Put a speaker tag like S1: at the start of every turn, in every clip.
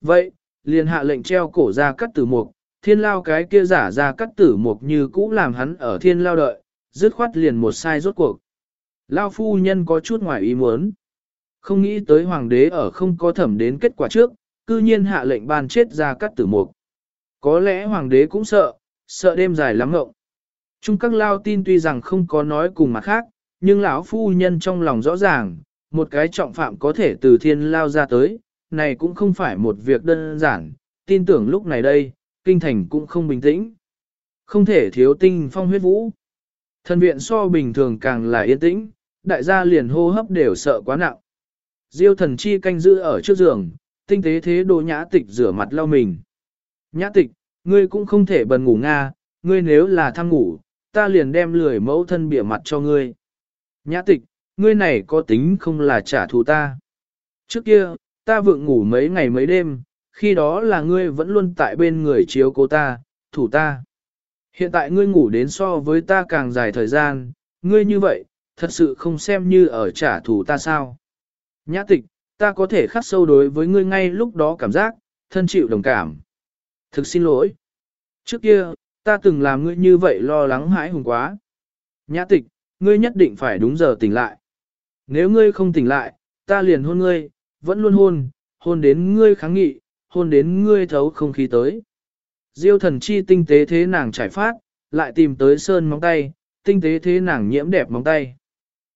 S1: Vậy, liền hạ lệnh treo cổ ra cắt tử mục, thiên lao cái kia giả ra cắt tử mục như cũ làm hắn ở thiên lao đợi, dứt khoát liền một sai rốt cuộc. Lao phu nhân có chút ngoài ý muốn. Không nghĩ tới hoàng đế ở không có thẩm đến kết quả trước, cư nhiên hạ lệnh ban chết ra cắt tử mục. Có lẽ hoàng đế cũng sợ, sợ đêm dài lắm ngộng. Trung các lao tin tuy rằng không có nói cùng mặt khác, nhưng lão phu nhân trong lòng rõ ràng, một cái trọng phạm có thể từ thiên lao ra tới, này cũng không phải một việc đơn giản, tin tưởng lúc này đây, kinh thành cũng không bình tĩnh. Không thể thiếu tinh phong huyết vũ. Thân viện so bình thường càng là yên tĩnh, đại gia liền hô hấp đều sợ quá nặng. Diêu thần chi canh giữ ở trước giường, tinh tế thế đồ nhã tịch rửa mặt lau mình. Nhã tịch, ngươi cũng không thể bần ngủ nga, ngươi nếu là tham ngủ, ta liền đem lười mẫu thân bịa mặt cho ngươi. Nhã tịch, ngươi này có tính không là trả thù ta. Trước kia, ta vượng ngủ mấy ngày mấy đêm, khi đó là ngươi vẫn luôn tại bên người chiếu cố ta, thủ ta. Hiện tại ngươi ngủ đến so với ta càng dài thời gian, ngươi như vậy, thật sự không xem như ở trả thù ta sao. Nhã tịch, ta có thể khắc sâu đối với ngươi ngay lúc đó cảm giác, thân chịu đồng cảm. Thực xin lỗi. Trước kia, ta từng làm ngươi như vậy lo lắng hãi hùng quá. Nhã tịch, ngươi nhất định phải đúng giờ tỉnh lại. Nếu ngươi không tỉnh lại, ta liền hôn ngươi, vẫn luôn hôn, hôn đến ngươi kháng nghị, hôn đến ngươi thấu không khí tới. Diêu thần chi tinh tế thế nàng trải phát, lại tìm tới sơn móng tay, tinh tế thế nàng nhiễm đẹp móng tay.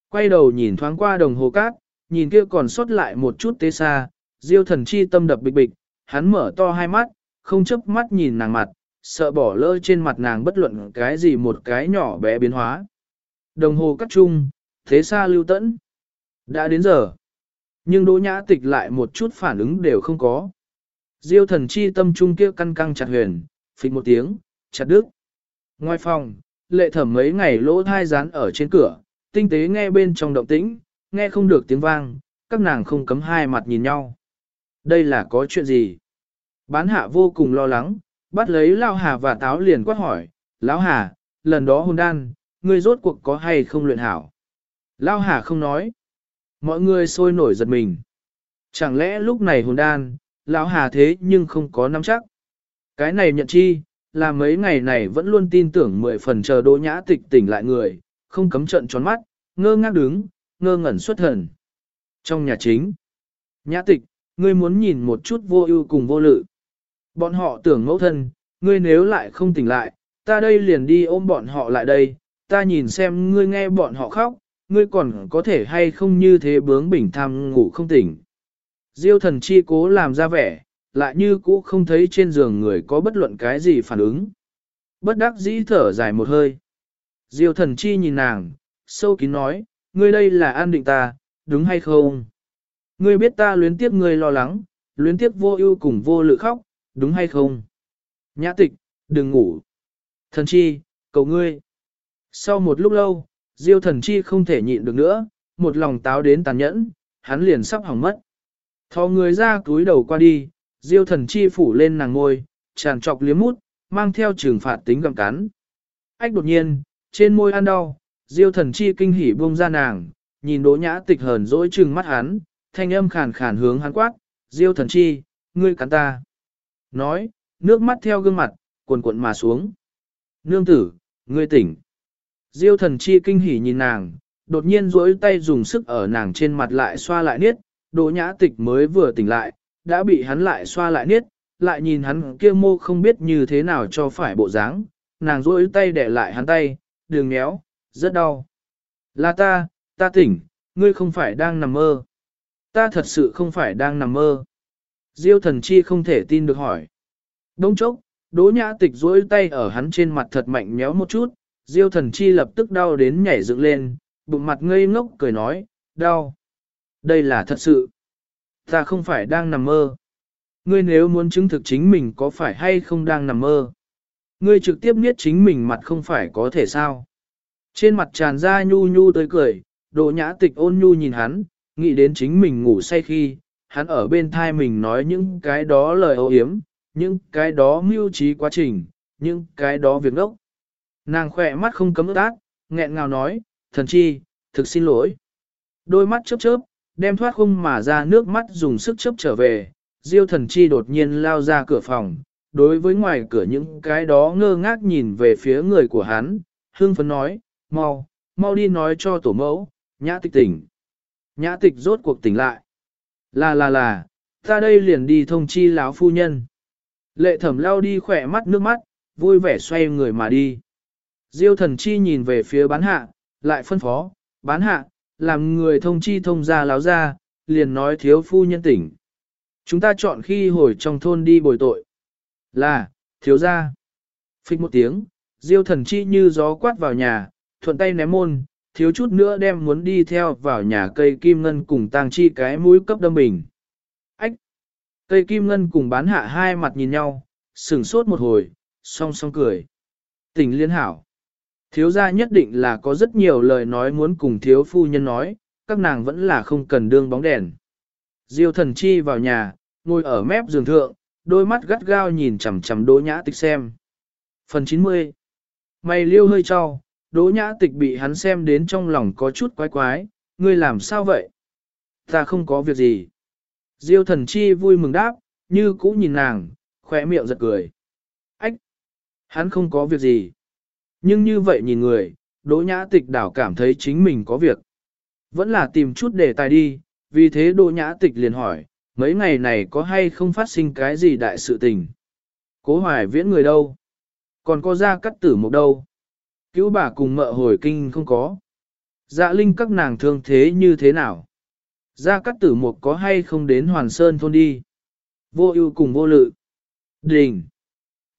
S1: Quay đầu nhìn thoáng qua đồng hồ cát, nhìn kia còn sót lại một chút tế xa, diêu thần chi tâm đập bịch bịch, hắn mở to hai mắt, không chớp mắt nhìn nàng mặt, sợ bỏ lỡ trên mặt nàng bất luận cái gì một cái nhỏ bé biến hóa. Đồng hồ cắt chung, thế xa lưu tẫn. Đã đến giờ. Nhưng đỗ nhã tịch lại một chút phản ứng đều không có. Diêu thần chi tâm trung kia căn căng chặt huyền, phịch một tiếng, chặt đứt. Ngoài phòng, lệ thẩm mấy ngày lỗ thai rán ở trên cửa, tinh tế nghe bên trong động tĩnh, nghe không được tiếng vang, các nàng không cấm hai mặt nhìn nhau. Đây là có chuyện gì? Bán hạ vô cùng lo lắng, bắt lấy Lao Hà và Táo liền quát hỏi, Lão Hà, lần đó hôn đan, ngươi rốt cuộc có hay không luyện hảo? Lao Hà không nói. Mọi người sôi nổi giật mình. Chẳng lẽ lúc này hồn đan, lão Hà thế nhưng không có nắm chắc. Cái này nhận chi, là mấy ngày này vẫn luôn tin tưởng mười phần chờ đỗ nhã tịch tỉnh lại người, không cấm trận tròn mắt, ngơ ngác đứng, ngơ ngẩn xuất thần. Trong nhà chính, nhã tịch, ngươi muốn nhìn một chút vô ưu cùng vô lự. Bọn họ tưởng mẫu thân, ngươi nếu lại không tỉnh lại, ta đây liền đi ôm bọn họ lại đây, ta nhìn xem ngươi nghe bọn họ khóc, ngươi còn có thể hay không như thế bướng bỉnh tham ngủ không tỉnh. Diêu thần chi cố làm ra vẻ, lại như cũ không thấy trên giường người có bất luận cái gì phản ứng. Bất đắc dĩ thở dài một hơi. Diêu thần chi nhìn nàng, sâu kín nói, ngươi đây là an định ta, đúng hay không? Ngươi biết ta luyến tiếc ngươi lo lắng, luyến tiếc vô ưu cùng vô lự khóc, đúng hay không? Nhã tịch, đừng ngủ. Thần chi, cầu ngươi. Sau một lúc lâu, Diêu thần chi không thể nhịn được nữa, một lòng táo đến tàn nhẫn, hắn liền sắp hỏng mất. Thò người ra túi đầu qua đi, Diêu thần chi phủ lên nàng ngôi, tràn trọc liếm mút, mang theo trừng phạt tính gặm cắn. Ách đột nhiên, trên môi ăn đau, Diêu thần chi kinh hỉ buông ra nàng, nhìn đỗ nhã tịch hờn dỗi trừng mắt hắn, thanh âm khàn khàn hướng hắn quát, Diêu thần chi, ngươi cắn ta. Nói, nước mắt theo gương mặt, cuồn cuộn mà xuống. Nương tử, ngươi tỉnh. Diêu thần chi kinh hỉ nhìn nàng, đột nhiên duỗi tay dùng sức ở nàng trên mặt lại xoa lại niết, đỗ nhã tịch mới vừa tỉnh lại, đã bị hắn lại xoa lại niết, lại nhìn hắn kia mô không biết như thế nào cho phải bộ dáng, nàng duỗi tay để lại hắn tay, đường méo, rất đau. Là ta, ta tỉnh, ngươi không phải đang nằm mơ. Ta thật sự không phải đang nằm mơ. Diêu thần chi không thể tin được hỏi. Đông chốc, đỗ nhã tịch duỗi tay ở hắn trên mặt thật mạnh méo một chút, Diêu thần chi lập tức đau đến nhảy dựng lên, bụng mặt ngây ngốc cười nói, đau. Đây là thật sự. Ta không phải đang nằm mơ. Ngươi nếu muốn chứng thực chính mình có phải hay không đang nằm mơ. Ngươi trực tiếp biết chính mình mặt không phải có thể sao. Trên mặt tràn ra nhu nhu tới cười, độ nhã tịch ôn nhu nhìn hắn, nghĩ đến chính mình ngủ say khi, hắn ở bên thai mình nói những cái đó lời âu yếm, những cái đó mưu trí quá trình, những cái đó việc ngốc. Nàng khỏe mắt không cấm ướt át, nghẹn ngào nói, thần chi, thực xin lỗi. Đôi mắt chớp chớp, đem thoát không mà ra nước mắt dùng sức chớp trở về, Diêu thần chi đột nhiên lao ra cửa phòng, đối với ngoài cửa những cái đó ngơ ngác nhìn về phía người của hắn, hương phấn nói, mau, mau đi nói cho tổ mẫu, nhã tịch tỉnh. Nhã tịch rốt cuộc tỉnh lại. Là là là, ta đây liền đi thông chi lão phu nhân. Lệ thẩm lao đi khỏe mắt nước mắt, vui vẻ xoay người mà đi. Diêu thần chi nhìn về phía bán hạ, lại phân phó, bán hạ, làm người thông chi thông gia láo ra, liền nói thiếu phu nhân tỉnh. Chúng ta chọn khi hồi trong thôn đi bồi tội. Là, thiếu gia. Phích một tiếng, diêu thần chi như gió quát vào nhà, thuận tay ném môn, thiếu chút nữa đem muốn đi theo vào nhà cây kim ngân cùng tang chi cái mũi cấp đâm bình. Ách! Cây kim ngân cùng bán hạ hai mặt nhìn nhau, sửng sốt một hồi, song song cười. Tỉnh liên hảo. Thiếu gia nhất định là có rất nhiều lời nói muốn cùng thiếu phu nhân nói, các nàng vẫn là không cần đương bóng đèn. Diêu thần chi vào nhà, ngồi ở mép giường thượng, đôi mắt gắt gao nhìn chằm chằm đỗ nhã tịch xem. Phần 90 Mày liêu hơi cho, đỗ nhã tịch bị hắn xem đến trong lòng có chút quái quái, ngươi làm sao vậy? Ta không có việc gì. Diêu thần chi vui mừng đáp, như cũ nhìn nàng, khỏe miệng giật cười. Ách! Hắn không có việc gì. Nhưng như vậy nhìn người, đỗ nhã tịch đảo cảm thấy chính mình có việc. Vẫn là tìm chút đề tài đi, vì thế đỗ nhã tịch liền hỏi, mấy ngày này có hay không phát sinh cái gì đại sự tình? Cố hoài viễn người đâu? Còn có ra cắt tử một đâu? Cứu bà cùng mợ hồi kinh không có. Dạ linh các nàng thương thế như thế nào? gia cắt tử một có hay không đến hoàn sơn thôn đi? Vô ưu cùng vô lự. Đình.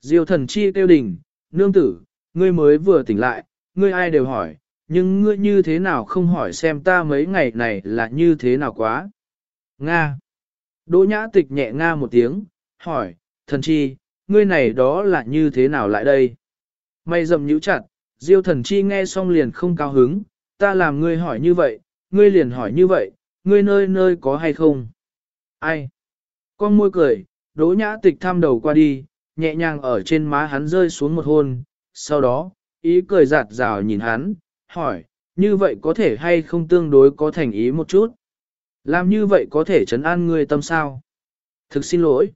S1: Diêu thần chi kêu đình, nương tử, ngươi mới vừa tỉnh lại, ngươi ai đều hỏi, nhưng ngươi như thế nào không hỏi xem ta mấy ngày này là như thế nào quá. Nga. Đỗ nhã tịch nhẹ nga một tiếng, hỏi, thần chi, ngươi này đó là như thế nào lại đây? May dầm nhíu chặt, diêu thần chi nghe xong liền không cao hứng, ta làm ngươi hỏi như vậy, ngươi liền hỏi như vậy, ngươi nơi nơi có hay không? Ai? Con môi cười, đỗ nhã tịch tham đầu qua đi, nhẹ nhàng ở trên má hắn rơi xuống một hôn, sau đó, ý cười giạt rào nhìn hắn, hỏi, như vậy có thể hay không tương đối có thành ý một chút? Làm như vậy có thể chấn an ngươi tâm sao? Thực xin lỗi.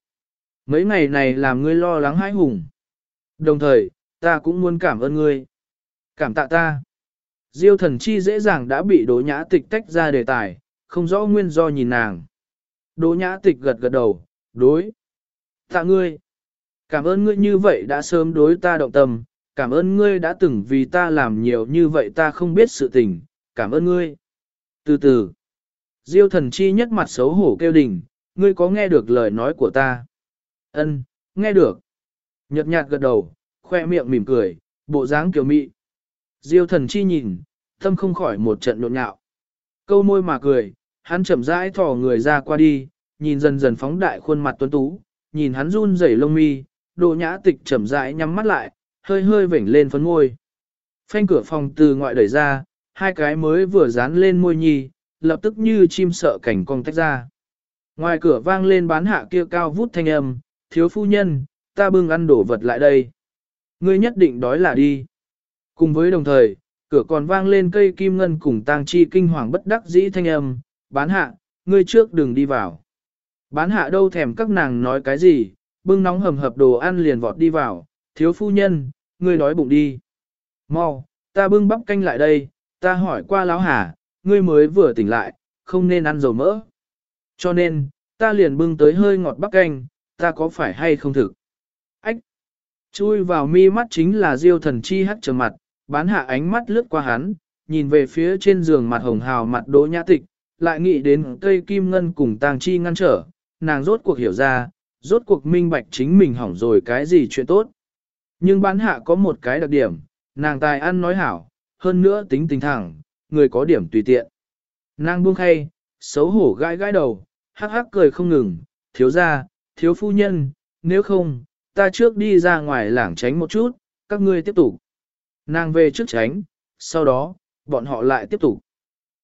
S1: Mấy ngày này làm ngươi lo lắng hãi hùng. Đồng thời, ta cũng muốn cảm ơn ngươi. Cảm tạ ta. Diêu thần chi dễ dàng đã bị đỗ nhã tịch tách ra đề tài, không rõ nguyên do nhìn nàng. Đỗ nhã tịch gật gật đầu, đối. Tạ ngươi. Cảm ơn ngươi như vậy đã sớm đối ta động tâm, cảm ơn ngươi đã từng vì ta làm nhiều như vậy ta không biết sự tình, cảm ơn ngươi. Từ từ, Diêu thần chi nhất mặt xấu hổ kêu đình, ngươi có nghe được lời nói của ta? Ân, nghe được. Nhật nhạt gật đầu, khoe miệng mỉm cười, bộ dáng kiều mị. Diêu thần chi nhìn, tâm không khỏi một trận nhộn nhạo. Câu môi mà cười, hắn chậm rãi thò người ra qua đi, nhìn dần dần phóng đại khuôn mặt tuấn tú, nhìn hắn run rẩy lông mi, độ nhã tịch chậm rãi nhắm mắt lại, hơi hơi vểnh lên phấn môi. Phanh cửa phòng từ ngoại đẩy ra, hai cái mới vừa dán lên môi nhi, lập tức như chim sợ cảnh cong tách ra. Ngoài cửa vang lên bán hạ kia cao vút thanh âm, thiếu phu nhân, ta bưng ăn đổ vật lại đây. Ngươi nhất định đói là đi. Cùng với đồng thời, cửa còn vang lên cây kim ngân cùng tang chi kinh hoàng bất đắc dĩ thanh âm, bán hạ, ngươi trước đừng đi vào. Bán hạ đâu thèm các nàng nói cái gì, bưng nóng hầm hập đồ ăn liền vọt đi vào, thiếu phu nhân, ngươi đói bụng đi. Mau, ta bưng bắp canh lại đây, ta hỏi qua lão hà, ngươi mới vừa tỉnh lại, không nên ăn dầu mỡ. Cho nên, ta liền bưng tới hơi ngọt bắp canh, ta có phải hay không thực? Ách! Chui vào mi mắt chính là diêu thần chi hắt trầm mặt, bán hạ ánh mắt lướt qua hắn, nhìn về phía trên giường mặt hồng hào mặt đỗ nhã tịch, lại nghĩ đến cây kim ngân cùng tàng chi ngăn trở, nàng rốt cuộc hiểu ra, rốt cuộc minh bạch chính mình hỏng rồi cái gì chuyện tốt. Nhưng bán hạ có một cái đặc điểm, nàng tài ăn nói hảo, hơn nữa tính tình thẳng, người có điểm tùy tiện. Nàng buông khay, xấu hổ gãi gãi đầu, hắc hắc cười không ngừng, thiếu gia, thiếu phu nhân, nếu không, ta trước đi ra ngoài lảng tránh một chút, các ngươi tiếp tục. Nàng về trước tránh, sau đó, bọn họ lại tiếp tục.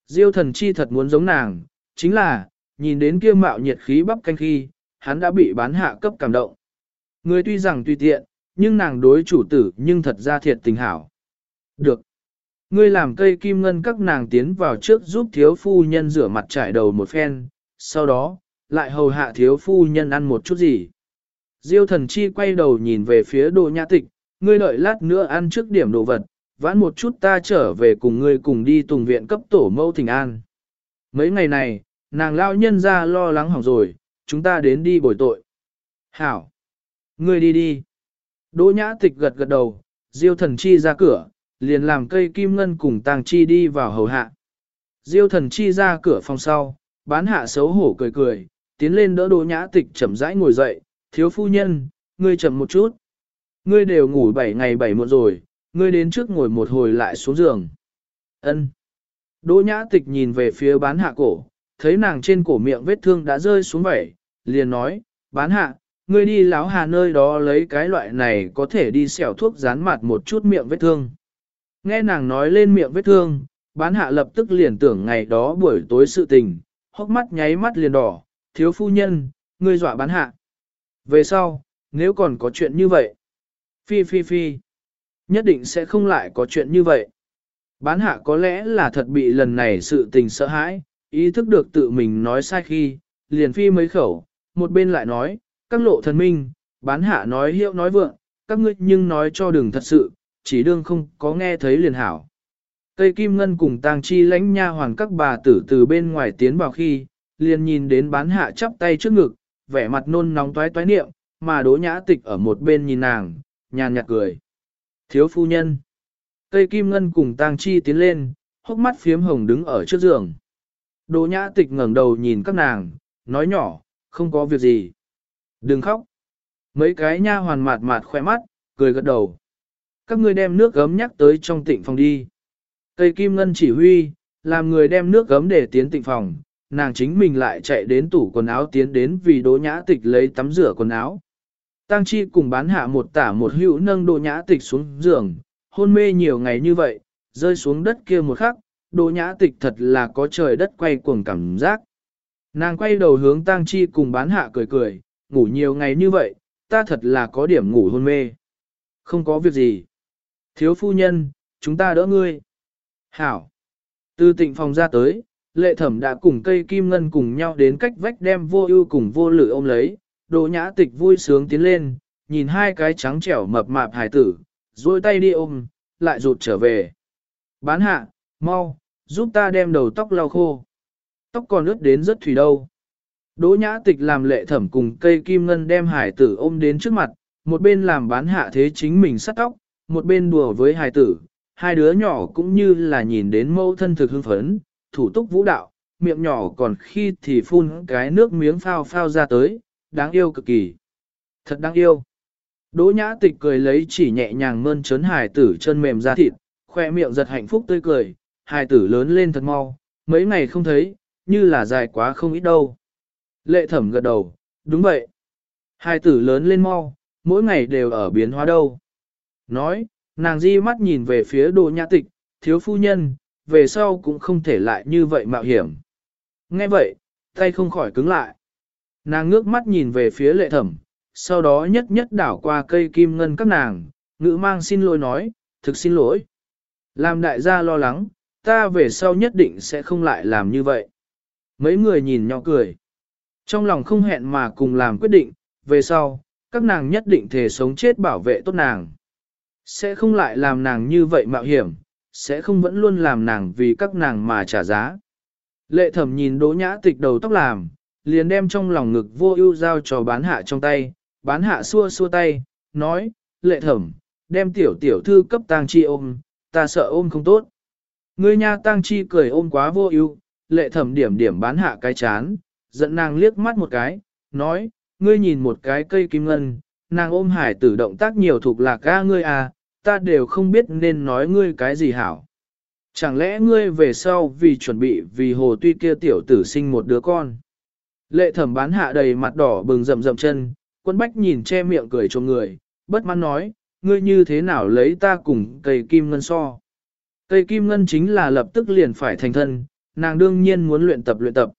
S1: Diêu thần chi thật muốn giống nàng, chính là, nhìn đến kia mạo nhiệt khí bắp canh khi, hắn đã bị bán hạ cấp cảm động. Người tuy rằng tùy tiện, nhưng nàng đối chủ tử nhưng thật ra thiệt tình hảo. Được. Ngươi làm cây kim ngân các nàng tiến vào trước giúp thiếu phu nhân rửa mặt trải đầu một phen, sau đó, lại hầu hạ thiếu phu nhân ăn một chút gì. Diêu thần chi quay đầu nhìn về phía đồ nhã tịch, ngươi đợi lát nữa ăn trước điểm đồ vật, vãn một chút ta trở về cùng ngươi cùng đi tùng viện cấp tổ mẫu thỉnh an. Mấy ngày này, nàng lao nhân ra lo lắng hỏng rồi, chúng ta đến đi bồi tội. Hảo! Ngươi đi đi. Đỗ nhã tịch gật gật đầu, diêu thần chi ra cửa, liền làm cây kim ngân cùng tàng chi đi vào hầu hạ. Diêu thần chi ra cửa phòng sau, bán hạ xấu hổ cười cười, tiến lên đỡ đỗ nhã tịch chậm rãi ngồi dậy, thiếu phu nhân, ngươi chậm một chút. Ngươi đều ngủ bảy ngày bảy muộn rồi, ngươi đến trước ngồi một hồi lại xuống giường. Ân. Đỗ nhã tịch nhìn về phía bán hạ cổ, thấy nàng trên cổ miệng vết thương đã rơi xuống vẩy, liền nói, bán hạ, ngươi đi láo hà nơi đó lấy cái loại này có thể đi xẻo thuốc dán mặt một chút miệng vết thương. Nghe nàng nói lên miệng vết thương, bán hạ lập tức liền tưởng ngày đó buổi tối sự tình, hốc mắt nháy mắt liền đỏ, thiếu phu nhân, ngươi dọa bán hạ. Về sau, nếu còn có chuyện như vậy, phi phi phi, nhất định sẽ không lại có chuyện như vậy. Bán hạ có lẽ là thật bị lần này sự tình sợ hãi, ý thức được tự mình nói sai khi, liền phi mấy khẩu, một bên lại nói, các lộ thần minh, bán hạ nói hiệu nói vượng, các ngươi nhưng nói cho đừng thật sự, chỉ đương không có nghe thấy liền hảo. Tây Kim Ngân cùng tang chi lãnh nha hoàng các bà tử từ bên ngoài tiến vào khi, liền nhìn đến bán hạ chắp tay trước ngực, vẻ mặt nôn nóng toái toái niệm, mà đỗ nhã tịch ở một bên nhìn nàng, nhàn nhạt cười. Thiếu phu nhân. Tây Kim Ngân cùng tang chi tiến lên, hốc mắt phiếm hồng đứng ở trước giường. Đỗ nhã tịch ngẩng đầu nhìn các nàng, nói nhỏ, không có việc gì. Đừng khóc. Mấy cái nha hoàn mạt mạt khoe mắt, cười gật đầu. Các ngươi đem nước gấm nhắc tới trong tịnh phòng đi. Tây Kim Ngân chỉ huy, làm người đem nước gấm để tiến tịnh phòng, nàng chính mình lại chạy đến tủ quần áo tiến đến vì đỗ nhã tịch lấy tắm rửa quần áo. Tăng Chi cùng bán hạ một tả một hữu nâng đỗ nhã tịch xuống giường, hôn mê nhiều ngày như vậy, rơi xuống đất kia một khắc, đỗ nhã tịch thật là có trời đất quay cuồng cảm giác. Nàng quay đầu hướng Tăng Chi cùng bán hạ cười cười, ngủ nhiều ngày như vậy, ta thật là có điểm ngủ hôn mê. Không có việc gì. Thiếu phu nhân, chúng ta đỡ ngươi. Hảo. Từ tịnh phòng ra tới, lệ thẩm đã cùng cây kim ngân cùng nhau đến cách vách đem vô ưu cùng vô lự ôm lấy, đồ nhã tịch vui sướng tiến lên, nhìn hai cái trắng trẻo mập mạp hải tử, duỗi tay đi ôm, lại rụt trở về. Bán hạ, mau, giúp ta đem đầu tóc lau khô. Tóc còn ướt đến rất thủy đâu. Đỗ nhã tịch làm lệ thẩm cùng cây kim ngân đem hải tử ôm đến trước mặt, một bên làm bán hạ thế chính mình sắt tóc, một bên đùa với hải tử, hai đứa nhỏ cũng như là nhìn đến mâu thân thực hưng phấn, thủ túc vũ đạo, miệng nhỏ còn khi thì phun cái nước miếng phao phao ra tới, đáng yêu cực kỳ. Thật đáng yêu. Đỗ nhã tịch cười lấy chỉ nhẹ nhàng mơn trớn Hải tử chân mềm ra thịt, khoe miệng giật hạnh phúc tươi cười, Hải tử lớn lên thật mau, mấy ngày không thấy, như là dài quá không ít đâu. Lệ thẩm gật đầu, đúng vậy. Hai tử lớn lên mau, mỗi ngày đều ở biến hóa đâu. Nói, nàng di mắt nhìn về phía đồ nhã tịch, thiếu phu nhân, về sau cũng không thể lại như vậy mạo hiểm. Nghe vậy, tay không khỏi cứng lại. Nàng ngước mắt nhìn về phía lệ thẩm, sau đó nhất nhất đảo qua cây kim ngân các nàng, ngữ mang xin lỗi nói, thực xin lỗi. Làm đại gia lo lắng, ta về sau nhất định sẽ không lại làm như vậy. Mấy người nhìn nhau cười. Trong lòng không hẹn mà cùng làm quyết định, về sau, các nàng nhất định thể sống chết bảo vệ tốt nàng. Sẽ không lại làm nàng như vậy mạo hiểm, sẽ không vẫn luôn làm nàng vì các nàng mà trả giá. Lệ thẩm nhìn đỗ nhã tịch đầu tóc làm, liền đem trong lòng ngực vô ưu giao cho bán hạ trong tay, bán hạ xua xua tay, nói, lệ thẩm, đem tiểu tiểu thư cấp tang chi ôm, ta sợ ôm không tốt. Ngươi nha tang chi cười ôm quá vô ưu, lệ thẩm điểm điểm bán hạ cái chán, giận nàng liếc mắt một cái, nói, ngươi nhìn một cái cây kim ngân, nàng ôm hải tử động tác nhiều thuộc lạc ga ngươi à, ta đều không biết nên nói ngươi cái gì hảo. Chẳng lẽ ngươi về sau vì chuẩn bị vì hồ tuy kia tiểu tử sinh một đứa con. Lệ thẩm bán hạ đầy mặt đỏ bừng rậm rậm chân, quân bách nhìn che miệng cười cho người, bất mãn nói, ngươi như thế nào lấy ta cùng cây kim ngân so. Cây kim ngân chính là lập tức liền phải thành thân, nàng đương nhiên muốn luyện tập luyện tập.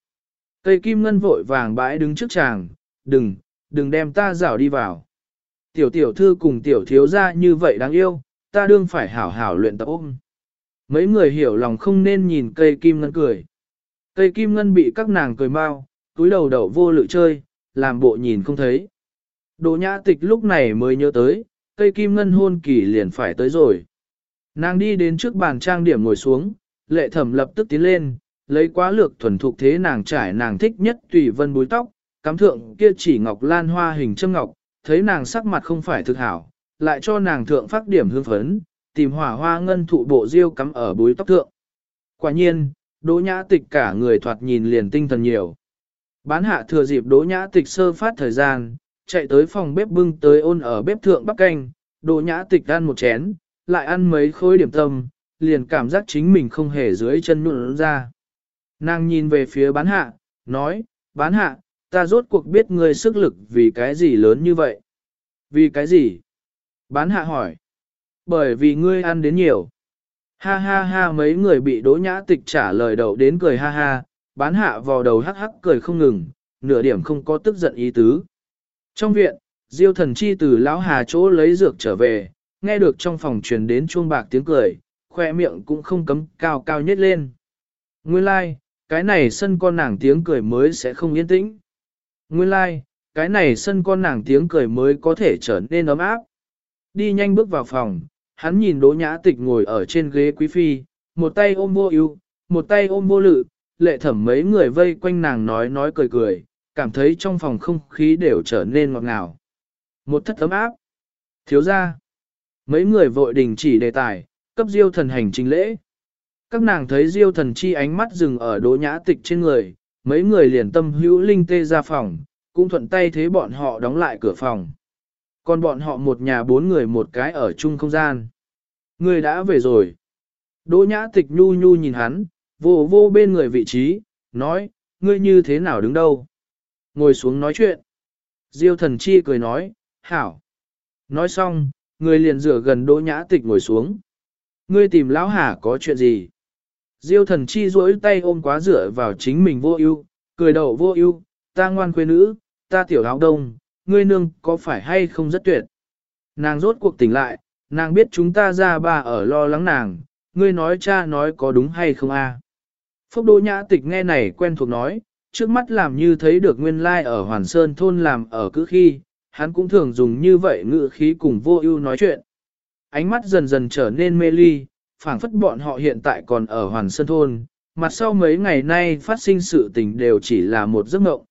S1: Cây kim ngân vội vàng bãi đứng trước chàng, đừng, đừng đem ta rảo đi vào. Tiểu tiểu thư cùng tiểu thiếu gia như vậy đáng yêu, ta đương phải hảo hảo luyện tập ôm. Mấy người hiểu lòng không nên nhìn cây kim ngân cười. Cây kim ngân bị các nàng cười mau, túi đầu đậu vô lự chơi, làm bộ nhìn không thấy. Đỗ nhã tịch lúc này mới nhớ tới, cây kim ngân hôn kỳ liền phải tới rồi. Nàng đi đến trước bàn trang điểm ngồi xuống, lệ thẩm lập tức tiến lên, lấy quá lược thuần thục thế nàng trải nàng thích nhất tùy vân búi tóc, cắm thượng kia chỉ ngọc lan hoa hình châm ngọc, thấy nàng sắc mặt không phải thực hảo, lại cho nàng thượng phát điểm hương phấn, tìm hỏa hoa ngân thụ bộ diêu cắm ở búi tóc thượng. Quả nhiên, đỗ nhã tịch cả người thoạt nhìn liền tinh thần nhiều. Bán hạ thừa dịp đỗ nhã tịch sơ phát thời gian, chạy tới phòng bếp bưng tới ôn ở bếp thượng bắp canh, đỗ nhã tịch ăn một chén, lại ăn mấy khối điểm tâm, liền cảm giác chính mình không hề dưới chân nụn ra. Nàng nhìn về phía bán hạ, nói, bán hạ, ta rốt cuộc biết ngươi sức lực vì cái gì lớn như vậy. Vì cái gì? Bán hạ hỏi. Bởi vì ngươi ăn đến nhiều. Ha ha ha mấy người bị đỗ nhã tịch trả lời đầu đến cười ha ha, bán hạ vào đầu hắc hắc cười không ngừng, nửa điểm không có tức giận ý tứ. Trong viện, diêu thần chi từ lão hà chỗ lấy dược trở về, nghe được trong phòng truyền đến chuông bạc tiếng cười, khoe miệng cũng không cấm cao cao nhất lên. Nguyên lai, like, cái này sân con nàng tiếng cười mới sẽ không yên tĩnh. Nguyên lai, like, cái này sân con nàng tiếng cười mới có thể trở nên ấm áp. Đi nhanh bước vào phòng, hắn nhìn đỗ nhã tịch ngồi ở trên ghế quý phi, một tay ôm vô ưu, một tay ôm vô lự, lệ thẩm mấy người vây quanh nàng nói nói cười cười, cảm thấy trong phòng không khí đều trở nên ngọt ngào. Một thất ấm áp. Thiếu ra. Mấy người vội đình chỉ đề tài, cấp diêu thần hành trình lễ. Các nàng thấy diêu thần chi ánh mắt dừng ở đỗ nhã tịch trên người, mấy người liền tâm hữu linh tê ra phòng, cũng thuận tay thế bọn họ đóng lại cửa phòng. Còn bọn họ một nhà bốn người một cái ở chung không gian. Người đã về rồi. Đỗ nhã tịch nhu nhu nhìn hắn, vô vô bên người vị trí, nói, ngươi như thế nào đứng đâu? Ngồi xuống nói chuyện. Diêu thần chi cười nói, hảo. Nói xong, người liền rửa gần đỗ nhã tịch ngồi xuống. Ngươi tìm lão hà có chuyện gì? Diêu thần chi duỗi tay ôm quá rửa vào chính mình vô ưu, cười đầu vô ưu, ta ngoan quê nữ, ta tiểu áo đông, ngươi nương có phải hay không rất tuyệt. Nàng rốt cuộc tỉnh lại, nàng biết chúng ta ra bà ở lo lắng nàng, ngươi nói cha nói có đúng hay không a? À? Phúc Đỗ Nhã Tịch nghe này quen thuộc nói, trước mắt làm như thấy được nguyên lai like ở Hoàn Sơn thôn làm ở cứ khi, hắn cũng thường dùng như vậy ngữ khí cùng vô ưu nói chuyện. Ánh mắt dần dần trở nên mê ly, phảng phất bọn họ hiện tại còn ở Hoàn Sơn thôn, mặt sau mấy ngày nay phát sinh sự tình đều chỉ là một giấc mộng.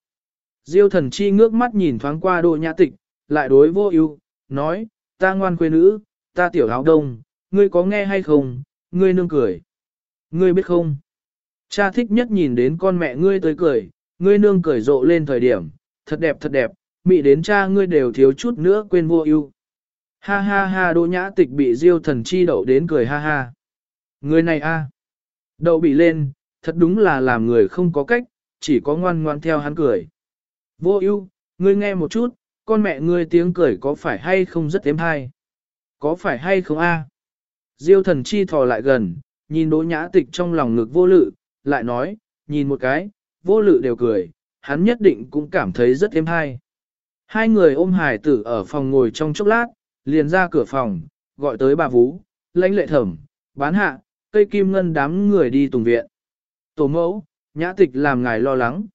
S1: Diêu thần chi ngước mắt nhìn thoáng qua Đỗ Nhã Tịch, lại đối vô ưu, nói, ta ngoan quê nữ, ta tiểu áo đông, ngươi có nghe hay không, ngươi nương cười. Ngươi biết không? Cha thích nhất nhìn đến con mẹ ngươi tới cười, ngươi nương cười rộ lên thời điểm, thật đẹp thật đẹp, mị đến cha ngươi đều thiếu chút nữa quên vô ưu. Ha ha ha đỗ nhã tịch bị diêu thần chi đậu đến cười ha ha. Người này a, Đậu bị lên, thật đúng là làm người không có cách, chỉ có ngoan ngoan theo hắn cười. Vô ưu, ngươi nghe một chút, con mẹ ngươi tiếng cười có phải hay không rất êm hay? Có phải hay không a? Diêu thần chi thò lại gần, nhìn đỗ nhã tịch trong lòng ngực vô lự, lại nói, nhìn một cái, vô lự đều cười, hắn nhất định cũng cảm thấy rất êm hay. Hai người ôm hải tử ở phòng ngồi trong chốc lát, liền ra cửa phòng, gọi tới bà Vũ, lãnh lệ thẩm, bán hạ, cây kim ngân đám người đi tùng viện. Tổ mẫu, nhã tịch làm ngài lo lắng.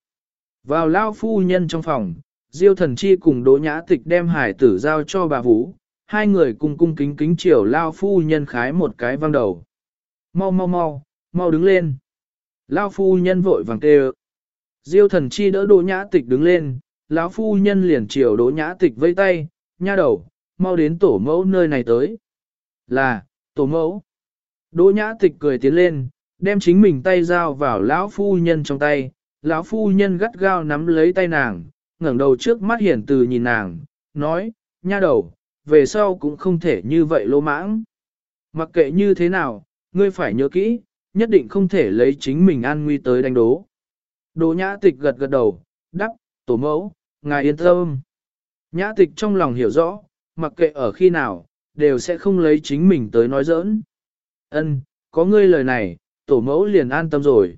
S1: Vào lao phu nhân trong phòng, diêu thần chi cùng đỗ nhã tịch đem hải tử giao cho bà Vũ, hai người cùng cung kính kính chiều lao phu nhân khái một cái văng đầu. Mau mau mau, mau đứng lên. Lao phu nhân vội vàng kêu. Diêu thần chi đỡ đỗ nhã tịch đứng lên, lão phu nhân liền chiều đỗ nhã tịch vây tay, nha đầu, mau đến tổ mẫu nơi này tới. Là, tổ mẫu. Đỗ nhã tịch cười tiến lên, đem chính mình tay giao vào lão phu nhân trong tay, lão phu nhân gắt gao nắm lấy tay nàng, ngẩng đầu trước mắt hiển từ nhìn nàng, nói, nha đầu, về sau cũng không thể như vậy lỗ mãng. Mặc kệ như thế nào, ngươi phải nhớ kỹ, nhất định không thể lấy chính mình an nguy tới đánh đố. Đỗ nhã tịch gật gật đầu, đắc, tổ mẫu, ngài yên tâm. Nhã tịch trong lòng hiểu rõ, mặc kệ ở khi nào, đều sẽ không lấy chính mình tới nói giỡn. Ân, có ngươi lời này, tổ mẫu liền an tâm rồi.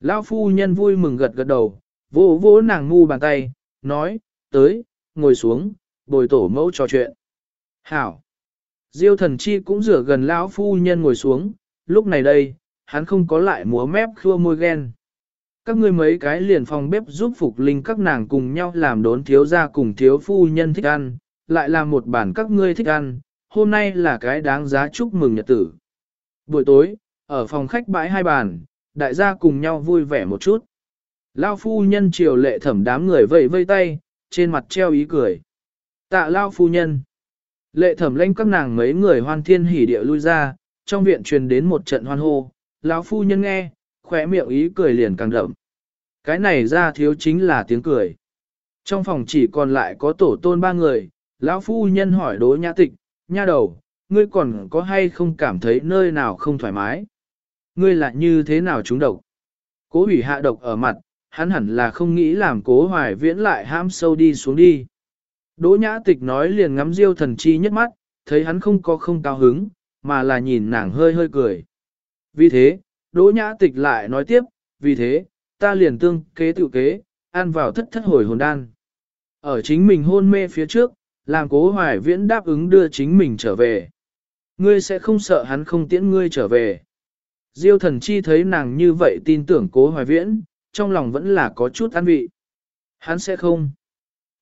S1: Lão phu nhân vui mừng gật gật đầu, vỗ vỗ nàng ngu bàn tay, nói, tới, ngồi xuống, bồi tổ mẫu trò chuyện. Hảo. Diêu thần chi cũng rửa gần lão phu nhân ngồi xuống, lúc này đây, hắn không có lại múa mép khua môi ghen. Các ngươi mấy cái liền phòng bếp giúp phục linh các nàng cùng nhau làm đốn thiếu gia cùng thiếu phu nhân thích ăn, lại làm một bản các ngươi thích ăn, hôm nay là cái đáng giá chúc mừng nhật tử. Buổi tối, ở phòng khách bãi hai bàn, đại gia cùng nhau vui vẻ một chút. Lao phu nhân triều lệ thẩm đám người vẫy vây tay, trên mặt treo ý cười. Tạ Lao phu nhân. Lệ thẩm lanh các nàng mấy người hoan thiên hỉ địa lui ra, trong viện truyền đến một trận hoan hô, lão phu nhân nghe, khỏe miệng ý cười liền càng đậm. Cái này ra thiếu chính là tiếng cười. Trong phòng chỉ còn lại có tổ tôn ba người, lão phu nhân hỏi đối nhã tịch, nha đầu, ngươi còn có hay không cảm thấy nơi nào không thoải mái? Ngươi lại như thế nào trúng độc? Cố hủy hạ độc ở mặt, hắn hẳn là không nghĩ làm cố hoài viễn lại ham sâu đi xuống đi. Đỗ nhã tịch nói liền ngắm diêu thần chi nhất mắt, thấy hắn không có không cao hứng, mà là nhìn nàng hơi hơi cười. Vì thế, đỗ nhã tịch lại nói tiếp, vì thế, ta liền tương kế tự kế, ăn vào thất thất hồi hồn đan. Ở chính mình hôn mê phía trước, làm cố hoài viễn đáp ứng đưa chính mình trở về. Ngươi sẽ không sợ hắn không tiễn ngươi trở về. Diêu thần chi thấy nàng như vậy tin tưởng cố hoài viễn, trong lòng vẫn là có chút an vị. Hắn sẽ không.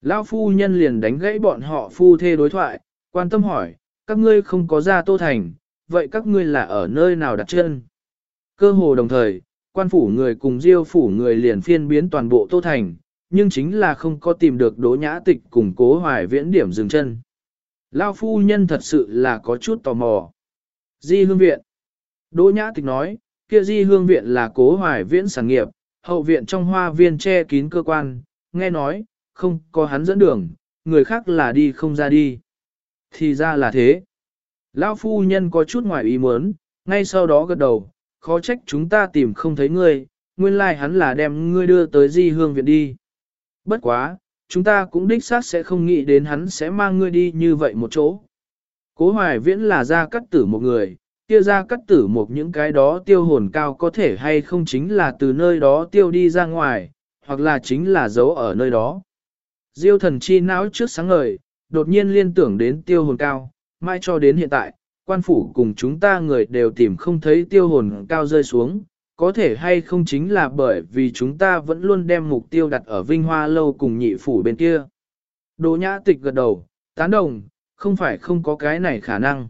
S1: Lão phu nhân liền đánh gãy bọn họ phu thê đối thoại, quan tâm hỏi, các ngươi không có ra tô thành, vậy các ngươi là ở nơi nào đặt chân? Cơ hồ đồng thời, quan phủ người cùng diêu phủ người liền phiên biến toàn bộ tô thành, nhưng chính là không có tìm được đỗ nhã tịch cùng cố hoài viễn điểm dừng chân. Lao phu nhân thật sự là có chút tò mò. Di hương viện. Đỗ nhã tịch nói, kia di hương viện là cố hoài viễn sản nghiệp, hậu viện trong hoa viên che kín cơ quan, nghe nói, không có hắn dẫn đường, người khác là đi không ra đi. Thì ra là thế. Lão phu nhân có chút ngoài ý muốn, ngay sau đó gật đầu, khó trách chúng ta tìm không thấy ngươi, nguyên lai like hắn là đem ngươi đưa tới di hương viện đi. Bất quá, chúng ta cũng đích xác sẽ không nghĩ đến hắn sẽ mang ngươi đi như vậy một chỗ. Cố hoài viễn là ra cắt tử một người, kia ra cắt tử một những cái đó tiêu hồn cao có thể hay không chính là từ nơi đó tiêu đi ra ngoài, hoặc là chính là giấu ở nơi đó. Diêu thần chi não trước sáng ngời, đột nhiên liên tưởng đến tiêu hồn cao, mai cho đến hiện tại, quan phủ cùng chúng ta người đều tìm không thấy tiêu hồn cao rơi xuống, có thể hay không chính là bởi vì chúng ta vẫn luôn đem mục tiêu đặt ở Vinh Hoa Lâu cùng nhị phủ bên kia. Đỗ nhã tịch gật đầu, tán đồng, không phải không có cái này khả năng.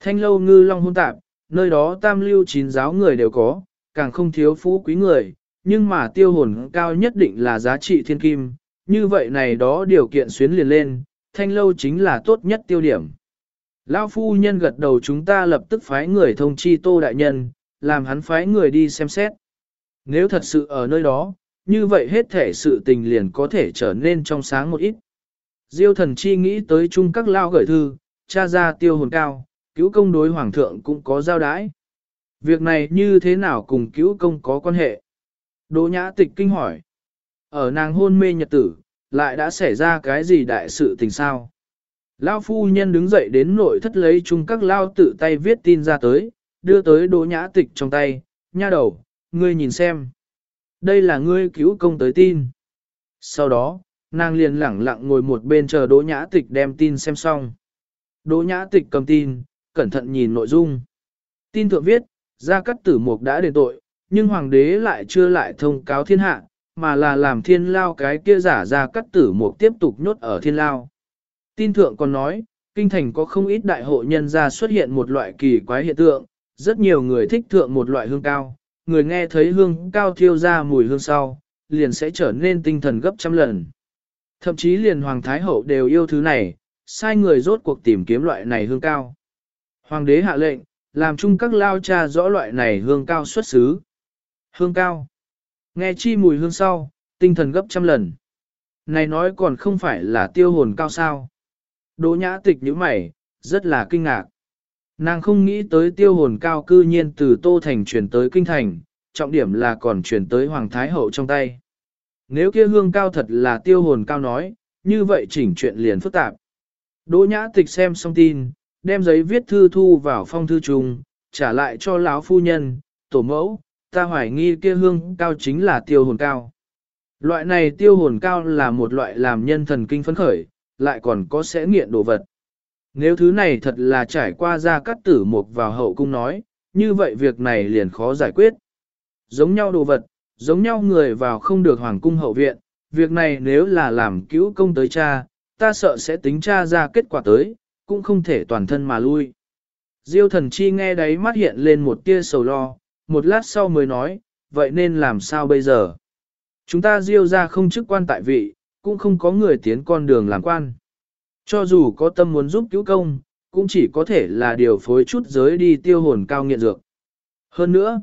S1: Thanh lâu ngư long hôn tạp, nơi đó tam lưu chín giáo người đều có, càng không thiếu phú quý người, nhưng mà tiêu hồn cao nhất định là giá trị thiên kim, như vậy này đó điều kiện xuyến liền lên, thanh lâu chính là tốt nhất tiêu điểm. Lão phu nhân gật đầu chúng ta lập tức phái người thông chi tô đại nhân, làm hắn phái người đi xem xét. Nếu thật sự ở nơi đó, như vậy hết thể sự tình liền có thể trở nên trong sáng một ít. Diêu thần chi nghĩ tới chung các lao gửi thư, cha ra tiêu hồn cao, cứu công đối hoàng thượng cũng có giao đái. Việc này như thế nào cùng cứu công có quan hệ? Đỗ nhã tịch kinh hỏi. Ở nàng hôn mê nhật tử, lại đã xảy ra cái gì đại sự tình sao? Lao phu nhân đứng dậy đến nội thất lấy chung các lao tự tay viết tin ra tới, đưa tới đỗ nhã tịch trong tay, nha đầu, ngươi nhìn xem. Đây là ngươi cứu công tới tin. Sau đó, nàng liền lẳng lặng ngồi một bên chờ đỗ nhã tịch đem tin xem xong. Đỗ nhã tịch cầm tin, cẩn thận nhìn nội dung. Tin thượng viết, gia cắt tử mục đã đền tội, nhưng hoàng đế lại chưa lại thông cáo thiên hạ, mà là làm thiên lao cái kia giả gia cắt tử mục tiếp tục nhốt ở thiên lao. Tin thượng còn nói, kinh thành có không ít đại hộ nhân ra xuất hiện một loại kỳ quái hiện tượng, rất nhiều người thích thượng một loại hương cao, người nghe thấy hương cao thiêu ra mùi hương sau, liền sẽ trở nên tinh thần gấp trăm lần. Thậm chí liền Hoàng Thái Hậu đều yêu thứ này, sai người rốt cuộc tìm kiếm loại này hương cao. Hoàng đế hạ lệnh, làm chung các lao cha rõ loại này hương cao xuất xứ. Hương cao. Nghe chi mùi hương sau, tinh thần gấp trăm lần. Này nói còn không phải là tiêu hồn cao sao. Đỗ nhã tịch như mày, rất là kinh ngạc. Nàng không nghĩ tới tiêu hồn cao cư nhiên từ Tô Thành chuyển tới Kinh Thành, trọng điểm là còn chuyển tới Hoàng Thái Hậu trong tay. Nếu kia hương cao thật là tiêu hồn cao nói, như vậy chỉnh chuyện liền phức tạp. Đỗ nhã tịch xem xong tin, đem giấy viết thư thu vào phong thư trùng, trả lại cho lão phu nhân, tổ mẫu, ta hoài nghi kia hương cao chính là tiêu hồn cao. Loại này tiêu hồn cao là một loại làm nhân thần kinh phấn khởi, lại còn có sẽ nghiện đồ vật. Nếu thứ này thật là trải qua ra cắt tử mục vào hậu cung nói, như vậy việc này liền khó giải quyết. Giống nhau đồ vật, giống nhau người vào không được hoàng cung hậu viện, việc này nếu là làm cứu công tới cha, ta sợ sẽ tính cha ra kết quả tới, cũng không thể toàn thân mà lui. Diêu thần chi nghe đấy mắt hiện lên một tia sầu lo, một lát sau mới nói, vậy nên làm sao bây giờ? Chúng ta diêu ra không chức quan tại vị, cũng không có người tiến con đường làm quan. Cho dù có tâm muốn giúp cứu công, cũng chỉ có thể là điều phối chút giới đi tiêu hồn cao nghiện dược. Hơn nữa,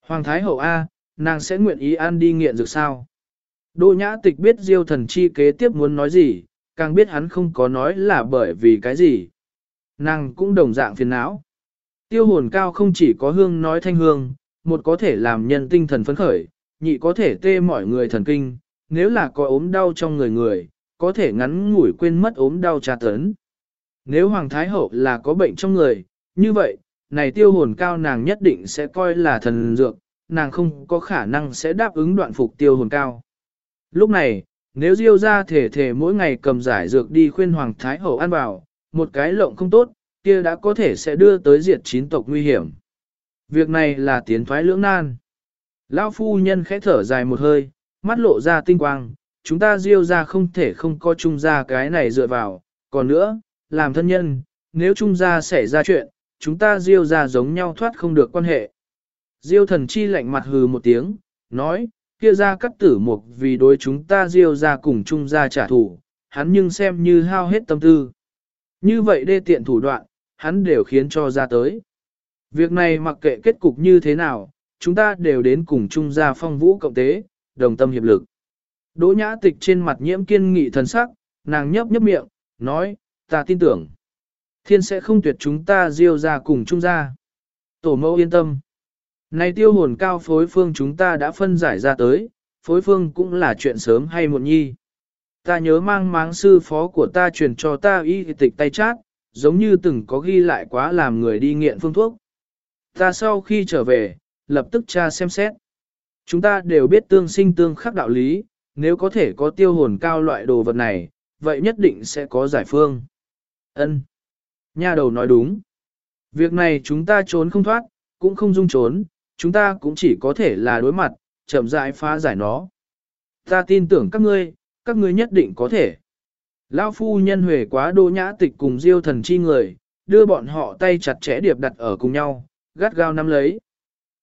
S1: Hoàng Thái Hậu A, nàng sẽ nguyện ý ăn đi nghiện dược sao? Đỗ nhã tịch biết diêu thần chi kế tiếp muốn nói gì, càng biết hắn không có nói là bởi vì cái gì. Nàng cũng đồng dạng phiền não. Tiêu hồn cao không chỉ có hương nói thanh hương, một có thể làm nhân tinh thần phấn khởi, nhị có thể tê mọi người thần kinh, nếu là có ốm đau trong người người, có thể ngắn ngủi quên mất ốm đau tra tấn. Nếu Hoàng Thái Hậu là có bệnh trong người, như vậy, này tiêu hồn cao nàng nhất định sẽ coi là thần dược, nàng không có khả năng sẽ đáp ứng đoạn phục tiêu hồn cao. Lúc này, nếu Diêu ra thể thể mỗi ngày cầm giải dược đi khuyên Hoàng Thái Hậu ăn vào, một cái lộng không tốt, kia đã có thể sẽ đưa tới diệt chín tộc nguy hiểm. Việc này là tiến thoái lưỡng nan. Lão phu nhân khẽ thở dài một hơi, mắt lộ ra tinh quang, chúng ta Diêu ra không thể không có trung gia cái này dựa vào, còn nữa, làm thân nhân, nếu trung gia xảy ra chuyện, chúng ta Diêu ra giống nhau thoát không được quan hệ. Diêu thần chi lạnh mặt hừ một tiếng, nói, kia ra cắt tử mục vì đối chúng ta Diêu ra cùng trung gia trả thù, hắn nhưng xem như hao hết tâm tư. Như vậy đê tiện thủ đoạn, hắn đều khiến cho ra tới. Việc này mặc kệ kết cục như thế nào, chúng ta đều đến cùng trung gia phong vũ cộng tế, đồng tâm hiệp lực. Đỗ nhã tịch trên mặt nhiễm kiên nghị thần sắc, nàng nhấp nhấp miệng, nói, ta tin tưởng. Thiên sẽ không tuyệt chúng ta diêu ra cùng chung ra. Tổ mẫu yên tâm. Này tiêu hồn cao phối phương chúng ta đã phân giải ra tới, phối phương cũng là chuyện sớm hay muộn nhi. Ta nhớ mang máng sư phó của ta truyền cho ta y tịch tay chát, giống như từng có ghi lại quá làm người đi nghiện phương thuốc. Ta sau khi trở về, lập tức tra xem xét. Chúng ta đều biết tương sinh tương khắc đạo lý, nếu có thể có tiêu hồn cao loại đồ vật này, vậy nhất định sẽ có giải phương. Ân. Nha đầu nói đúng. Việc này chúng ta trốn không thoát, cũng không dung trốn, chúng ta cũng chỉ có thể là đối mặt, chậm rãi phá giải nó. Ta tin tưởng các ngươi, các ngươi nhất định có thể. Lão phu nhân huề quá đô nhã tịch cùng diêu thần chi người, đưa bọn họ tay chặt chẽ điệp đặt ở cùng nhau, gắt gao nắm lấy.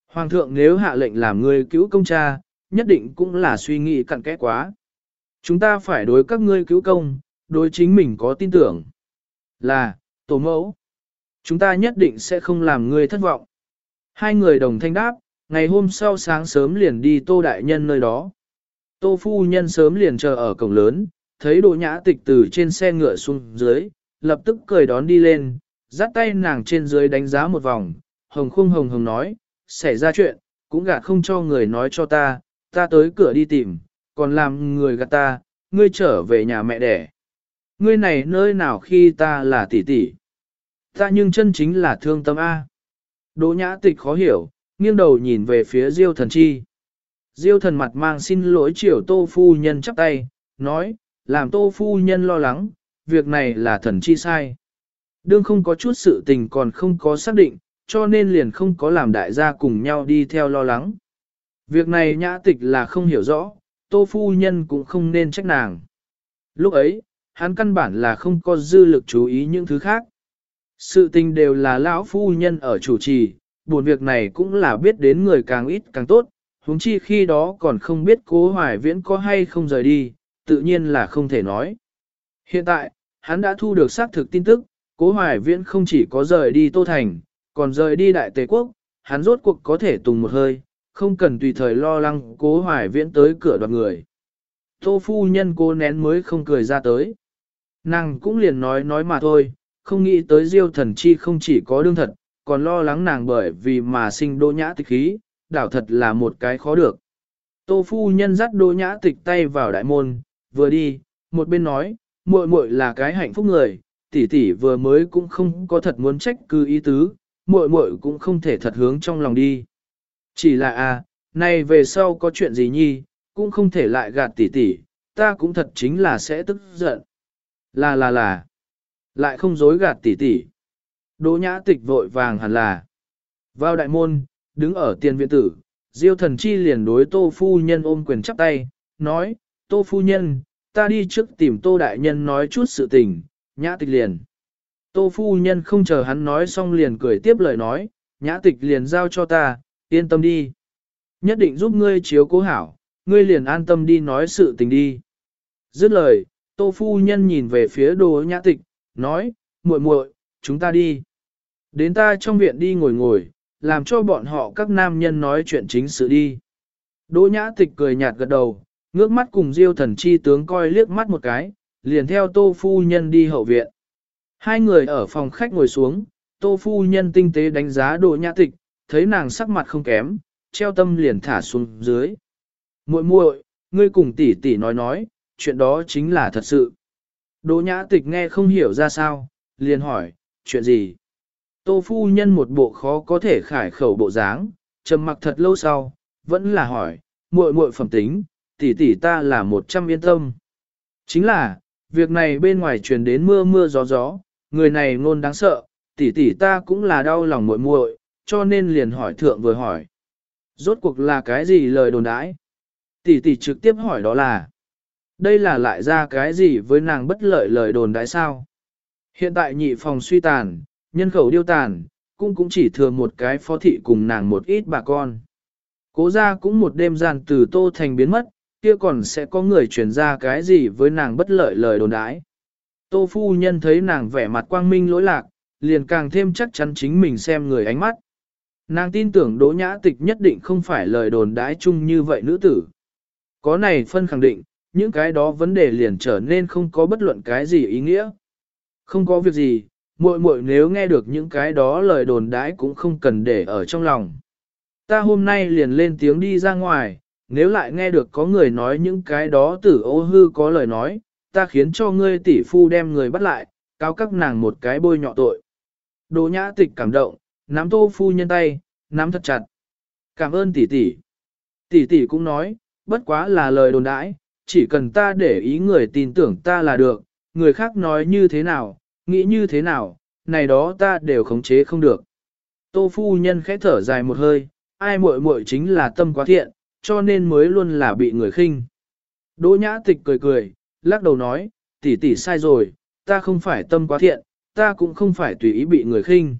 S1: Hoàng thượng nếu hạ lệnh làm người cứu công cha, nhất định cũng là suy nghĩ cặn kẽ quá. Chúng ta phải đối các ngươi cứu công, đối chính mình có tin tưởng. Là, tổ mẫu. Chúng ta nhất định sẽ không làm ngươi thất vọng. Hai người đồng thanh đáp, ngày hôm sau sáng sớm liền đi tô đại nhân nơi đó. Tô phu nhân sớm liền chờ ở cổng lớn, thấy đồ nhã tịch từ trên xe ngựa xuống dưới, lập tức cười đón đi lên, dắt tay nàng trên dưới đánh giá một vòng, hồng khung hồng hồng nói, xảy ra chuyện, cũng gạt không cho người nói cho ta, ta tới cửa đi tìm, còn làm người gạt ta, ngươi trở về nhà mẹ đẻ. Ngươi này nơi nào khi ta là tỷ tỷ. Ta nhưng chân chính là thương tâm A. Đỗ nhã tịch khó hiểu, nghiêng đầu nhìn về phía diêu thần chi. Diêu thần mặt mang xin lỗi chiều tô phu nhân chắp tay, nói, làm tô phu nhân lo lắng, việc này là thần chi sai. Đương không có chút sự tình còn không có xác định, cho nên liền không có làm đại gia cùng nhau đi theo lo lắng. Việc này nhã tịch là không hiểu rõ, tô phu nhân cũng không nên trách nàng. Lúc ấy, hắn căn bản là không có dư lực chú ý những thứ khác. Sự tình đều là lão phu nhân ở chủ trì, buồn việc này cũng là biết đến người càng ít càng tốt, huống chi khi đó còn không biết cố hoài viễn có hay không rời đi, tự nhiên là không thể nói. Hiện tại, hắn đã thu được xác thực tin tức, cố hoài viễn không chỉ có rời đi Tô Thành, còn rời đi Đại Tề Quốc, hắn rốt cuộc có thể tùng một hơi, không cần tùy thời lo lắng cố hoài viễn tới cửa đoạt người. Tô phu nhân cố nén mới không cười ra tới. Nàng cũng liền nói nói mà thôi, không nghĩ tới diêu thần chi không chỉ có đương thật, còn lo lắng nàng bởi vì mà sinh đô nhã tịch khí, đảo thật là một cái khó được. Tô phu nhân dắt đô nhã tịch tay vào đại môn, vừa đi, một bên nói, muội muội là cái hạnh phúc người, tỷ tỷ vừa mới cũng không có thật muốn trách cư ý tứ, muội muội cũng không thể thật hướng trong lòng đi. Chỉ là à, này về sau có chuyện gì nhi, cũng không thể lại gạt tỷ tỷ, ta cũng thật chính là sẽ tức giận. Là là là, lại không dối gạt tỷ tỷ. Đỗ nhã tịch vội vàng hẳn là. Vào đại môn, đứng ở tiền viện tử, Diêu thần chi liền đối tô phu nhân ôm quyền chắp tay, nói, tô phu nhân, ta đi trước tìm tô đại nhân nói chút sự tình, nhã tịch liền. Tô phu nhân không chờ hắn nói xong liền cười tiếp lời nói, nhã tịch liền giao cho ta, yên tâm đi. Nhất định giúp ngươi chiếu cố hảo, ngươi liền an tâm đi nói sự tình đi. Dứt lời, tô phu nhân nhìn về phía đồ nhã tịch, nói, muội muội, chúng ta đi. Đến ta trong viện đi ngồi ngồi, làm cho bọn họ các nam nhân nói chuyện chính sự đi. Đỗ nhã tịch cười nhạt gật đầu, ngước mắt cùng diêu thần chi tướng coi liếc mắt một cái, liền theo tô phu nhân đi hậu viện. Hai người ở phòng khách ngồi xuống, tô phu nhân tinh tế đánh giá đỗ nhã tịch, thấy nàng sắc mặt không kém, treo tâm liền thả xuống dưới. muội muội, ngươi cùng tỷ tỷ nói nói, chuyện đó chính là thật sự. Đỗ nhã tịch nghe không hiểu ra sao, liền hỏi, chuyện gì? Tô phu nhân một bộ khó có thể khải khẩu bộ dáng, trầm mặc thật lâu sau, vẫn là hỏi, muội muội phẩm tính, tỷ tỷ ta là một trăm yên tâm. Chính là, việc này bên ngoài truyền đến mưa mưa gió gió, người này ngôn đáng sợ, tỷ tỷ ta cũng là đau lòng muội muội, cho nên liền hỏi thượng vừa hỏi. Rốt cuộc là cái gì lời đồn đãi? Tỷ tỷ trực tiếp hỏi đó là, đây là lại ra cái gì với nàng bất lợi lời đồn đãi sao? Hiện tại nhị phòng suy tàn, nhân khẩu điêu tàn, cũng cũng chỉ thừa một cái phó thị cùng nàng một ít bà con. Cố ra cũng một đêm gian từ Tô Thành biến mất, kia còn sẽ có người truyền ra cái gì với nàng bất lợi lời đồn đãi. Tô phu nhân thấy nàng vẻ mặt quang minh lỗi lạc, liền càng thêm chắc chắn chính mình xem người ánh mắt. Nàng tin tưởng đỗ nhã tịch nhất định không phải lời đồn đãi chung như vậy nữ tử. Có này phân khẳng định, những cái đó vấn đề liền trở nên không có bất luận cái gì ý nghĩa. Không có việc gì, muội muội nếu nghe được những cái đó lời đồn đãi cũng không cần để ở trong lòng. Ta hôm nay liền lên tiếng đi ra ngoài, nếu lại nghe được có người nói những cái đó tử ô hư có lời nói, ta khiến cho ngươi tỷ phu đem người bắt lại, cáo các nàng một cái bôi nhọ tội. Đỗ nhã tịch cảm động, nắm tô phu nhân tay, nắm thật chặt. Cảm ơn tỷ tỷ. Tỷ tỷ cũng nói, bất quá là lời đồn đãi, chỉ cần ta để ý người tin tưởng ta là được, người khác nói như thế nào, nghĩ như thế nào, này đó ta đều khống chế không được. Tô phu nhân khẽ thở dài một hơi, ai muội muội chính là tâm quá thiện, cho nên mới luôn là bị người khinh. Đỗ nhã tịch cười cười, lắc đầu nói, tỷ tỷ sai rồi, ta không phải tâm quá thiện, ta cũng không phải tùy ý bị người khinh.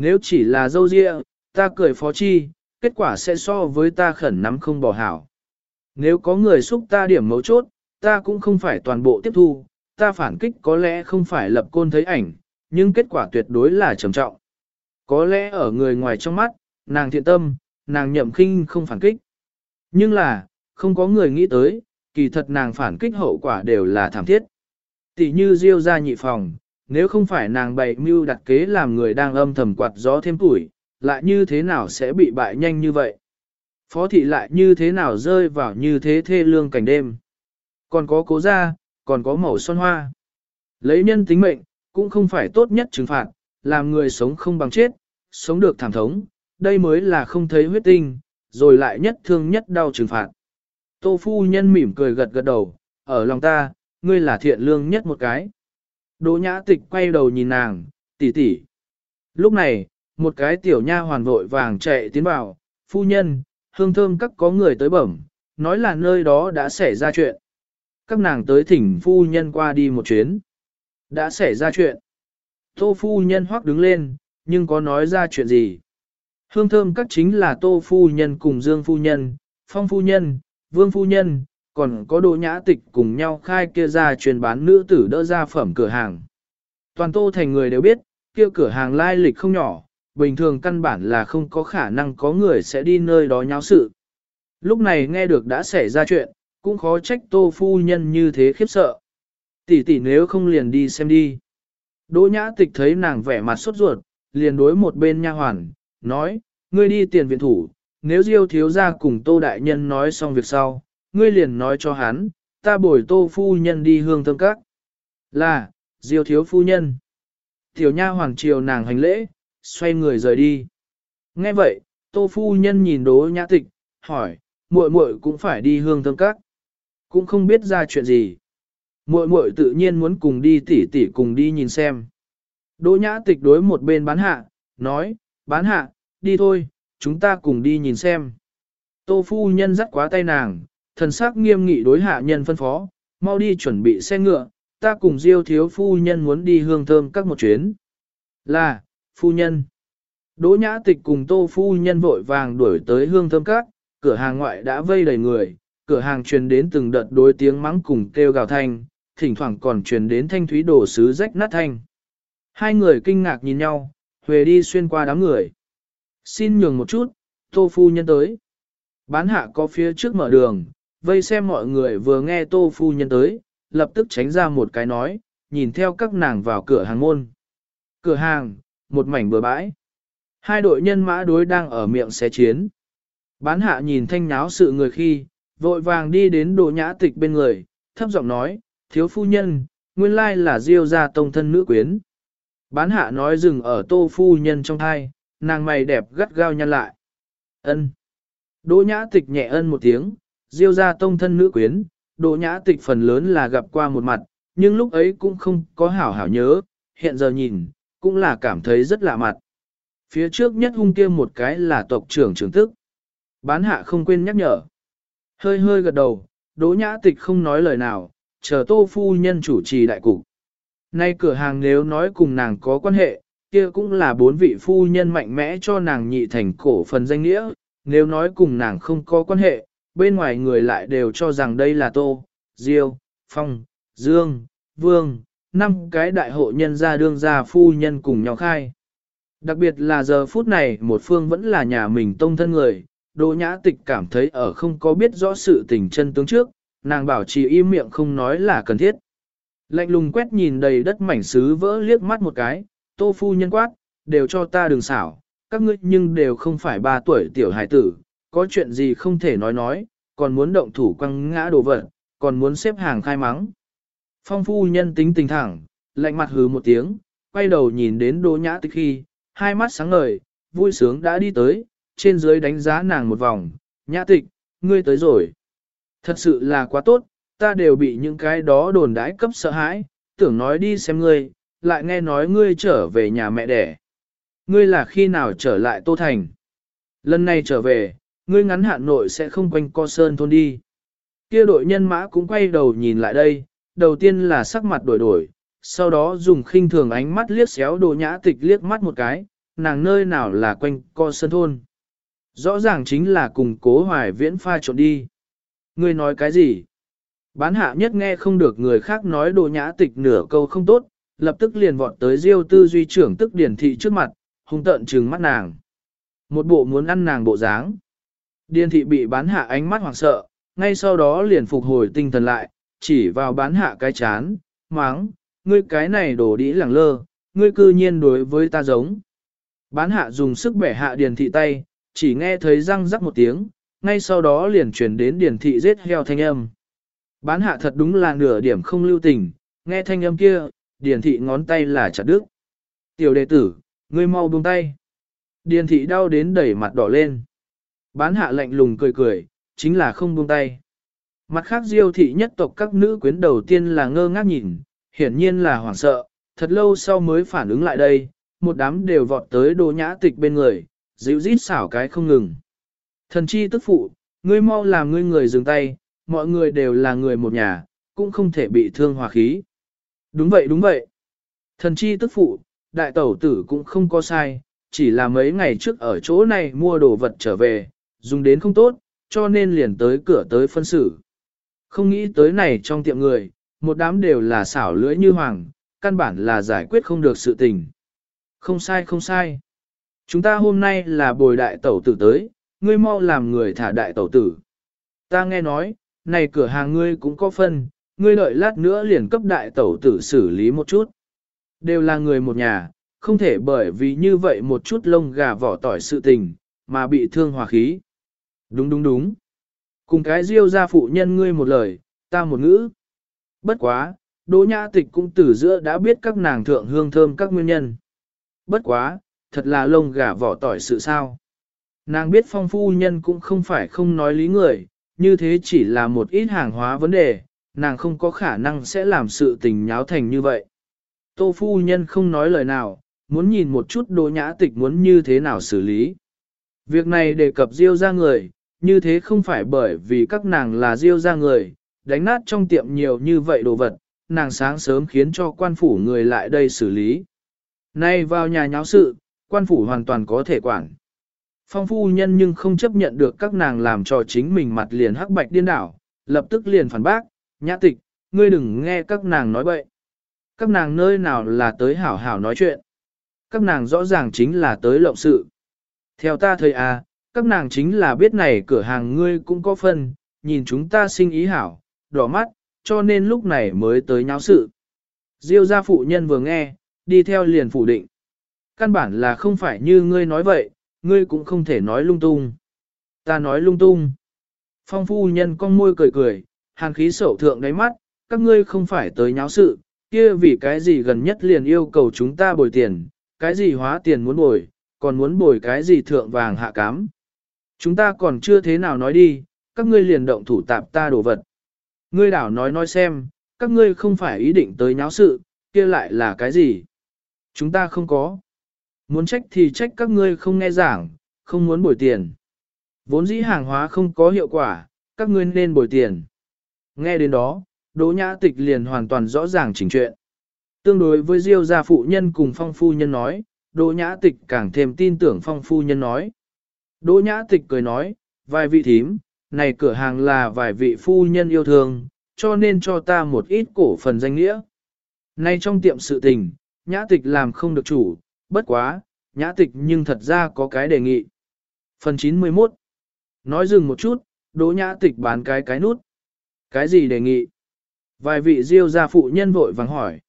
S1: Nếu chỉ là dâu dịa, ta cười phó chi, kết quả sẽ so với ta khẩn nắm không bỏ hảo. Nếu có người xúc ta điểm mấu chốt, ta cũng không phải toàn bộ tiếp thu, ta phản kích có lẽ không phải lập côn thấy ảnh, nhưng kết quả tuyệt đối là trầm trọng. Có lẽ ở người ngoài trong mắt, nàng thiện tâm, nàng nhậm khinh không phản kích. Nhưng là, không có người nghĩ tới, kỳ thật nàng phản kích hậu quả đều là thảm thiết. Tỷ như diêu ra nhị phòng, nếu không phải nàng bày mưu đặt kế làm người đang âm thầm quạt gió thêm tuổi, lại như thế nào sẽ bị bại nhanh như vậy? Phó thị lại như thế nào rơi vào như thế thê lương cảnh đêm? Còn có cố gia, còn có màu son hoa. Lấy nhân tính mệnh, cũng không phải tốt nhất trừng phạt, làm người sống không bằng chết, sống được thảm thống, đây mới là không thấy huyết tinh, rồi lại nhất thương nhất đau trừng phạt. Tô phu nhân mỉm cười gật gật đầu, ở lòng ta, ngươi là thiện lương nhất một cái. Đỗ nhã tịch quay đầu nhìn nàng, tỷ tỷ. Lúc này, một cái tiểu nha hoàn vội vàng chạy tiến vào, phu nhân, hương thơm các có người tới bẩm, nói là nơi đó đã xảy ra chuyện. Các nàng tới thỉnh phu nhân qua đi một chuyến. Đã xảy ra chuyện. Tô phu nhân hoắc đứng lên, nhưng có nói ra chuyện gì? Hương thơm các chính là tô phu nhân cùng dương phu nhân, phong phu nhân, vương phu nhân, còn có đỗ nhã tịch cùng nhau khai kia ra truyền bán nữ tử đỡ ra phẩm cửa hàng. Toàn tô thành người đều biết, kia cửa hàng lai lịch không nhỏ, bình thường căn bản là không có khả năng có người sẽ đi nơi đó nháo sự. Lúc này nghe được đã xảy ra chuyện, cũng khó trách tô phu nhân như thế khiếp sợ. Tỷ tỷ nếu không liền đi xem đi. Đỗ nhã tịch thấy nàng vẻ mặt sốt ruột, liền đối một bên nha hoàn, nói, ngươi đi tiền viện thủ, nếu diêu thiếu ra cùng tô đại nhân nói xong việc sau, ngươi liền nói cho hắn, ta bồi tô phu nhân đi hương thơm các. Là, diêu thiếu phu nhân. Tiểu nha hoàng triều nàng hành lễ, xoay người rời đi. Nghe vậy, tô phu nhân nhìn đỗ nhã tịch, hỏi, muội muội cũng phải đi hương thơm các. Cũng không biết ra chuyện gì. Muội muội tự nhiên muốn cùng đi tỉ tỉ cùng đi nhìn xem. Đỗ nhã tịch đối một bên bán hạ, nói, bán hạ, đi thôi, chúng ta cùng đi nhìn xem. Tô phu nhân dắt quá tay nàng, thần sắc nghiêm nghị đối hạ nhân phân phó, mau đi chuẩn bị xe ngựa, ta cùng diêu thiếu phu nhân muốn đi hương thơm các một chuyến. Là, phu nhân. Đỗ nhã tịch cùng tô phu nhân vội vàng đuổi tới hương thơm các, cửa hàng ngoại đã vây đầy người, cửa hàng truyền đến từng đợt đối tiếng mắng cùng kêu gào thanh, thỉnh thoảng còn truyền đến thanh thúy đổ sứ rách nát thanh. Hai người kinh ngạc nhìn nhau, huề đi xuyên qua đám người. Xin nhường một chút, tô phu nhân tới. Bán hạ có phía trước mở đường, vây xem mọi người vừa nghe tô phu nhân tới, lập tức tránh ra một cái nói, nhìn theo các nàng vào cửa hàng môn. Cửa hàng, một mảnh bừa bãi. Hai đội nhân mã đối đang ở miệng xé chiến. Bán hạ nhìn thanh nháo sự người khi, vội vàng đi đến đồ nhã tịch bên người, thấp giọng nói, thiếu phu nhân, nguyên lai là diêu gia tông thân nữ quyến. Bán hạ nói dừng ở tô phu nhân trong thai, nàng mày đẹp gắt gao nhăn lại. ân Đỗ nhã tịch nhẹ ân một tiếng, diêu gia tông thân nữ quyến, đỗ nhã tịch phần lớn là gặp qua một mặt, nhưng lúc ấy cũng không có hảo hảo nhớ, hiện giờ nhìn, cũng là cảm thấy rất lạ mặt. Phía trước nhất hung kia một cái là tộc trưởng trưởng tức. Bán hạ không quên nhắc nhở. Hơi hơi gật đầu, đỗ nhã tịch không nói lời nào, chờ tô phu nhân chủ trì đại cục. Nay cửa hàng nếu nói cùng nàng có quan hệ, kia cũng là bốn vị phu nhân mạnh mẽ cho nàng nhị thành cổ phần danh nghĩa, nếu nói cùng nàng không có quan hệ, bên ngoài người lại đều cho rằng đây là Tô, Diêu, Phong, Dương, Vương, năm cái đại hộ nhân gia đương gia phu nhân cùng nhau khai. Đặc biệt là giờ phút này một phương vẫn là nhà mình tông thân người, Đỗ Nhã Tịch cảm thấy ở không có biết rõ sự tình chân tướng trước, nàng bảo trì im miệng không nói là cần thiết. Lạnh lùng quét nhìn đầy đất mảnh sứ vỡ liếc mắt một cái, tô phu nhân quát, đều cho ta đừng xảo, các ngươi nhưng đều không phải ba tuổi tiểu hải tử, có chuyện gì không thể nói nói, còn muốn động thủ quăng ngã đồ vật, còn muốn xếp hàng khai mắng. Phong phu nhân tính tình thẳng, lạnh mặt hừ một tiếng, quay đầu nhìn đến đỗ nhã tịch khi, hai mắt sáng ngời, vui sướng đã đi tới, trên dưới đánh giá nàng một vòng, nhã tịch, ngươi tới rồi. Thật sự là quá tốt, ta đều bị những cái đó đồn đãi cấp sợ hãi, tưởng nói đi xem ngươi, lại nghe nói ngươi trở về nhà mẹ đẻ. Ngươi là khi nào trở lại Tô Thành? Lần này trở về, ngươi ngắn hạn nội sẽ không quanh co sơn thôn đi. Kia đội nhân mã cũng quay đầu nhìn lại đây, đầu tiên là sắc mặt đổi đổi, sau đó dùng khinh thường ánh mắt liếc xéo đồ nhã tịch liếc mắt một cái, nàng nơi nào là quanh co sơn thôn. Rõ ràng chính là cùng cố hoài viễn pha trộn đi. Ngươi nói cái gì? Bán hạ nhất nghe không được người khác nói đồ nhã tịch nửa câu không tốt, lập tức liền vọt tới diêu tư duy trưởng tức điển thị trước mặt, hung tợn trừng mắt nàng. Một bộ muốn ăn nàng bộ dáng. Điền thị bị bán hạ ánh mắt hoảng sợ, ngay sau đó liền phục hồi tinh thần lại, chỉ vào bán hạ cái chán, máng, ngươi cái này đổ đĩ lẳng lơ, ngươi cư nhiên đối với ta giống. Bán hạ dùng sức bẻ hạ điền thị tay, chỉ nghe thấy răng rắc một tiếng, ngay sau đó liền chuyển đến điền thị giết heo thanh âm. Bán hạ thật đúng là nửa điểm không lưu tình, nghe thanh âm kia, điền thị ngón tay là chặt đứt. Tiểu đệ tử, ngươi mau buông tay. Điền thị đau đến đẩy mặt đỏ lên. Bán hạ lạnh lùng cười cười, chính là không buông tay. Mặt khác diêu thị nhất tộc các nữ quyến đầu tiên là ngơ ngác nhìn, hiển nhiên là hoảng sợ, thật lâu sau mới phản ứng lại đây, một đám đều vọt tới đồ nhã tịch bên người, dịu rít xảo cái không ngừng. Thần chi tức phụ, ngươi mau làm ngươi người dừng tay, mọi người đều là người một nhà, cũng không thể bị thương hòa khí. Đúng vậy đúng vậy. Thần chi tức phụ, đại tẩu tử cũng không có sai, chỉ là mấy ngày trước ở chỗ này mua đồ vật trở về, dùng đến không tốt, cho nên liền tới cửa tới phân xử. Không nghĩ tới này trong tiệm người, một đám đều là xảo lưỡi như hoàng, căn bản là giải quyết không được sự tình. Không sai không sai. Chúng ta hôm nay là bồi đại tẩu tử tới, ngươi mau làm người thả đại tẩu tử. Ta nghe nói, này cửa hàng ngươi cũng có phân, ngươi đợi lát nữa liền cấp đại tẩu tử xử lý một chút. Đều là người một nhà, không thể bởi vì như vậy một chút lông gà vỏ tỏi sự tình, mà bị thương hòa khí. Đúng đúng đúng. Cùng cái diêu ra phụ nhân ngươi một lời, ta một ngữ. Bất quá, Đỗ Nhã Tịch cũng từ giữa đã biết các nàng thượng hương thơm các nguyên nhân. Bất quá, thật là lông gà vỏ tỏi sự sao. Nàng biết phong phu nhân cũng không phải không nói lý người, như thế chỉ là một ít hàng hóa vấn đề, nàng không có khả năng sẽ làm sự tình nháo thành như vậy. Tô phu nhân không nói lời nào, muốn nhìn một chút đỗ nhã tịch muốn như thế nào xử lý. Việc này đề cập diêu ra người, như thế không phải bởi vì các nàng là diêu ra người, đánh nát trong tiệm nhiều như vậy đồ vật, nàng sáng sớm khiến cho quan phủ người lại đây xử lý. Nay vào nhà nháo sự, quan phủ hoàn toàn có thể quản. Phong phu nhân nhưng không chấp nhận được các nàng làm cho chính mình mặt liền hắc bạch điên đảo, lập tức liền phản bác, nhã tịch, ngươi đừng nghe các nàng nói bậy. Các nàng nơi nào là tới hảo hảo nói chuyện. Các nàng rõ ràng chính là tới lộng sự. Theo ta thời à, các nàng chính là biết này cửa hàng ngươi cũng có phân, nhìn chúng ta sinh ý hảo, đỏ mắt, cho nên lúc này mới tới nháo sự. Diêu gia phụ nhân vừa nghe, đi theo liền phủ định. Căn bản là không phải như ngươi nói vậy, ngươi cũng không thể nói lung tung. Ta nói lung tung. Phong phu nhân con môi cười cười, hàn khí sậu thượng đáy mắt, các ngươi không phải tới nháo sự, kia vì cái gì gần nhất liền yêu cầu chúng ta bồi tiền, cái gì hóa tiền muốn bồi, còn muốn bồi cái gì thượng vàng hạ cám. Chúng ta còn chưa thế nào nói đi, các ngươi liền động thủ tạp ta đồ vật. Ngươi đảo nói nói xem, các ngươi không phải ý định tới nháo sự, kia lại là cái gì? Chúng ta không có. Muốn trách thì trách các ngươi không nghe giảng, không muốn bồi tiền. Vốn dĩ hàng hóa không có hiệu quả, các ngươi nên bồi tiền. Nghe đến đó, Đỗ Nhã Tịch liền hoàn toàn rõ ràng chỉnh chuyện. Tương đối với Diêu gia phụ nhân cùng Phong phu nhân nói, Đỗ Nhã Tịch càng thêm tin tưởng Phong phu nhân nói. Đỗ Nhã Tịch cười nói, vài vị thím, này cửa hàng là vài vị phu nhân yêu thương, cho nên cho ta một ít cổ phần danh nghĩa. Nay trong tiệm sự tình, Nhã Tịch làm không được chủ, bất quá, Nhã Tịch nhưng thật ra có cái đề nghị. Phần 91 Nói dừng một chút, Đỗ Nhã Tịch bán cái cái nút. Cái gì đề nghị? Vài vị diêu gia phụ nhân vội vàng hỏi.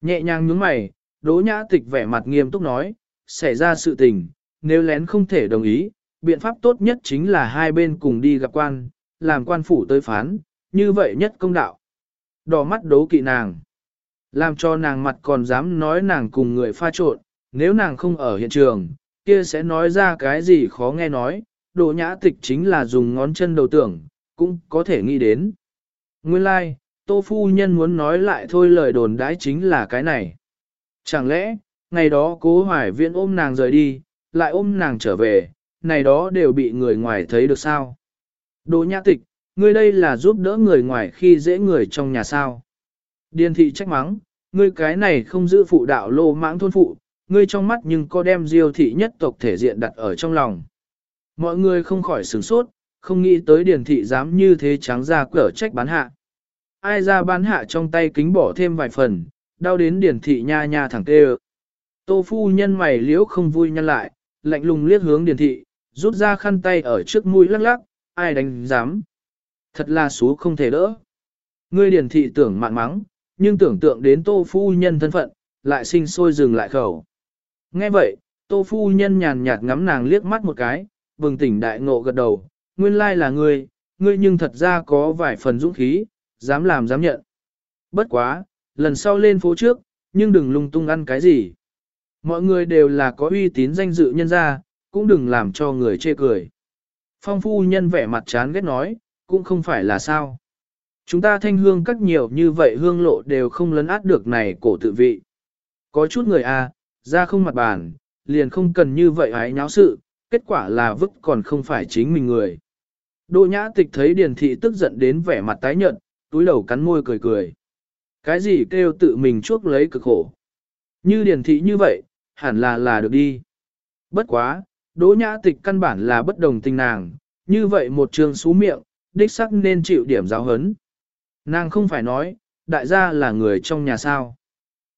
S1: Nhẹ nhàng nhướng mày, Đỗ Nhã Tịch vẻ mặt nghiêm túc nói, xảy ra sự tình, nếu lén không thể đồng ý, biện pháp tốt nhất chính là hai bên cùng đi gặp quan, làm quan phủ tới phán, như vậy nhất công đạo. Đỏ mắt đố kỵ nàng. Làm cho nàng mặt còn dám nói nàng cùng người pha trộn, nếu nàng không ở hiện trường, kia sẽ nói ra cái gì khó nghe nói, đồ nhã tịch chính là dùng ngón chân đầu tưởng, cũng có thể nghĩ đến. Nguyên lai, like, tô phu nhân muốn nói lại thôi lời đồn đãi chính là cái này. Chẳng lẽ, ngày đó cố hoài viễn ôm nàng rời đi, lại ôm nàng trở về, này đó đều bị người ngoài thấy được sao? Đỗ nhã tịch, ngươi đây là giúp đỡ người ngoài khi dễ người trong nhà sao? Điền thị trách mắng, ngươi cái này không giữ phụ đạo lô mãng thôn phụ, ngươi trong mắt nhưng có đem diêu thị nhất tộc thể diện đặt ở trong lòng. Mọi người không khỏi sửng sốt, không nghĩ tới điền thị dám như thế trắng ra cỡ trách bán hạ. Ai ra bán hạ trong tay kính bỏ thêm vài phần, đau đến điền thị nha nha thẳng tê Tô phu nhân mày liễu không vui nhăn lại, lạnh lùng liếc hướng điền thị, rút ra khăn tay ở trước mũi lắc lắc, ai đánh dám. Thật là số không thể đỡ. Ngươi điển thị tưởng mạn mắng, nhưng tưởng tượng đến tô phu nhân thân phận, lại sinh sôi dừng lại khẩu. Nghe vậy, tô phu nhân nhàn nhạt ngắm nàng liếc mắt một cái, bừng tỉnh đại ngộ gật đầu, nguyên lai là ngươi, ngươi nhưng thật ra có vài phần dũng khí, dám làm dám nhận. Bất quá, lần sau lên phố trước, nhưng đừng lung tung ăn cái gì. Mọi người đều là có uy tín danh dự nhân gia, cũng đừng làm cho người chê cười. Phong phu nhân vẻ mặt chán ghét nói, cũng không phải là sao. Chúng ta thanh hương các nhiều như vậy hương lộ đều không lấn át được này cổ tự vị. Có chút người a, à, ra không mặt bàn, liền không cần như vậy hái nháo sự, kết quả là vứt còn không phải chính mình người. Đỗ nhã tịch thấy điền thị tức giận đến vẻ mặt tái nhợt, túi đầu cắn môi cười cười. Cái gì kêu tự mình chuốc lấy cực khổ. Như điền thị như vậy, hẳn là là được đi. Bất quá, Đỗ nhã tịch căn bản là bất đồng tình nàng, như vậy một trường xú miệng, đích sắc nên chịu điểm giáo hấn. Nàng không phải nói, đại gia là người trong nhà sao.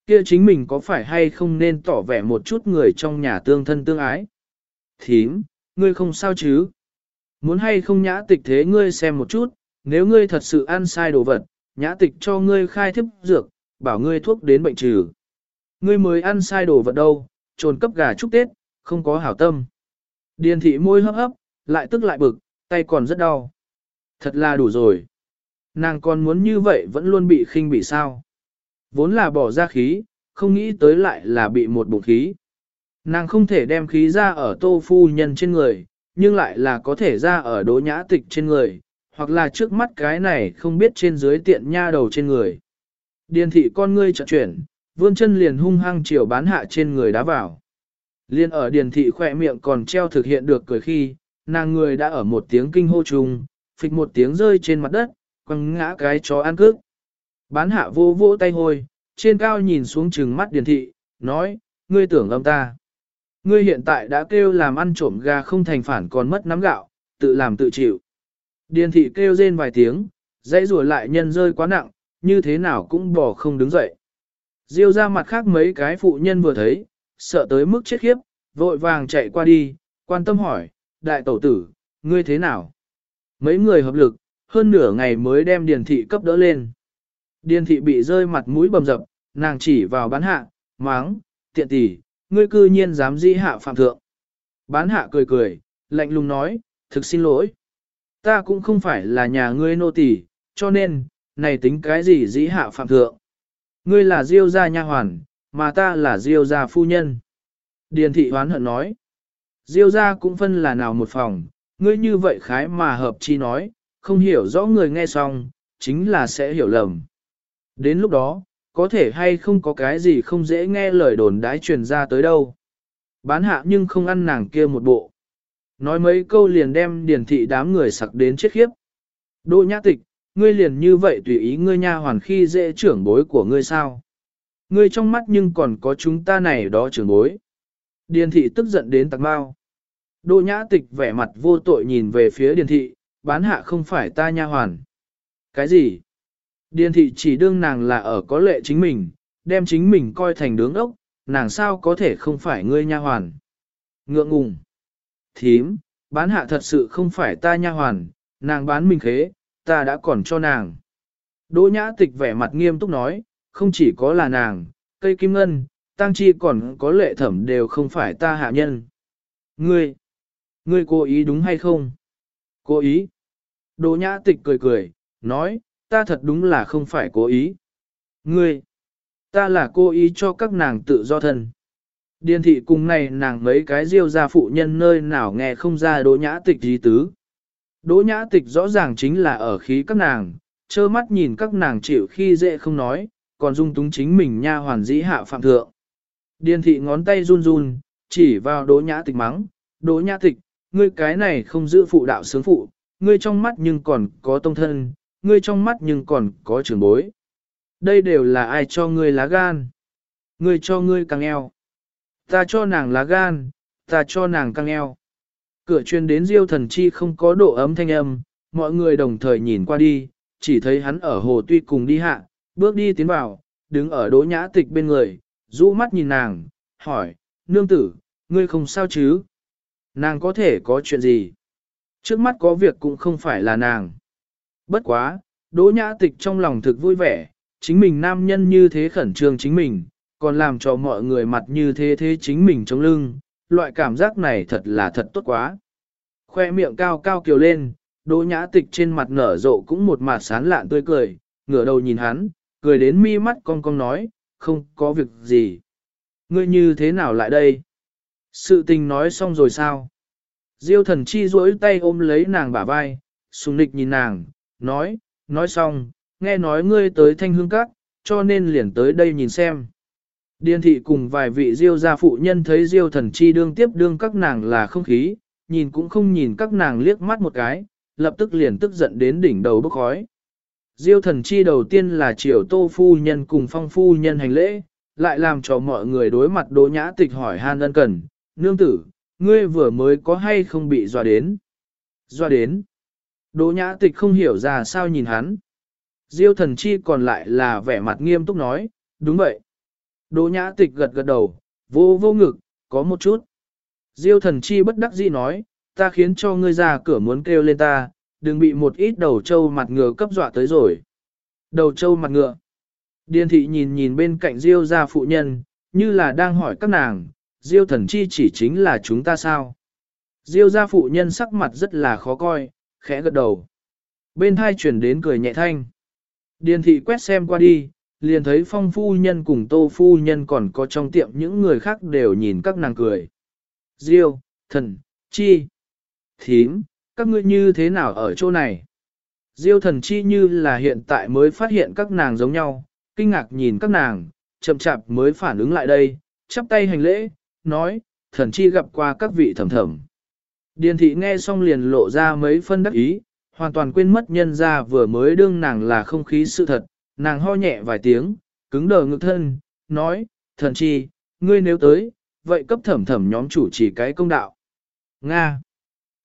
S1: Kia chính mình có phải hay không nên tỏ vẻ một chút người trong nhà tương thân tương ái. Thím, ngươi không sao chứ? Muốn hay không nhã tịch thế ngươi xem một chút, nếu ngươi thật sự ăn sai đồ vật, nhã tịch cho ngươi khai thiếp dược, bảo ngươi thuốc đến bệnh trừ. Ngươi mới ăn sai đồ vật đâu, trồn cấp gà chúc Tết, không có hảo tâm. Điền thị môi hấp hấp, lại tức lại bực, tay còn rất đau. Thật là đủ rồi. Nàng còn muốn như vậy vẫn luôn bị khinh bị sao. Vốn là bỏ ra khí, không nghĩ tới lại là bị một bụng khí. Nàng không thể đem khí ra ở tô phu nhân trên người, nhưng lại là có thể ra ở đỗ nhã tịch trên người, hoặc là trước mắt cái này không biết trên dưới tiện nha đầu trên người. Điền thị con ngươi chợt chuyển, vươn chân liền hung hăng chiều bán hạ trên người đá vào. Liên ở điền thị khỏe miệng còn treo thực hiện được cười khi, nàng người đã ở một tiếng kinh hô trùng, phịch một tiếng rơi trên mặt đất, quăng ngã cái chó ăn cước. Bán hạ vô vỗ tay hôi, trên cao nhìn xuống trừng mắt điền thị, nói, ngươi tưởng âm ta. Ngươi hiện tại đã kêu làm ăn trộm gà không thành phản còn mất nắm gạo, tự làm tự chịu. Điền thị kêu rên vài tiếng, dãy rùa lại nhân rơi quá nặng, như thế nào cũng bỏ không đứng dậy. Diêu ra mặt khác mấy cái phụ nhân vừa thấy, sợ tới mức chết khiếp, vội vàng chạy qua đi, quan tâm hỏi, đại tẩu tử, ngươi thế nào? Mấy người hợp lực, hơn nửa ngày mới đem điền thị cấp đỡ lên. Điền thị bị rơi mặt mũi bầm dập, nàng chỉ vào bán hạ, máng, tiện tỷ, ngươi cư nhiên dám di hạ phạm thượng. Bán hạ cười cười, lạnh lùng nói, thực xin lỗi. Ta cũng không phải là nhà ngươi nô tỳ, cho nên, này tính cái gì dĩ hạ phạm thượng. Ngươi là diêu gia nha hoàn, mà ta là diêu gia phu nhân. Điền thị hoán hận nói. Diêu gia cũng phân là nào một phòng, ngươi như vậy khái mà hợp chi nói, không hiểu rõ người nghe xong, chính là sẽ hiểu lầm. Đến lúc đó, có thể hay không có cái gì không dễ nghe lời đồn đãi truyền ra tới đâu. Bán hạ nhưng không ăn nàng kia một bộ. Nói mấy câu liền đem điền thị đám người sặc đến chết khiếp. Đỗ nhã tịch, ngươi liền như vậy tùy ý ngươi nha hoàn khi dễ trưởng bối của ngươi sao. Ngươi trong mắt nhưng còn có chúng ta này đó trưởng bối. Điền thị tức giận đến tạc bao. Đỗ nhã tịch vẻ mặt vô tội nhìn về phía điền thị, bán hạ không phải ta nha hoàn. Cái gì? Điền thị chỉ đương nàng là ở có lệ chính mình, đem chính mình coi thành đứng ốc, nàng sao có thể không phải ngươi nha hoàn. Ngượng ngùng. Thím, bán hạ thật sự không phải ta nha hoàn, nàng bán mình khế, ta đã còn cho nàng. Đỗ nhã tịch vẻ mặt nghiêm túc nói, không chỉ có là nàng, cây kim ngân, tăng chi còn có lệ thẩm đều không phải ta hạ nhân. Ngươi, ngươi cố ý đúng hay không? Cố ý. Đỗ nhã tịch cười cười, nói, ta thật đúng là không phải cố ý. Ngươi, ta là cố ý cho các nàng tự do thân. Điền thị cùng này nàng mấy cái riêu ra phụ nhân nơi nào nghe không ra đỗ nhã tịch gì tứ. Đỗ nhã tịch rõ ràng chính là ở khí các nàng, trơ mắt nhìn các nàng chịu khi dễ không nói, còn dung túng chính mình nha hoàn dĩ hạ phạm thượng. Điền thị ngón tay run run, chỉ vào đỗ nhã tịch mắng, đỗ nhã tịch, ngươi cái này không giữ phụ đạo sướng phụ, ngươi trong mắt nhưng còn có tông thân, ngươi trong mắt nhưng còn có trường bối. Đây đều là ai cho ngươi lá gan? Ngươi cho ngươi căng eo. Ta cho nàng lá gan, ta cho nàng căng eo. Cửa chuyên đến diêu thần chi không có độ ấm thanh âm, mọi người đồng thời nhìn qua đi, chỉ thấy hắn ở hồ tuy cùng đi hạ, bước đi tiến vào, đứng ở đỗ nhã tịch bên người, rũ mắt nhìn nàng, hỏi, nương tử, ngươi không sao chứ? Nàng có thể có chuyện gì? Trước mắt có việc cũng không phải là nàng. Bất quá, đỗ nhã tịch trong lòng thực vui vẻ, chính mình nam nhân như thế khẩn trương chính mình, còn làm cho mọi người mặt như thế thế chính mình trong lưng, loại cảm giác này thật là thật tốt quá. Khoe miệng cao cao kiều lên, đỗ nhã tịch trên mặt nở rộ cũng một mặt sán lạn tươi cười, ngửa đầu nhìn hắn, cười đến mi mắt cong cong nói, không có việc gì. Ngươi như thế nào lại đây? Sự tình nói xong rồi sao? Diêu thần chi duỗi tay ôm lấy nàng bả vai, sùng nịch nhìn nàng, nói, nói xong, nghe nói ngươi tới thanh hương các, cho nên liền tới đây nhìn xem. Điền thị cùng vài vị diêu gia phụ nhân thấy diêu thần chi đương tiếp đương các nàng là không khí, nhìn cũng không nhìn các nàng liếc mắt một cái, lập tức liền tức giận đến đỉnh đầu bốc khói. Diêu thần chi đầu tiên là triều tô phu nhân cùng phong phu nhân hành lễ, lại làm cho mọi người đối mặt đỗ nhã tịch hỏi han ân cần, nương tử, ngươi vừa mới có hay không bị dọa đến? Dọa đến. Đỗ nhã tịch không hiểu ra sao nhìn hắn. Diêu thần chi còn lại là vẻ mặt nghiêm túc nói, đúng vậy. Đỗ nhã tịch gật gật đầu, vô vô ngực, có một chút. Diêu thần chi bất đắc dĩ nói, ta khiến cho ngươi ra cửa muốn kêu lên ta, đừng bị một ít đầu trâu mặt ngựa cấp dọa tới rồi. Đầu trâu mặt ngựa. Điền thị nhìn nhìn bên cạnh Diêu gia phụ nhân, như là đang hỏi các nàng, Diêu thần chi chỉ chính là chúng ta sao? Diêu gia phụ nhân sắc mặt rất là khó coi, khẽ gật đầu. Bên thai chuyển đến cười nhẹ thanh. Điền thị quét xem qua đi, liền thấy phong phu nhân cùng tô phu nhân còn có trong tiệm những người khác đều nhìn các nàng cười. Diêu, thần, chi, thím, các ngươi như thế nào ở chỗ này? Diêu thần chi như là hiện tại mới phát hiện các nàng giống nhau, kinh ngạc nhìn các nàng, chậm chạp mới phản ứng lại đây, chắp tay hành lễ, nói, thần chi gặp qua các vị thẩm thẩm. Điền thị nghe xong liền lộ ra mấy phân đắc ý, hoàn toàn quên mất nhân ra vừa mới đương nàng là không khí sự thật, nàng ho nhẹ vài tiếng, cứng đờ ngực thân, nói, thần chi, ngươi nếu tới, vậy cấp thẩm thẩm nhóm chủ chỉ cái công đạo. Nga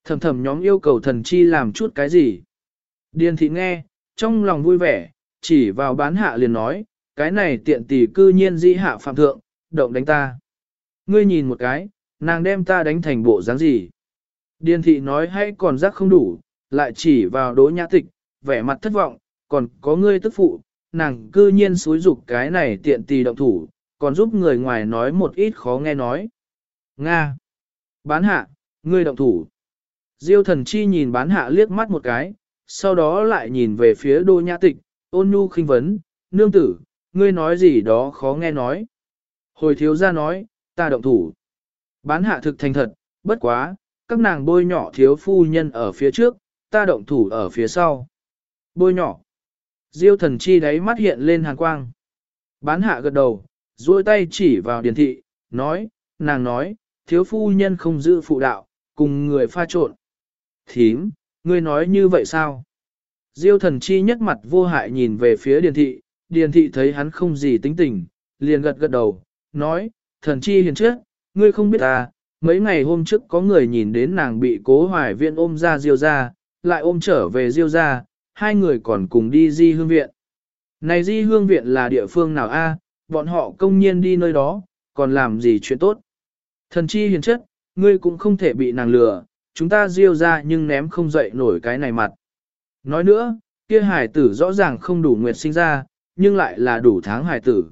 S1: thầm thầm nhóm yêu cầu thần chi làm chút cái gì? Điền thị nghe, trong lòng vui vẻ, chỉ vào bán hạ liền nói, cái này tiện tỷ cư nhiên di hạ phạm thượng, động đánh ta. Ngươi nhìn một cái, nàng đem ta đánh thành bộ dáng gì? Điền thị nói hay còn rắc không đủ, lại chỉ vào đỗ nhã tịch, vẻ mặt thất vọng, còn có ngươi tức phụ, nàng cư nhiên xúi dục cái này tiện tỷ động thủ, còn giúp người ngoài nói một ít khó nghe nói. Nga! Bán hạ, ngươi động thủ. Diêu thần chi nhìn bán hạ liếc mắt một cái, sau đó lại nhìn về phía đô nhã tịch, ôn nhu khinh vấn, nương tử, ngươi nói gì đó khó nghe nói. Hồi thiếu ra nói, ta động thủ. Bán hạ thực thành thật, bất quá, các nàng bôi nhỏ thiếu phu nhân ở phía trước, ta động thủ ở phía sau. Bôi nhỏ. Diêu thần chi đáy mắt hiện lên hàn quang. Bán hạ gật đầu, duỗi tay chỉ vào điền thị, nói, nàng nói, thiếu phu nhân không giữ phụ đạo, cùng người pha trộn. Thím, ngươi nói như vậy sao? Diêu thần chi nhất mặt vô hại nhìn về phía điền thị, điền thị thấy hắn không gì tính tình, liền gật gật đầu, nói, thần chi hiền trước, ngươi không biết ta, mấy ngày hôm trước có người nhìn đến nàng bị cố hoài viện ôm ra diêu ra, lại ôm trở về diêu ra, hai người còn cùng đi di hương viện. Này di hương viện là địa phương nào a? bọn họ công nhiên đi nơi đó, còn làm gì chuyện tốt. Thần chi hiền chất, ngươi cũng không thể bị nàng lừa, chúng ta diêu ra nhưng ném không dậy nổi cái này mặt. Nói nữa, kia hải tử rõ ràng không đủ nguyệt sinh ra, nhưng lại là đủ tháng hải tử.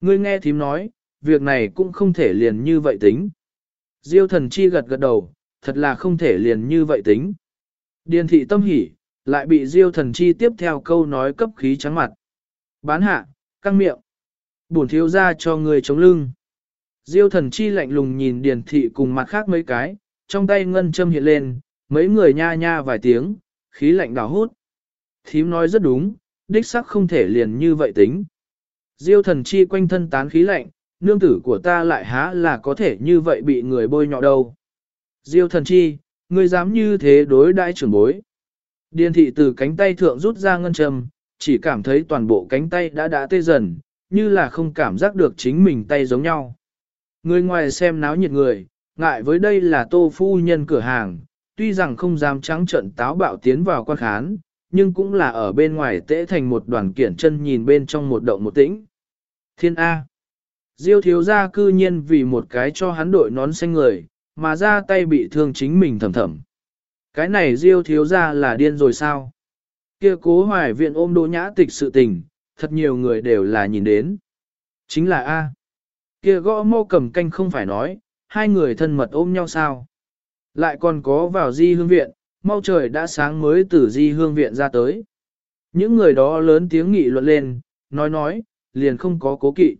S1: Ngươi nghe thím nói, việc này cũng không thể liền như vậy tính. Diêu thần chi gật gật đầu, thật là không thể liền như vậy tính. Điền thị tâm hỉ, lại bị diêu thần chi tiếp theo câu nói cấp khí trắng mặt. Bán hạ, căng miệng. Bổn thiếu ra cho người chống lưng. Diêu thần chi lạnh lùng nhìn điền thị cùng mặt khác mấy cái, trong tay ngân châm hiện lên, mấy người nha nha vài tiếng, khí lạnh đào hút. Thím nói rất đúng, đích sắc không thể liền như vậy tính. Diêu thần chi quanh thân tán khí lạnh, nương tử của ta lại há là có thể như vậy bị người bôi nhọ đâu. Diêu thần chi, ngươi dám như thế đối đại trưởng bối. Điền thị từ cánh tay thượng rút ra ngân châm, chỉ cảm thấy toàn bộ cánh tay đã đã tê dần, như là không cảm giác được chính mình tay giống nhau. Người ngoài xem náo nhiệt người, ngại với đây là tô phu nhân cửa hàng, tuy rằng không dám trắng trận táo bạo tiến vào quan khán, nhưng cũng là ở bên ngoài tễ thành một đoàn kiển chân nhìn bên trong một động một tĩnh. Thiên A. Diêu thiếu gia cư nhiên vì một cái cho hắn đội nón xanh người, mà ra tay bị thương chính mình thầm thầm. Cái này diêu thiếu gia là điên rồi sao? Kia cố hoài viện ôm đỗ nhã tịch sự tình, thật nhiều người đều là nhìn đến. Chính là A. Kia gõ mô cầm canh không phải nói, hai người thân mật ôm nhau sao? Lại còn có vào di hương viện, mau trời đã sáng mới từ di hương viện ra tới. Những người đó lớn tiếng nghị luận lên, nói nói, liền không có cố kỵ.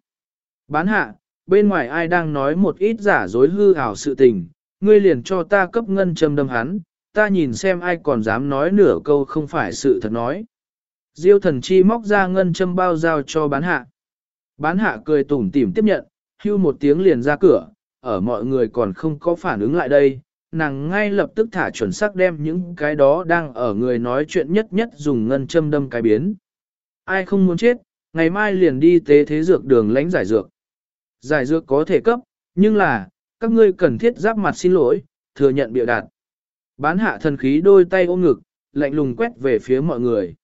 S1: Bán hạ, bên ngoài ai đang nói một ít giả dối hư ảo sự tình, ngươi liền cho ta cấp ngân châm đâm hắn, ta nhìn xem ai còn dám nói nửa câu không phải sự thật nói. Diêu thần chi móc ra ngân châm bao giao cho bán hạ. Bán hạ cười tủm tỉm tiếp nhận, hưu một tiếng liền ra cửa, ở mọi người còn không có phản ứng lại đây, nàng ngay lập tức thả chuẩn xác đem những cái đó đang ở người nói chuyện nhất nhất dùng ngân châm đâm cái biến. Ai không muốn chết, ngày mai liền đi tế thế dược đường lãnh giải dược. Giải dược có thể cấp, nhưng là, các ngươi cần thiết giáp mặt xin lỗi, thừa nhận biểu đạt. Bán hạ thần khí đôi tay ôm ngực, lạnh lùng quét về phía mọi người.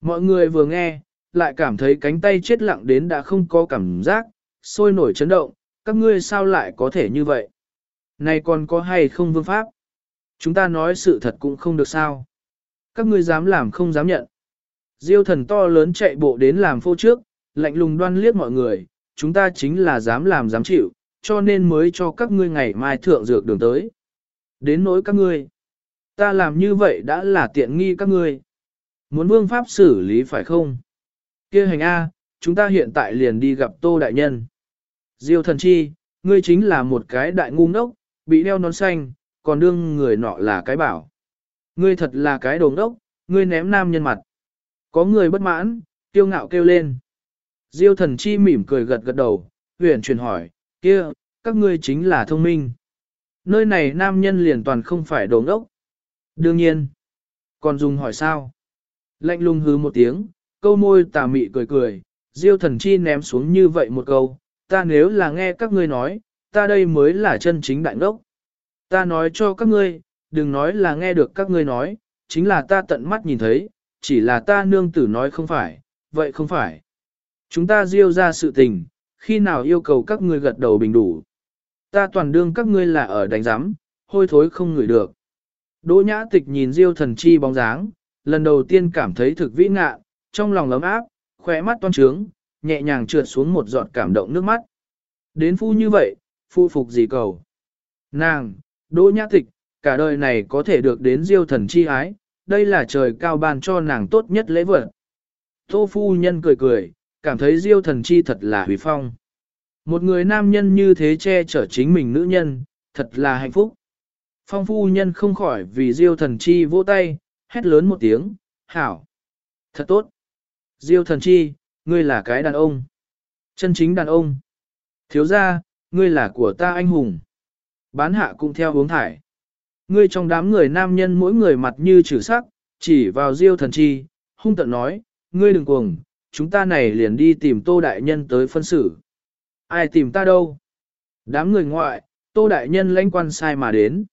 S1: Mọi người vừa nghe, lại cảm thấy cánh tay chết lặng đến đã không có cảm giác, sôi nổi chấn động, các ngươi sao lại có thể như vậy? Này còn có hay không vương pháp? Chúng ta nói sự thật cũng không được sao. Các ngươi dám làm không dám nhận. Diêu thần to lớn chạy bộ đến làm phô trước, lạnh lùng đoan liếc mọi người, chúng ta chính là dám làm dám chịu, cho nên mới cho các ngươi ngày mai thượng dược đường tới. Đến nỗi các ngươi, ta làm như vậy đã là tiện nghi các ngươi. Muốn vương pháp xử lý phải không? kia hành A, chúng ta hiện tại liền đi gặp Tô Đại Nhân. Diêu thần chi, ngươi chính là một cái đại ngu ngốc, bị đeo nón xanh, còn đương người nọ là cái bảo. Ngươi thật là cái đồ ngốc, ngươi ném nam nhân mặt. Có người bất mãn, tiêu ngạo kêu lên. Diêu thần chi mỉm cười gật gật đầu, huyền truyền hỏi, kia, các ngươi chính là thông minh. nơi này nam nhân liền toàn không phải đồ ngốc. Đương nhiên, còn dùng hỏi sao? Lạnh lùng hứ một tiếng, câu môi tà mị cười cười, diêu thần chi ném xuống như vậy một câu, ta nếu là nghe các ngươi nói, ta đây mới là chân chính đại ngốc. Ta nói cho các ngươi, đừng nói là nghe được các ngươi nói, chính là ta tận mắt nhìn thấy, chỉ là ta nương tử nói không phải, vậy không phải. Chúng ta diêu ra sự tình, khi nào yêu cầu các ngươi gật đầu bình đủ. Ta toàn đương các ngươi là ở đánh giám, hôi thối không ngửi được. Đỗ nhã tịch nhìn diêu thần chi bóng dáng, lần đầu tiên cảm thấy thực vĩ ngạ, trong lòng ấm áp, khỏe mắt toan trướng, nhẹ nhàng trượt xuống một giọt cảm động nước mắt. Đến phu như vậy, phu phục gì cầu. Nàng, đỗ nhã tịch, cả đời này có thể được đến diêu thần chi ái, đây là trời cao ban cho nàng tốt nhất lễ vật. Tô phu nhân cười cười, cảm thấy diêu thần chi thật là hủy phong. Một người nam nhân như thế che chở chính mình nữ nhân, thật là hạnh phúc. Phong phu nhân không khỏi vì diêu thần chi vỗ tay, hét lớn một tiếng, hảo. Thật tốt. Diêu thần chi, ngươi là cái đàn ông. Chân chính đàn ông. Thiếu ra, ngươi là của ta anh hùng. Bán hạ cũng theo hướng thải. Ngươi trong đám người nam nhân mỗi người mặt như trừ sắc, chỉ vào diêu thần chi, hung tận nói, ngươi đừng cuồng, chúng ta này liền đi tìm tô đại nhân tới phân xử. Ai tìm ta đâu? Đám người ngoại, tô đại nhân lãnh quan sai mà đến.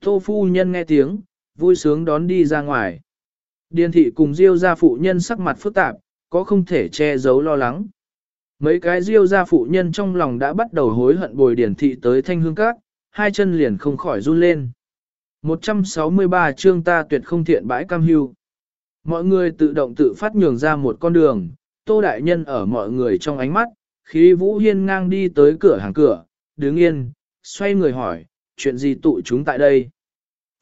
S1: Tô phu nhân nghe tiếng, vui sướng đón đi ra ngoài. Điền thị cùng diêu gia phụ nhân sắc mặt phức tạp, có không thể che giấu lo lắng. Mấy cái diêu gia phụ nhân trong lòng đã bắt đầu hối hận bồi điển thị tới thanh hương các, hai chân liền không khỏi run lên. 163 chương ta tuyệt không thiện bãi cam hưu. Mọi người tự động tự phát nhường ra một con đường, tô đại nhân ở mọi người trong ánh mắt, khi Vũ Hiên ngang đi tới cửa hàng cửa, đứng yên, xoay người hỏi, chuyện gì tụ chúng tại đây?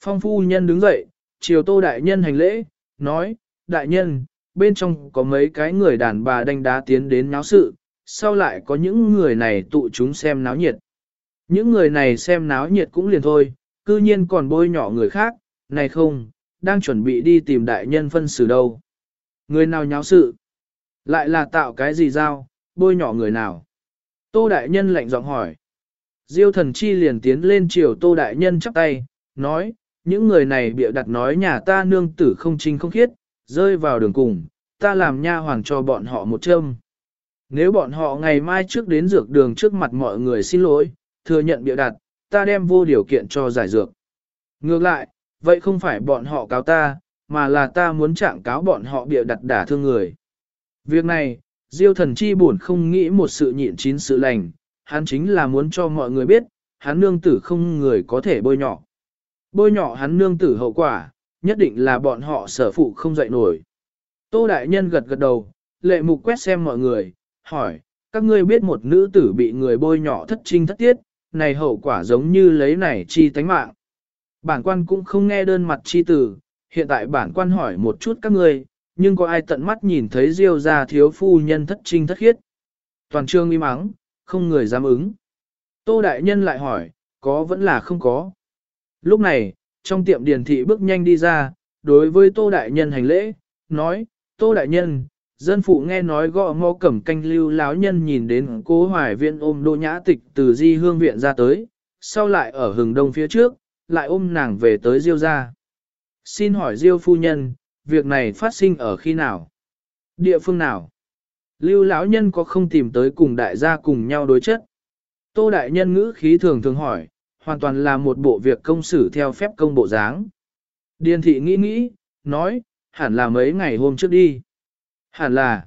S1: Phong phu nhân đứng dậy, chiều tô đại nhân hành lễ, nói, đại nhân, bên trong có mấy cái người đàn bà đánh đá tiến đến náo sự, sau lại có những người này tụ chúng xem náo nhiệt. Những người này xem náo nhiệt cũng liền thôi, cư nhiên còn bôi nhỏ người khác, này không, đang chuẩn bị đi tìm đại nhân phân xử đâu. Người nào nháo sự? Lại là tạo cái gì giao, bôi nhỏ người nào? Tô đại nhân lạnh giọng hỏi. Diêu thần chi liền tiến lên chiều tô đại nhân chắp tay, nói, những người này bịa đặt nói nhà ta nương tử không trinh không khiết, rơi vào đường cùng, ta làm nha hoàng cho bọn họ một châm. Nếu bọn họ ngày mai trước đến dược đường trước mặt mọi người xin lỗi, thừa nhận bịa đặt, ta đem vô điều kiện cho giải dược. Ngược lại, vậy không phải bọn họ cáo ta, mà là ta muốn trạng cáo bọn họ bịa đặt đả thương người. Việc này, Diêu thần chi buồn không nghĩ một sự nhịn chín sự lành, hắn chính là muốn cho mọi người biết, hắn nương tử không người có thể bôi nhỏ. Bôi nhỏ hắn nương tử hậu quả, nhất định là bọn họ sở phụ không dậy nổi. Tô Đại Nhân gật gật đầu, lệ mục quét xem mọi người, hỏi, các ngươi biết một nữ tử bị người bôi nhỏ thất trinh thất tiết, này hậu quả giống như lấy này chi tánh mạng. Bản quan cũng không nghe đơn mặt chi tử, hiện tại bản quan hỏi một chút các ngươi, nhưng có ai tận mắt nhìn thấy diêu ra thiếu phu nhân thất trinh thất khiết. Toàn trương im mắng, không người dám ứng. Tô Đại Nhân lại hỏi, có vẫn là không có. Lúc này, trong tiệm điền thị bước nhanh đi ra, đối với Tô Đại Nhân hành lễ, nói, Tô Đại Nhân, dân phụ nghe nói gõ mò cẩm canh lưu láo nhân nhìn đến cố hoài viện ôm đỗ nhã tịch từ di hương viện ra tới, sau lại ở hừng đông phía trước, lại ôm nàng về tới diêu ra. Xin hỏi diêu phu nhân, việc này phát sinh ở khi nào? Địa phương nào? Lưu lão nhân có không tìm tới cùng đại gia cùng nhau đối chất? Tô đại nhân ngữ khí thường thường hỏi, hoàn toàn là một bộ việc công xử theo phép công bộ dáng. Điền thị nghĩ nghĩ, nói, hẳn là mấy ngày hôm trước đi. Hẳn là,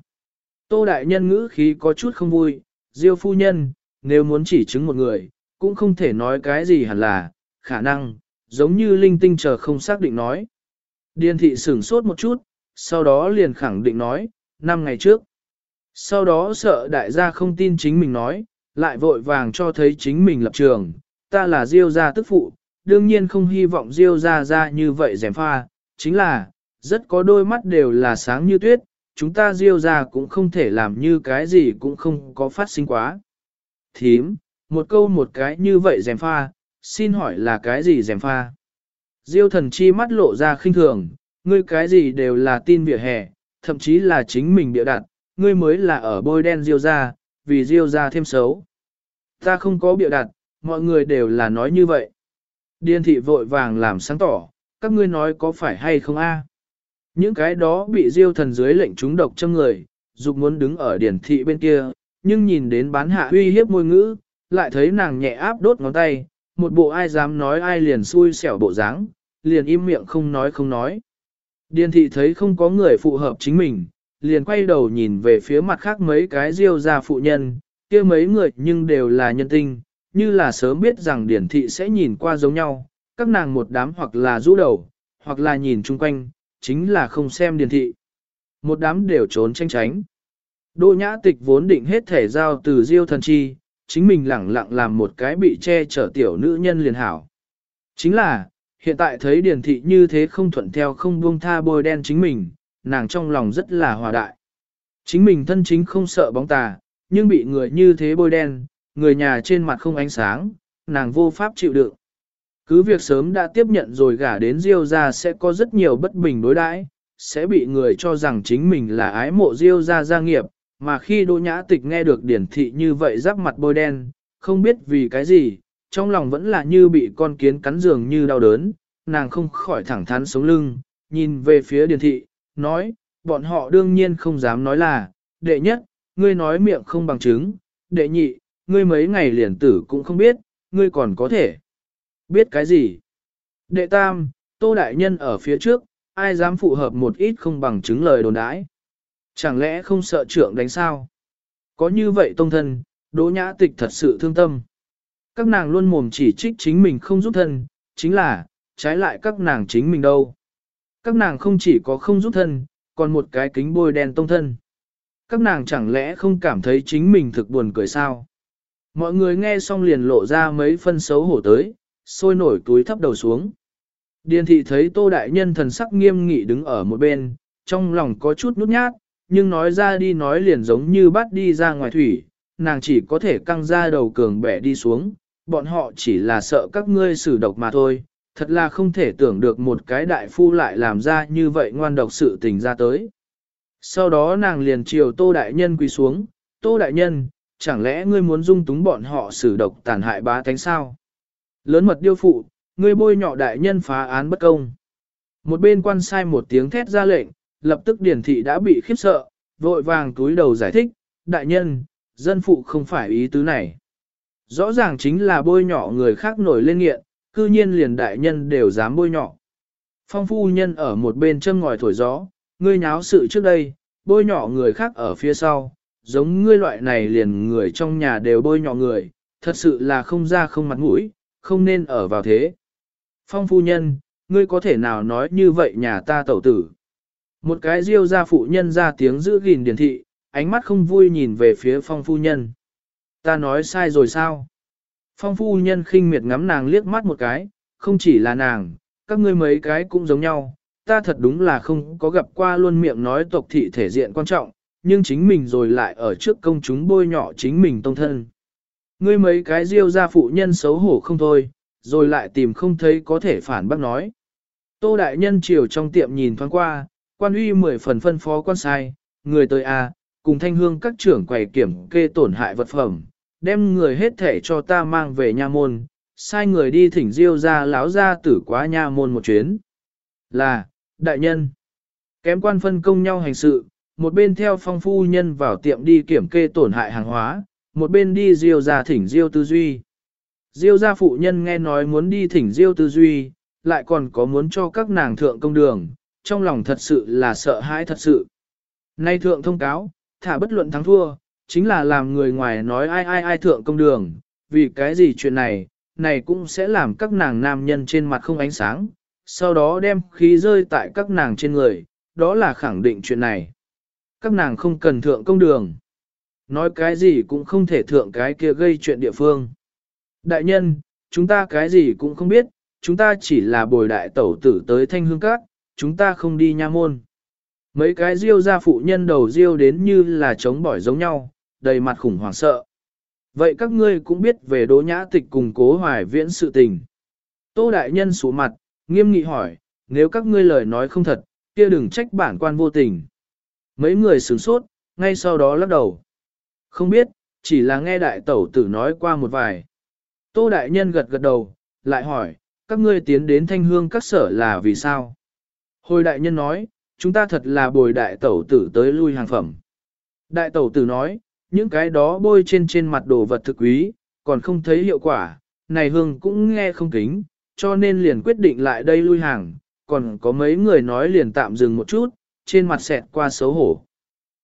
S1: tô đại nhân ngữ khí có chút không vui, diêu phu nhân, nếu muốn chỉ chứng một người, cũng không thể nói cái gì hẳn là, khả năng, giống như linh tinh chờ không xác định nói. Điền thị sửng sốt một chút, sau đó liền khẳng định nói, năm ngày trước. Sau đó sợ đại gia không tin chính mình nói, lại vội vàng cho thấy chính mình lập trường, ta là Diêu gia tức phụ, đương nhiên không hy vọng Diêu gia ra như vậy rèm pha, chính là, rất có đôi mắt đều là sáng như tuyết, chúng ta Diêu gia cũng không thể làm như cái gì cũng không có phát sinh quá. Thím, một câu một cái như vậy rèm pha, xin hỏi là cái gì rèm pha? Diêu thần chi mắt lộ ra khinh thường, ngươi cái gì đều là tin vỉa hè, thậm chí là chính mình bịa đặt, ngươi mới là ở bôi đen Diêu gia, vì Diêu gia thêm xấu. Ta không có bịa đặt, mọi người đều là nói như vậy. Điền thị vội vàng làm sáng tỏ, các ngươi nói có phải hay không a? Những cái đó bị diêu thần dưới lệnh chúng độc châm người, dục muốn đứng ở điển thị bên kia, nhưng nhìn đến bán hạ uy hiếp môi ngữ, lại thấy nàng nhẹ áp đốt ngón tay, một bộ ai dám nói ai liền xui xẻo bộ dáng, liền im miệng không nói không nói. Điền thị thấy không có người phù hợp chính mình, liền quay đầu nhìn về phía mặt khác mấy cái diêu gia phụ nhân, kia mấy người nhưng đều là nhân tinh, như là sớm biết rằng điển thị sẽ nhìn qua giống nhau, các nàng một đám hoặc là rũ đầu, hoặc là nhìn chung quanh, chính là không xem điển thị. Một đám đều trốn tranh tránh. Đỗ nhã tịch vốn định hết thể giao từ diêu thần chi, chính mình lẳng lặng làm một cái bị che chở tiểu nữ nhân liền hảo. Chính là, hiện tại thấy điển thị như thế không thuận theo không buông tha bôi đen chính mình, nàng trong lòng rất là hòa đại. Chính mình thân chính không sợ bóng tà, nhưng bị người như thế bôi đen, người nhà trên mặt không ánh sáng, nàng vô pháp chịu đựng. Cứ việc sớm đã tiếp nhận rồi gả đến Diêu ra sẽ có rất nhiều bất bình đối đãi, sẽ bị người cho rằng chính mình là ái mộ Diêu ra gia nghiệp, mà khi Đỗ Nhã Tịch nghe được điển thị như vậy rắc mặt bôi đen, không biết vì cái gì, trong lòng vẫn là như bị con kiến cắn giường như đau đớn, nàng không khỏi thẳng thắn sống lưng, nhìn về phía điển thị, nói, bọn họ đương nhiên không dám nói là, đệ nhất, ngươi nói miệng không bằng chứng, đệ nhị, ngươi mấy ngày liền tử cũng không biết, ngươi còn có thể biết cái gì. Đệ tam, tô đại nhân ở phía trước, ai dám phụ hợp một ít không bằng chứng lời đồn đãi. Chẳng lẽ không sợ trưởng đánh sao? Có như vậy tông thân, đỗ nhã tịch thật sự thương tâm. Các nàng luôn mồm chỉ trích chính mình không giúp thân, chính là, trái lại các nàng chính mình đâu. Các nàng không chỉ có không giúp thân, còn một cái kính bôi đen tông thân. Các nàng chẳng lẽ không cảm thấy chính mình thực buồn cười sao? Mọi người nghe xong liền lộ ra mấy phân xấu hổ tới, sôi nổi túi thấp đầu xuống. Điền thị thấy tô đại nhân thần sắc nghiêm nghị đứng ở một bên, trong lòng có chút nút nhát, nhưng nói ra đi nói liền giống như bắt đi ra ngoài thủy, nàng chỉ có thể căng ra đầu cường bẻ đi xuống, bọn họ chỉ là sợ các ngươi xử độc mà thôi, thật là không thể tưởng được một cái đại phu lại làm ra như vậy ngoan độc sự tình ra tới. Sau đó nàng liền chiều tô đại nhân quỳ xuống, tô đại nhân, chẳng lẽ ngươi muốn dung túng bọn họ xử độc tàn hại bá tánh sao? Lớn mật điêu phụ, ngươi bôi nhọ đại nhân phá án bất công. Một bên quan sai một tiếng thét ra lệnh, lập tức điển thị đã bị khiếp sợ, vội vàng túi đầu giải thích, đại nhân, dân phụ không phải ý tứ này. Rõ ràng chính là bôi nhọ người khác nổi lên nghiện, cư nhiên liền đại nhân đều dám bôi nhọ. Phong phu nhân ở một bên châm ngòi thổi gió, ngươi nháo sự trước đây, bôi nhọ người khác ở phía sau, giống ngươi loại này liền người trong nhà đều bôi nhọ người, thật sự là không ra không mặt mũi, không nên ở vào thế. Phong phu nhân, ngươi có thể nào nói như vậy nhà ta tẩu tử. Một cái riêu ra phụ nhân ra tiếng giữ gìn điển thị, ánh mắt không vui nhìn về phía phong phu nhân. Ta nói sai rồi sao? Phong phu nhân khinh miệt ngắm nàng liếc mắt một cái, không chỉ là nàng, các ngươi mấy cái cũng giống nhau, ta thật đúng là không có gặp qua luôn miệng nói tộc thị thể diện quan trọng, nhưng chính mình rồi lại ở trước công chúng bôi nhọ chính mình tông thân. Ngươi mấy cái riêu ra phụ nhân xấu hổ không thôi, rồi lại tìm không thấy có thể phản bác nói. Tô đại nhân chiều trong tiệm nhìn thoáng qua, quan uy mười phần phân phó quan sai, người tới a, cùng thanh hương các trưởng quầy kiểm kê tổn hại vật phẩm, đem người hết thể cho ta mang về nha môn, sai người đi thỉnh diêu ra láo ra tử quá nha môn một chuyến. Là, đại nhân, kém quan phân công nhau hành sự, một bên theo phong phu nhân vào tiệm đi kiểm kê tổn hại hàng hóa, một bên đi diêu ra thỉnh diêu tư duy. Diêu gia phụ nhân nghe nói muốn đi thỉnh diêu tư duy, lại còn có muốn cho các nàng thượng công đường, trong lòng thật sự là sợ hãi thật sự. Nay thượng thông cáo, thả bất luận thắng thua, chính là làm người ngoài nói ai ai ai thượng công đường, vì cái gì chuyện này, này cũng sẽ làm các nàng nam nhân trên mặt không ánh sáng, sau đó đem khí rơi tại các nàng trên người, đó là khẳng định chuyện này. Các nàng không cần thượng công đường. Nói cái gì cũng không thể thượng cái kia gây chuyện địa phương. Đại nhân, chúng ta cái gì cũng không biết, chúng ta chỉ là bồi đại tẩu tử tới thanh hương các, chúng ta không đi nha môn. Mấy cái riêu ra phụ nhân đầu riêu đến như là chống bỏi giống nhau, đầy mặt khủng hoảng sợ. Vậy các ngươi cũng biết về đỗ nhã tịch cùng cố hoài viễn sự tình. Tô đại nhân sủ mặt, nghiêm nghị hỏi, nếu các ngươi lời nói không thật, kia đừng trách bản quan vô tình. Mấy người sửng sốt, ngay sau đó lắc đầu. Không biết, chỉ là nghe đại tẩu tử nói qua một vài. Tô đại nhân gật gật đầu, lại hỏi, các ngươi tiến đến thanh hương các sở là vì sao? Hồi đại nhân nói, chúng ta thật là bồi đại tẩu tử tới lui hàng phẩm. Đại tẩu tử nói, những cái đó bôi trên trên mặt đồ vật thực quý, còn không thấy hiệu quả, này hương cũng nghe không kính, cho nên liền quyết định lại đây lui hàng, còn có mấy người nói liền tạm dừng một chút, trên mặt xẹt qua xấu hổ.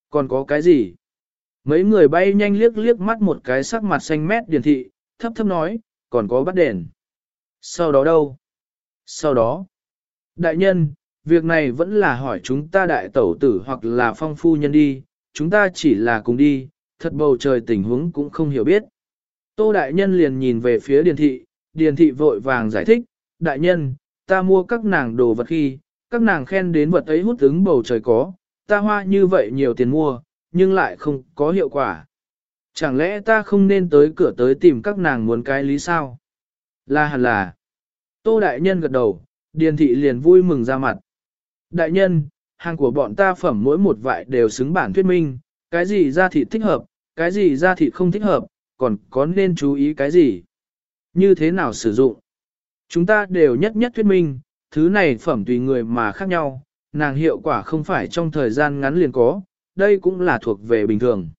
S1: Còn có cái gì? Mấy người bay nhanh liếc liếc mắt một cái sắc mặt xanh mét điển thị, thấp thấp nói, còn có bắt đèn. Sau đó đâu? Sau đó, đại nhân, việc này vẫn là hỏi chúng ta đại tẩu tử hoặc là phong phu nhân đi, chúng ta chỉ là cùng đi, thật bầu trời tình huống cũng không hiểu biết. Tô đại nhân liền nhìn về phía điền thị, điền thị vội vàng giải thích, đại nhân, ta mua các nàng đồ vật khi, các nàng khen đến vật ấy hút ứng bầu trời có, ta hoa như vậy nhiều tiền mua, nhưng lại không có hiệu quả. Chẳng lẽ ta không nên tới cửa tới tìm các nàng muốn cái lý sao? Là hẳn là. Tô đại nhân gật đầu, điền thị liền vui mừng ra mặt. Đại nhân, hàng của bọn ta phẩm mỗi một vại đều xứng bản thuyết minh, cái gì ra thị thích hợp, cái gì ra thị không thích hợp, còn có nên chú ý cái gì. Như thế nào sử dụng. Chúng ta đều nhất nhất thuyết minh, thứ này phẩm tùy người mà khác nhau, nàng hiệu quả không phải trong thời gian ngắn liền có, đây cũng là thuộc về bình thường.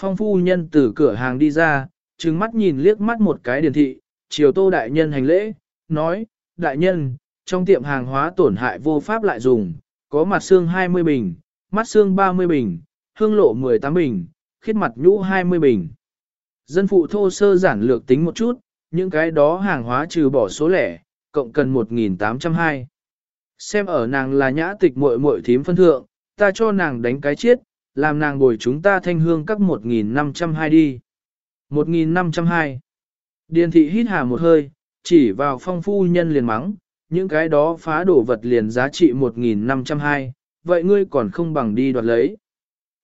S1: Phong phu nhân từ cửa hàng đi ra, trừng mắt nhìn liếc mắt một cái điển thị, chiều tô đại nhân hành lễ, nói, đại nhân, trong tiệm hàng hóa tổn hại vô pháp lại dùng, có mặt xương 20 bình, mắt xương 30 bình, hương lộ 18 bình, khiết mặt nhũ 20 bình. Dân phụ thô sơ giản lược tính một chút, những cái đó hàng hóa trừ bỏ số lẻ, cộng cần 1.802. Xem ở nàng là nhã tịch muội muội thím phân thượng, ta cho nàng đánh cái chiết, làm nàng bồi chúng ta thanh hương các 1.502 đi. 1.502. Điền thị hít hà một hơi, chỉ vào phong phu nhân liền mắng, những cái đó phá đổ vật liền giá trị 1.502, vậy ngươi còn không bằng đi đoạt lấy.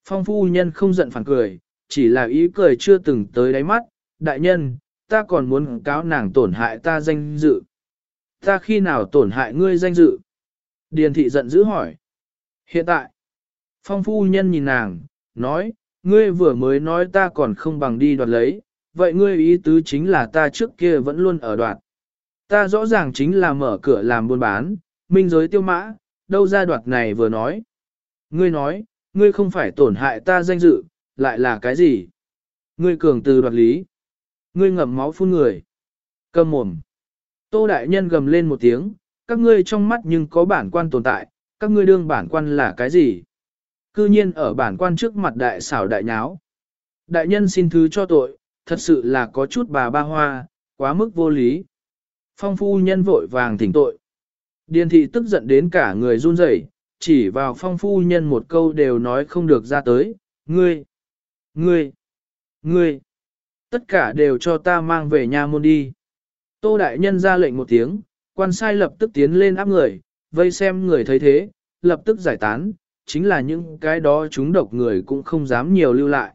S1: Phong phu nhân không giận phản cười, chỉ là ý cười chưa từng tới đáy mắt, đại nhân, ta còn muốn cáo nàng tổn hại ta danh dự. Ta khi nào tổn hại ngươi danh dự? Điền thị giận dữ hỏi. Hiện tại, phong phu nhân nhìn nàng, nói, ngươi vừa mới nói ta còn không bằng đi đoạt lấy, vậy ngươi ý tứ chính là ta trước kia vẫn luôn ở đoạt. Ta rõ ràng chính là mở cửa làm buôn bán, minh giới tiêu mã, đâu ra đoạt này vừa nói. Ngươi nói, ngươi không phải tổn hại ta danh dự, lại là cái gì? Ngươi cường từ đoạt lý. Ngươi ngậm máu phun người. Cầm mồm. Tô đại nhân gầm lên một tiếng, các ngươi trong mắt nhưng có bản quan tồn tại, các ngươi đương bản quan là cái gì? Cư nhiên ở bản quan trước mặt đại xảo đại nháo. Đại nhân xin thứ cho tội, thật sự là có chút bà ba hoa, quá mức vô lý. Phong phu nhân vội vàng thỉnh tội. Điền thị tức giận đến cả người run rẩy, chỉ vào phong phu nhân một câu đều nói không được ra tới, ngươi, ngươi, ngươi, tất cả đều cho ta mang về nhà môn đi. Tô đại nhân ra lệnh một tiếng, quan sai lập tức tiến lên áp người, vây xem người thấy thế, lập tức giải tán, chính là những cái đó chúng độc người cũng không dám nhiều lưu lại.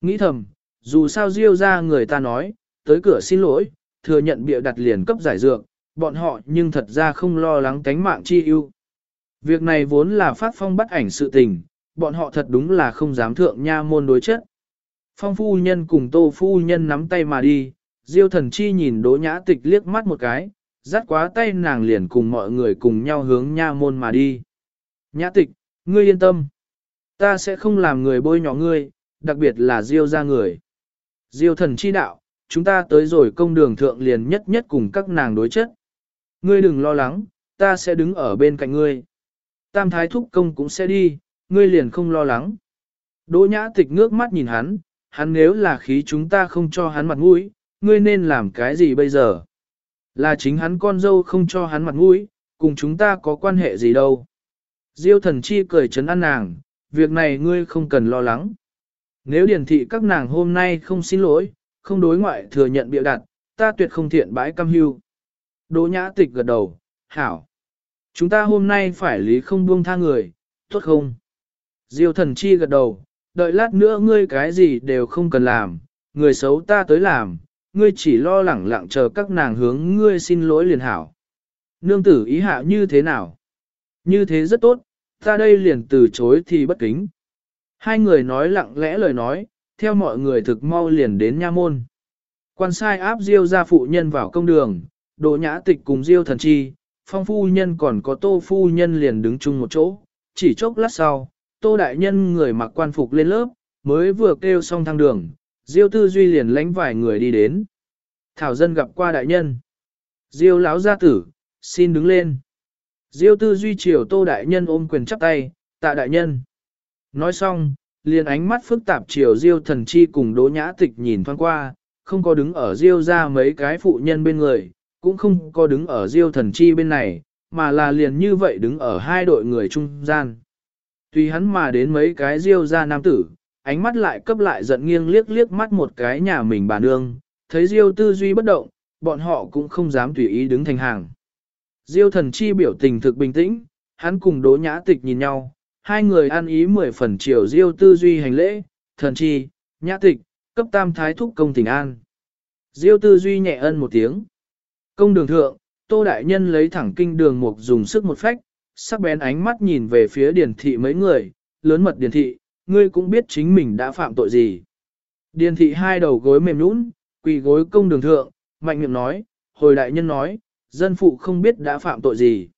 S1: Nghĩ thầm, dù sao riêu ra người ta nói, tới cửa xin lỗi, thừa nhận bịa đặt liền cấp giải dược, bọn họ nhưng thật ra không lo lắng tánh mạng chi ưu. Việc này vốn là phát phong bắt ảnh sự tình, bọn họ thật đúng là không dám thượng nha môn đối chất. Phong phu nhân cùng tô phu nhân nắm tay mà đi, diêu thần chi nhìn đỗ nhã tịch liếc mắt một cái, dắt quá tay nàng liền cùng mọi người cùng nhau hướng nha môn mà đi. Nhã tịch, ngươi yên tâm. Ta sẽ không làm người bôi nhỏ ngươi, đặc biệt là diêu ra người. Diêu thần chi đạo, chúng ta tới rồi công đường thượng liền nhất nhất cùng các nàng đối chất. Ngươi đừng lo lắng, ta sẽ đứng ở bên cạnh ngươi. Tam thái thúc công cũng sẽ đi, ngươi liền không lo lắng. Đỗ nhã tịch ngước mắt nhìn hắn, hắn nếu là khí chúng ta không cho hắn mặt mũi, ngươi nên làm cái gì bây giờ? Là chính hắn con dâu không cho hắn mặt mũi, cùng chúng ta có quan hệ gì đâu. Diêu thần chi cười chấn an nàng, việc này ngươi không cần lo lắng. Nếu điển thị các nàng hôm nay không xin lỗi, không đối ngoại thừa nhận bịa đặt, ta tuyệt không thiện bãi cam hưu. Đỗ nhã tịch gật đầu, hảo. Chúng ta hôm nay phải lý không buông tha người, tốt không? Diêu thần chi gật đầu, đợi lát nữa ngươi cái gì đều không cần làm, người xấu ta tới làm, ngươi chỉ lo lẳng lặng chờ các nàng hướng ngươi xin lỗi liền hảo. Nương tử ý hạ như thế nào? Như thế rất tốt, ta đây liền từ chối thì bất kính. Hai người nói lặng lẽ lời nói, theo mọi người thực mau liền đến nha môn. Quan sai áp diêu ra phụ nhân vào công đường, Đỗ Nhã Tịch cùng Diêu Thần Chi, Phong Phu Nhân còn có Tô Phu Nhân liền đứng chung một chỗ, chỉ chốc lát sau, Tô Đại Nhân người mặc quan phục lên lớp, mới vừa kêu xong thang đường, Diêu Tư Duy liền lánh vài người đi đến. Thảo dân gặp qua Đại Nhân. Diêu lão gia tử, xin đứng lên. Diêu Tư Duy chiều Tô Đại Nhân ôm quyền chắp tay, tạ Đại Nhân. Nói xong, liền ánh mắt phức tạp chiều Diêu Thần Chi cùng Đỗ Nhã Tịch nhìn thoáng qua, không có đứng ở Diêu ra mấy cái phụ nhân bên người, cũng không có đứng ở Diêu Thần Chi bên này, mà là liền như vậy đứng ở hai đội người trung gian. Tùy hắn mà đến mấy cái Diêu ra nam tử, ánh mắt lại cấp lại giận nghiêng liếc liếc mắt một cái nhà mình bà nương, thấy Diêu tư duy bất động, bọn họ cũng không dám tùy ý đứng thành hàng. Diêu thần chi biểu tình thực bình tĩnh, hắn cùng đỗ nhã tịch nhìn nhau, hai người ăn ý mười phần chiều Diêu tư duy hành lễ, thần chi, nhã tịch, cấp tam thái thúc công tình an. Diêu tư duy nhẹ ân một tiếng. Công đường thượng, tô đại nhân lấy thẳng kinh đường mục dùng sức một phách, sắc bén ánh mắt nhìn về phía điển thị mấy người, lớn mật điển thị, ngươi cũng biết chính mình đã phạm tội gì. Điền thị hai đầu gối mềm nhũn, quỳ gối công đường thượng, mạnh miệng nói, hồi đại nhân nói, dân phụ không biết đã phạm tội gì.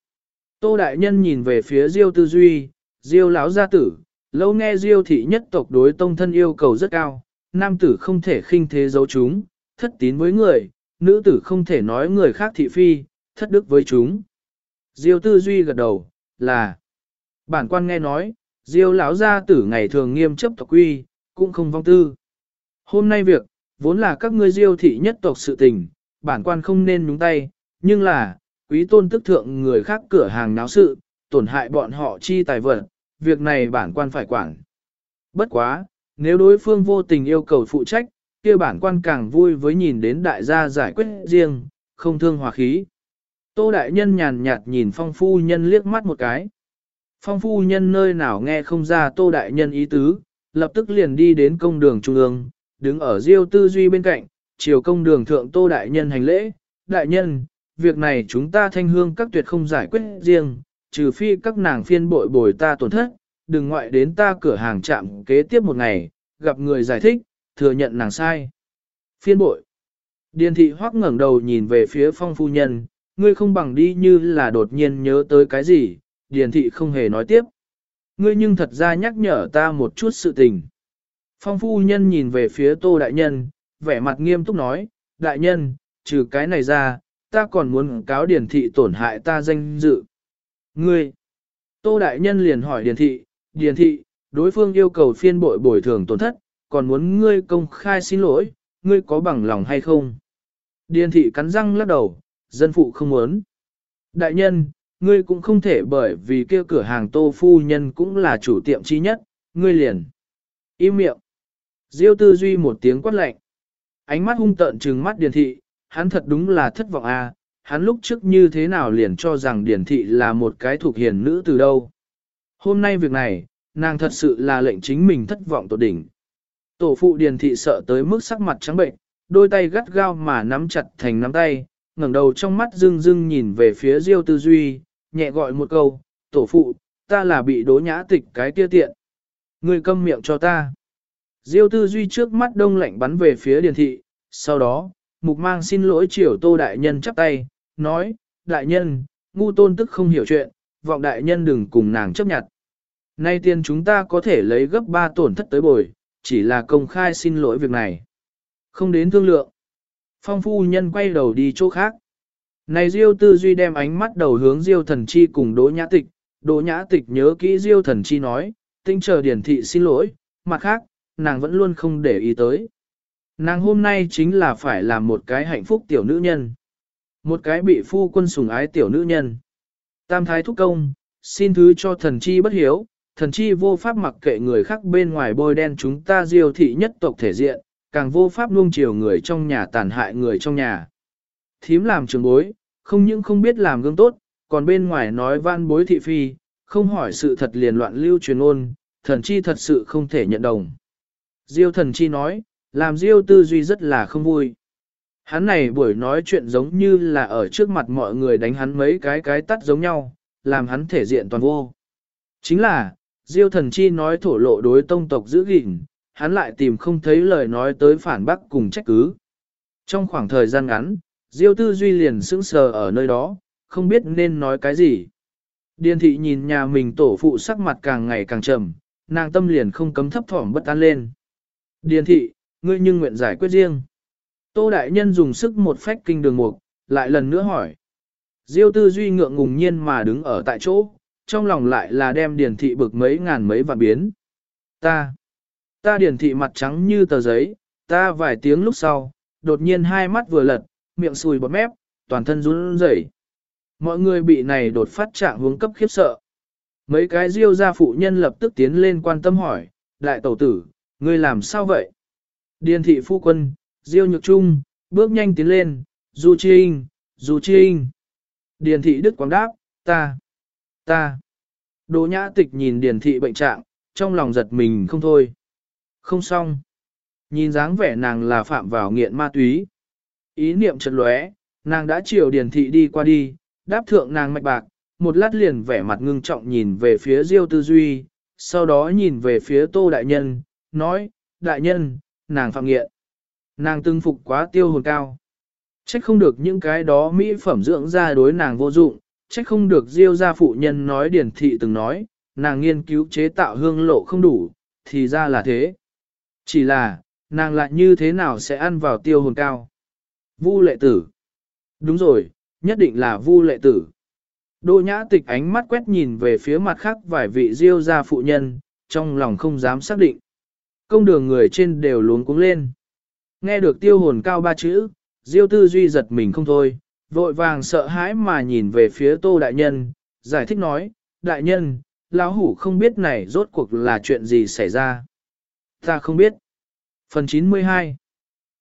S1: Tô đại nhân nhìn về phía Diêu tư duy, Diêu lão gia tử, lâu nghe Diêu thị nhất tộc đối tông thân yêu cầu rất cao, nam tử không thể khinh thế giấu chúng, thất tín với người, nữ tử không thể nói người khác thị phi, thất đức với chúng. Diêu tư duy gật đầu, là bản quan nghe nói, Diêu lão gia tử ngày thường nghiêm chấp tộc quy, cũng không vong tư. Hôm nay việc, vốn là các ngươi Diêu thị nhất tộc sự tình, bản quan không nên nhúng tay, nhưng là, quý tôn tức thượng người khác cửa hàng náo sự, tổn hại bọn họ chi tài vật, việc này bản quan phải quản. Bất quá, nếu đối phương vô tình yêu cầu phụ trách, kia bản quan càng vui với nhìn đến đại gia giải quyết riêng, không thương hòa khí. Tô đại nhân nhàn nhạt nhìn phong phu nhân liếc mắt một cái. Phong phu nhân nơi nào nghe không ra tô đại nhân ý tứ, lập tức liền đi đến công đường trung ương, đứng ở diêu tư duy bên cạnh, chiều công đường thượng tô đại nhân hành lễ. Đại nhân, việc này chúng ta thanh hương các tuyệt không giải quyết riêng, trừ phi các nàng phiên bội bồi ta tổn thất, đừng ngoại đến ta cửa hàng chạm kế tiếp một ngày, gặp người giải thích, thừa nhận nàng sai. Phiên bội. Điền thị hoắc ngẩng đầu nhìn về phía phong phu nhân, ngươi không bằng đi như là đột nhiên nhớ tới cái gì, điền thị không hề nói tiếp. Ngươi nhưng thật ra nhắc nhở ta một chút sự tình. Phong phu nhân nhìn về phía tô đại nhân, vẻ mặt nghiêm túc nói, đại nhân, trừ cái này ra, ta còn muốn cáo điền thị tổn hại ta danh dự. Ngươi, tô đại nhân liền hỏi điền thị, điền thị, đối phương yêu cầu phiên bội bồi thường tổn thất, còn muốn ngươi công khai xin lỗi, ngươi có bằng lòng hay không? Điền thị cắn răng lắc đầu, dân phụ không muốn. Đại nhân, ngươi cũng không thể bởi vì kia cửa hàng tô phu nhân cũng là chủ tiệm chi nhất, ngươi liền. Im miệng. Diêu tư duy một tiếng quát lạnh. Ánh mắt hung tợn trừng mắt điền thị, hắn thật đúng là thất vọng à, hắn lúc trước như thế nào liền cho rằng điền thị là một cái thuộc hiền nữ từ đâu. Hôm nay việc này, nàng thật sự là lệnh chính mình thất vọng tột đỉnh. Tổ phụ điền thị sợ tới mức sắc mặt trắng bệnh, đôi tay gắt gao mà nắm chặt thành nắm tay, ngẩng đầu trong mắt dưng dưng nhìn về phía Diêu Tư Duy, nhẹ gọi một câu, tổ phụ, ta là bị đố nhã tịch cái kia tiện. Người câm miệng cho ta. Diêu Tư Duy trước mắt đông lạnh bắn về phía điền thị, sau đó, mục mang xin lỗi triều tô đại nhân chắp tay, nói, đại nhân, ngu tôn tức không hiểu chuyện, vọng đại nhân đừng cùng nàng chấp nhận. Nay tiền chúng ta có thể lấy gấp 3 tổn thất tới bồi, chỉ là công khai xin lỗi việc này. Không đến thương lượng. Phong phu nhân quay đầu đi chỗ khác. Này Diêu tư duy đem ánh mắt đầu hướng Diêu thần chi cùng Đỗ Nhã Tịch. Đỗ Nhã Tịch nhớ kỹ Diêu thần chi nói, tinh chờ điển thị xin lỗi, mặt khác, nàng vẫn luôn không để ý tới. Nàng hôm nay chính là phải làm một cái hạnh phúc tiểu nữ nhân. Một cái bị phu quân sủng ái tiểu nữ nhân. Tam thái thúc công, xin thứ cho thần chi bất hiếu, thần chi vô pháp mặc kệ người khác bên ngoài bôi đen chúng ta diêu thị nhất tộc thể diện, càng vô pháp nuông chiều người trong nhà tàn hại người trong nhà. Thím làm trường bối, không những không biết làm gương tốt, còn bên ngoài nói van bối thị phi, không hỏi sự thật liền loạn lưu truyền ôn, thần chi thật sự không thể nhận đồng. Diêu thần chi nói, làm Diêu tư duy rất là không vui. Hắn này buổi nói chuyện giống như là ở trước mặt mọi người đánh hắn mấy cái cái tắt giống nhau, làm hắn thể diện toàn vô. Chính là, Diêu thần chi nói thổ lộ đối tông tộc giữ gìn, hắn lại tìm không thấy lời nói tới phản bác cùng trách cứ. Trong khoảng thời gian ngắn, Diêu tư duy liền sững sờ ở nơi đó, không biết nên nói cái gì. Điền thị nhìn nhà mình tổ phụ sắc mặt càng ngày càng trầm, nàng tâm liền không cấm thấp thỏm bất an lên. Điền thị, ngươi nhưng nguyện giải quyết riêng. Tô Đại Nhân dùng sức một phách kinh đường mục, lại lần nữa hỏi. Diêu tư duy ngượng ngùng nhiên mà đứng ở tại chỗ, trong lòng lại là đem điền thị bực mấy ngàn mấy vạn biến. Ta, ta điền thị mặt trắng như tờ giấy, ta vài tiếng lúc sau, đột nhiên hai mắt vừa lật, miệng sùi bọt mép, toàn thân run rẩy. Mọi người bị này đột phát trạng hướng cấp khiếp sợ. Mấy cái diêu gia phụ nhân lập tức tiến lên quan tâm hỏi, đại tẩu tử, ngươi làm sao vậy? Điền thị phu quân, diêu nhược trung, bước nhanh tiến lên, du trinh, du trinh. Điền thị đức quảng đáp, ta, ta. Đỗ nhã tịch nhìn điền thị bệnh trạng, trong lòng giật mình không thôi. Không xong. Nhìn dáng vẻ nàng là phạm vào nghiện ma túy. Ý niệm chợt lóe, nàng đã chiều điền thị đi qua đi, đáp thượng nàng mạch bạc, một lát liền vẻ mặt ngưng trọng nhìn về phía Diêu Tư Duy, sau đó nhìn về phía Tô Đại Nhân, nói, Đại Nhân, nàng phạm nghiện. Nàng từng phục quá tiêu hồn cao. Trách không được những cái đó mỹ phẩm dưỡng ra đối nàng vô dụng, trách không được Diêu gia phụ nhân nói điển thị từng nói, nàng nghiên cứu chế tạo hương lộ không đủ, thì ra là thế. Chỉ là, nàng lại như thế nào sẽ ăn vào tiêu hồn cao? Vu lệ tử. Đúng rồi, nhất định là vu lệ tử. Đỗ nhã tịch ánh mắt quét nhìn về phía mặt khác vài vị diêu gia phụ nhân, trong lòng không dám xác định. Công đường người trên đều luống cuống lên. Nghe được tiêu hồn cao ba chữ, diêu tư duy giật mình không thôi, vội vàng sợ hãi mà nhìn về phía tô đại nhân, giải thích nói, đại nhân, lão hủ không biết này rốt cuộc là chuyện gì xảy ra. Ta không biết. Phần 92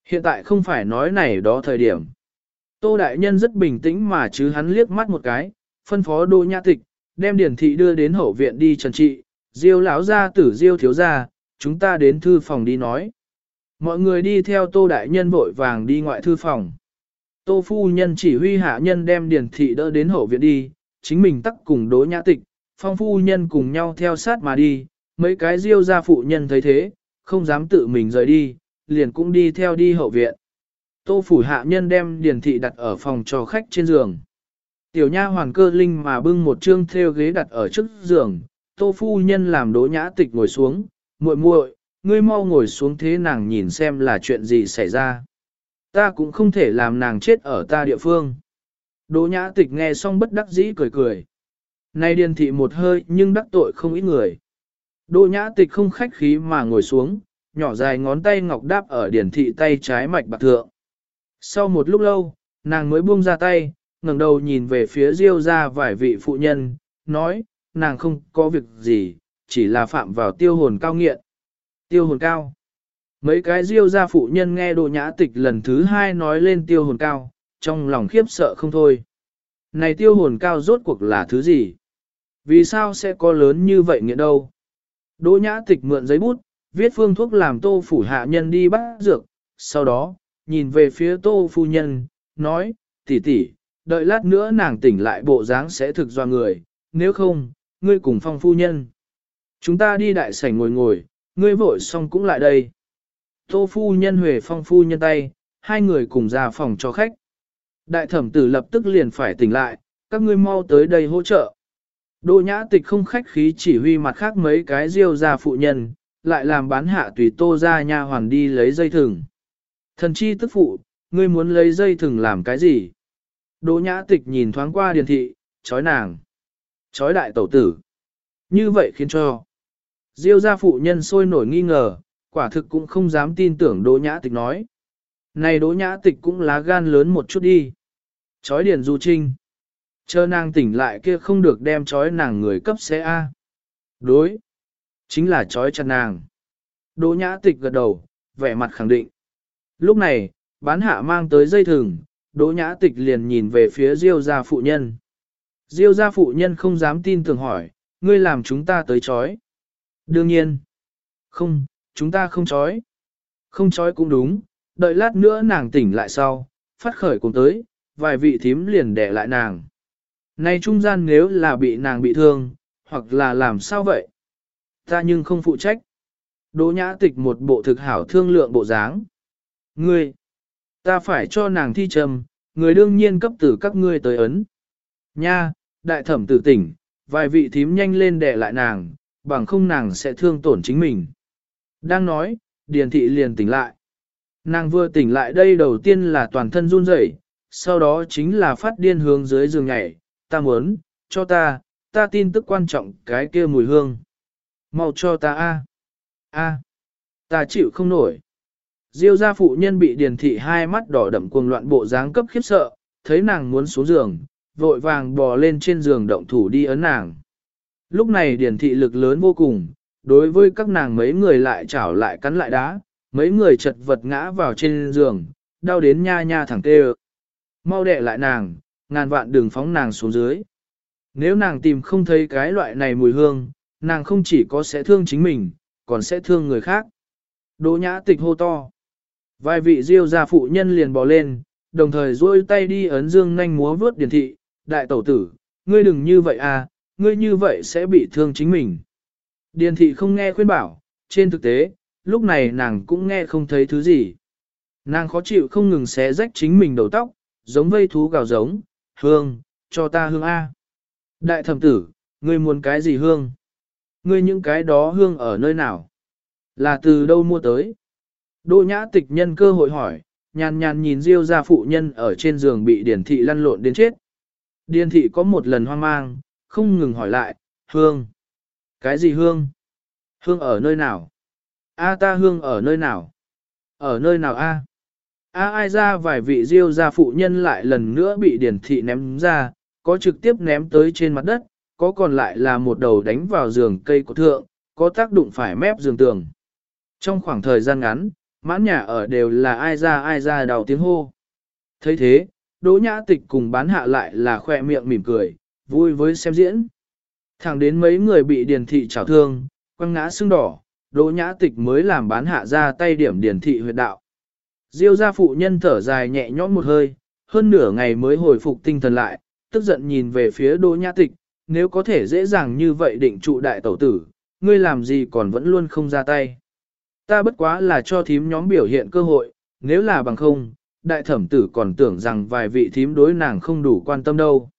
S1: Hiện tại không phải nói này đó thời điểm. Tô Đại Nhân rất bình tĩnh mà chứ hắn liếc mắt một cái, phân phó đô nhã tịch, đem điển thị đưa đến hậu viện đi trần trị, diêu lão gia tử diêu thiếu gia, chúng ta đến thư phòng đi nói. Mọi người đi theo Tô Đại Nhân vội vàng đi ngoại thư phòng. Tô Phu Nhân chỉ huy hạ nhân đem điển thị đỡ đến hậu viện đi, chính mình tắc cùng đỗ nhã tịch, phong phu nhân cùng nhau theo sát mà đi, mấy cái diêu gia phụ nhân thấy thế, không dám tự mình rời đi, liền cũng đi theo đi hậu viện. Tô phủ hạ nhân đem điền thị đặt ở phòng cho khách trên giường. Tiểu nha hoàn cơ linh mà bưng một trương theo ghế đặt ở trước giường, tô phu nhân làm đỗ nhã tịch ngồi xuống, muội muội, ngươi mau ngồi xuống thế nàng nhìn xem là chuyện gì xảy ra. Ta cũng không thể làm nàng chết ở ta địa phương. Đỗ nhã tịch nghe xong bất đắc dĩ cười cười. Nay điền thị một hơi nhưng đắc tội không ít người. Đỗ nhã tịch không khách khí mà ngồi xuống, nhỏ dài ngón tay ngọc đáp ở điển thị tay trái mạch bạc thượng. Sau một lúc lâu, nàng mới buông ra tay, ngẩng đầu nhìn về phía Diêu ra vài vị phụ nhân, nói, nàng không có việc gì, chỉ là phạm vào tiêu hồn cao nghiện. Tiêu hồn cao. Mấy cái Diêu ra phụ nhân nghe đồ nhã tịch lần thứ hai nói lên tiêu hồn cao, trong lòng khiếp sợ không thôi. Này tiêu hồn cao rốt cuộc là thứ gì? Vì sao sẽ có lớn như vậy nghĩa đâu? Đỗ nhã tịch mượn giấy bút, viết phương thuốc làm tô phủ hạ nhân đi bắt dược, sau đó, nhìn về phía tô phu nhân, nói, tỷ tỷ, đợi lát nữa nàng tỉnh lại bộ dáng sẽ thực do người, nếu không, ngươi cùng phong phu nhân. Chúng ta đi đại sảnh ngồi ngồi, ngươi vội xong cũng lại đây. Tô phu nhân huề phong phu nhân tay, hai người cùng ra phòng cho khách. Đại thẩm tử lập tức liền phải tỉnh lại, các ngươi mau tới đây hỗ trợ. Đỗ nhã tịch không khách khí chỉ huy mặt khác mấy cái diêu ra phụ nhân, lại làm bán hạ tùy tô ra nha hoàn đi lấy dây thừng. Thần chi tức phụ, ngươi muốn lấy dây thừng làm cái gì? Đỗ nhã tịch nhìn thoáng qua điền thị, chói nàng. Chói đại tẩu tử. Như vậy khiến cho. Diêu gia phụ nhân sôi nổi nghi ngờ, quả thực cũng không dám tin tưởng đỗ nhã tịch nói. Này đỗ nhã tịch cũng lá gan lớn một chút đi. Chói điền du trinh. Chờ nàng tỉnh lại kia không được đem chói nàng người cấp xe A. Đối. Chính là trói chặt nàng. Đỗ nhã tịch gật đầu, vẻ mặt khẳng định. Lúc này, bán hạ mang tới dây thừng, đỗ nhã tịch liền nhìn về phía diêu gia phụ nhân. Diêu gia phụ nhân không dám tin tưởng hỏi, ngươi làm chúng ta tới trói? Đương nhiên. Không, chúng ta không trói. Không trói cũng đúng, đợi lát nữa nàng tỉnh lại sau, phát khởi cùng tới, vài vị thím liền đẻ lại nàng. Này trung gian nếu là bị nàng bị thương, hoặc là làm sao vậy? Ta nhưng không phụ trách. Đỗ nhã tịch một bộ thực hảo thương lượng bộ dáng. Ngươi, ta phải cho nàng thi trầm, người đương nhiên cấp tử các ngươi tới ấn. Nha, đại thẩm tử tỉnh, vài vị thím nhanh lên đè lại nàng, bằng không nàng sẽ thương tổn chính mình. Đang nói, điền thị liền tỉnh lại. Nàng vừa tỉnh lại đây đầu tiên là toàn thân run rẩy, sau đó chính là phát điên hướng dưới giường nhảy, ta muốn, cho ta, ta tin tức quan trọng cái kia mùi hương. Mau cho ta a, a, ta chịu không nổi. Diêu gia phụ nhân bị điền thị hai mắt đỏ đậm cuồng loạn bộ dáng cấp khiếp sợ, thấy nàng muốn xuống giường, vội vàng bò lên trên giường động thủ đi ấn nàng. Lúc này điền thị lực lớn vô cùng, đối với các nàng mấy người lại chảo lại cắn lại đá, mấy người chật vật ngã vào trên giường, đau đến nha nha thẳng tê Mau đẻ lại nàng, ngàn vạn đường phóng nàng xuống dưới. Nếu nàng tìm không thấy cái loại này mùi hương, nàng không chỉ có sẽ thương chính mình, còn sẽ thương người khác. Đỗ nhã tịch hô to. Vài vị diêu gia phụ nhân liền bò lên, đồng thời duỗi tay đi ấn dương nhanh múa vướt điển thị, đại tẩu tử, ngươi đừng như vậy à, ngươi như vậy sẽ bị thương chính mình. Điền thị không nghe khuyên bảo, trên thực tế, lúc này nàng cũng nghe không thấy thứ gì. Nàng khó chịu không ngừng xé rách chính mình đầu tóc, giống vây thú gào giống, hương, cho ta hương A. Đại thẩm tử, ngươi muốn cái gì hương? Ngươi những cái đó hương ở nơi nào? Là từ đâu mua tới? Đỗ nhã tịch nhân cơ hội hỏi, nhàn nhàn nhìn Diêu gia phụ nhân ở trên giường bị điển thị lăn lộn đến chết. Điển thị có một lần hoang mang, không ngừng hỏi lại, hương. Cái gì hương? Hương ở nơi nào? A ta hương ở nơi nào? Ở nơi nào a? A ai ra vài vị Diêu gia phụ nhân lại lần nữa bị điển thị ném ra, có trực tiếp ném tới trên mặt đất, có còn lại là một đầu đánh vào giường cây của thượng, có tác dụng phải mép giường tường. Trong khoảng thời gian ngắn, mãn nhà ở đều là ai ra ai ra đầu tiếng hô. thấy thế, Đỗ Nhã Tịch cùng bán hạ lại là khoe miệng mỉm cười, vui với xem diễn. Thẳng đến mấy người bị điền thị trào thương, quăng ngã xương đỏ, Đỗ Nhã Tịch mới làm bán hạ ra tay điểm điền thị huyệt đạo. Diêu gia phụ nhân thở dài nhẹ nhõm một hơi, hơn nửa ngày mới hồi phục tinh thần lại, tức giận nhìn về phía Đỗ Nhã Tịch, nếu có thể dễ dàng như vậy định trụ đại tẩu tử, ngươi làm gì còn vẫn luôn không ra tay. Ta bất quá là cho thím nhóm biểu hiện cơ hội, nếu là bằng không, đại thẩm tử còn tưởng rằng vài vị thím đối nàng không đủ quan tâm đâu.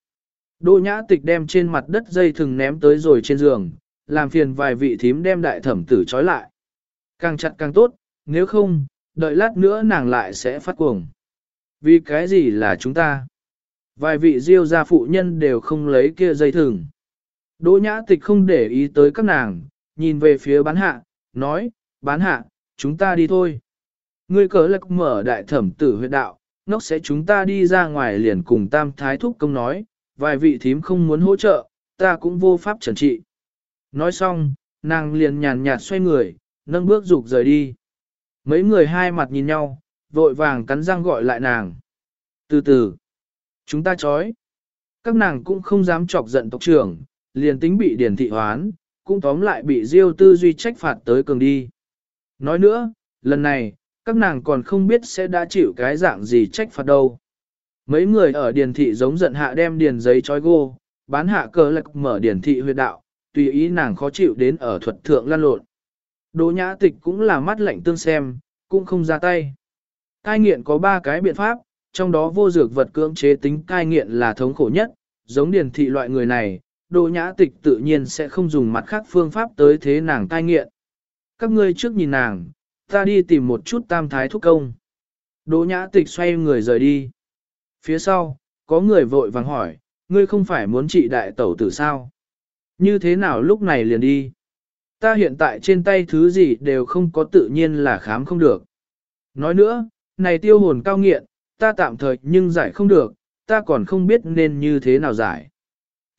S1: Đỗ nhã tịch đem trên mặt đất dây thừng ném tới rồi trên giường, làm phiền vài vị thím đem đại thẩm tử trói lại. Càng chặt càng tốt, nếu không, đợi lát nữa nàng lại sẽ phát cuồng. Vì cái gì là chúng ta? Vài vị diêu gia phụ nhân đều không lấy kia dây thừng. Đỗ nhã tịch không để ý tới các nàng, nhìn về phía bán hạ, nói, bán hạ, chúng ta đi thôi. Ngươi cớ lạc mở đại thẩm tử huyệt đạo, nóc sẽ chúng ta đi ra ngoài liền cùng tam thái thúc công nói, vài vị thím không muốn hỗ trợ, ta cũng vô pháp trần trị. Nói xong, nàng liền nhàn nhạt xoay người, nâng bước dục rời đi. Mấy người hai mặt nhìn nhau, vội vàng cắn răng gọi lại nàng. Từ từ, chúng ta chói. Các nàng cũng không dám chọc giận tộc trưởng, liền tính bị điển thị hoán, cũng tóm lại bị diêu tư duy trách phạt tới cường đi. Nói nữa, lần này, các nàng còn không biết sẽ đã chịu cái dạng gì trách phạt đâu. Mấy người ở điền thị giống giận hạ đem điền giấy chói gô, bán hạ cờ lạc mở điền thị huyệt đạo, tùy ý nàng khó chịu đến ở thuật thượng lan lộn. Đỗ nhã tịch cũng là mắt lạnh tương xem, cũng không ra tay. Cai nghiện có ba cái biện pháp, trong đó vô dược vật cưỡng chế tính cai nghiện là thống khổ nhất, giống điền thị loại người này, đỗ nhã tịch tự nhiên sẽ không dùng mặt khác phương pháp tới thế nàng cai nghiện. Các ngươi trước nhìn nàng, ta đi tìm một chút tam thái thúc công. Đỗ nhã tịch xoay người rời đi. Phía sau, có người vội vàng hỏi, ngươi không phải muốn trị đại tẩu tử sao? Như thế nào lúc này liền đi? Ta hiện tại trên tay thứ gì đều không có tự nhiên là khám không được. Nói nữa, này tiêu hồn cao nghiện, ta tạm thời nhưng giải không được, ta còn không biết nên như thế nào giải.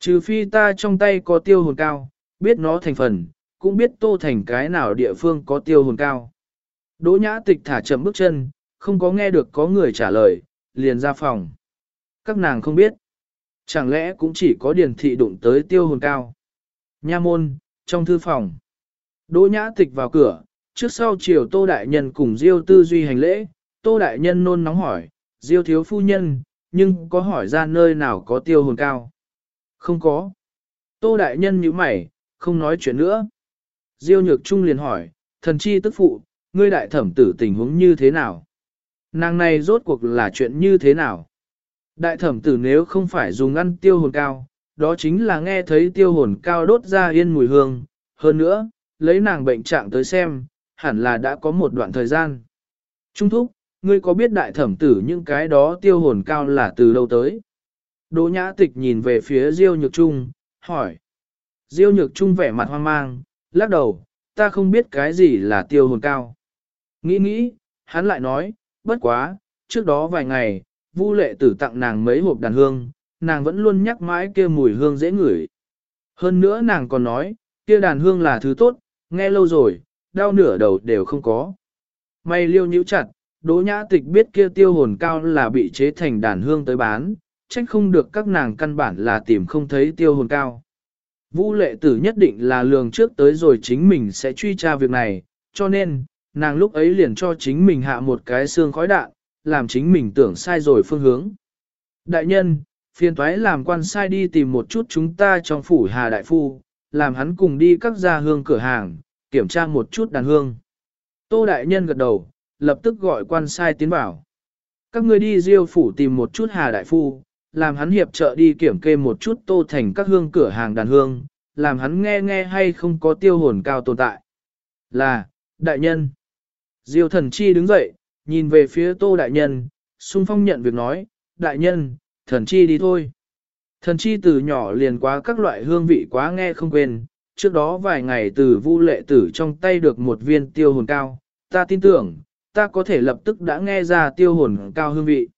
S1: Trừ phi ta trong tay có tiêu hồn cao, biết nó thành phần, cũng biết tô thành cái nào địa phương có tiêu hồn cao. Đỗ nhã tịch thả chậm bước chân, không có nghe được có người trả lời, liền ra phòng. Các nàng không biết. Chẳng lẽ cũng chỉ có điển thị đụng tới tiêu hồn cao. Nha môn, trong thư phòng. Đỗ nhã tịch vào cửa, trước sau chiều tô đại nhân cùng diêu tư duy hành lễ, tô đại nhân nôn nóng hỏi, diêu thiếu phu nhân, nhưng có hỏi ra nơi nào có tiêu hồn cao. Không có. Tô đại nhân như mày, không nói chuyện nữa. Diêu nhược trung liền hỏi, thần chi tức phụ, ngươi đại thẩm tử tình huống như thế nào? Nàng này rốt cuộc là chuyện như thế nào? Đại thẩm tử nếu không phải dùng ăn tiêu hồn cao, đó chính là nghe thấy tiêu hồn cao đốt ra yên mùi hương. Hơn nữa, lấy nàng bệnh trạng tới xem, hẳn là đã có một đoạn thời gian. Trung thúc, ngươi có biết đại thẩm tử những cái đó tiêu hồn cao là từ đâu tới? Đỗ nhã tịch nhìn về phía Diêu Nhược Trung, hỏi. Diêu Nhược Trung vẻ mặt hoang mang, lắc đầu, ta không biết cái gì là tiêu hồn cao. Nghĩ nghĩ, hắn lại nói, bất quá, trước đó vài ngày, Vu lệ tử tặng nàng mấy hộp đàn hương, nàng vẫn luôn nhắc mãi kia mùi hương dễ ngửi. Hơn nữa nàng còn nói, kia đàn hương là thứ tốt, nghe lâu rồi, đau nửa đầu đều không có. May liêu nhíu chặt, Đỗ Nhã Tịch biết kia tiêu hồn cao là bị chế thành đàn hương tới bán, trách không được các nàng căn bản là tìm không thấy tiêu hồn cao. Vũ lệ tử nhất định là lường trước tới rồi chính mình sẽ truy tra việc này, cho nên, nàng lúc ấy liền cho chính mình hạ một cái xương khói đạn, làm chính mình tưởng sai rồi phương hướng. Đại nhân, phiền toái làm quan sai đi tìm một chút chúng ta trong phủ Hà Đại Phu, làm hắn cùng đi các gia hương cửa hàng, kiểm tra một chút đàn hương. Tô Đại Nhân gật đầu, lập tức gọi quan sai tiến bảo. Các ngươi đi diêu phủ tìm một chút Hà Đại Phu, làm hắn hiệp trợ đi kiểm kê một chút tô thành các hương cửa hàng đàn hương, làm hắn nghe nghe hay không có tiêu hồn cao tồn tại. Là, Đại Nhân. Diêu thần chi đứng dậy, nhìn về phía tô Đại Nhân, xung phong nhận việc nói, Đại Nhân, thần chi đi thôi. Thần chi từ nhỏ liền quá các loại hương vị quá nghe không quên, trước đó vài ngày từ vu lệ tử trong tay được một viên tiêu hồn cao, ta tin tưởng, ta có thể lập tức đã nghe ra tiêu hồn cao hương vị.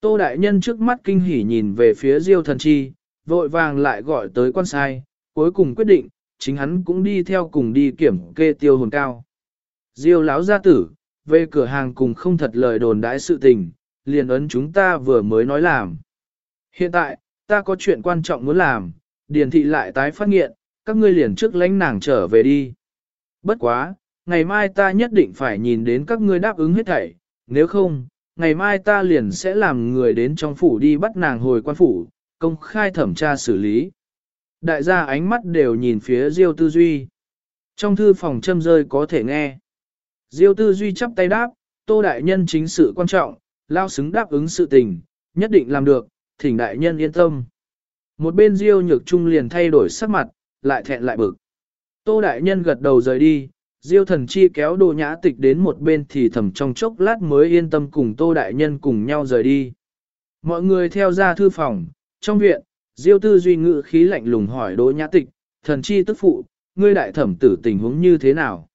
S1: Tô Đại Nhân trước mắt kinh hỉ nhìn về phía Diêu thần chi, vội vàng lại gọi tới quan sai, cuối cùng quyết định, chính hắn cũng đi theo cùng đi kiểm kê tiêu hồn cao. Diêu lão gia tử, về cửa hàng cùng không thật lời đồn đãi sự tình, liền ấn chúng ta vừa mới nói làm. Hiện tại, ta có chuyện quan trọng muốn làm, điền thị lại tái phát nghiện, các ngươi liền trước lãnh nàng trở về đi. Bất quá, ngày mai ta nhất định phải nhìn đến các ngươi đáp ứng hết thảy, nếu không, ngày mai ta liền sẽ làm người đến trong phủ đi bắt nàng hồi quan phủ, công khai thẩm tra xử lý. Đại gia ánh mắt đều nhìn phía Diêu Tư Duy. Trong thư phòng châm rơi có thể nghe. Diêu Tư Duy chắp tay đáp, Tô Đại Nhân chính sự quan trọng, lao xứng đáp ứng sự tình, nhất định làm được, thỉnh Đại Nhân yên tâm. Một bên Diêu Nhược Trung liền thay đổi sắc mặt, lại thẹn lại bực. Tô Đại Nhân gật đầu rời đi, Diêu thần chi kéo đồ nhã tịch đến một bên thì thầm trong chốc lát mới yên tâm cùng Tô Đại Nhân cùng nhau rời đi. Mọi người theo ra thư phòng, trong viện, Diêu tư duy ngự khí lạnh lùng hỏi đỗ nhã tịch, thần chi tức phụ, ngươi đại thẩm tử tình huống như thế nào?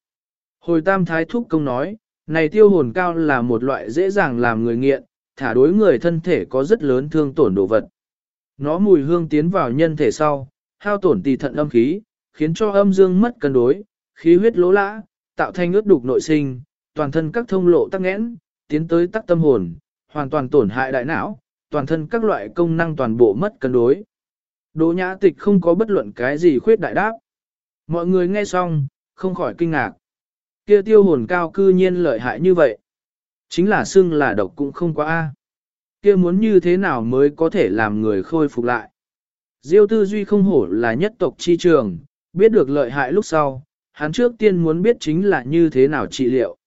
S1: Hồi tam thái thúc công nói, này tiêu hồn cao là một loại dễ dàng làm người nghiện, thả đối người thân thể có rất lớn thương tổn đồ vật. Nó mùi hương tiến vào nhân thể sau, hao tổn tỳ thận âm khí, khiến cho âm dương mất cân đối, khí huyết lỗ lã, tạo thành ướt đục nội sinh, toàn thân các thông lộ tắc nghẽn, tiến tới tắc tâm hồn, hoàn toàn tổn hại đại não, toàn thân các loại công năng toàn bộ mất cân đối. Đỗ nhã tịch không có bất luận cái gì khuyết đại đáp. Mọi người nghe xong, không khỏi kinh ngạc. Kia tiêu hồn cao cư nhiên lợi hại như vậy. Chính là xưng là độc cũng không quá a. Kia muốn như thế nào mới có thể làm người khôi phục lại. Diêu tư duy không hổ là nhất tộc chi trường, biết được lợi hại lúc sau, hắn trước tiên muốn biết chính là như thế nào trị liệu.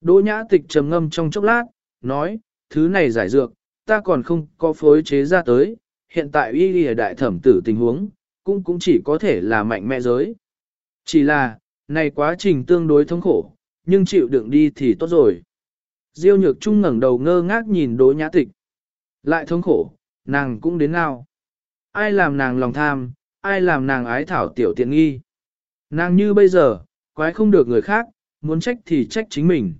S1: Đỗ nhã tịch trầm ngâm trong chốc lát, nói, thứ này giải dược, ta còn không có phối chế ra tới, hiện tại y y đại thẩm tử tình huống, cũng cũng chỉ có thể là mạnh mẽ giới. Chỉ là, này quá trình tương đối thống khổ, nhưng chịu đựng đi thì tốt rồi. Diêu nhược trung ngẩng đầu ngơ ngác nhìn đỗ nhã tịch. Lại thống khổ, nàng cũng đến nào? Ai làm nàng lòng tham, ai làm nàng ái thảo tiểu tiện nghi. Nàng như bây giờ, quái không được người khác, muốn trách thì trách chính mình.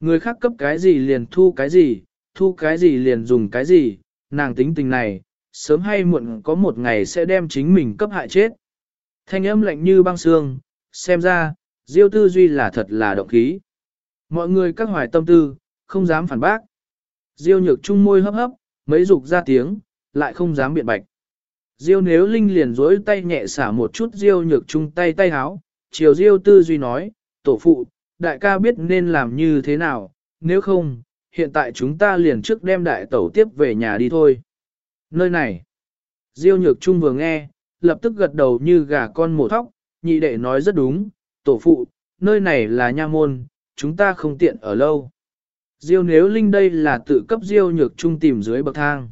S1: Người khác cấp cái gì liền thu cái gì, thu cái gì liền dùng cái gì, nàng tính tình này, sớm hay muộn có một ngày sẽ đem chính mình cấp hại chết. Thanh âm lạnh như băng xương, xem ra, diêu tư duy là thật là động khí. Mọi người các hoài tâm tư, không dám phản bác. Diêu nhược trung môi hấp hấp, mấy dục ra tiếng, lại không dám biện bạch. Diêu nếu linh liền dối tay nhẹ xả một chút diêu nhược chung tay tay háo, chiều diêu tư duy nói, tổ phụ, đại ca biết nên làm như thế nào, nếu không, hiện tại chúng ta liền trước đem đại tẩu tiếp về nhà đi thôi. Nơi này, diêu nhược chung vừa nghe, lập tức gật đầu như gà con mổ thóc, nhị đệ nói rất đúng, tổ phụ, nơi này là nha môn, chúng ta không tiện ở lâu. Diêu nếu linh đây là tự cấp diêu nhược trung tìm dưới bậc thang.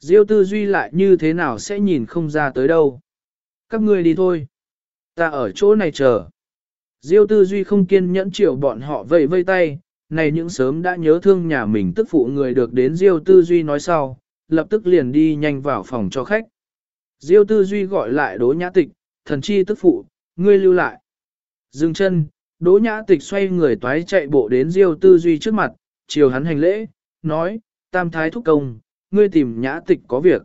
S1: Diêu tư duy lại như thế nào sẽ nhìn không ra tới đâu. Các ngươi đi thôi. Ta ở chỗ này chờ. Diêu tư duy không kiên nhẫn chịu bọn họ vẫy vây tay, này những sớm đã nhớ thương nhà mình tức phụ người được đến Diêu tư duy nói sau, lập tức liền đi nhanh vào phòng cho khách. Diêu tư duy gọi lại đỗ nhã tịch, thần chi tức phụ, ngươi lưu lại. Dừng chân, đỗ nhã tịch xoay người toái chạy bộ đến Diêu tư duy trước mặt, chiều hắn hành lễ, nói, tam thái thúc công, ngươi tìm nhã tịch có việc.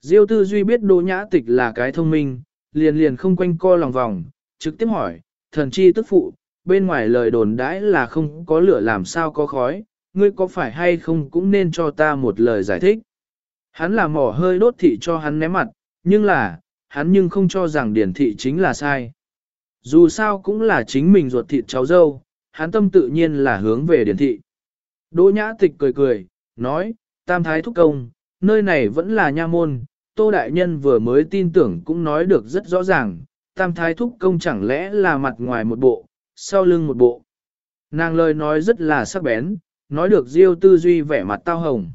S1: Diêu tư duy biết đỗ nhã tịch là cái thông minh, liền liền không quanh co lòng vòng, trực tiếp hỏi, thần chi tức phụ, bên ngoài lời đồn đãi là không có lửa làm sao có khói, ngươi có phải hay không cũng nên cho ta một lời giải thích. Hắn là mỏ hơi đốt thị cho hắn ném mặt, nhưng là, hắn nhưng không cho rằng điển thị chính là sai. Dù sao cũng là chính mình ruột thịt cháu dâu, hắn tâm tự nhiên là hướng về điển thị. Đỗ nhã tịch cười cười, nói, tam thái thúc công, nơi này vẫn là nha môn, tô đại nhân vừa mới tin tưởng cũng nói được rất rõ ràng, tam thái thúc công chẳng lẽ là mặt ngoài một bộ, sau lưng một bộ. Nàng lời nói rất là sắc bén, nói được Diêu tư duy vẻ mặt tao hồng.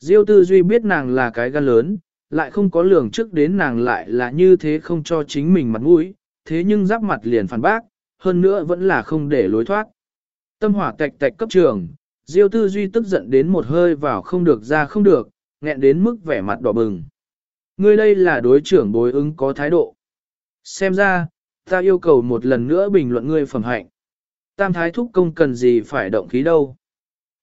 S1: Diêu tư duy biết nàng là cái gan lớn, lại không có lường trước đến nàng lại là như thế không cho chính mình mặt mũi, thế nhưng giáp mặt liền phản bác, hơn nữa vẫn là không để lối thoát. Tâm hỏa tạch tạch cấp trường, Diêu tư duy tức giận đến một hơi vào không được ra không được, nghẹn đến mức vẻ mặt đỏ bừng. Ngươi đây là đối trưởng bối ứng có thái độ. Xem ra, ta yêu cầu một lần nữa bình luận ngươi phẩm hạnh. Tam thái thúc công cần gì phải động khí đâu.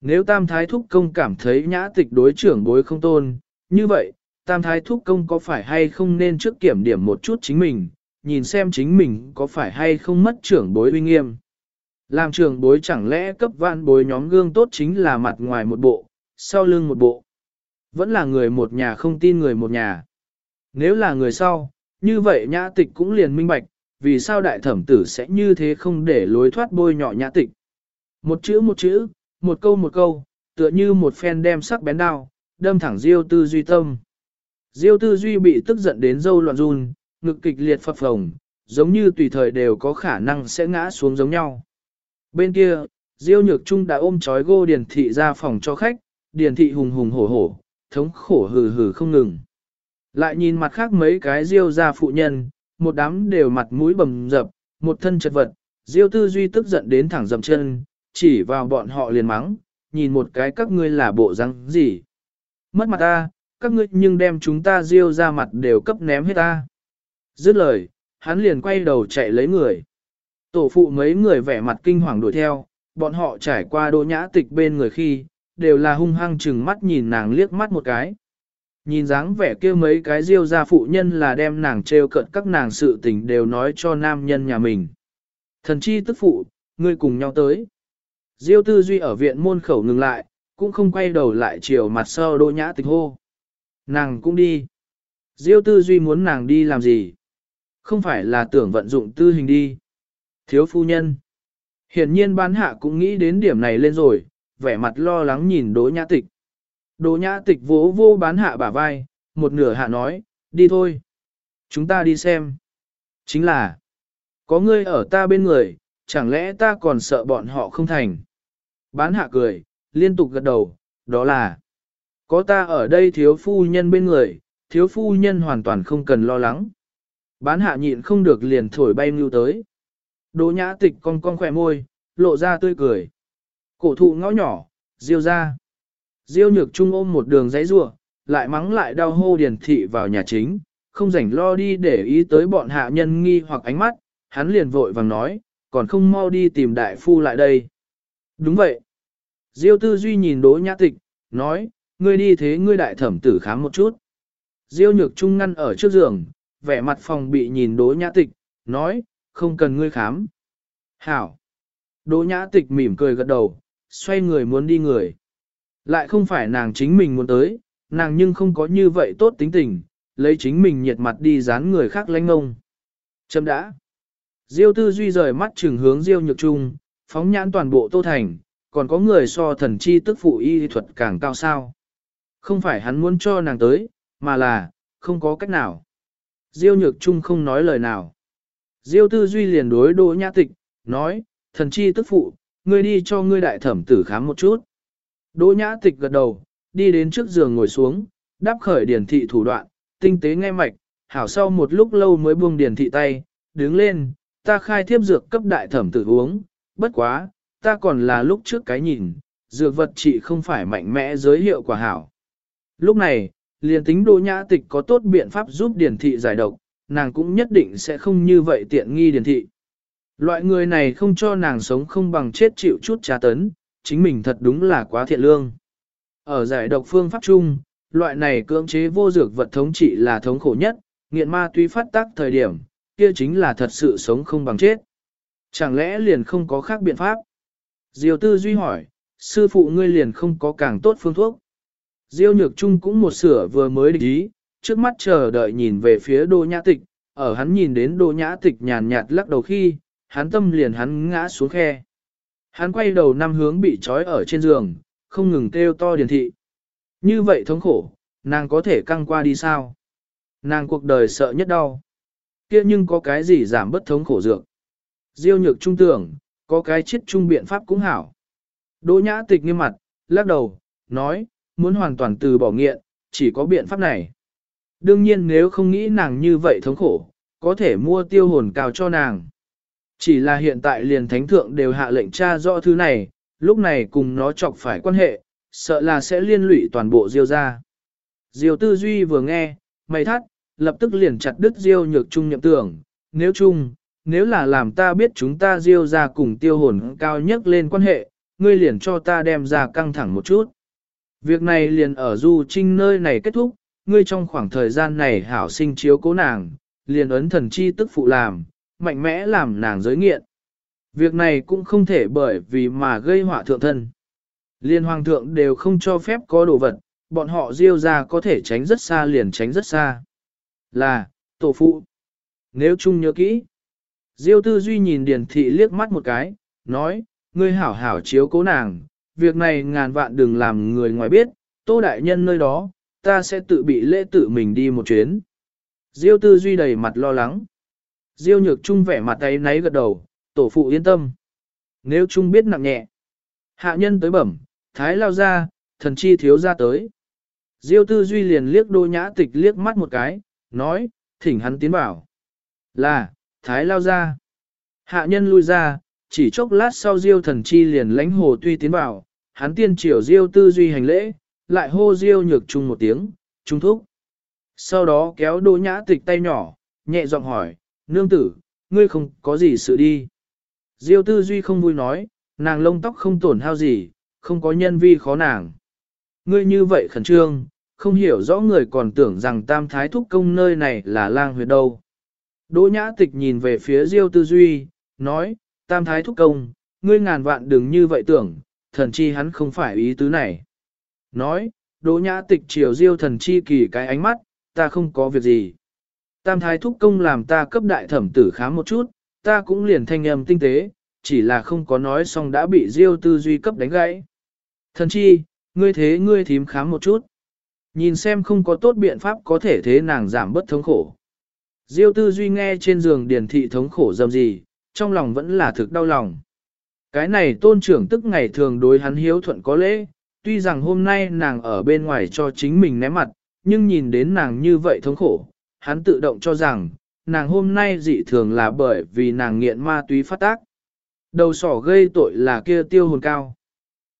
S1: Nếu tam thái thúc công cảm thấy nhã tịch đối trưởng bối không tôn, như vậy, tam thái thúc công có phải hay không nên trước kiểm điểm một chút chính mình, nhìn xem chính mình có phải hay không mất trưởng bối uy nghiêm. Làm trường bối chẳng lẽ cấp vạn bối nhóm gương tốt chính là mặt ngoài một bộ, sau lưng một bộ. Vẫn là người một nhà không tin người một nhà. Nếu là người sau, như vậy nhã tịch cũng liền minh bạch, vì sao đại thẩm tử sẽ như thế không để lối thoát bôi nhọ nhã tịch. Một chữ một chữ, một câu một câu, tựa như một phen đem sắc bén đao, đâm thẳng Diêu Tư Duy tâm. Diêu Tư Duy bị tức giận đến dâu loạn run, ngực kịch liệt phập phồng, giống như tùy thời đều có khả năng sẽ ngã xuống giống nhau. Bên kia, Diêu Nhược Trung đã ôm chói gô Điền Thị ra phòng cho khách, Điền Thị hùng hùng hổ hổ, thống khổ hừ hừ không ngừng. Lại nhìn mặt khác mấy cái Diêu gia phụ nhân, một đám đều mặt mũi bầm dập, một thân chật vật, Diêu Tư Duy tức giận đến thẳng dầm chân, chỉ vào bọn họ liền mắng, nhìn một cái các ngươi là bộ răng gì. Mất mặt ta, các ngươi nhưng đem chúng ta Diêu ra mặt đều cấp ném hết ta. Dứt lời, hắn liền quay đầu chạy lấy người. Tổ phụ mấy người vẻ mặt kinh hoàng đuổi theo, bọn họ trải qua đỗ nhã tịch bên người khi, đều là hung hăng chừng mắt nhìn nàng liếc mắt một cái. Nhìn dáng vẻ kia mấy cái diêu gia phụ nhân là đem nàng trêu cận các nàng sự tình đều nói cho nam nhân nhà mình. Thần chi tức phụ, ngươi cùng nhau tới. Diêu tư duy ở viện môn khẩu ngừng lại, cũng không quay đầu lại chiều mặt sau đỗ nhã tịch hô. Nàng cũng đi. Diêu tư duy muốn nàng đi làm gì? Không phải là tưởng vận dụng tư hình đi. Thiếu phu nhân. Hiển nhiên bán hạ cũng nghĩ đến điểm này lên rồi, vẻ mặt lo lắng nhìn đỗ nhã tịch. Đỗ nhã tịch vỗ vô bán hạ bả vai, một nửa hạ nói, đi thôi. Chúng ta đi xem. Chính là, có ngươi ở ta bên người, chẳng lẽ ta còn sợ bọn họ không thành. Bán hạ cười, liên tục gật đầu, đó là, có ta ở đây thiếu phu nhân bên người, thiếu phu nhân hoàn toàn không cần lo lắng. Bán hạ nhịn không được liền thổi bay mưu tới. Đỗ nhã tịch con con khỏe môi, lộ ra tươi cười. Cổ thụ ngõ nhỏ, diêu ra. Diêu nhược trung ôm một đường giấy rua, lại mắng lại đau hô điền thị vào nhà chính, không rảnh lo đi để ý tới bọn hạ nhân nghi hoặc ánh mắt, hắn liền vội vàng nói, còn không mau đi tìm đại phu lại đây. Đúng vậy. Diêu tư duy nhìn đỗ nhã tịch, nói, ngươi đi thế ngươi đại thẩm tử khám một chút. Diêu nhược trung ngăn ở trước giường, vẻ mặt phòng bị nhìn đỗ nhã tịch, nói, không cần ngươi khám. Hảo. Đỗ nhã tịch mỉm cười gật đầu, xoay người muốn đi người. Lại không phải nàng chính mình muốn tới, nàng nhưng không có như vậy tốt tính tình, lấy chính mình nhiệt mặt đi dán người khác lanh ngông. châm đã. Diêu tư duy rời mắt trừng hướng Diêu nhược trung, phóng nhãn toàn bộ tô thành, còn có người so thần chi tức phụ y thuật càng cao sao. Không phải hắn muốn cho nàng tới, mà là, không có cách nào. Diêu nhược trung không nói lời nào. Diêu tư duy liền đối đỗ nhã tịch, nói, thần chi tức phụ, ngươi đi cho ngươi đại thẩm tử khám một chút. Đỗ nhã tịch gật đầu, đi đến trước giường ngồi xuống, đáp khởi điển thị thủ đoạn, tinh tế nghe mạch, hảo sau một lúc lâu mới buông điển thị tay, đứng lên, ta khai thiếp dược cấp đại thẩm tử uống, bất quá, ta còn là lúc trước cái nhìn, dược vật trị không phải mạnh mẽ giới hiệu quả hảo. Lúc này, liền tính đỗ nhã tịch có tốt biện pháp giúp điển thị giải độc, nàng cũng nhất định sẽ không như vậy tiện nghi điển thị. Loại người này không cho nàng sống không bằng chết chịu chút trà tấn, chính mình thật đúng là quá thiện lương. Ở giải độc phương pháp chung, loại này cưỡng chế vô dược vật thống trị là thống khổ nhất, nghiện ma túy phát tác thời điểm, kia chính là thật sự sống không bằng chết. Chẳng lẽ liền không có khác biện pháp? Diêu tư duy hỏi, sư phụ ngươi liền không có càng tốt phương thuốc. Diêu nhược trung cũng một sửa vừa mới định ý, trước mắt chờ đợi nhìn về phía đô nhã tịch, ở hắn nhìn đến đô nhã tịch nhàn nhạt lắc đầu khi, hắn tâm liền hắn ngã xuống khe. Hắn quay đầu năm hướng bị trói ở trên giường, không ngừng kêu to điển thị. Như vậy thống khổ, nàng có thể căng qua đi sao? Nàng cuộc đời sợ nhất đau. kia nhưng có cái gì giảm bất thống khổ dược? Diêu nhược trung tưởng, có cái chết trung biện pháp cũng hảo. Đỗ nhã tịch nghiêm mặt, lắc đầu, nói, muốn hoàn toàn từ bỏ nghiện, chỉ có biện pháp này. Đương nhiên nếu không nghĩ nàng như vậy thống khổ, có thể mua tiêu hồn cao cho nàng. Chỉ là hiện tại liền thánh thượng đều hạ lệnh tra rõ thứ này, lúc này cùng nó chọc phải quan hệ, sợ là sẽ liên lụy toàn bộ diêu ra. Diêu tư duy vừa nghe, mày thắt, lập tức liền chặt đứt diêu nhược trung nhậm tưởng, nếu chung, nếu là làm ta biết chúng ta diêu ra cùng tiêu hồn cao nhất lên quan hệ, ngươi liền cho ta đem ra căng thẳng một chút. Việc này liền ở du trinh nơi này kết thúc, ngươi trong khoảng thời gian này hảo sinh chiếu cố nàng, liền ấn thần chi tức phụ làm, mạnh mẽ làm nàng giới nghiện. Việc này cũng không thể bởi vì mà gây họa thượng thân. Liên hoàng thượng đều không cho phép có đồ vật, bọn họ diêu ra có thể tránh rất xa liền tránh rất xa. Là, tổ phụ. Nếu chung nhớ kỹ. Diêu tư duy nhìn điển thị liếc mắt một cái, nói, ngươi hảo hảo chiếu cố nàng, việc này ngàn vạn đừng làm người ngoài biết, tô đại nhân nơi đó, ta sẽ tự bị lễ tự mình đi một chuyến. Diêu tư duy đầy mặt lo lắng. Diêu nhược trung vẻ mặt tay náy gật đầu, tổ phụ yên tâm. Nếu trung biết nặng nhẹ. Hạ nhân tới bẩm, thái lao ra, thần chi thiếu ra tới. Diêu tư duy liền liếc đô nhã tịch liếc mắt một cái, nói, thỉnh hắn tiến vào. Là, thái lao ra. Hạ nhân lui ra, chỉ chốc lát sau diêu thần chi liền lãnh hồ tuy tiến vào, hắn tiên triều diêu tư duy hành lễ, lại hô diêu nhược trung một tiếng, trung thúc. Sau đó kéo đô nhã tịch tay nhỏ, nhẹ giọng hỏi, nương tử, ngươi không có gì sự đi. Diêu tư duy không vui nói, nàng lông tóc không tổn hao gì, không có nhân vi khó nàng. Ngươi như vậy khẩn trương, không hiểu rõ người còn tưởng rằng tam thái thúc công nơi này là lang huyệt đâu. Đỗ nhã tịch nhìn về phía Diêu tư duy, nói, tam thái thúc công, ngươi ngàn vạn đừng như vậy tưởng, thần chi hắn không phải ý tứ này. Nói, đỗ nhã tịch chiều Diêu thần chi kỳ cái ánh mắt, ta không có việc gì. Tam thái thúc công làm ta cấp đại thẩm tử khám một chút, ta cũng liền thanh âm tinh tế, chỉ là không có nói xong đã bị Diêu tư duy cấp đánh gãy. Thần chi, ngươi thế ngươi thím khám một chút. Nhìn xem không có tốt biện pháp có thể thế nàng giảm bớt thống khổ. Diêu tư duy nghe trên giường điển thị thống khổ dầm gì, trong lòng vẫn là thực đau lòng. Cái này tôn trưởng tức ngày thường đối hắn hiếu thuận có lễ, tuy rằng hôm nay nàng ở bên ngoài cho chính mình ném mặt, nhưng nhìn đến nàng như vậy thống khổ, hắn tự động cho rằng, nàng hôm nay dị thường là bởi vì nàng nghiện ma túy phát tác. Đầu sỏ gây tội là kia tiêu hồn cao.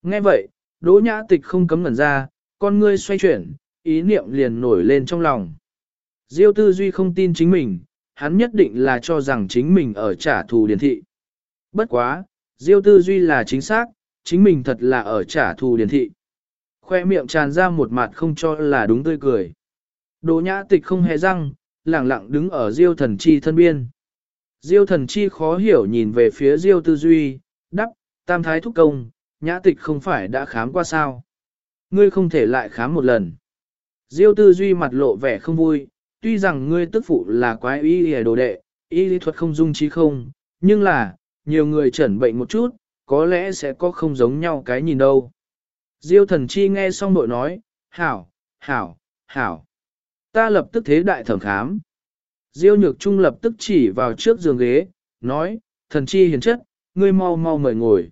S1: Nghe vậy, đỗ nhã tịch không cấm ngẩn ra, con ngươi xoay chuyển, ý niệm liền nổi lên trong lòng. Diêu tư duy không tin chính mình, hắn nhất định là cho rằng chính mình ở trả thù điển thị. Bất quá, Diêu tư duy là chính xác, chính mình thật là ở trả thù điển thị. Khoe miệng tràn ra một mặt không cho là đúng tươi cười. Đỗ nhã tịch không hề răng, lẳng lặng đứng ở Diêu thần chi thân biên. Diêu thần chi khó hiểu nhìn về phía Diêu tư duy, đắp, tam thái thúc công, nhã tịch không phải đã khám qua sao. Ngươi không thể lại khám một lần. Diêu tư duy mặt lộ vẻ không vui, tuy rằng ngươi tức phụ là quái y hề đồ đệ, y lý thuật không dung trí không, nhưng là, nhiều người chẩn bệnh một chút, có lẽ sẽ có không giống nhau cái nhìn đâu. Diêu thần chi nghe xong nội nói, hảo, hảo, hảo. Ta lập tức thế đại thẩm khám. Diêu nhược trung lập tức chỉ vào trước giường ghế, nói, thần chi hiền chất, ngươi mau mau mời ngồi.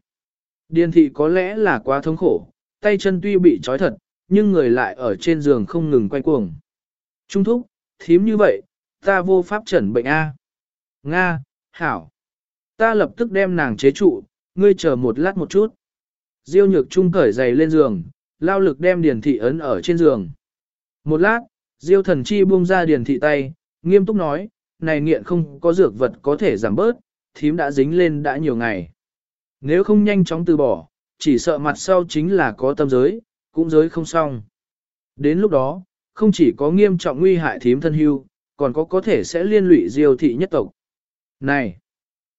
S1: Điền thị có lẽ là quá thống khổ, tay chân tuy bị trói thật, nhưng người lại ở trên giường không ngừng quay cuồng. Trung thúc, thím như vậy, ta vô pháp chẩn bệnh A. Nga, Hảo. Ta lập tức đem nàng chế trụ, ngươi chờ một lát một chút. Diêu nhược trung cởi giày lên giường, lao lực đem điền thị ấn ở trên giường. Một lát, Diêu thần chi buông ra điền thị tay, nghiêm túc nói, này nghiện không có dược vật có thể giảm bớt, thím đã dính lên đã nhiều ngày. Nếu không nhanh chóng từ bỏ, chỉ sợ mặt sau chính là có tâm giới, cũng giới không xong. Đến lúc đó, không chỉ có nghiêm trọng nguy hại thím thân hưu, còn có có thể sẽ liên lụy diêu thị nhất tộc. Này!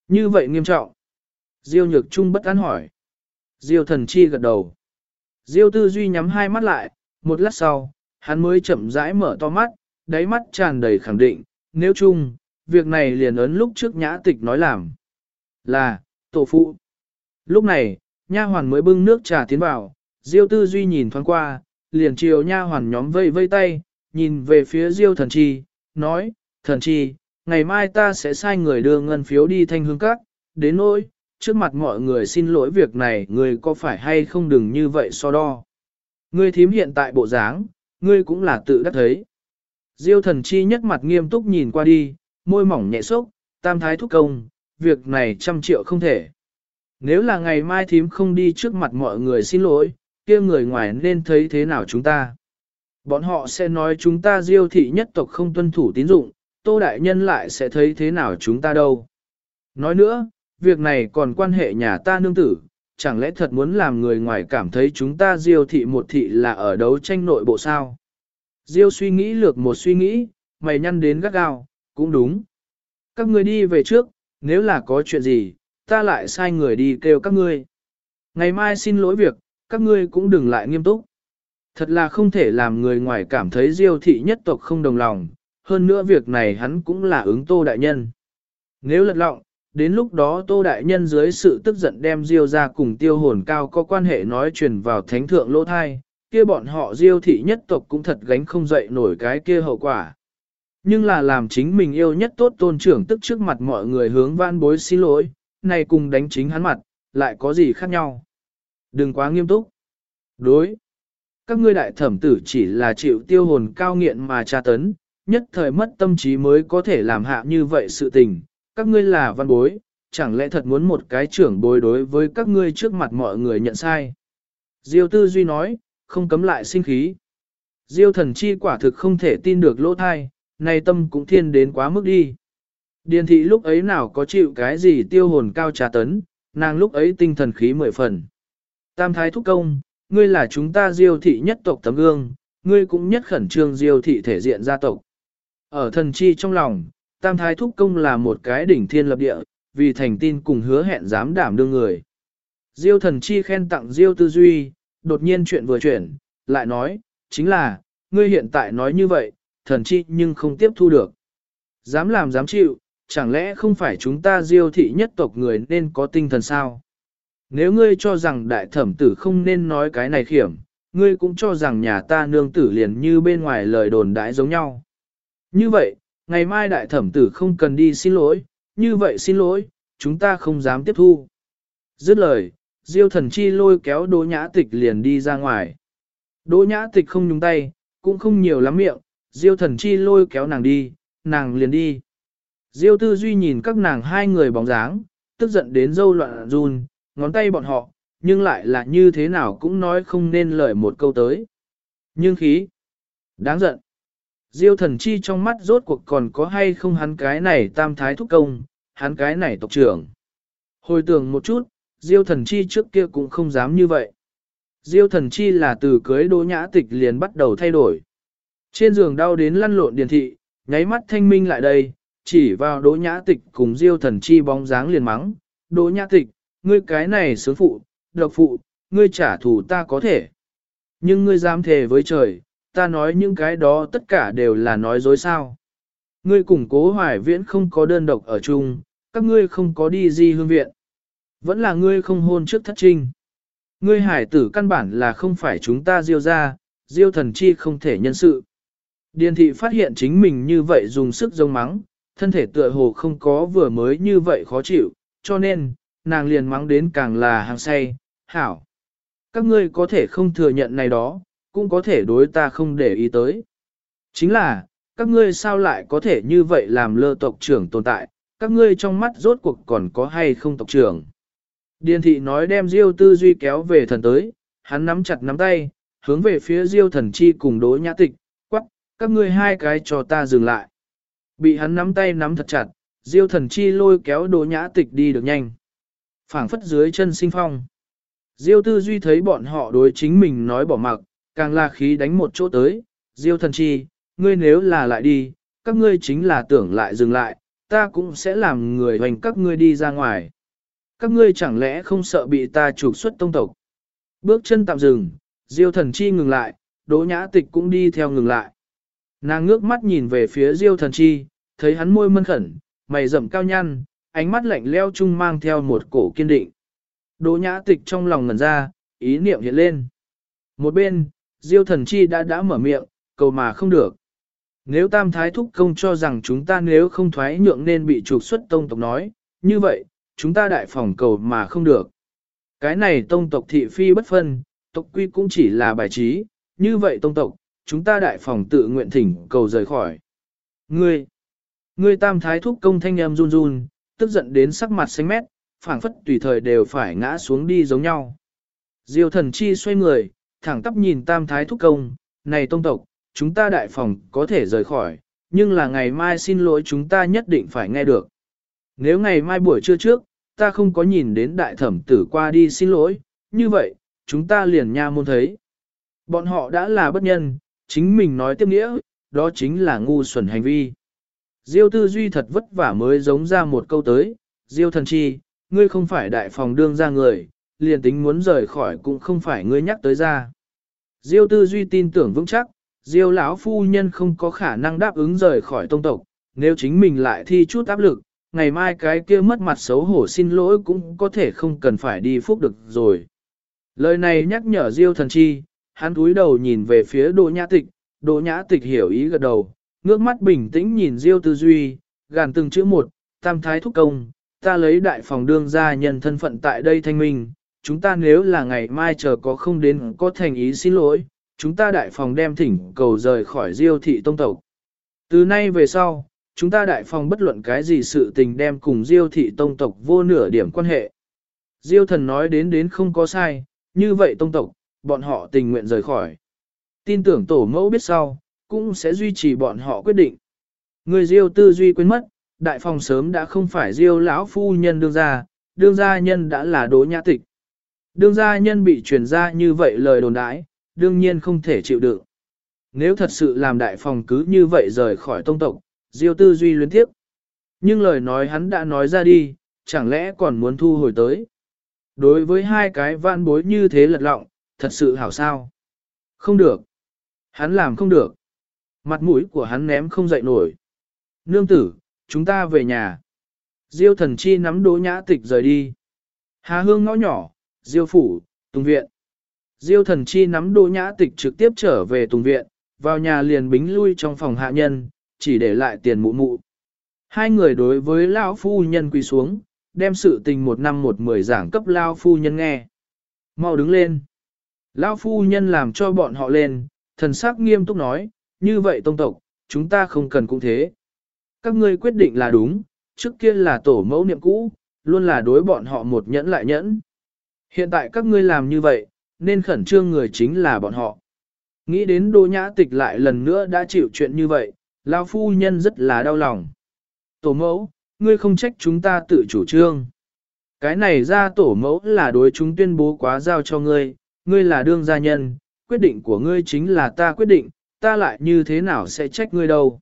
S1: Như vậy nghiêm trọng. Diêu nhược trung bất an hỏi. Diêu thần chi gật đầu. Diêu tư duy nhắm hai mắt lại, một lát sau, hắn mới chậm rãi mở to mắt, đáy mắt tràn đầy khẳng định, nếu chung, việc này liền ấn lúc trước nhã tịch nói làm. Là, tổ phụ. Lúc này, nha hoàn mới bưng nước trà tiến vào, Diêu tư duy nhìn thoáng qua, liền chiều nha hoàn nhóm vây vây tay, nhìn về phía Diêu thần chi, nói, thần chi, ngày mai ta sẽ sai người đưa ngân phiếu đi thanh hương các, đến nỗi, trước mặt mọi người xin lỗi việc này người có phải hay không đừng như vậy so đo. Ngươi thím hiện tại bộ dáng, ngươi cũng là tự đắc thấy. Diêu thần chi nhất mặt nghiêm túc nhìn qua đi, môi mỏng nhẹ sốc, tam thái thúc công, việc này trăm triệu không thể. Nếu là ngày mai thím không đi trước mặt mọi người xin lỗi, kia người ngoài nên thấy thế nào chúng ta. Bọn họ sẽ nói chúng ta diêu thị nhất tộc không tuân thủ tín dụng, tô đại nhân lại sẽ thấy thế nào chúng ta đâu. Nói nữa, việc này còn quan hệ nhà ta nương tử, chẳng lẽ thật muốn làm người ngoài cảm thấy chúng ta diêu thị một thị là ở đấu tranh nội bộ sao? Diêu suy nghĩ lược một suy nghĩ, mày nhăn đến gắt gao, cũng đúng. Các người đi về trước, nếu là có chuyện gì, ta lại sai người đi kêu các ngươi. Ngày mai xin lỗi việc, các ngươi cũng đừng lại nghiêm túc. Thật là không thể làm người ngoài cảm thấy diêu thị nhất tộc không đồng lòng, hơn nữa việc này hắn cũng là ứng tô đại nhân. Nếu lật lọng, đến lúc đó tô đại nhân dưới sự tức giận đem diêu ra cùng tiêu hồn cao có quan hệ nói truyền vào thánh thượng lỗ thai, kia bọn họ diêu thị nhất tộc cũng thật gánh không dậy nổi cái kia hậu quả. Nhưng là làm chính mình yêu nhất tốt tôn trưởng tức trước mặt mọi người hướng van bối xin lỗi, này cùng đánh chính hắn mặt, lại có gì khác nhau. Đừng quá nghiêm túc. Đối. Các ngươi đại thẩm tử chỉ là chịu tiêu hồn cao nghiện mà tra tấn, nhất thời mất tâm trí mới có thể làm hạ như vậy sự tình. Các ngươi là văn bối, chẳng lẽ thật muốn một cái trưởng bối đối với các ngươi trước mặt mọi người nhận sai. Diêu tư duy nói, không cấm lại sinh khí. Diêu thần chi quả thực không thể tin được lỗ thai, nay tâm cũng thiên đến quá mức đi. Điền thị lúc ấy nào có chịu cái gì tiêu hồn cao trà tấn, nàng lúc ấy tinh thần khí mười phần. Tam thái thúc công, ngươi là chúng ta diêu thị nhất tộc tấm gương, ngươi cũng nhất khẩn trương diêu thị thể diện gia tộc. Ở thần chi trong lòng, tam thái thúc công là một cái đỉnh thiên lập địa, vì thành tin cùng hứa hẹn dám đảm đương người. Diêu thần chi khen tặng diêu tư duy, đột nhiên chuyện vừa chuyển, lại nói, chính là, ngươi hiện tại nói như vậy, thần chi nhưng không tiếp thu được. Dám làm dám chịu, chẳng lẽ không phải chúng ta diêu thị nhất tộc người nên có tinh thần sao? Nếu ngươi cho rằng đại thẩm tử không nên nói cái này khiểm, ngươi cũng cho rằng nhà ta nương tử liền như bên ngoài lời đồn đãi giống nhau. Như vậy, ngày mai đại thẩm tử không cần đi xin lỗi, như vậy xin lỗi, chúng ta không dám tiếp thu. Dứt lời, diêu thần chi lôi kéo đỗ nhã tịch liền đi ra ngoài. Đỗ nhã tịch không nhúng tay, cũng không nhiều lắm miệng, diêu thần chi lôi kéo nàng đi, nàng liền đi. Diêu tư duy nhìn các nàng hai người bóng dáng, tức giận đến dâu loạn run, ngón tay bọn họ, nhưng lại là như thế nào cũng nói không nên lời một câu tới. Nhưng khí, đáng giận. Diêu thần chi trong mắt rốt cuộc còn có hay không hắn cái này tam thái thúc công, hắn cái này tộc trưởng. Hồi tưởng một chút, Diêu thần chi trước kia cũng không dám như vậy. Diêu thần chi là từ cưới đỗ nhã tịch liền bắt đầu thay đổi. Trên giường đau đến lăn lộn điền thị, nháy mắt thanh minh lại đây, chỉ vào đỗ nhã tịch cùng diêu thần chi bóng dáng liền mắng. Đỗ nhã tịch, ngươi cái này sướng phụ, độc phụ, ngươi trả thù ta có thể. Nhưng ngươi dám thề với trời, ta nói những cái đó tất cả đều là nói dối sao. Ngươi cùng cố hoài viễn không có đơn độc ở chung, các ngươi không có đi di hương viện. Vẫn là ngươi không hôn trước thất trinh. Ngươi hải tử căn bản là không phải chúng ta diêu ra, diêu thần chi không thể nhân sự. Điền thị phát hiện chính mình như vậy dùng sức giống mắng, thân thể tựa hồ không có vừa mới như vậy khó chịu, cho nên, nàng liền mắng đến càng là hàng say, hảo. Các ngươi có thể không thừa nhận này đó, cũng có thể đối ta không để ý tới. Chính là, các ngươi sao lại có thể như vậy làm lơ tộc trưởng tồn tại, các ngươi trong mắt rốt cuộc còn có hay không tộc trưởng. Điền thị nói đem Diêu tư duy kéo về thần tới, hắn nắm chặt nắm tay, hướng về phía Diêu thần chi cùng đối nhã tịch, quắc, các ngươi hai cái cho ta dừng lại. Bị hắn nắm tay nắm thật chặt, Diêu thần chi lôi kéo đồ nhã tịch đi được nhanh. phảng phất dưới chân sinh phong. Diêu tư duy thấy bọn họ đối chính mình nói bỏ mặc, càng là khí đánh một chỗ tới. Diêu thần chi, ngươi nếu là lại đi, các ngươi chính là tưởng lại dừng lại, ta cũng sẽ làm người hoành các ngươi đi ra ngoài. Các ngươi chẳng lẽ không sợ bị ta trục xuất tông tộc. Bước chân tạm dừng, Diêu thần chi ngừng lại, đỗ nhã tịch cũng đi theo ngừng lại. Nàng ngước mắt nhìn về phía Diêu thần chi, thấy hắn môi mân khẩn, mày rậm cao nhăn, ánh mắt lạnh leo chung mang theo một cổ kiên định. Đỗ nhã tịch trong lòng ngẩn ra, ý niệm hiện lên. Một bên, Diêu thần chi đã đã mở miệng, cầu mà không được. Nếu tam thái thúc công cho rằng chúng ta nếu không thoái nhượng nên bị trục xuất tông tộc nói, như vậy, chúng ta đại phòng cầu mà không được. Cái này tông tộc thị phi bất phân, tộc quy cũng chỉ là bài trí, như vậy tông tộc, chúng ta đại phòng tự nguyện thỉnh cầu rời khỏi. Ngươi, ngươi tam thái thúc công thanh em run run, tức giận đến sắc mặt xanh mét, phảng phất tùy thời đều phải ngã xuống đi giống nhau. Diêu thần chi xoay người, thẳng tắp nhìn tam thái thúc công, này tông tộc, chúng ta đại phòng có thể rời khỏi, nhưng là ngày mai xin lỗi chúng ta nhất định phải nghe được. Nếu ngày mai buổi trưa trước, ta không có nhìn đến đại thẩm tử qua đi xin lỗi, như vậy, chúng ta liền nha môn thấy. Bọn họ đã là bất nhân, chính mình nói tiếp nghĩa, đó chính là ngu xuẩn hành vi. Diêu tư duy thật vất vả mới giống ra một câu tới, Diêu thần chi, ngươi không phải đại phòng đương ra người, liền tính muốn rời khỏi cũng không phải ngươi nhắc tới ra. Diêu tư duy tin tưởng vững chắc, Diêu lão phu nhân không có khả năng đáp ứng rời khỏi tông tộc, nếu chính mình lại thi chút áp lực, ngày mai cái kia mất mặt xấu hổ xin lỗi cũng có thể không cần phải đi phúc được rồi. Lời này nhắc nhở Diêu thần chi, hắn cúi đầu nhìn về phía Đỗ Nhã Tịch, Đỗ Nhã Tịch hiểu ý gật đầu, ngước mắt bình tĩnh nhìn Diêu Tư Duy, gàn từng chữ một, tam thái thúc công, ta lấy đại phòng đương gia nhân thân phận tại đây thanh minh, chúng ta nếu là ngày mai chờ có không đến có thành ý xin lỗi, chúng ta đại phòng đem thỉnh cầu rời khỏi Diêu thị tông tộc. Từ nay về sau, chúng ta đại phòng bất luận cái gì sự tình đem cùng Diêu thị tông tộc vô nửa điểm quan hệ. Diêu thần nói đến đến không có sai, như vậy tông tộc, bọn họ tình nguyện rời khỏi. Tin tưởng tổ mẫu biết sau, cũng sẽ duy trì bọn họ quyết định. Người Diêu tư duy quên mất, đại phòng sớm đã không phải Diêu lão phu nhân đương gia, đương gia nhân đã là đố nhã tịch. Đương gia nhân bị truyền ra như vậy lời đồn đãi, đương nhiên không thể chịu đựng. Nếu thật sự làm đại phòng cứ như vậy rời khỏi tông tộc, Diêu tư duy luyến tiếp. Nhưng lời nói hắn đã nói ra đi, chẳng lẽ còn muốn thu hồi tới. Đối với hai cái vạn bối như thế lật lọng, thật sự hảo sao. Không được. Hắn làm không được. Mặt mũi của hắn ném không dậy nổi. Nương tử, chúng ta về nhà. Diêu thần chi nắm đỗ nhã tịch rời đi. Hà hương ngõ nhỏ, diêu phủ, tùng viện. Diêu thần chi nắm đỗ nhã tịch trực tiếp trở về tùng viện, vào nhà liền bính lui trong phòng hạ nhân, chỉ để lại tiền mụ mụ. Hai người đối với lão phu nhân quỳ xuống, đem sự tình một năm một mười giảng cấp lão phu nhân nghe. Mau đứng lên. Lão phu nhân làm cho bọn họ lên, thần sắc nghiêm túc nói, như vậy tông tộc, chúng ta không cần cũng thế. Các ngươi quyết định là đúng, trước kia là tổ mẫu niệm cũ, luôn là đối bọn họ một nhẫn lại nhẫn. Hiện tại các ngươi làm như vậy, nên khẩn trương người chính là bọn họ. Nghĩ đến đô nhã tịch lại lần nữa đã chịu chuyện như vậy, lão phu nhân rất là đau lòng. Tổ mẫu, ngươi không trách chúng ta tự chủ trương. Cái này ra tổ mẫu là đối chúng tuyên bố quá giao cho ngươi, ngươi là đương gia nhân, quyết định của ngươi chính là ta quyết định, ta lại như thế nào sẽ trách ngươi đâu.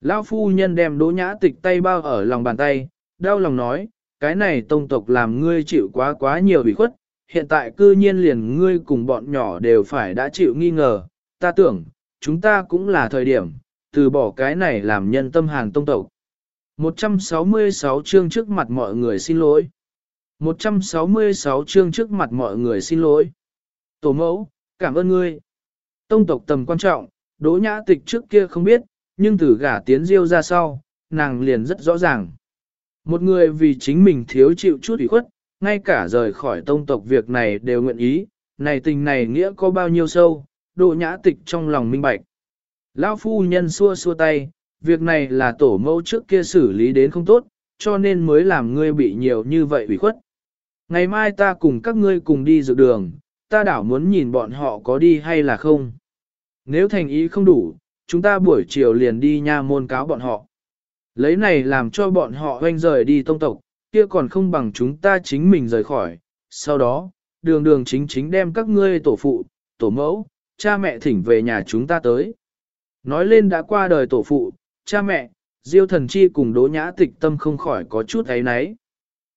S1: Lão phu nhân đem đỗ nhã tịch tay bao ở lòng bàn tay, đau lòng nói, cái này tông tộc làm ngươi chịu quá quá nhiều bị khuất, hiện tại cư nhiên liền ngươi cùng bọn nhỏ đều phải đã chịu nghi ngờ, ta tưởng, chúng ta cũng là thời điểm, từ bỏ cái này làm nhân tâm hàng tông tộc. 166 chương trước mặt mọi người xin lỗi. 166 chương trước mặt mọi người xin lỗi. Tổ mẫu, cảm ơn ngươi. Tông tộc tầm quan trọng, đỗ nhã tịch trước kia không biết, nhưng từ gả tiến diêu ra sau, nàng liền rất rõ ràng. Một người vì chính mình thiếu chịu chút ủy khuất, ngay cả rời khỏi tông tộc việc này đều nguyện ý, này tình này nghĩa có bao nhiêu sâu, độ Nhã Tịch trong lòng minh bạch. Lão phu nhân xua xua tay, việc này là tổ mẫu trước kia xử lý đến không tốt, cho nên mới làm ngươi bị nhiều như vậy ủy khuất. Ngày mai ta cùng các ngươi cùng đi dự đường, ta đảo muốn nhìn bọn họ có đi hay là không. Nếu thành ý không đủ, chúng ta buổi chiều liền đi nha môn cáo bọn họ. Lấy này làm cho bọn họ hoanh rời đi tông tộc, kia còn không bằng chúng ta chính mình rời khỏi. Sau đó, đường đường chính chính đem các ngươi tổ phụ, tổ mẫu, cha mẹ thỉnh về nhà chúng ta tới. Nói lên đã qua đời tổ phụ, cha mẹ, diêu thần chi cùng đỗ nhã tịch tâm không khỏi có chút ấy náy.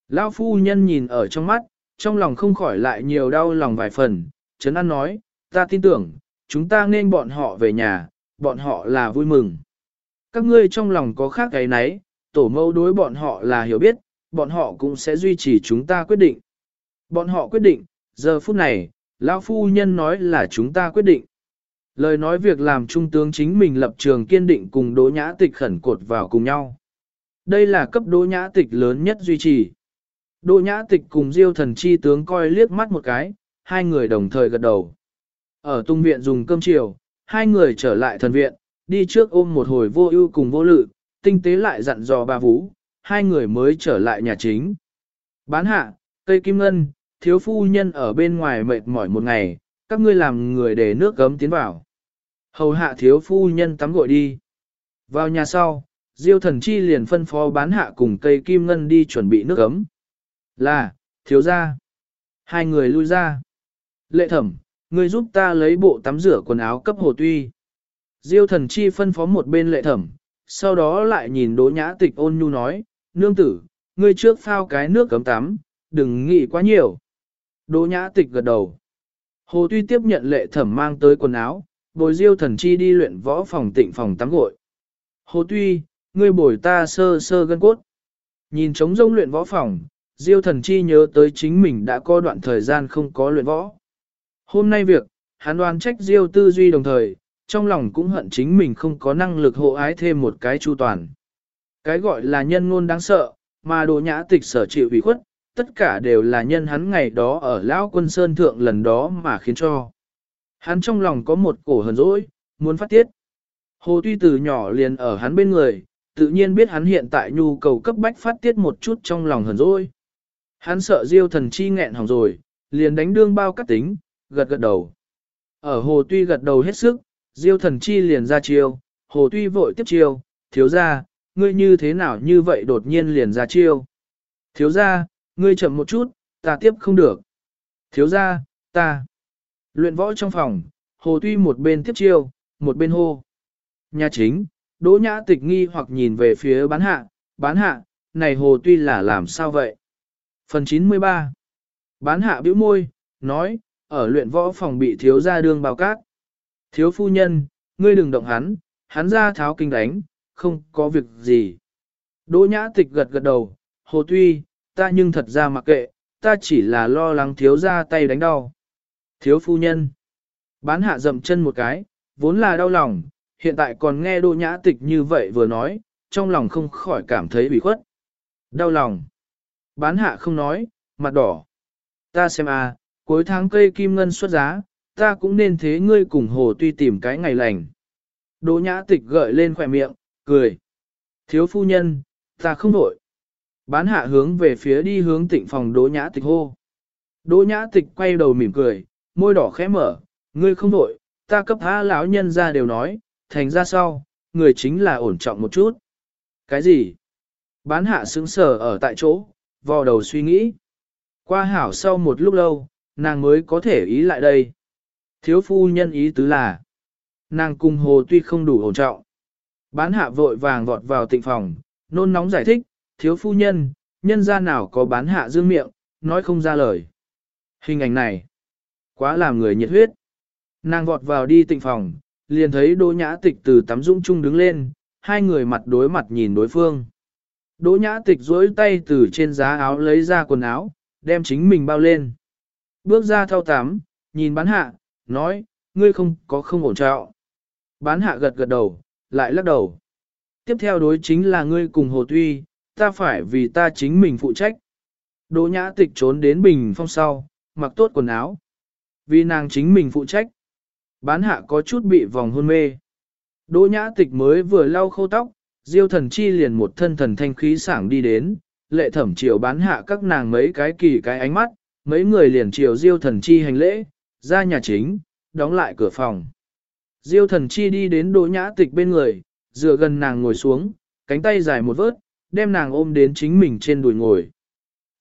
S1: Lão phu nhân nhìn ở trong mắt, trong lòng không khỏi lại nhiều đau lòng vài phần, Trấn An nói, ta tin tưởng, chúng ta nên bọn họ về nhà, bọn họ là vui mừng. Các ngươi trong lòng có khác cái nấy, tổ mẫu đối bọn họ là hiểu biết, bọn họ cũng sẽ duy trì chúng ta quyết định. Bọn họ quyết định, giờ phút này, lão phu nhân nói là chúng ta quyết định. Lời nói việc làm trung tướng chính mình lập trường kiên định cùng đỗ nhã tịch khẩn cột vào cùng nhau. Đây là cấp đỗ nhã tịch lớn nhất duy trì. Đỗ nhã tịch cùng diêu thần chi tướng coi liếc mắt một cái, hai người đồng thời gật đầu. Ở tung viện dùng cơm chiều, hai người trở lại thần viện, đi trước ôm một hồi vô ưu cùng vô lự, tinh tế lại dặn dò bà vũ, hai người mới trở lại nhà chính. Bán hạ, cây kim ngân, thiếu phu nhân ở bên ngoài mệt mỏi một ngày, các ngươi làm người để nước gấm tiến vào. Hầu hạ thiếu phu nhân tắm gội đi. Vào nhà sau, Diêu thần chi liền phân phó bán hạ cùng cây kim ngân đi chuẩn bị nước gấm. Là, thiếu ra. Hai người lui ra. Lệ thẩm, người giúp ta lấy bộ tắm rửa quần áo cấp hồ tuy. Diêu thần chi phân phó một bên lệ thẩm, sau đó lại nhìn đỗ nhã tịch ôn nhu nói, nương tử, ngươi trước phao cái nước cấm tắm, đừng nghĩ quá nhiều. Đỗ nhã tịch gật đầu. Hồ tuy tiếp nhận lệ thẩm mang tới quần áo, bồi diêu thần chi đi luyện võ phòng tịnh phòng tắm gội. Hồ tuy, ngươi bồi ta sơ sơ gân cốt. Nhìn trống rông luyện võ phòng, diêu thần chi nhớ tới chính mình đã có đoạn thời gian không có luyện võ. Hôm nay việc, hắn đoán trách diêu tư duy đồng thời, trong lòng cũng hận chính mình không có năng lực hộ ái thêm một cái chu toàn. Cái gọi là nhân ngôn đáng sợ, mà đồ nhã tịch sở chịu ủy khuất, tất cả đều là nhân hắn ngày đó ở Lão Quân Sơn Thượng lần đó mà khiến cho. Hắn trong lòng có một cổ hờn dỗi, muốn phát tiết. Hồ tuy từ nhỏ liền ở hắn bên người, tự nhiên biết hắn hiện tại nhu cầu cấp bách phát tiết một chút trong lòng hờn dỗi. Hắn sợ diêu thần chi nghẹn hỏng rồi, liền đánh đương bao cắt tính, gật gật đầu. Ở hồ tuy gật đầu hết sức, diêu thần chi liền ra chiêu, hồ tuy vội tiếp chiêu, thiếu ra, ngươi như thế nào như vậy đột nhiên liền ra chiêu. Thiếu ra, ngươi chậm một chút, ta tiếp không được. Thiếu ra, ta. Luyện võ trong phòng, hồ tuy một bên tiếp chiêu, một bên hô. Nhà chính, đỗ nhã tịch nghi hoặc nhìn về phía bán hạ, bán hạ, này hồ tuy là làm sao vậy? Phần 93 Bán hạ bĩu môi, nói, ở luyện võ phòng bị thiếu gia đương bao cát. Thiếu phu nhân, ngươi đừng động hắn, hắn ra tháo kinh đánh, không có việc gì. Đỗ nhã tịch gật gật đầu, hồ tuy, ta nhưng thật ra mặc kệ, ta chỉ là lo lắng thiếu ra tay đánh đau. Thiếu phu nhân, bán hạ dậm chân một cái, vốn là đau lòng, hiện tại còn nghe đỗ nhã tịch như vậy vừa nói, trong lòng không khỏi cảm thấy bị khuất. Đau lòng. Bán hạ không nói, mặt đỏ. Ta xem à, cuối tháng cây kim ngân xuất giá, ta cũng nên thế ngươi cùng hồ tuy tìm cái ngày lành. Đỗ nhã tịch gợi lên khỏe miệng, cười. Thiếu phu nhân, ta không đổi. Bán hạ hướng về phía đi hướng tịnh phòng đỗ nhã tịch hô. Đỗ nhã tịch quay đầu mỉm cười, môi đỏ khẽ mở, ngươi không đổi, ta cấp há lão nhân ra đều nói, thành ra sau, người chính là ổn trọng một chút. Cái gì? Bán hạ sững sờ ở tại chỗ, vò đầu suy nghĩ. Qua hảo sau một lúc lâu, nàng mới có thể ý lại đây. Thiếu phu nhân ý tứ là, nàng cùng hồ tuy không đủ ổn trọng. Bán hạ vội vàng vọt vào tịnh phòng, nôn nóng giải thích, thiếu phu nhân, nhân gia nào có bán hạ dương miệng, nói không ra lời. Hình ảnh này, quá làm người nhiệt huyết. Nàng vọt vào đi tịnh phòng, liền thấy Đỗ Nhã Tịch từ tắm dũng chung đứng lên, hai người mặt đối mặt nhìn đối phương. Đỗ Nhã Tịch duỗi tay từ trên giá áo lấy ra quần áo, đem chính mình bao lên. Bước ra thao tắm, nhìn bán hạ, nói, ngươi không có không ổn trạo, Bán hạ gật gật đầu, lại lắc đầu. Tiếp theo đối chính là ngươi cùng Hồ Tuy, ta phải vì ta chính mình phụ trách. Đỗ nhã tịch trốn đến bình phong sau, mặc tốt quần áo. Vì nàng chính mình phụ trách. Bán hạ có chút bị vòng hôn mê. Đỗ nhã tịch mới vừa lau khô tóc, diêu thần chi liền một thân thần thanh khí sảng đi đến, lệ thẩm chiều bán hạ các nàng mấy cái kỳ cái ánh mắt, mấy người liền chiều diêu thần chi hành lễ, ra nhà chính, đóng lại cửa phòng. Diêu thần chi đi đến đỗ nhã tịch bên người, dựa gần nàng ngồi xuống, cánh tay dài một vớt, đem nàng ôm đến chính mình trên đùi ngồi.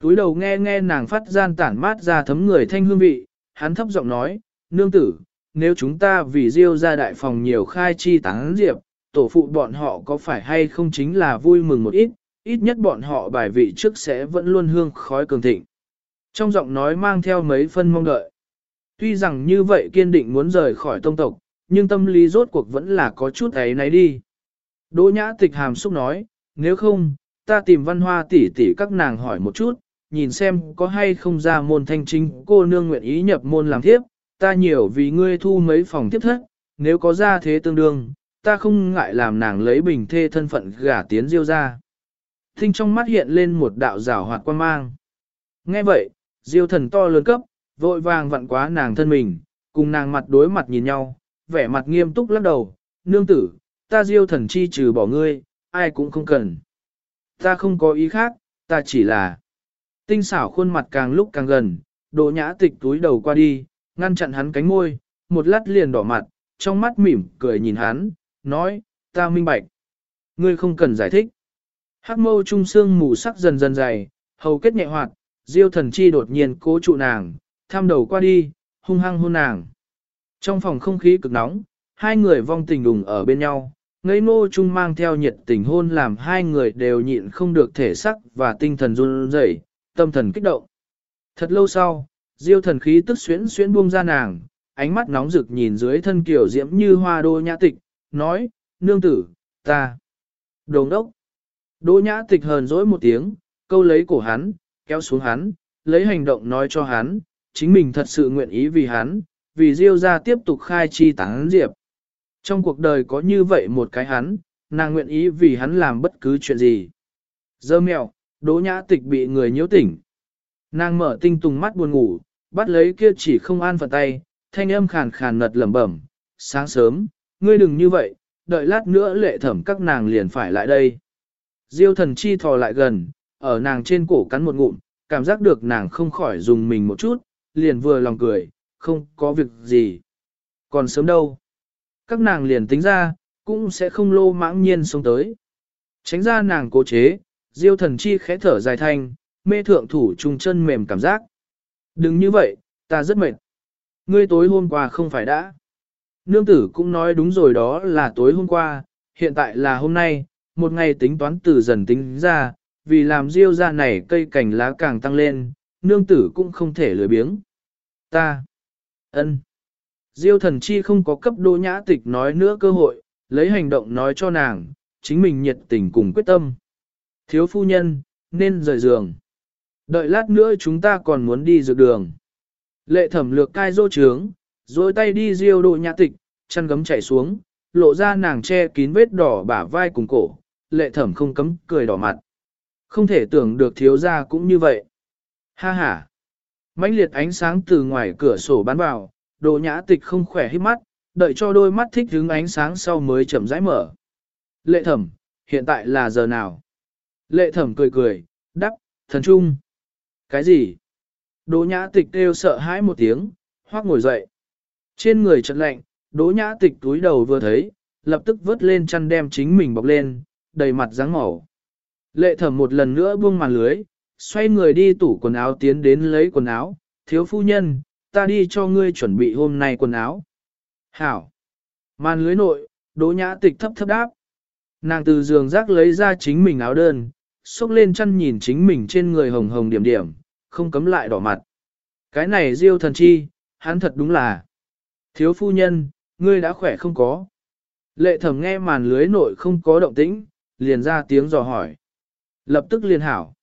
S1: Túi đầu nghe nghe nàng phát gian tản mát ra thấm người thanh hương vị, hắn thấp giọng nói, nương tử, nếu chúng ta vì diêu ra đại phòng nhiều khai chi tán diệp, tổ phụ bọn họ có phải hay không chính là vui mừng một ít, ít nhất bọn họ bài vị trước sẽ vẫn luôn hương khói cường thịnh. Trong giọng nói mang theo mấy phân mong đợi. Tuy rằng như vậy kiên định muốn rời khỏi tông tộc, nhưng tâm lý rốt cuộc vẫn là có chút ấy nấy đi. Đỗ nhã tịch hàm xúc nói, nếu không, ta tìm văn hoa tỷ tỷ các nàng hỏi một chút, nhìn xem có hay không ra môn thanh chính cô nương nguyện ý nhập môn làm thiếp, ta nhiều vì ngươi thu mấy phòng tiếp thất, nếu có ra thế tương đương, ta không ngại làm nàng lấy bình thê thân phận gả tiến diêu ra. Thinh trong mắt hiện lên một đạo rảo hoạt quan mang. Nghe vậy, diêu thần to lớn cấp, vội vàng vặn quá nàng thân mình, cùng nàng mặt đối mặt nhìn nhau, vẻ mặt nghiêm túc lắc đầu, nương tử, ta diêu thần chi trừ bỏ ngươi, ai cũng không cần. Ta không có ý khác, ta chỉ là... Tinh xảo khuôn mặt càng lúc càng gần, độ nhã tịch túi đầu qua đi, ngăn chặn hắn cánh môi, một lát liền đỏ mặt, trong mắt mỉm cười nhìn hắn, nói, ta minh bạch. Ngươi không cần giải thích. Hắc mâu trung xương mù sắc dần dần dày, hầu kết nhẹ hoạt, diêu thần chi đột nhiên cố trụ nàng, tham đầu qua đi, hung hăng hôn nàng. Trong phòng không khí cực nóng, hai người vong tình đùng ở bên nhau, ngây ngô chung mang theo nhiệt tình hôn làm hai người đều nhịn không được thể sắc và tinh thần run rẩy, tâm thần kích động. Thật lâu sau, diêu thần khí tức xuyễn xuyễn buông ra nàng, ánh mắt nóng rực nhìn dưới thân kiểu diễm như hoa đô nhã tịch, nói, nương tử, ta, đồng đốc. Đỗ nhã tịch hờn dỗi một tiếng, câu lấy cổ hắn, kéo xuống hắn, lấy hành động nói cho hắn, chính mình thật sự nguyện ý vì hắn, vì Diêu ra tiếp tục khai chi tán diệp. Trong cuộc đời có như vậy một cái hắn, nàng nguyện ý vì hắn làm bất cứ chuyện gì. Dơ mèo, đỗ nhã tịch bị người nhiễu tỉnh. Nàng mở tinh tùng mắt buồn ngủ, bắt lấy kia chỉ không an phận tay, thanh âm khàn khàn nật lẩm bẩm. Sáng sớm, ngươi đừng như vậy, đợi lát nữa lệ thẩm các nàng liền phải lại đây. Diêu thần chi thò lại gần, ở nàng trên cổ cắn một ngụm, cảm giác được nàng không khỏi dùng mình một chút, liền vừa lòng cười, không có việc gì. Còn sớm đâu. Các nàng liền tính ra, cũng sẽ không lô mãng nhiên sống tới. Tránh ra nàng cố chế, diêu thần chi khẽ thở dài thanh, mê thượng thủ trùng chân mềm cảm giác. Đừng như vậy, ta rất mệt. Ngươi tối hôm qua không phải đã. Nương tử cũng nói đúng rồi đó là tối hôm qua, hiện tại là hôm nay, một ngày tính toán từ dần tính ra, vì làm diêu ra này cây cành lá càng tăng lên, nương tử cũng không thể lười biếng. Ta. ân. Diêu thần chi không có cấp đô nhã tịch nói nữa cơ hội, lấy hành động nói cho nàng, chính mình nhiệt tình cùng quyết tâm. Thiếu phu nhân, nên rời giường. Đợi lát nữa chúng ta còn muốn đi dược đường. Lệ thẩm lược cai dô trướng, rồi tay đi diêu đô nhã tịch, chân gấm chảy xuống, lộ ra nàng che kín vết đỏ bả vai cùng cổ, lệ thẩm không cấm cười đỏ mặt. Không thể tưởng được thiếu gia cũng như vậy. Ha ha. mãnh liệt ánh sáng từ ngoài cửa sổ bắn vào, đồ nhã tịch không khỏe hít mắt, đợi cho đôi mắt thích hứng ánh sáng sau mới chậm rãi mở. Lệ thẩm, hiện tại là giờ nào? Lệ thẩm cười cười, đắc, thần trung. Cái gì? Đỗ nhã tịch kêu sợ hãi một tiếng, hoác ngồi dậy. Trên người chật lạnh, đỗ nhã tịch túi đầu vừa thấy, lập tức vớt lên chăn đem chính mình bọc lên, đầy mặt dáng màu. Lệ thẩm một lần nữa buông màn lưới, xoay người đi tủ quần áo tiến đến lấy quần áo, thiếu phu nhân, ta đi cho ngươi chuẩn bị hôm nay quần áo. Hảo! Màn lưới nội, đỗ nhã tịch thấp thấp đáp. Nàng từ giường rác lấy ra chính mình áo đơn, xốc lên chăn nhìn chính mình trên người hồng hồng điểm điểm, không cấm lại đỏ mặt. Cái này diêu thần chi, hắn thật đúng là. Thiếu phu nhân, ngươi đã khỏe không có. Lệ thẩm nghe màn lưới nội không có động tĩnh, liền ra tiếng dò hỏi. Lập tức liền hảo.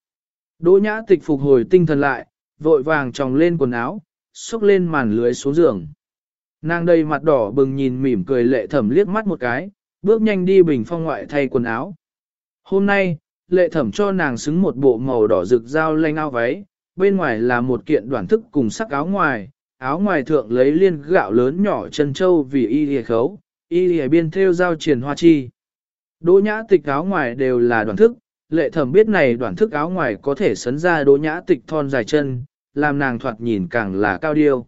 S1: Đỗ nhã tịch phục hồi tinh thần lại, vội vàng tròng lên quần áo, xúc lên màn lưới xuống giường. Nàng đây mặt đỏ bừng nhìn mỉm cười lệ thẩm liếc mắt một cái, bước nhanh đi bình phong ngoại thay quần áo. Hôm nay, lệ thẩm cho nàng xứng một bộ màu đỏ rực dao lanh ao váy, bên ngoài là một kiện đoàn thức cùng sắc áo ngoài, áo ngoài thượng lấy liên gạo lớn nhỏ chân châu vì y lìa khấu, y lìa biên theo giao triển hoa chi. Đỗ nhã tịch áo ngoài đều là đoàn thức, lệ thẩm biết này đoạn thức áo ngoài có thể sấn ra đỗ nhã tịch thon dài chân, làm nàng thoạt nhìn càng là cao điêu.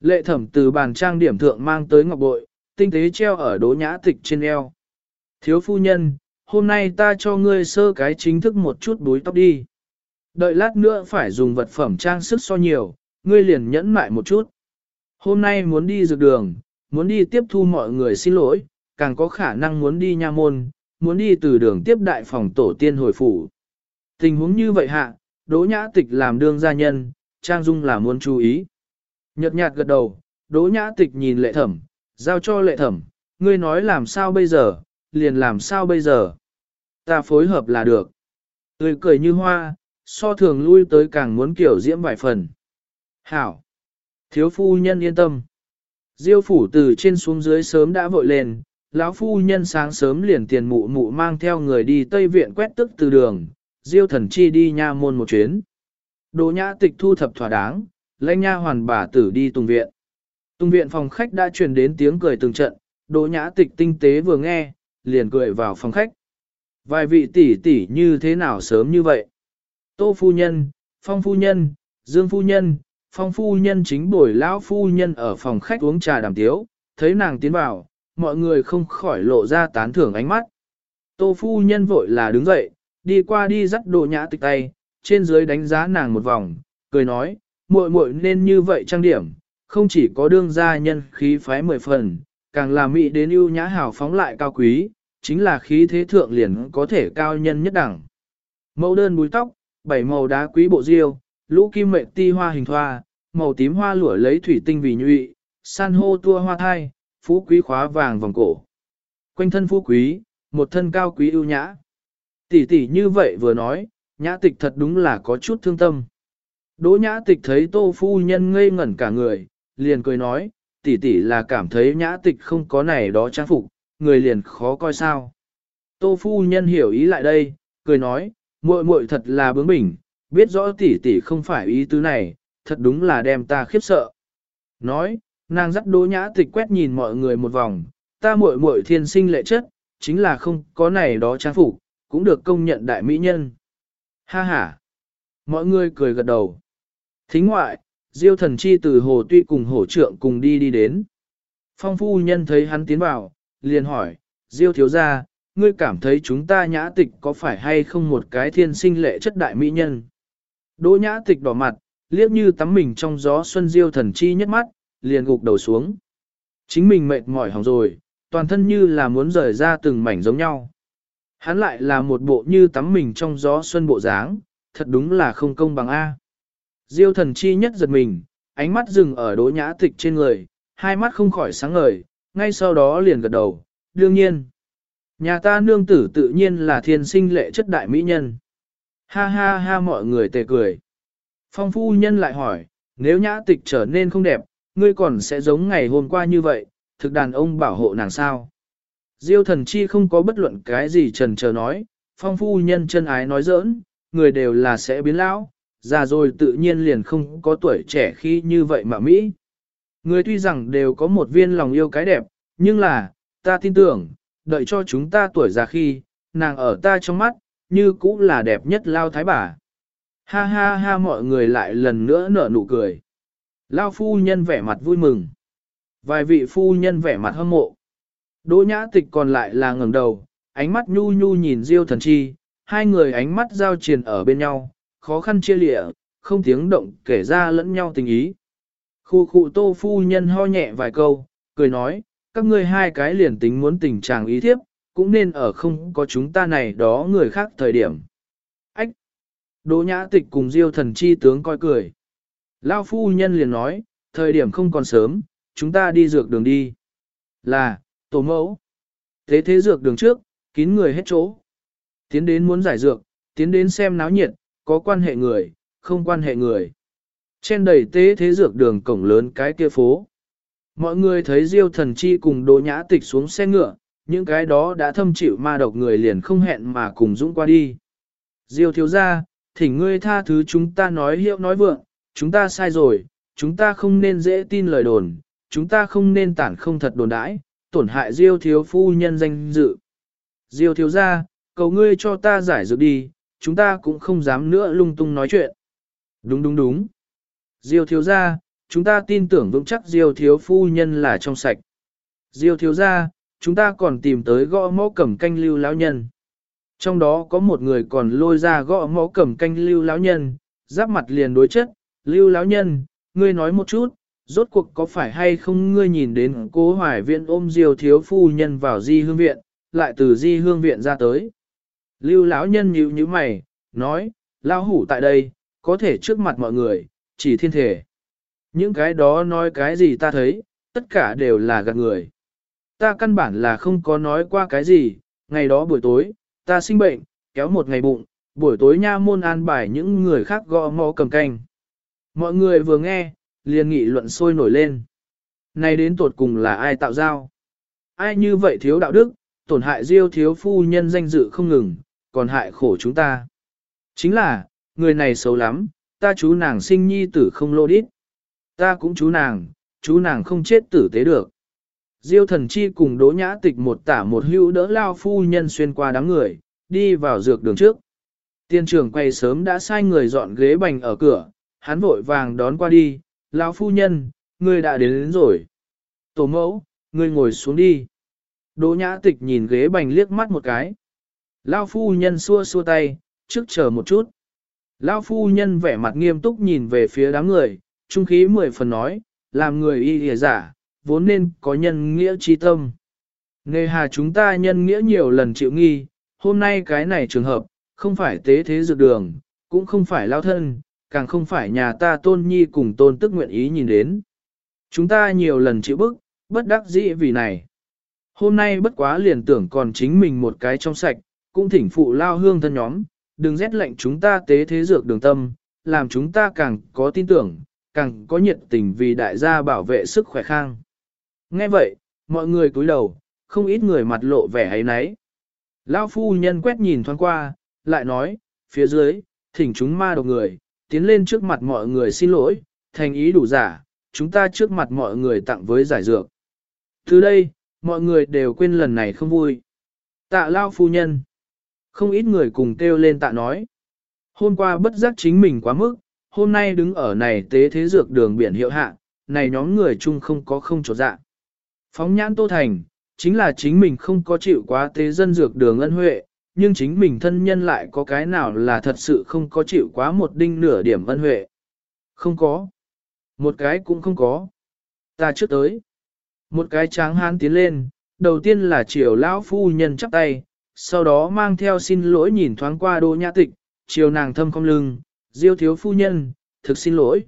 S1: Lệ thẩm từ bàn trang điểm thượng mang tới ngọc bội, tinh tế treo ở đỗ nhã tịch trên eo. Thiếu phu nhân, hôm nay ta cho ngươi sơ cái chính thức một chút búi tóc đi. Đợi lát nữa phải dùng vật phẩm trang sức so nhiều, ngươi liền nhẫn mại một chút. Hôm nay muốn đi dược đường, muốn đi tiếp thu mọi người xin lỗi, càng có khả năng muốn đi nha môn, muốn đi từ đường tiếp đại phòng tổ tiên hồi phủ. Tình huống như vậy hạ, Đỗ Nhã Tịch làm đương gia nhân, Trang Dung là muốn chú ý. Nhật nhạt gật đầu, Đỗ Nhã Tịch nhìn lệ thẩm, giao cho lệ thẩm, ngươi nói làm sao bây giờ, liền làm sao bây giờ. Ta phối hợp là được. Tươi cười như hoa, so thường lui tới càng muốn kiểu diễm vài phần. Hảo! Thiếu phu nhân yên tâm. Diêu phủ từ trên xuống dưới sớm đã vội lên, lão phu nhân sáng sớm liền tiền mụ mụ mang theo người đi Tây Viện quét tức từ đường, Diêu thần chi đi nha môn một chuyến. Đồ nhã tịch thu thập thỏa đáng, lãnh nha hoàn bà tử đi tùng viện. Tùng viện phòng khách đã truyền đến tiếng cười từng trận, đồ nhã tịch tinh tế vừa nghe, liền cười vào phòng khách. Vài vị tỷ tỷ như thế nào sớm như vậy? Tô phu nhân, phong phu nhân, dương phu nhân, phong phu nhân chính bồi lão phu nhân ở phòng khách uống trà đàm tiếu, thấy nàng tiến vào, mọi người không khỏi lộ ra tán thưởng ánh mắt. Tô phu nhân vội là đứng dậy, đi qua đi dắt đồ nhã tịch tay, trên dưới đánh giá nàng một vòng, cười nói, muội muội nên như vậy trang điểm, không chỉ có đương gia nhân khí phái mười phần, càng là mỹ đến ưu nhã hào phóng lại cao quý, chính là khí thế thượng liền có thể cao nhân nhất đẳng. Mẫu đơn búi tóc, bảy màu đá quý bộ diêu, lũ kim mệnh ti hoa hình thoa, màu tím hoa lụa lấy thủy tinh vì nhụy, san hô tua hoa thai, phú quý khóa vàng vòng cổ. Quanh thân phú quý, một thân cao quý ưu nhã. Tỷ tỷ như vậy vừa nói, nhã tịch thật đúng là có chút thương tâm. Đỗ nhã tịch thấy tô phu nhân ngây ngẩn cả người, liền cười nói, tỷ tỷ là cảm thấy nhã tịch không có này đó trang phục, người liền khó coi sao. Tô phu nhân hiểu ý lại đây, cười nói, muội muội thật là bướng bỉnh, biết rõ tỷ tỷ không phải ý tứ này, thật đúng là đem ta khiếp sợ. Nói, nàng dắt đỗ nhã tịch quét nhìn mọi người một vòng, ta muội muội thiên sinh lệ chất, chính là không có này đó trang phục, cũng được công nhận đại mỹ nhân. Ha ha! Mọi người cười gật đầu. Thính ngoại, diêu thần chi từ hồ tuy cùng hổ trượng cùng đi đi đến. Phong phu nhân thấy hắn tiến vào, liền hỏi, diêu thiếu gia, ngươi cảm thấy chúng ta nhã tịch có phải hay không một cái thiên sinh lệ chất đại mỹ nhân? Đỗ nhã tịch đỏ mặt, liếc như tắm mình trong gió xuân diêu thần chi nhất mắt, liền gục đầu xuống. Chính mình mệt mỏi hỏng rồi, toàn thân như là muốn rời ra từng mảnh giống nhau. Hắn lại là một bộ như tắm mình trong gió xuân bộ dáng, thật đúng là không công bằng A. Diêu thần chi nhất giật mình, ánh mắt dừng ở đỗ nhã tịch trên người, hai mắt không khỏi sáng ngời, ngay sau đó liền gật đầu, đương nhiên. Nhà ta nương tử tự nhiên là thiên sinh lệ chất đại mỹ nhân. Ha ha ha mọi người tề cười. Phong phu nhân lại hỏi, nếu nhã tịch trở nên không đẹp, ngươi còn sẽ giống ngày hôm qua như vậy, thực đàn ông bảo hộ nàng sao. Diêu thần chi không có bất luận cái gì trần chờ nói, phong phu nhân chân ái nói giỡn, người đều là sẽ biến lão, già rồi tự nhiên liền không có tuổi trẻ khi như vậy mà Mỹ. Người tuy rằng đều có một viên lòng yêu cái đẹp, nhưng là, ta tin tưởng, đợi cho chúng ta tuổi già khi, nàng ở ta trong mắt, như cũng là đẹp nhất lao thái bà. Ha ha ha mọi người lại lần nữa nở nụ cười. Lao phu nhân vẻ mặt vui mừng. Vài vị phu nhân vẻ mặt hâm mộ. Đỗ nhã tịch còn lại là ngẩng đầu, ánh mắt nhu nhu nhìn Diêu thần chi, hai người ánh mắt giao triền ở bên nhau, khó khăn chia lịa, không tiếng động kể ra lẫn nhau tình ý. Khu khu tô phu nhân ho nhẹ vài câu, cười nói, các ngươi hai cái liền tính muốn tình trạng ý thiếp, cũng nên ở không có chúng ta này đó người khác thời điểm. Ách! Đỗ nhã tịch cùng diêu thần chi tướng coi cười. Lao phu nhân liền nói, thời điểm không còn sớm, chúng ta đi dược đường đi. Là, tổ mẫu. Thế thế dược đường trước, kín người hết chỗ. Tiến đến muốn giải dược, tiến đến xem náo nhiệt, có quan hệ người, không quan hệ người. Trên đầy tế thế dược đường cổng lớn cái kia phố. Mọi người thấy Diêu thần chi cùng Đỗ Nhã Tịch xuống xe ngựa, những cái đó đã thâm chịu ma độc người liền không hẹn mà cùng dũng qua đi. Diêu thiếu gia, thỉnh ngươi tha thứ chúng ta nói hiệu nói vượng, chúng ta sai rồi, chúng ta không nên dễ tin lời đồn, chúng ta không nên tản không thật đồn đãi, tổn hại diêu thiếu phu nhân danh dự. Diêu thiếu gia, cầu ngươi cho ta giải dược đi, chúng ta cũng không dám nữa lung tung nói chuyện. Đúng đúng đúng. Diêu thiếu gia, chúng ta tin tưởng vững chắc Diêu thiếu phu nhân là trong sạch. Diêu thiếu gia, chúng ta còn tìm tới gõ mõ cẩm canh lưu lão nhân. Trong đó có một người còn lôi ra gõ mõ cẩm canh lưu lão nhân, giáp mặt liền đối chất, lưu lão nhân, ngươi nói một chút, rốt cuộc có phải hay không ngươi nhìn đến cố hoài viện ôm diều thiếu phu nhân vào di hương viện, lại từ di hương viện ra tới. Lưu lão nhân nhíu nhíu mày, nói, lão hủ tại đây, có thể trước mặt mọi người, chỉ thiên thể. Những cái đó nói cái gì ta thấy, tất cả đều là gạt người. Ta căn bản là không có nói qua cái gì, ngày đó buổi tối, ta sinh bệnh, kéo một ngày bụng, buổi tối nha môn an bài những người khác gõ mò cầm canh. Mọi người vừa nghe, liền nghị luận sôi nổi lên. Này đến tột cùng là ai tạo giao? Ai như vậy thiếu đạo đức, tổn hại diêu thiếu phu nhân danh dự không ngừng, còn hại khổ chúng ta. Chính là, người này xấu lắm, ta chú nàng sinh nhi tử không lô đít. Ta cũng chú nàng, chú nàng không chết tử tế được. Diêu thần chi cùng đỗ nhã tịch một tả một hữu đỡ lao phu nhân xuyên qua đám người, đi vào dược đường trước. Tiên trưởng quay sớm đã sai người dọn ghế bành ở cửa, hắn vội vàng đón qua đi, lão phu nhân, ngươi đã đến, đến rồi. Tổ mẫu, ngươi ngồi xuống đi. Đỗ nhã tịch nhìn ghế bành liếc mắt một cái. Lão phu nhân xua xua tay, trước chờ một chút. Lão phu nhân vẻ mặt nghiêm túc nhìn về phía đám người, trung khí mười phần nói, làm người y lìa giả, vốn nên có nhân nghĩa trí tâm. Nghề hà chúng ta nhân nghĩa nhiều lần chịu nghi, hôm nay cái này trường hợp, không phải tế thế dược đường, cũng không phải lao thân, càng không phải nhà ta tôn nhi cùng tôn tức nguyện ý nhìn đến. Chúng ta nhiều lần chịu bức, bất đắc dĩ vì này. Hôm nay bất quá liền tưởng còn chính mình một cái trong sạch, cũng thỉnh phụ lao hương thân nhóm, đừng rét lệnh chúng ta tế thế dược đường tâm, làm chúng ta càng có tin tưởng, càng có nhiệt tình vì đại gia bảo vệ sức khỏe khang. Nghe vậy, mọi người cúi đầu, không ít người mặt lộ vẻ ấy nấy. Lão phu nhân quét nhìn thoáng qua, lại nói, phía dưới, thỉnh chúng ma độc người, tiến lên trước mặt mọi người xin lỗi, thành ý đủ giả, chúng ta trước mặt mọi người tặng với giải dược. Từ đây, mọi người đều quên lần này không vui. Tạ Lao phu nhân. Không ít người cùng kêu lên tạ nói. Hôm qua bất giác chính mình quá mức, hôm nay đứng ở này tế thế dược đường biển hiệu hạ, này nhóm người chung không có không trột dạ. Phóng nhãn Tô Thành, chính là chính mình không có chịu quá tế dân dược đường ân huệ, nhưng chính mình thân nhân lại có cái nào là thật sự không có chịu quá một đinh nửa điểm ân huệ. Không có. Một cái cũng không có. Ta trước tới. Một cái tráng hán tiến lên, đầu tiên là triều lão phu nhân chắp tay, sau đó mang theo xin lỗi nhìn thoáng qua đô nhã tịch, chiều nàng thâm không lưng, diêu thiếu phu nhân, thực xin lỗi.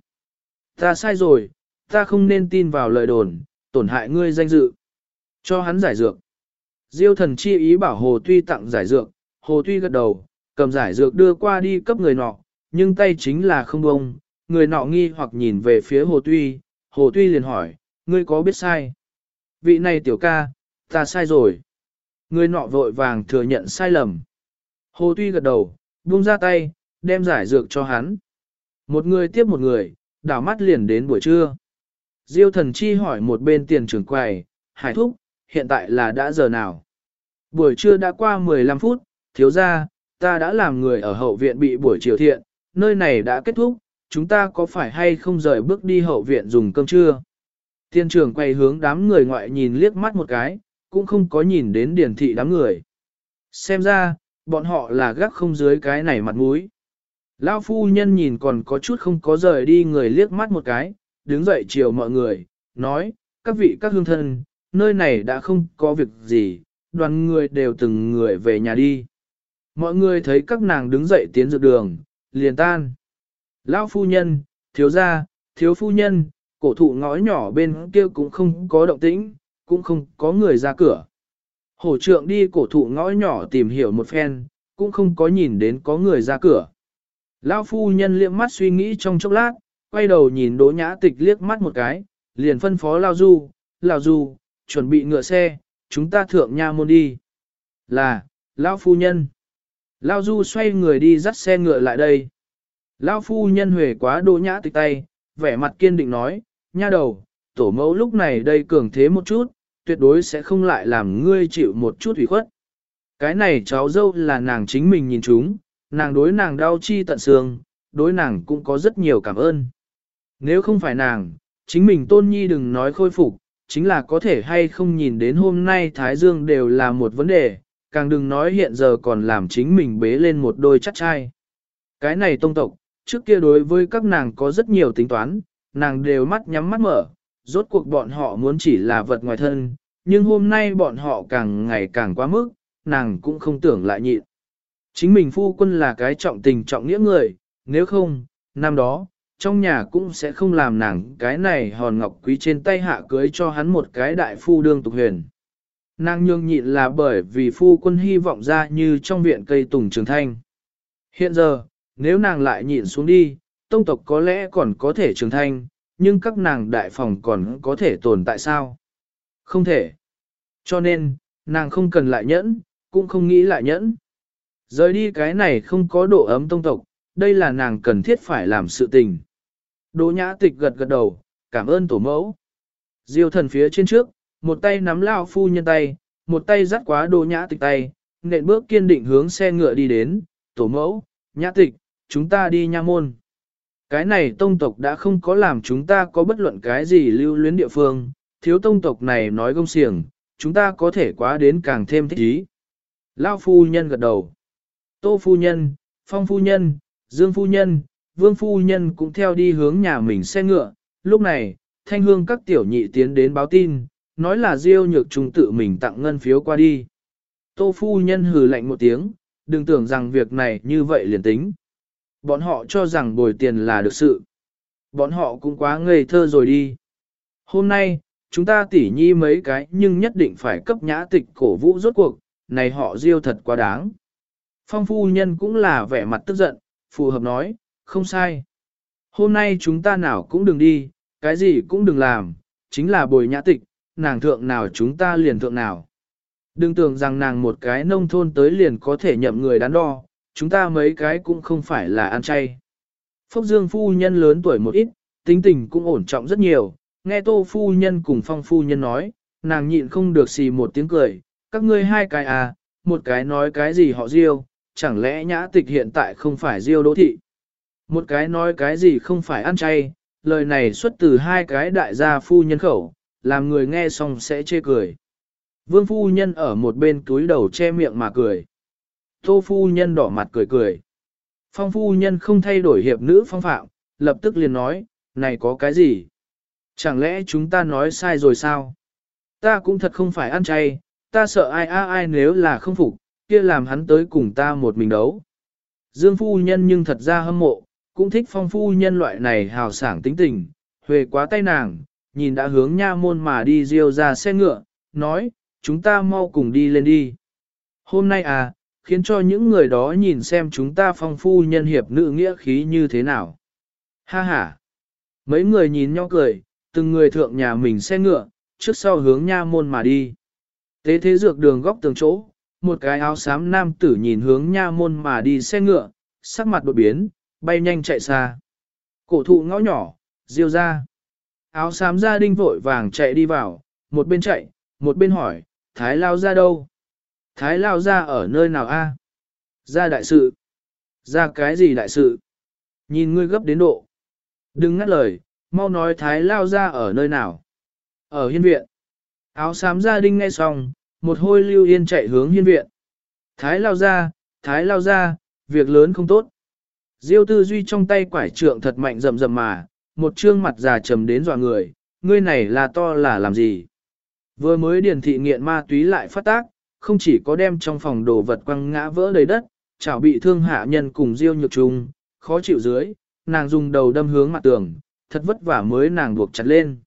S1: Ta sai rồi, ta không nên tin vào lời đồn, tổn hại ngươi danh dự. Cho hắn giải dược. Diêu thần chi ý bảo Hồ Tuy tặng giải dược, Hồ Tuy gật đầu, cầm giải dược đưa qua đi cấp người nọ, nhưng tay chính là không bông. Người nọ nghi hoặc nhìn về phía Hồ Tuy, Hồ Tuy liền hỏi, ngươi có biết sai? Vị này tiểu ca, ta sai rồi. Người nọ vội vàng thừa nhận sai lầm. Hồ Tuy gật đầu, buông ra tay, đem giải dược cho hắn. Một người tiếp một người, đảo mắt liền đến buổi trưa. Diêu thần chi hỏi một bên tiền trưởng quầy, hải thúc, hiện tại là đã giờ nào? Buổi trưa đã qua 15 phút, thiếu ra, ta đã làm người ở hậu viện bị buổi chiều thiện, nơi này đã kết thúc, chúng ta có phải hay không rời bước đi hậu viện dùng cơm trưa? Tiên trưởng quay hướng đám người ngoại nhìn liếc mắt một cái, cũng không có nhìn đến điển thị đám người. Xem ra, bọn họ là gác không dưới cái này mặt mũi. Lão phu nhân nhìn còn có chút không có rời đi người liếc mắt một cái, đứng dậy chiều mọi người, nói, các vị các hương thân, nơi này đã không có việc gì, đoàn người đều từng người về nhà đi. Mọi người thấy các nàng đứng dậy tiến dược đường, liền tan. Lão phu nhân, thiếu gia, thiếu phu nhân, cổ thụ ngõ nhỏ bên kia cũng không có động tĩnh, cũng không có người ra cửa. Hổ trượng đi cổ thụ ngõ nhỏ tìm hiểu một phen, cũng không có nhìn đến có người ra cửa. Lão phu nhân liếc mắt suy nghĩ trong chốc lát, quay đầu nhìn Đỗ Nhã Tịch liếc mắt một cái, liền phân phó Lao Du, Lao Du, chuẩn bị ngựa xe, chúng ta thượng nha môn đi. Là, lão phu nhân. Lao Du xoay người đi dắt xe ngựa lại đây. Lao phu nhân huề quá Đỗ Nhã Tịch tay, vẻ mặt kiên định nói, nha đầu, tổ mẫu lúc này đây cường thế một chút, tuyệt đối sẽ không lại làm ngươi chịu một chút ủy khuất. Cái này cháu dâu là nàng chính mình nhìn chúng, nàng đối nàng đau chi tận xương, đối nàng cũng có rất nhiều cảm ơn. Nếu không phải nàng, chính mình tôn nhi đừng nói khôi phục, chính là có thể hay không nhìn đến hôm nay Thái Dương đều là một vấn đề, càng đừng nói hiện giờ còn làm chính mình bế lên một đôi chắc trai. Cái này tông tộc, trước kia đối với các nàng có rất nhiều tính toán, nàng đều mắt nhắm mắt mở, rốt cuộc bọn họ muốn chỉ là vật ngoài thân, nhưng hôm nay bọn họ càng ngày càng quá mức, nàng cũng không tưởng lại nhịn. Chính mình phu quân là cái trọng tình trọng nghĩa người, nếu không, năm đó, trong nhà cũng sẽ không làm nàng cái này hòn ngọc quý trên tay hạ cưới cho hắn một cái đại phu đương tục huyền. Nàng nhương nhịn là bởi vì phu quân hy vọng ra như trong viện cây tùng trường thanh. Hiện giờ, nếu nàng lại nhịn xuống đi, tông tộc có lẽ còn có thể trường thanh, nhưng các nàng đại phòng còn có thể tồn tại sao? Không thể. Cho nên, nàng không cần lại nhẫn, cũng không nghĩ lại nhẫn. Rời đi cái này không có độ ấm tông tộc, đây là nàng cần thiết phải làm sự tình. Đỗ nhã tịch gật gật đầu, cảm ơn tổ mẫu. Diêu thần phía trên trước, một tay nắm lao phu nhân tay, một tay dắt quá đồ nhã tịch tay, nện bước kiên định hướng xe ngựa đi đến, tổ mẫu, nhã tịch, chúng ta đi nha môn. Cái này tông tộc đã không có làm chúng ta có bất luận cái gì lưu luyến địa phương, thiếu tông tộc này nói gông xiềng, chúng ta có thể quá đến càng thêm thích ý. Lao phu nhân gật đầu. Tô phu nhân, phong phu nhân, dương phu nhân, vương phu nhân cũng theo đi hướng nhà mình xe ngựa. Lúc này, thanh hương các tiểu nhị tiến đến báo tin, nói là diêu nhược trung tự mình tặng ngân phiếu qua đi. Tô phu nhân hừ lạnh một tiếng, đừng tưởng rằng việc này như vậy liền tính. Bọn họ cho rằng bồi tiền là được sự. Bọn họ cũng quá ngây thơ rồi đi. Hôm nay, chúng ta tỉ nhi mấy cái nhưng nhất định phải cấp nhã tịch cổ vũ rốt cuộc, này họ diêu thật quá đáng. Phong phu nhân cũng là vẻ mặt tức giận, phù hợp nói, không sai. Hôm nay chúng ta nào cũng đừng đi, cái gì cũng đừng làm, chính là bồi nhã tịch, nàng thượng nào chúng ta liền thượng nào. Đừng tưởng rằng nàng một cái nông thôn tới liền có thể nhậm người đắn đo, chúng ta mấy cái cũng không phải là ăn chay. Phúc Dương phu nhân lớn tuổi một ít, tính tình cũng ổn trọng rất nhiều, nghe tô phu nhân cùng phong phu nhân nói, nàng nhịn không được xì một tiếng cười, các ngươi hai cái à, một cái nói cái gì họ diêu, chẳng lẽ nhã tịch hiện tại không phải diêu đỗ thị. Một cái nói cái gì không phải ăn chay, lời này xuất từ hai cái đại gia phu nhân khẩu, làm người nghe xong sẽ chê cười. Vương phu nhân ở một bên túi đầu che miệng mà cười. Tô phu nhân đỏ mặt cười cười. Phong phu nhân không thay đổi hiệp nữ phong phạm, lập tức liền nói, này có cái gì? Chẳng lẽ chúng ta nói sai rồi sao? Ta cũng thật không phải ăn chay, ta sợ ai ai ai nếu là không phục, kia làm hắn tới cùng ta một mình đấu. Dương phu nhân nhưng thật ra hâm mộ, cũng thích phong phu nhân loại này hào sảng tính tình, huề quá tay nàng, nhìn đã hướng nha môn mà đi riêu ra xe ngựa, nói, chúng ta mau cùng đi lên đi. Hôm nay à, khiến cho những người đó nhìn xem chúng ta phong phu nhân hiệp nữ nghĩa khí như thế nào. Ha ha! Mấy người nhìn nhau cười, từng người thượng nhà mình xe ngựa, trước sau hướng nha môn mà đi. Tế thế dược đường góc tường chỗ, một cái áo xám nam tử nhìn hướng nha môn mà đi xe ngựa, sắc mặt đột biến, bay nhanh chạy xa. Cổ thụ ngõ nhỏ, diêu ra. Áo xám gia đinh vội vàng chạy đi vào, một bên chạy, một bên hỏi, Thái Lao ra đâu? Thái Lao ra ở nơi nào a? Ra đại sự. Ra cái gì đại sự? Nhìn ngươi gấp đến độ. Đừng ngắt lời, mau nói Thái Lao ra ở nơi nào? Ở hiên viện. Áo xám gia đinh nghe xong, một hôi lưu yên chạy hướng hiên viện. Thái Lao ra, Thái Lao ra, việc lớn không tốt. Diêu tư duy trong tay quải trượng thật mạnh rầm rầm mà, một trương mặt già trầm đến dọa người, ngươi này là to là làm gì? Vừa mới điển thị nghiện ma túy lại phát tác, không chỉ có đem trong phòng đồ vật quăng ngã vỡ đầy đất, chảo bị thương hạ nhân cùng Diêu nhược trùng, khó chịu dưới, nàng dùng đầu đâm hướng mặt tường, thật vất vả mới nàng buộc chặt lên.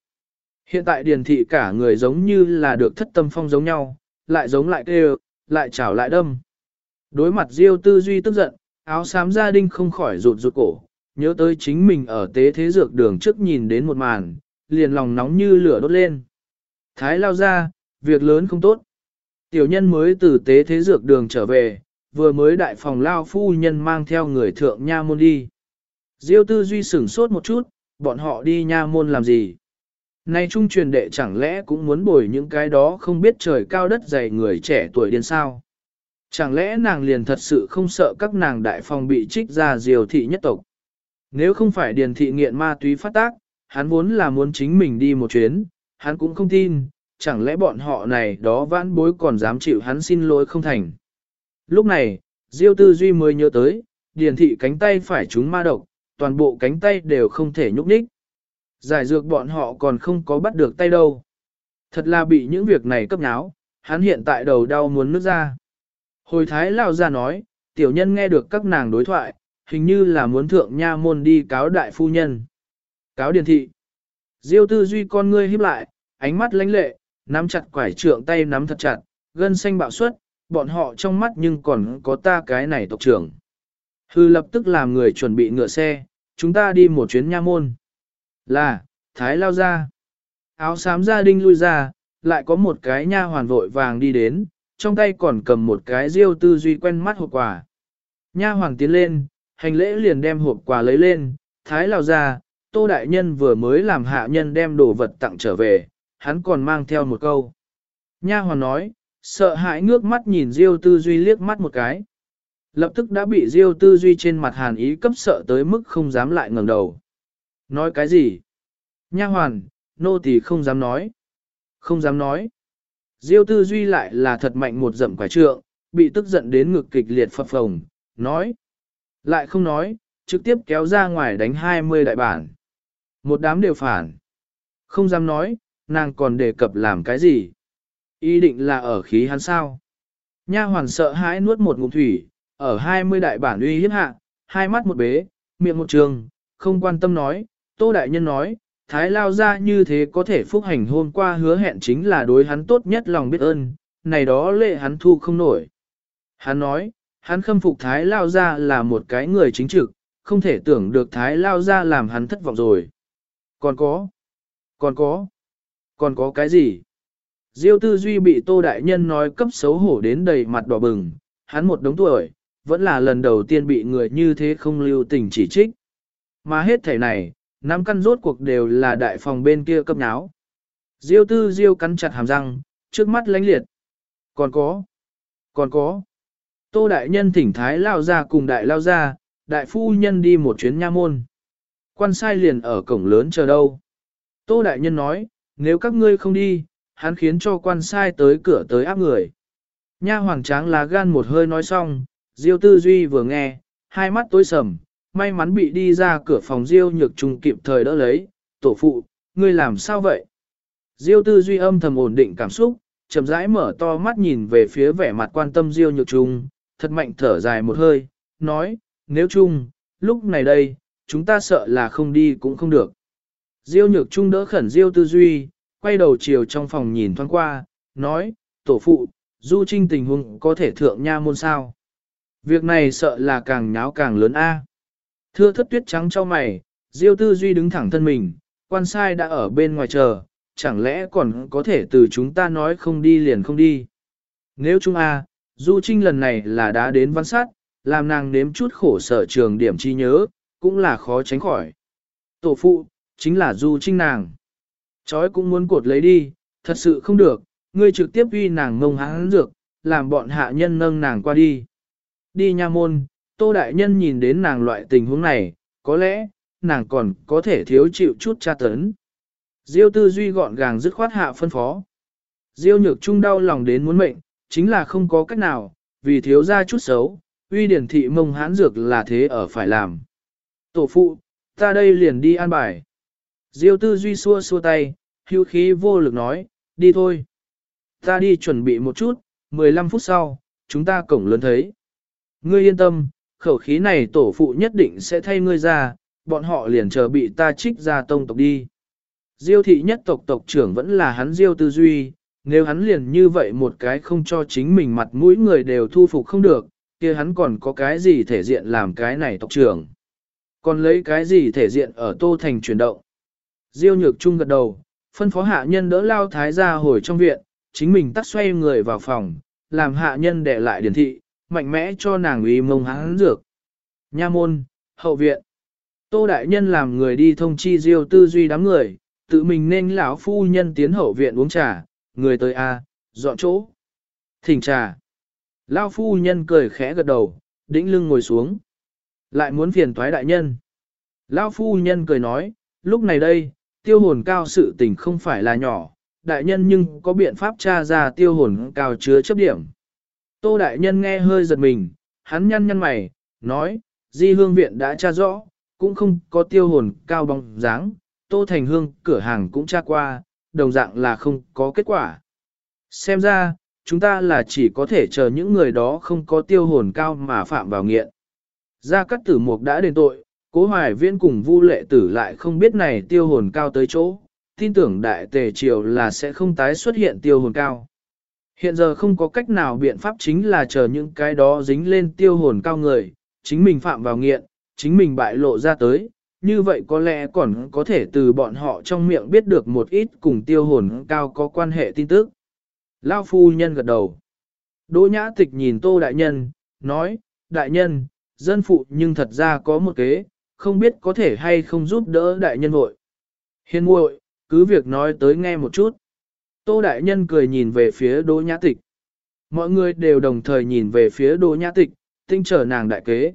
S1: Hiện tại điển thị cả người giống như là được thất tâm phong giống nhau, lại giống lại kêu, lại chảo lại đâm. Đối mặt Diêu tư duy tức giận, áo xám gia đình không khỏi rụt rụt cổ, nhớ tới chính mình ở tế thế dược đường trước nhìn đến một màn, liền lòng nóng như lửa đốt lên. Thái lao ra, việc lớn không tốt. Tiểu nhân mới từ tế thế dược đường trở về, vừa mới đại phòng lao phu nhân mang theo người thượng nha môn đi. Diêu tư duy sửng sốt một chút, bọn họ đi nha môn làm gì? Nay trung truyền đệ chẳng lẽ cũng muốn bồi những cái đó không biết trời cao đất dày người trẻ tuổi điên sao? Chẳng lẽ nàng liền thật sự không sợ các nàng đại phòng bị trích ra diều thị nhất tộc? Nếu không phải điền thị nghiện ma túy phát tác, hắn vốn là muốn chính mình đi một chuyến, hắn cũng không tin, chẳng lẽ bọn họ này đó vãn bối còn dám chịu hắn xin lỗi không thành. Lúc này, Diêu Tư Duy mới nhớ tới, điền thị cánh tay phải trúng ma độc, toàn bộ cánh tay đều không thể nhúc nhích. Giải dược bọn họ còn không có bắt được tay đâu. Thật là bị những việc này cấp náo, hắn hiện tại đầu đau muốn nước ra. Hồi thái lao ra nói, tiểu nhân nghe được các nàng đối thoại, hình như là muốn thượng nha môn đi cáo đại phu nhân. Cáo điền thị. Diêu tư duy con ngươi híp lại, ánh mắt lãnh lệ, nắm chặt quải trượng tay nắm thật chặt, gân xanh bạo suất, bọn họ trong mắt nhưng còn có ta cái này tộc trưởng. Hư lập tức làm người chuẩn bị ngựa xe, chúng ta đi một chuyến nha môn. Là, Thái lao ra. Áo xám gia đinh lui ra, lại có một cái nha hoàn vội vàng đi đến, trong tay còn cầm một cái Diêu tư duy quen mắt hộp quà. Nha hoàng tiến lên, hành lễ liền đem hộp quà lấy lên, Thái lao ra, Tô Đại Nhân vừa mới làm hạ nhân đem đồ vật tặng trở về, hắn còn mang theo một câu. Nha hoàn nói, sợ hãi ngước mắt nhìn Diêu Tư Duy liếc mắt một cái. Lập tức đã bị Diêu Tư Duy trên mặt hàn ý cấp sợ tới mức không dám lại ngẩng đầu. Nói cái gì? Nha hoàn, nô tỳ không dám nói. Không dám nói. Diêu Tư Duy lại là thật mạnh một dậm quả trượng, bị tức giận đến ngực kịch liệt phập phồng, nói. Lại không nói, trực tiếp kéo ra ngoài đánh 20 đại bản. Một đám đều phản. Không dám nói, nàng còn đề cập làm cái gì. Ý định là ở khí hắn sao. Nha hoàn sợ hãi nuốt một ngụm thủy, ở 20 đại bản uy hiếp hạ, hai mắt một bế, miệng một trường, không quan tâm nói, Tô Đại Nhân nói, Thái Lao ra như thế có thể phúc hành hôm qua hứa hẹn chính là đối hắn tốt nhất lòng biết ơn, này đó lệ hắn thu không nổi. Hắn nói, hắn khâm phục Thái Lao Gia là một cái người chính trực, không thể tưởng được Thái Lao Gia làm hắn thất vọng rồi. Còn có, còn có, còn có cái gì? Diêu tư duy bị Tô Đại Nhân nói cấp xấu hổ đến đầy mặt đỏ bừng, hắn một đống tuổi, vẫn là lần đầu tiên bị người như thế không lưu tình chỉ trích. Mà hết thể này, năm căn rốt cuộc đều là đại phòng bên kia cấp náo. Diêu tư diêu cắn chặt hàm răng, trước mắt lánh liệt. Còn có, còn có. Tô đại nhân thỉnh thái lao ra cùng đại lao ra, đại phu nhân đi một chuyến nha môn. Quan sai liền ở cổng lớn chờ đâu. Tô đại nhân nói, nếu các ngươi không đi, hắn khiến cho quan sai tới cửa tới áp người. Nha hoàng tráng lá gan một hơi nói xong, Diêu tư duy vừa nghe, hai mắt tối sầm, may mắn bị đi ra cửa phòng Diêu nhược trùng kịp thời đỡ lấy, tổ phụ, ngươi làm sao vậy? Diêu tư duy âm thầm ổn định cảm xúc, chậm rãi mở to mắt nhìn về phía vẻ mặt quan tâm Diêu nhược trùng, thật mạnh thở dài một hơi, nói, nếu chung, lúc này đây, chúng ta sợ là không đi cũng không được. Diêu nhược trung đỡ khẩn Diêu tư duy, quay đầu chiều trong phòng nhìn thoáng qua, nói, tổ phụ, du trinh tình huống có thể thượng nha môn sao. Việc này sợ là càng nháo càng lớn a. Thưa thất tuyết trắng cho mày, Diêu tư duy đứng thẳng thân mình, quan sai đã ở bên ngoài chờ, chẳng lẽ còn có thể từ chúng ta nói không đi liền không đi. Nếu chúng a, du trinh lần này là đã đến văn sát, làm nàng nếm chút khổ sở trường điểm chi nhớ, cũng là khó tránh khỏi. Tổ phụ, chính là du trinh nàng. Chói cũng muốn cột lấy đi, thật sự không được, ngươi trực tiếp uy nàng ngông háng dược, làm bọn hạ nhân nâng nàng qua đi. Đi nha môn, tô đại nhân nhìn đến nàng loại tình huống này, có lẽ, nàng còn có thể thiếu chịu chút tra tấn. Diêu tư duy gọn gàng dứt khoát hạ phân phó. Diêu nhược trung đau lòng đến muốn mệnh, chính là không có cách nào, vì thiếu ra chút xấu, uy điển thị mông hãn dược là thế ở phải làm. Tổ phụ, ta đây liền đi an bài. Diêu tư duy xua xua tay, hưu khí vô lực nói, đi thôi. Ta đi chuẩn bị một chút, 15 phút sau, chúng ta cổng lớn thấy. Ngươi yên tâm, khẩu khí này tổ phụ nhất định sẽ thay ngươi ra, bọn họ liền chờ bị ta trích ra tông tộc đi. Diêu thị nhất tộc tộc trưởng vẫn là hắn Diêu tư duy, nếu hắn liền như vậy một cái không cho chính mình mặt mũi người đều thu phục không được, kia hắn còn có cái gì thể diện làm cái này tộc trưởng. Còn lấy cái gì thể diện ở Tô Thành chuyển động. Diêu nhược trung gật đầu, phân phó hạ nhân đỡ lao thái ra hồi trong viện, chính mình tắt xoay người vào phòng, làm hạ nhân để lại điển thị, mạnh mẽ cho nàng uy mông hắn dược. Nha môn, hậu viện. Tô Đại Nhân làm người đi thông chi diêu tư duy đám người, tự mình nên lão phu nhân tiến hậu viện uống trà, người tới a, dọn chỗ. Thỉnh trà. Lão phu nhân cười khẽ gật đầu, đĩnh lưng ngồi xuống. Lại muốn phiền thoái đại nhân. Lão phu nhân cười nói, lúc này đây, tiêu hồn cao sự tình không phải là nhỏ, đại nhân nhưng có biện pháp tra ra tiêu hồn cao chứa chấp điểm. Tô đại nhân nghe hơi giật mình, hắn nhăn nhăn mày, nói, di hương viện đã tra rõ, cũng không có tiêu hồn cao bóng dáng, tô thành hương cửa hàng cũng tra qua, đồng dạng là không có kết quả. Xem ra, chúng ta là chỉ có thể chờ những người đó không có tiêu hồn cao mà phạm vào nghiện. Gia Cát Tử Mục đã đền tội, Cố Hoài Viễn cùng Vu Lệ Tử lại không biết này tiêu hồn cao tới chỗ, tin tưởng đại tề triều là sẽ không tái xuất hiện tiêu hồn cao. Hiện giờ không có cách nào biện pháp chính là chờ những cái đó dính lên tiêu hồn cao người, chính mình phạm vào nghiện, chính mình bại lộ ra tới, như vậy có lẽ còn có thể từ bọn họ trong miệng biết được một ít cùng tiêu hồn cao có quan hệ tin tức. Lao phu nhân gật đầu. Đỗ nhã tịch nhìn tô đại nhân, nói, đại nhân, dân phụ nhưng thật ra có một kế, không biết có thể hay không giúp đỡ đại nhân vội. Hiên muội, cứ việc nói tới nghe một chút. Tô đại nhân cười nhìn về phía đỗ nhã tịch. Mọi người đều đồng thời nhìn về phía đỗ nhã tịch, tinh trở nàng đại kế.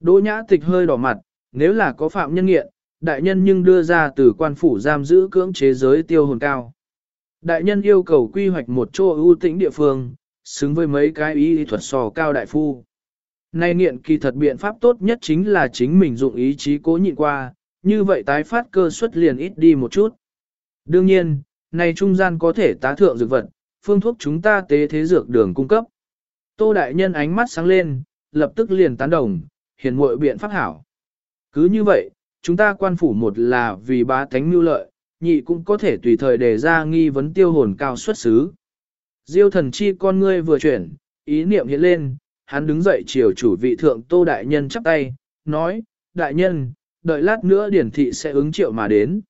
S1: Đỗ nhã tịch hơi đỏ mặt, nếu là có phạm nhân nghiện, đại nhân nhưng đưa ra từ quan phủ giam giữ cưỡng chế giới tiêu hồn cao. Đại nhân yêu cầu quy hoạch một chỗ ưu tĩnh địa phương, xứng với mấy cái ý thuật sò cao đại phu. Nay nghiện kỳ thật biện pháp tốt nhất chính là chính mình dụng ý chí cố nhịn qua, như vậy tái phát cơ suất liền ít đi một chút. Đương nhiên, này trung gian có thể tá thượng dược vật, phương thuốc chúng ta tế thế dược đường cung cấp. Tô Đại Nhân ánh mắt sáng lên, lập tức liền tán đồng, hiền muội biện pháp hảo. Cứ như vậy, chúng ta quan phủ một là vì bá tánh mưu lợi, nhị cũng có thể tùy thời đề ra nghi vấn tiêu hồn cao xuất xứ. Diêu thần chi con ngươi vừa chuyển, ý niệm hiện lên, hắn đứng dậy chiều chủ vị thượng tô đại nhân chắp tay, nói, đại nhân, đợi lát nữa điển thị sẽ ứng triệu mà đến.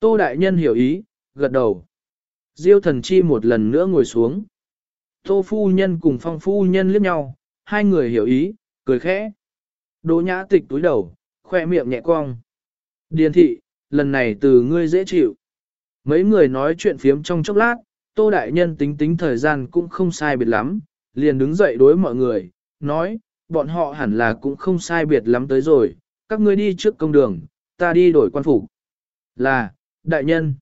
S1: Tô đại nhân hiểu ý, gật đầu. Diêu thần chi một lần nữa ngồi xuống. Tô phu nhân cùng phong phu nhân liếc nhau, hai người hiểu ý, cười khẽ. Đỗ nhã tịch túi đầu, khoe miệng nhẹ cong. Điền thị, lần này từ ngươi dễ chịu. Mấy người nói chuyện phiếm trong chốc lát, tô đại nhân tính tính thời gian cũng không sai biệt lắm, liền đứng dậy đối mọi người, nói, bọn họ hẳn là cũng không sai biệt lắm tới rồi, các ngươi đi trước công đường, ta đi đổi quan phủ. Là, đại nhân.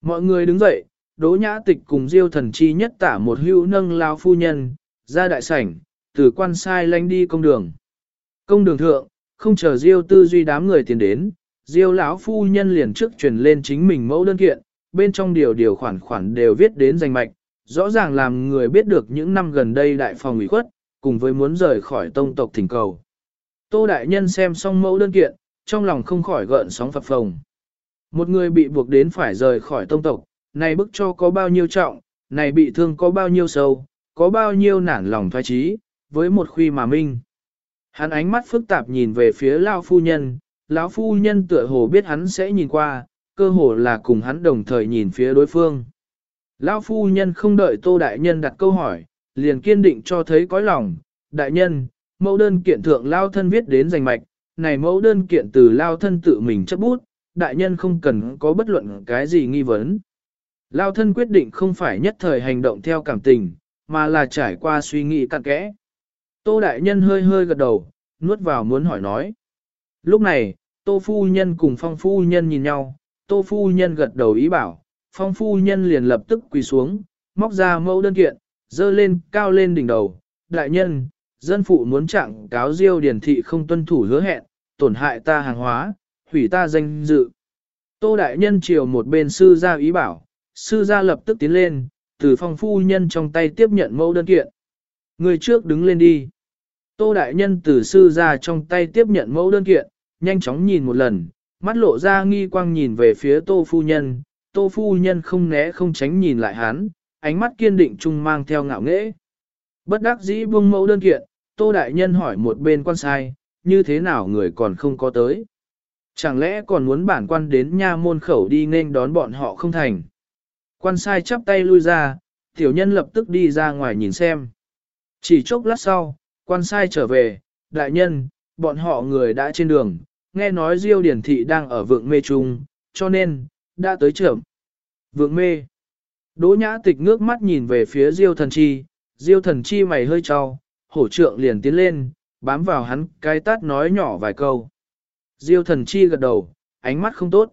S1: Mọi người đứng dậy, đỗ nhã tịch cùng diêu thần chi nhất tả một hữu nâng lao phu nhân, ra đại sảnh, từ quan sai lanh đi công đường. Công đường thượng, không chờ diêu tư duy đám người tiến đến, diêu lão phu nhân liền trước truyền lên chính mình mẫu đơn kiện, bên trong điều điều khoản khoản đều viết đến danh mạch, rõ ràng làm người biết được những năm gần đây đại phòng ủy khuất, cùng với muốn rời khỏi tông tộc thỉnh cầu. Tô Đại Nhân xem xong mẫu đơn kiện, trong lòng không khỏi gợn sóng phập phồng. Một người bị buộc đến phải rời khỏi tông tộc, này bức cho có bao nhiêu trọng, này bị thương có bao nhiêu sâu, có bao nhiêu nản lòng thoái trí, với một khuy mà minh. Hắn ánh mắt phức tạp nhìn về phía Lao Phu Nhân, lão Phu Nhân tựa hồ biết hắn sẽ nhìn qua, cơ hồ là cùng hắn đồng thời nhìn phía đối phương. Lão Phu Nhân không đợi Tô Đại Nhân đặt câu hỏi, liền kiên định cho thấy cõi lòng, Đại Nhân, mẫu đơn kiện thượng Lao thân viết đến giành mạch, này mẫu đơn kiện từ Lao thân tự mình chấp bút, Đại Nhân không cần có bất luận cái gì nghi vấn. Lao thân quyết định không phải nhất thời hành động theo cảm tình, mà là trải qua suy nghĩ cặn kẽ. Tô Đại Nhân hơi hơi gật đầu, nuốt vào muốn hỏi nói. Lúc này, Tô Phu Nhân cùng Phong Phu Nhân nhìn nhau, Tô Phu Nhân gật đầu ý bảo, Phong Phu Nhân liền lập tức quỳ xuống, móc ra mẫu đơn kiện, dơ lên, cao lên đỉnh đầu. Đại nhân, dân phụ muốn trạng cáo diêu điển thị không tuân thủ hứa hẹn, tổn hại ta hàng hóa, hủy ta danh dự. Tô Đại Nhân chiều một bên sư gia ý bảo, sư gia lập tức tiến lên, từ phong phu nhân trong tay tiếp nhận mẫu đơn kiện. Người trước đứng lên đi. Tô Đại Nhân từ sư ra trong tay tiếp nhận mẫu đơn kiện, nhanh chóng nhìn một lần, mắt lộ ra nghi quang nhìn về phía tô phu nhân, tô phu nhân không né không tránh nhìn lại hắn, ánh mắt kiên định chung mang theo ngạo nghễ. Bất đắc dĩ buông mẫu đơn kiện, tô đại nhân hỏi một bên quan sai, như thế nào người còn không có tới. Chẳng lẽ còn muốn bản quan đến nha môn khẩu đi nên đón bọn họ không thành. Quan sai chắp tay lui ra, tiểu nhân lập tức đi ra ngoài nhìn xem. Chỉ chốc lát sau, quan sai trở về, đại nhân, bọn họ người đã trên đường, nghe nói Diêu Điển Thị đang ở vượng mê trung, cho nên, đã tới trưởng. Vượng mê. Đỗ nhã tịch ngước mắt nhìn về phía Diêu thần chi, Diêu thần chi mày hơi trao, hổ trượng liền tiến lên, bám vào hắn cái tát nói nhỏ vài câu. Diêu thần chi gật đầu, ánh mắt không tốt.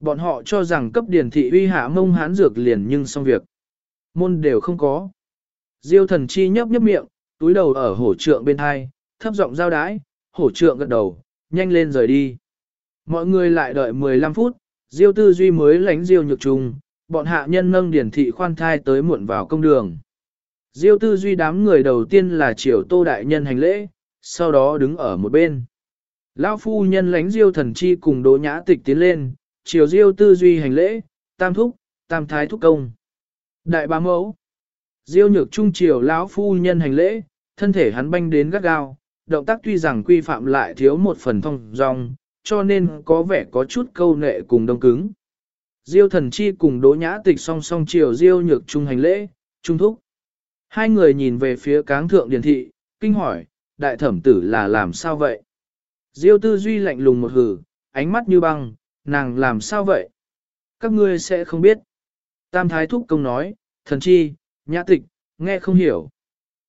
S1: Bọn họ cho rằng cấp điển thị uy hạ mông hán dược liền nhưng xong việc. Môn đều không có. Diêu thần chi nhấp nhấp miệng, túi đầu ở hổ trượng bên hai, thấp giọng giao đái, hổ trượng gật đầu, nhanh lên rời đi. Mọi người lại đợi 15 phút, Diêu tư duy mới lánh Diêu nhược trùng, bọn hạ nhân nâng điển thị khoan thai tới muộn vào công đường. Diêu tư duy đám người đầu tiên là triều tô đại nhân hành lễ, sau đó đứng ở một bên. Lão phu nhân lánh Diêu thần chi cùng đỗ nhã tịch tiến lên, triều Diêu tư duy hành lễ, tam thúc, tam thái thúc công. Đại bá mẫu. Diêu nhược trung triều lão phu nhân hành lễ, thân thể hắn banh đến gắt gao, động tác tuy rằng quy phạm lại thiếu một phần thông dong, cho nên có vẻ có chút câu nệ cùng đông cứng. Diêu thần chi cùng đỗ nhã tịch song song triều Diêu nhược trung hành lễ, trung thúc. Hai người nhìn về phía cáng thượng điển thị, kinh hỏi, đại thẩm tử là làm sao vậy? Diêu tư duy lạnh lùng một hử, ánh mắt như băng, nàng làm sao vậy? Các ngươi sẽ không biết. Tam thái thúc công nói, thần chi, nhã tịch, nghe không hiểu.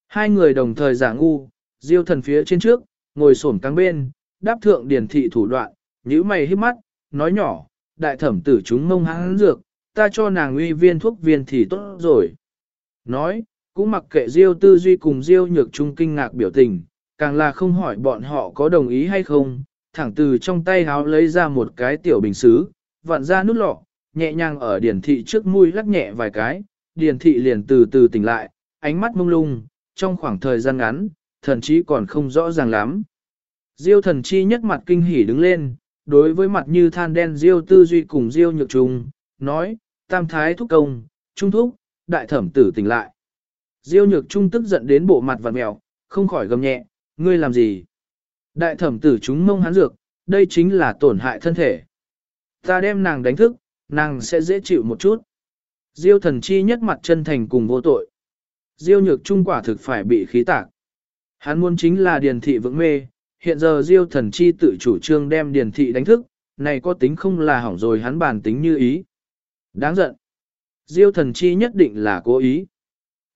S1: Hai người đồng thời giả ngu, diêu thần phía trên trước, ngồi xổm căng bên, đáp thượng điển thị thủ đoạn, nhíu mày hít mắt, nói nhỏ, đại thẩm tử chúng mông hãng dược, ta cho nàng uy viên thuốc viên thì tốt rồi. Nói, cũng mặc kệ Diêu tư duy cùng Diêu nhược trung kinh ngạc biểu tình, càng là không hỏi bọn họ có đồng ý hay không, thẳng từ trong tay háo lấy ra một cái tiểu bình xứ, vặn ra nút lọ, nhẹ nhàng ở điển thị trước mũi lắc nhẹ vài cái, Điền thị liền từ từ tỉnh lại, ánh mắt mông lung, trong khoảng thời gian ngắn, thần chí còn không rõ ràng lắm. Diêu thần chi nhất mặt kinh hỉ đứng lên, đối với mặt như than đen Diêu tư duy cùng Diêu nhược trùng, nói, tam thái thúc công, trung thúc, đại thẩm tử tỉnh lại. Diêu nhược trung tức giận đến bộ mặt vặt mèo, không khỏi gầm nhẹ, ngươi làm gì? Đại thẩm tử chúng mông hắn dược, đây chính là tổn hại thân thể. Ta đem nàng đánh thức, nàng sẽ dễ chịu một chút. Diêu thần chi nhất mặt chân thành cùng vô tội. Diêu nhược trung quả thực phải bị khí tạc. Hắn muốn chính là điền thị vững mê, hiện giờ Diêu thần chi tự chủ trương đem điền thị đánh thức, này có tính không là hỏng rồi hắn bàn tính như ý. Đáng giận. Diêu thần chi nhất định là cố ý.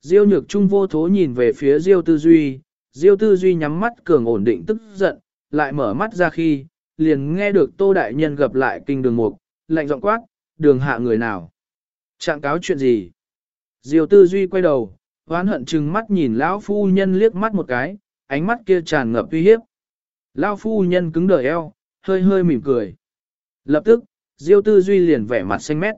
S1: Diêu nhược trung vô thố nhìn về phía Diêu tư duy, Diêu tư duy nhắm mắt cường ổn định tức giận, lại mở mắt ra khi, liền nghe được tô đại nhân gặp lại kinh đường mục, lạnh giọng quát, đường hạ người nào. Trạng cáo chuyện gì? Diêu tư duy quay đầu, hoán hận chừng mắt nhìn lão phu nhân liếc mắt một cái, ánh mắt kia tràn ngập uy hiếp. Lão phu nhân cứng đờ eo, hơi hơi mỉm cười. Lập tức, Diêu tư duy liền vẻ mặt xanh mét.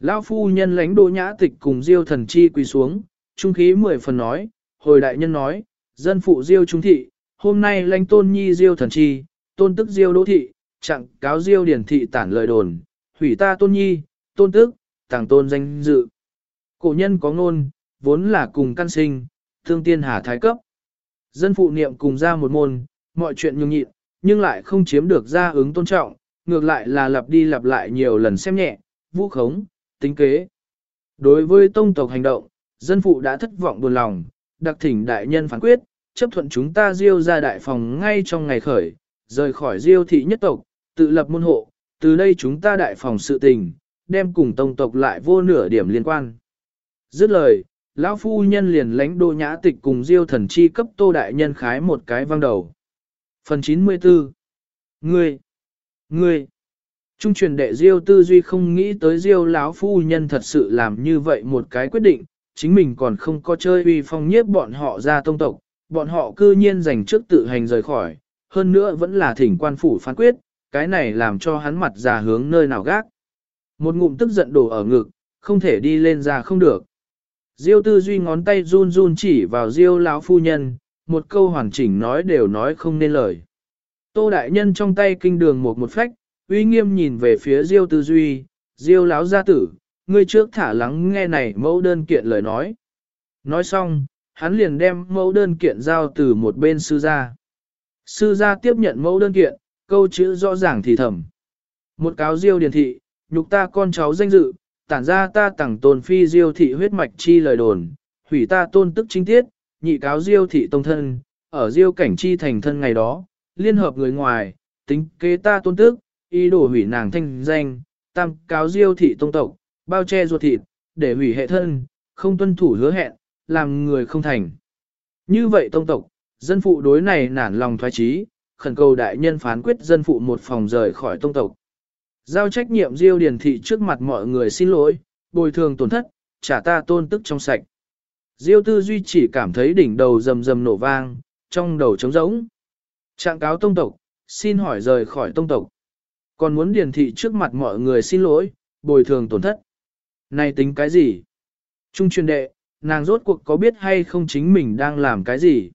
S1: Lão phu nhân lãnh đỗ nhã tịch cùng Diêu thần chi quỳ xuống, trung khí mười phần nói, hồi đại nhân nói, dân phụ diêu trung thị, hôm nay lãnh tôn nhi diêu thần chi, tôn tức diêu đỗ thị, chặng cáo diêu điển thị tản lời đồn, hủy ta tôn nhi, tôn tức, tàng tôn danh dự. Cổ nhân có ngôn, vốn là cùng căn sinh, thương tiên hà thái cấp. Dân phụ niệm cùng ra một môn, mọi chuyện nhường nhịn, nhưng lại không chiếm được ra ứng tôn trọng, ngược lại là lặp đi lặp lại nhiều lần xem nhẹ, vũ khống, tính kế. Đối với tông tộc hành động, dân phụ đã thất vọng buồn lòng, đặc thỉnh đại nhân phán quyết, chấp thuận chúng ta diêu ra đại phòng ngay trong ngày khởi, rời khỏi diêu thị nhất tộc, tự lập môn hộ, từ đây chúng ta đại phòng sự tình, đem cùng tông tộc lại vô nửa điểm liên quan. Dứt lời, lão phu nhân liền lãnh đô nhã tịch cùng diêu thần chi cấp tô đại nhân khái một cái văng đầu. Phần 94 Ngươi! Ngươi! Trung truyền đệ diêu tư duy không nghĩ tới diêu lão phu nhân thật sự làm như vậy một cái quyết định, chính mình còn không có chơi uy phong nhiếp bọn họ ra tông tộc, bọn họ cư nhiên giành trước tự hành rời khỏi, hơn nữa vẫn là thỉnh quan phủ phán quyết, cái này làm cho hắn mặt già hướng nơi nào gác. Một ngụm tức giận đổ ở ngực, không thể đi lên ra không được. Diêu tư duy ngón tay run run chỉ vào diêu lão phu nhân, một câu hoàn chỉnh nói đều nói không nên lời. Tô đại nhân trong tay kinh đường một một phách, uy nghiêm nhìn về phía diêu tư duy, diêu lão gia tử, ngươi trước thả lắng nghe này mẫu đơn kiện lời nói. Nói xong, hắn liền đem mẫu đơn kiện giao từ một bên sư gia. Sư gia tiếp nhận mẫu đơn kiện, câu chữ rõ ràng thì thầm. Một cáo diêu điền thị, nhục ta con cháu danh dự, tản ra ta tặng tôn phi diêu thị huyết mạch chi lời đồn, hủy ta tôn tức chính tiết, nhị cáo diêu thị tông thân, ở diêu cảnh chi thành thân ngày đó, liên hợp người ngoài, tính kế ta tôn tức, ý đồ hủy nàng thanh danh, tam cáo diêu thị tông tộc, bao che ruột thịt, để hủy hệ thân, không tuân thủ hứa hẹn, làm người không thành. Như vậy tông tộc, dân phụ đối này nản lòng thoái trí, khẩn cầu đại nhân phán quyết dân phụ một phòng rời khỏi tông tộc. Giao trách nhiệm diêu điền thị trước mặt mọi người xin lỗi, bồi thường tổn thất, trả ta tôn tức trong sạch. Diêu tư duy chỉ cảm thấy đỉnh đầu rầm rầm nổ vang, trong đầu trống rỗng. Trạng cáo tông tộc, xin hỏi rời khỏi tông tộc. Còn muốn điền thị trước mặt mọi người xin lỗi, bồi thường tổn thất. Này tính cái gì? Trung truyền đệ, nàng rốt cuộc có biết hay không chính mình đang làm cái gì?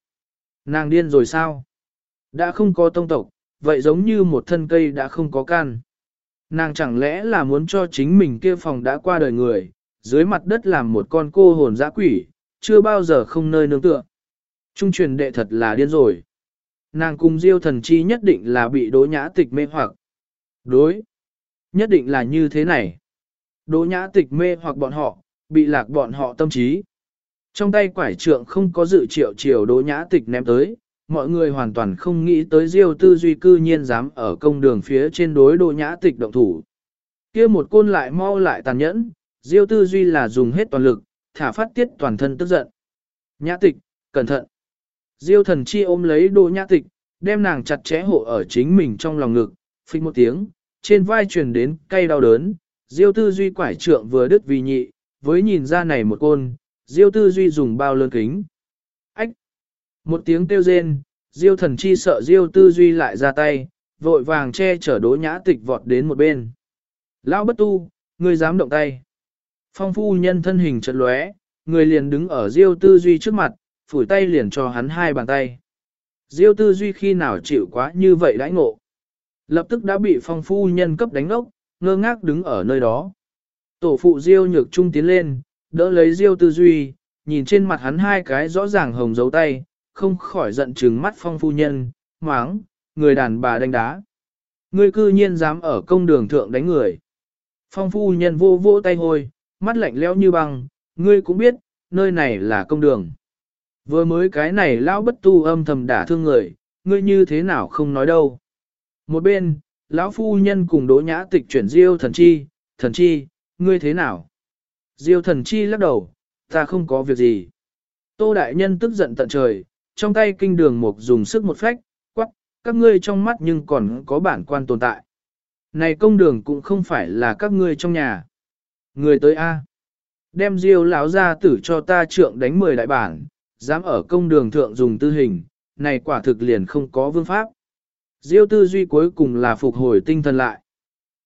S1: Nàng điên rồi sao? Đã không có tông tộc, vậy giống như một thân cây đã không có can. Nàng chẳng lẽ là muốn cho chính mình kia phòng đã qua đời người, dưới mặt đất làm một con cô hồn dã quỷ, chưa bao giờ không nơi nương tựa. Trung truyền đệ thật là điên rồi. Nàng cùng diêu thần chi nhất định là bị đỗ nhã tịch mê hoặc. Đối. Nhất định là như thế này. Đỗ nhã tịch mê hoặc bọn họ, bị lạc bọn họ tâm trí. Trong tay quải trượng không có dự triệu chiều đỗ nhã tịch ném tới, mọi người hoàn toàn không nghĩ tới diêu tư duy cư nhiên dám ở công đường phía trên đối đỗ nhã tịch động thủ. kia một côn lại mau lại tàn nhẫn, diêu tư duy là dùng hết toàn lực, thả phát tiết toàn thân tức giận. Nhã tịch, cẩn thận. Diêu thần chi ôm lấy đỗ nhã tịch, đem nàng chặt chẽ hộ ở chính mình trong lòng ngực, phịch một tiếng, trên vai truyền đến cay đau đớn, diêu tư duy quải trượng vừa đứt vì nhị, với nhìn ra này một côn, diêu tư duy dùng bao lớn kính. Một tiếng kêu rên, diêu thần chi sợ diêu tư duy lại ra tay, vội vàng che chở đỗ nhã tịch vọt đến một bên. Lão bất tu, ngươi dám động tay. Phong phu nhân thân hình chật lóe, người liền đứng ở diêu tư duy trước mặt, phủi tay liền cho hắn hai bàn tay. Diêu tư duy khi nào chịu quá như vậy đãi ngộ. Lập tức đã bị phong phu nhân cấp đánh ốc, ngơ ngác đứng ở nơi đó. Tổ phụ Diêu nhược trung tiến lên, đỡ lấy Diêu tư duy, nhìn trên mặt hắn hai cái rõ ràng hồng dấu tay, không khỏi giận trừng mắt phong phu nhân, máng, người đàn bà đánh đá. Ngươi cư nhiên dám ở công đường thượng đánh người. Phong phu nhân vô vô tay hôi, mắt lạnh lẽo như băng, ngươi cũng biết, nơi này là công đường. Vừa mới cái này lão bất tu âm thầm đả thương người, ngươi như thế nào không nói đâu. Một bên, lão phu nhân cùng đỗ nhã tịch chuyển diêu thần chi, thần chi, ngươi thế nào? Diêu thần chi lắc đầu, ta không có việc gì. Tô đại nhân tức giận tận trời, trong tay kinh đường mục dùng sức một phách, quắc, các ngươi trong mắt nhưng còn có bản quan tồn tại. Này công đường cũng không phải là các ngươi trong nhà. Người tới A. Đem diêu lão ra tử cho ta trượng đánh mười đại bản, dám ở công đường thượng dùng tư hình, này quả thực liền không có vương pháp. Diêu tư duy cuối cùng là phục hồi tinh thần lại.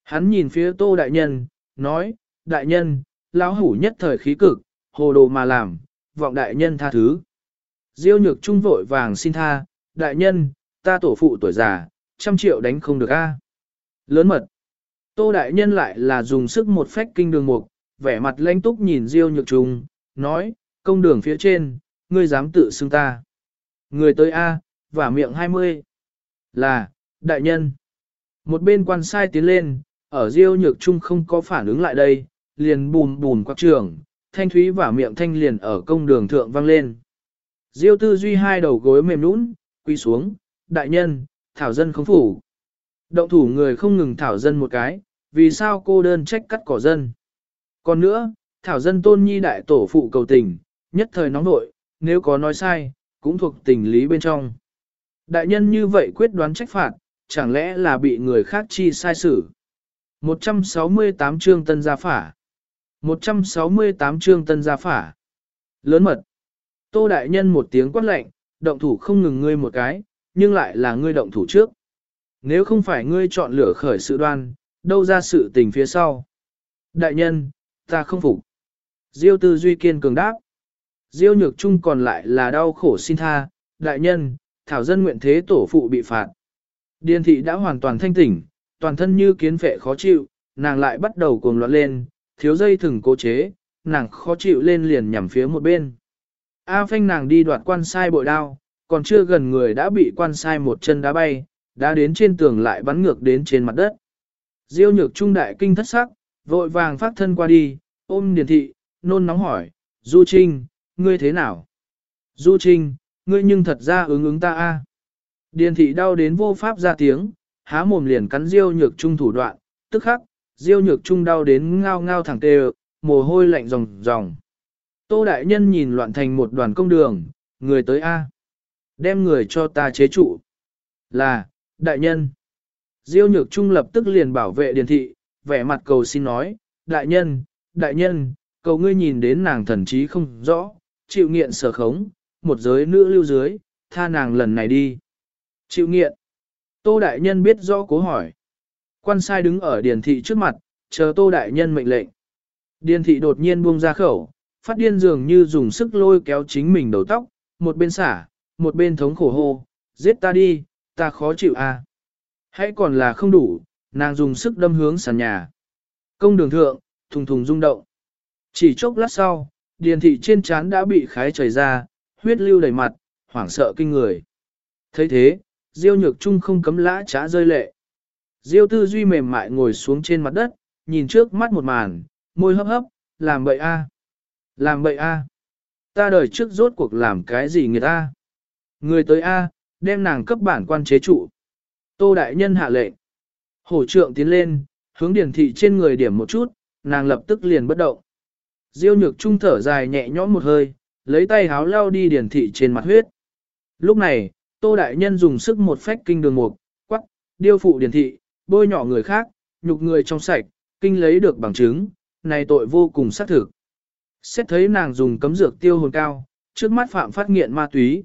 S1: Hắn nhìn phía tô đại nhân, nói, đại nhân, lão hủ nhất thời khí cực, hồ đồ mà làm, vọng đại nhân tha thứ. Diêu nhược trung vội vàng xin tha, đại nhân, ta tổ phụ tuổi già, trăm triệu đánh không được a. Lớn mật. Tô đại nhân lại là dùng sức một phách kinh đường mục, vẻ mặt lãnh túc nhìn Diêu nhược trung, nói, công đường phía trên, ngươi dám tự xưng ta. Người tới A, và miệng hai mươi. Là, đại nhân. Một bên quan sai tiến lên, ở Diêu nhược trung không có phản ứng lại đây, liền bùn bùn quắc trường, thanh thúy và miệng thanh liền ở công đường thượng vang lên. Diêu tư duy hai đầu gối mềm nũng, quy xuống, đại nhân, thảo dân không phủ. Động thủ người không ngừng thảo dân một cái, vì sao cô đơn trách cắt cỏ dân. Còn nữa, thảo dân tôn nhi đại tổ phụ cầu tình, nhất thời nóng nội, nếu có nói sai, cũng thuộc tình lý bên trong. Đại nhân như vậy quyết đoán trách phạt, chẳng lẽ là bị người khác chi sai xử. 168 chương tân gia phả. 168 chương tân gia phả. Lớn mật. Tô đại nhân một tiếng quát lệnh, động thủ không ngừng ngươi một cái, nhưng lại là ngươi động thủ trước. Nếu không phải ngươi chọn lửa khởi sự đoan, đâu ra sự tình phía sau. Đại nhân, ta không phục. Diêu tư duy kiên cường đáp. Diêu nhược chung còn lại là đau khổ xin tha, đại nhân, thảo dân nguyện thế tổ phụ bị phạt. Điền thị đã hoàn toàn thanh tỉnh, toàn thân như kiến phệ khó chịu, nàng lại bắt đầu cuồng loạn lên, thiếu dây thừng cố chế, nàng khó chịu lên liền nhằm phía một bên. A phanh nàng đi đoạt quan sai bội đao, còn chưa gần người đã bị quan sai một chân đá bay, đã đến trên tường lại bắn ngược đến trên mặt đất. Diêu nhược trung đại kinh thất sắc, vội vàng phát thân qua đi, ôm điền thị, nôn nóng hỏi, Du Trinh, ngươi thế nào? Du Trinh, ngươi nhưng thật ra ứng ứng ta a. Điền thị đau đến vô pháp ra tiếng, há mồm liền cắn Diêu Nhược Trung thủ đoạn, tức khắc, Diêu Nhược Trung đau đến ngao ngao thẳng tê, mồ hôi lạnh ròng ròng. Tô Đại Nhân nhìn loạn thành một đoàn công đường, người tới A. Đem người cho ta chế trụ. Là, Đại Nhân. Diêu Nhược Trung lập tức liền bảo vệ điền thị, vẻ mặt cầu xin nói, Đại Nhân, Đại Nhân, cầu ngươi nhìn đến nàng thần trí không rõ, chịu nghiện sở khống, một giới nữ lưu dưới, tha nàng lần này đi. Chịu nghiện. Tô Đại Nhân biết rõ cố hỏi. Quan sai đứng ở điền thị trước mặt, chờ Tô Đại Nhân mệnh lệnh. Điền thị đột nhiên buông ra khẩu, phát điên dường như dùng sức lôi kéo chính mình đầu tóc, một bên xả, một bên thống khổ hô, giết ta đi, ta khó chịu à. Hãy còn là không đủ, nàng dùng sức đâm hướng sàn nhà. Công đường thượng, thùng thùng rung động. Chỉ chốc lát sau, điền thị trên trán đã bị khái chảy ra, huyết lưu đầy mặt, hoảng sợ kinh người. thấy thế, Diêu nhược trung không cấm lã trá rơi lệ. Diêu tư duy mềm mại ngồi xuống trên mặt đất, nhìn trước mắt một màn, môi hấp hấp, làm bậy a, làm bậy a, Ta đời trước rốt cuộc làm cái gì người ta? Người tới a, đem nàng cấp bản quan chế trụ. Tô đại nhân hạ lệnh. Hổ trượng tiến lên, hướng điển thị trên người điểm một chút, nàng lập tức liền bất động. Diêu nhược trung thở dài nhẹ nhõm một hơi, lấy tay háo lao đi điển thị trên mặt huyết. Lúc này, Tô Đại Nhân dùng sức một phách kinh đường mục, quắc, điêu phụ điển thị, bôi nhỏ người khác, nhục người trong sạch, kinh lấy được bằng chứng, này tội vô cùng xác thực. Xét thấy nàng dùng cấm dược tiêu hồn cao, trước mắt phạm phát nghiện ma túy.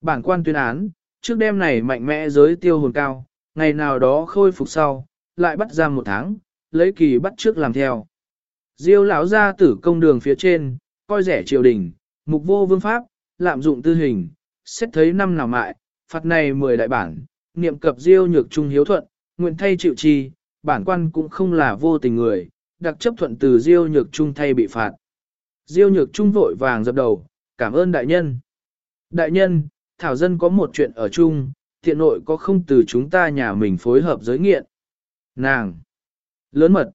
S1: Bản quan tuyên án, trước đêm này mạnh mẽ giới tiêu hồn cao, ngày nào đó khôi phục sau, lại bắt giam một tháng, lấy kỳ bắt trước làm theo. Diêu lão ra tử công đường phía trên, coi rẻ triều đình, mục vô vương pháp, lạm dụng tư hình, xét thấy năm nào mại, phạt này mười đại bản, niệm cập diêu nhược trung hiếu thuận, nguyện thay chịu trì, bản quan cũng không là vô tình người, đặc chấp thuận từ diêu nhược trung thay bị phạt. Diêu nhược trung vội vàng dập đầu, cảm ơn đại nhân. Đại nhân, Thảo Dân có một chuyện ở chung, thiện nội có không từ chúng ta nhà mình phối hợp giới nghiện. Nàng! Lớn mật!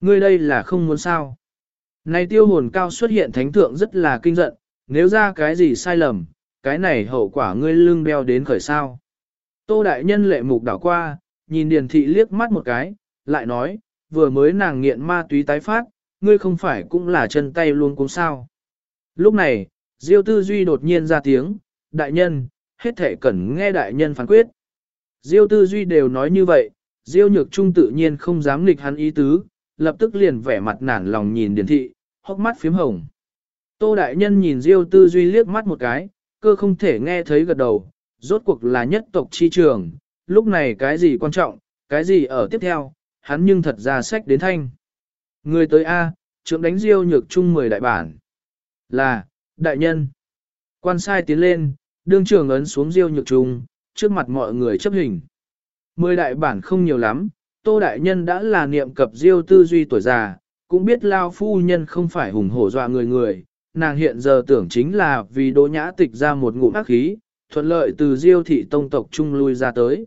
S1: Ngươi đây là không muốn sao. Này tiêu hồn cao xuất hiện thánh thượng rất là kinh giận, nếu ra cái gì sai lầm, cái này hậu quả ngươi lưng đeo đến khởi sao. Tô đại nhân lệ mục đảo qua, nhìn điền thị liếc mắt một cái, lại nói, vừa mới nàng nghiện ma túy tái phát, ngươi không phải cũng là chân tay luôn cũng sao. Lúc này, Diêu Tư Duy đột nhiên ra tiếng, đại nhân, hết thể cần nghe đại nhân phán quyết. Diêu Tư Duy đều nói như vậy, Diêu Nhược Trung tự nhiên không dám nghịch hắn ý tứ, lập tức liền vẻ mặt nản lòng nhìn điền thị, hốc mắt phím hồng. Tô đại nhân nhìn Diêu Tư Duy liếc mắt một cái, cơ không thể nghe thấy gật đầu, rốt cuộc là nhất tộc chi trường, lúc này cái gì quan trọng, cái gì ở tiếp theo, hắn nhưng thật ra sách đến thanh. Người tới A, trưởng đánh Diêu Nhược Trung 10 đại bản. Là, đại nhân. Quan sai tiến lên, đương trưởng ấn xuống Diêu Nhược Trung, trước mặt mọi người chấp hình. Mười đại bản không nhiều lắm, Tô Đại Nhân đã là niệm cập Diêu tư duy tuổi già, cũng biết Lao Phu Nhân không phải hùng hổ dọa người người, nàng hiện giờ tưởng chính là vì đỗ nhã tịch ra một ngụm ác khí, thuận lợi từ Diêu thị tông tộc trung lui ra tới.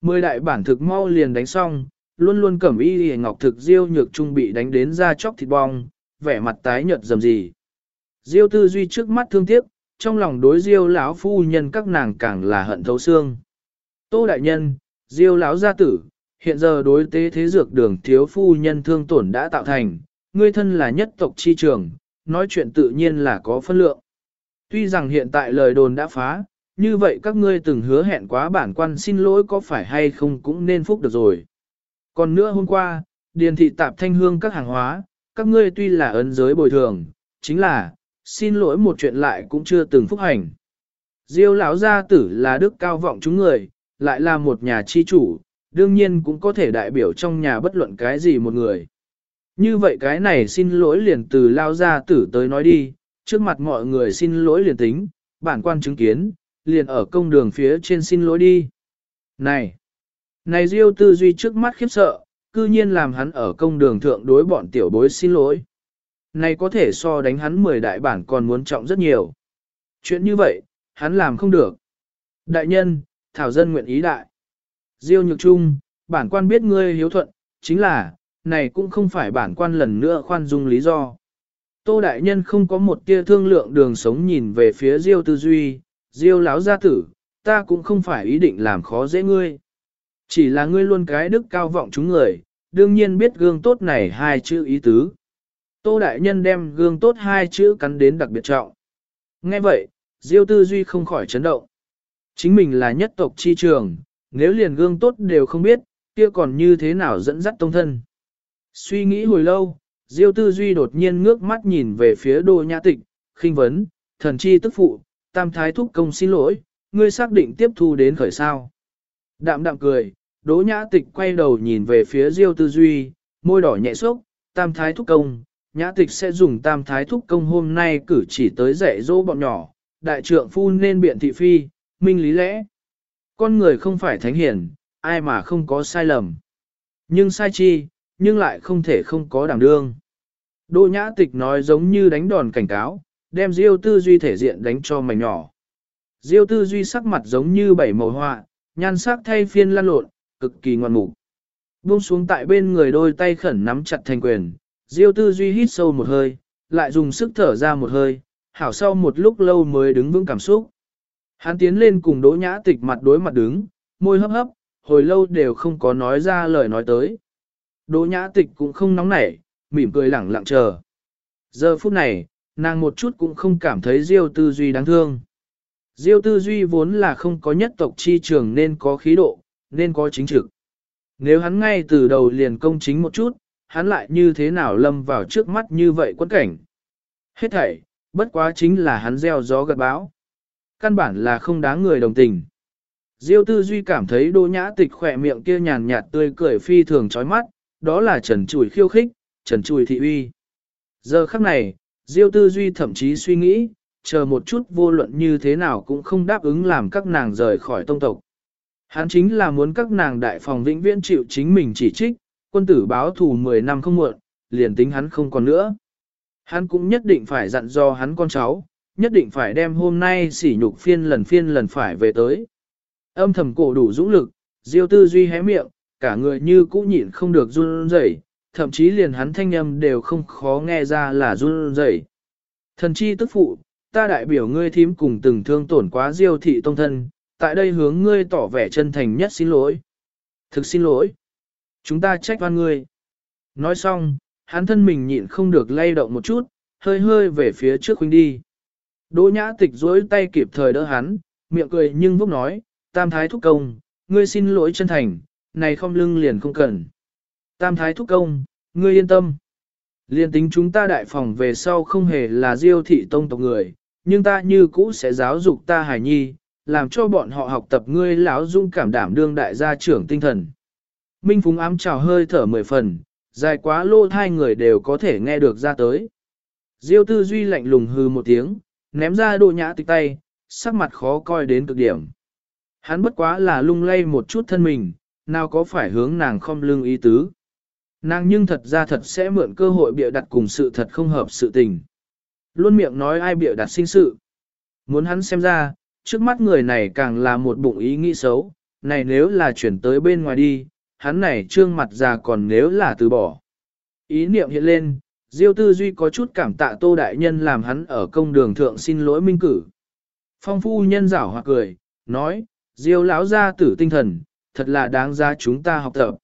S1: Mười đại bản thực mau liền đánh xong, luôn luôn cẩm y hề ngọc thực Diêu nhược trung bị đánh đến ra chóc thịt bong, vẻ mặt tái nhợt dầm gì. Diêu tư duy trước mắt thương tiếc, trong lòng đối Diêu lão phu nhân các nàng càng là hận thấu xương. Tô đại nhân, Diêu lão gia tử, hiện giờ đối tế thế dược đường thiếu phu nhân thương tổn đã tạo thành, ngươi thân là nhất tộc chi trường, nói chuyện tự nhiên là có phân lượng. Tuy rằng hiện tại lời đồn đã phá, như vậy các ngươi từng hứa hẹn quá bản quan xin lỗi có phải hay không cũng nên phúc được rồi. Còn nữa hôm qua, điền thị tạp thanh hương các hàng hóa, các ngươi tuy là ấn giới bồi thường, chính là, xin lỗi một chuyện lại cũng chưa từng phúc hành. Diêu lão gia tử là đức cao vọng chúng người, lại là một nhà chi chủ, đương nhiên cũng có thể đại biểu trong nhà bất luận cái gì một người. Như vậy cái này xin lỗi liền từ lao gia tử tới nói đi, trước mặt mọi người xin lỗi liền tính, bản quan chứng kiến, liền ở công đường phía trên xin lỗi đi. Này! Này Diêu tư duy trước mắt khiếp sợ, cư nhiên làm hắn ở công đường thượng đối bọn tiểu bối xin lỗi. Này có thể so đánh hắn 10 đại bản còn muốn trọng rất nhiều. Chuyện như vậy, hắn làm không được. Đại nhân, Thảo Dân nguyện ý đại. Diêu Nhược Trung, bản quan biết ngươi hiếu thuận, chính là, này cũng không phải bản quan lần nữa khoan dung lý do. Tô Đại Nhân không có một tia thương lượng đường sống nhìn về phía Diêu Tư Duy, Diêu lão gia tử, ta cũng không phải ý định làm khó dễ ngươi. Chỉ là ngươi luôn cái đức cao vọng chúng người, đương nhiên biết gương tốt này hai chữ ý tứ. Tô Đại Nhân đem gương tốt hai chữ cắn đến đặc biệt trọng. Nghe vậy, Diêu Tư Duy không khỏi chấn động. Chính mình là nhất tộc chi trường, nếu liền gương tốt đều không biết, kia còn như thế nào dẫn dắt tông thân. Suy nghĩ hồi lâu, Diêu Tư Duy đột nhiên ngước mắt nhìn về phía Đô Nhã Tịch, khinh vấn, thần chi tức phụ, tam thái thúc công xin lỗi, ngươi xác định tiếp thu đến khởi sao. Đạm đạm cười, Đỗ Nhã Tịch quay đầu nhìn về phía Diêu Tư Duy, môi đỏ nhẹ xốc, tam thái thúc công, Nhã Tịch sẽ dùng tam thái thúc công hôm nay cử chỉ tới dạy dỗ bọn nhỏ, đại trượng phu nên biện thị phi, minh lý lẽ. Con người không phải thánh hiển, ai mà không có sai lầm. Nhưng sai chi, nhưng lại không thể không có đảm đương. Đỗ nhã tịch nói giống như đánh đòn cảnh cáo, đem Diêu tư duy thể diện đánh cho mảnh nhỏ. Diêu tư duy sắc mặt giống như bảy màu họa, nhan sắc thay phiên lan lộn, cực kỳ ngoan mục. Buông xuống tại bên người đôi tay khẩn nắm chặt thành quyền, Diêu tư duy hít sâu một hơi, lại dùng sức thở ra một hơi, hảo sau một lúc lâu mới đứng vững cảm xúc. Hắn tiến lên cùng đỗ nhã tịch mặt đối mặt đứng, môi hấp hấp, hồi lâu đều không có nói ra lời nói tới. Đỗ nhã tịch cũng không nóng nảy, mỉm cười lẳng lặng chờ. Giờ phút này, nàng một chút cũng không cảm thấy Diêu Tư Duy đáng thương. Diêu Tư Duy vốn là không có nhất tộc chi trường nên có khí độ, nên có chính trực. Nếu hắn ngay từ đầu liền công chính một chút, hắn lại như thế nào lâm vào trước mắt như vậy quân cảnh. Hết thảy, bất quá chính là hắn gieo gió gật báo. Căn bản là không đáng người đồng tình. Diêu tư duy cảm thấy đô nhã tịch khỏe miệng kia nhàn nhạt tươi cười phi thường chói mắt, đó là trần chùi khiêu khích, trần chùi thị uy. Giờ khắc này, Diêu tư duy thậm chí suy nghĩ, chờ một chút vô luận như thế nào cũng không đáp ứng làm các nàng rời khỏi tông tộc. Hắn chính là muốn các nàng đại phòng vĩnh viễn chịu chính mình chỉ trích, quân tử báo thù 10 năm không muộn, liền tính hắn không còn nữa. Hắn cũng nhất định phải dặn dò hắn con cháu, nhất định phải đem hôm nay sỉ nhục phiên lần phiên lần phải về tới. Âm thầm cổ đủ dũng lực, Diêu tư duy hé miệng, cả người như cũ nhịn không được run rẩy, thậm chí liền hắn thanh âm đều không khó nghe ra là run rẩy. Thần chi tức phụ, ta đại biểu ngươi thím cùng từng thương tổn quá Diêu thị tông thân, tại đây hướng ngươi tỏ vẻ chân thành nhất xin lỗi. Thực xin lỗi. Chúng ta trách oan ngươi. Nói xong, hắn thân mình nhịn không được lay động một chút, hơi hơi về phía trước huynh đi. Đỗ nhã tịch dối tay kịp thời đỡ hắn, miệng cười nhưng vốc nói, tam thái thúc công, ngươi xin lỗi chân thành, này không lưng liền không cần. Tam thái thúc công, ngươi yên tâm. Liên tính chúng ta đại phòng về sau không hề là diêu thị tông tộc người, nhưng ta như cũ sẽ giáo dục ta Hải nhi, làm cho bọn họ học tập ngươi lão dung cảm đảm đương đại gia trưởng tinh thần. Minh Phúng ám trào hơi thở mười phần, dài quá lô hai người đều có thể nghe được ra tới. Diêu tư duy lạnh lùng hư một tiếng, ném ra đồ nhã tịch tay, sắc mặt khó coi đến cực điểm. Hắn bất quá là lung lay một chút thân mình, nào có phải hướng nàng không lương ý tứ. Nàng nhưng thật ra thật sẽ mượn cơ hội bịa đặt cùng sự thật không hợp sự tình. Luôn miệng nói ai bịa đặt sinh sự. Muốn hắn xem ra, trước mắt người này càng là một bụng ý nghĩ xấu, này nếu là chuyển tới bên ngoài đi, hắn này trương mặt già còn nếu là từ bỏ. Ý niệm hiện lên, Diêu Tư Duy có chút cảm tạ Tô Đại Nhân làm hắn ở công đường thượng xin lỗi minh cử. Phong phu nhân rảo hoặc cười, nói, Diêu lão gia tử tinh thần, thật là đáng giá chúng ta học tập.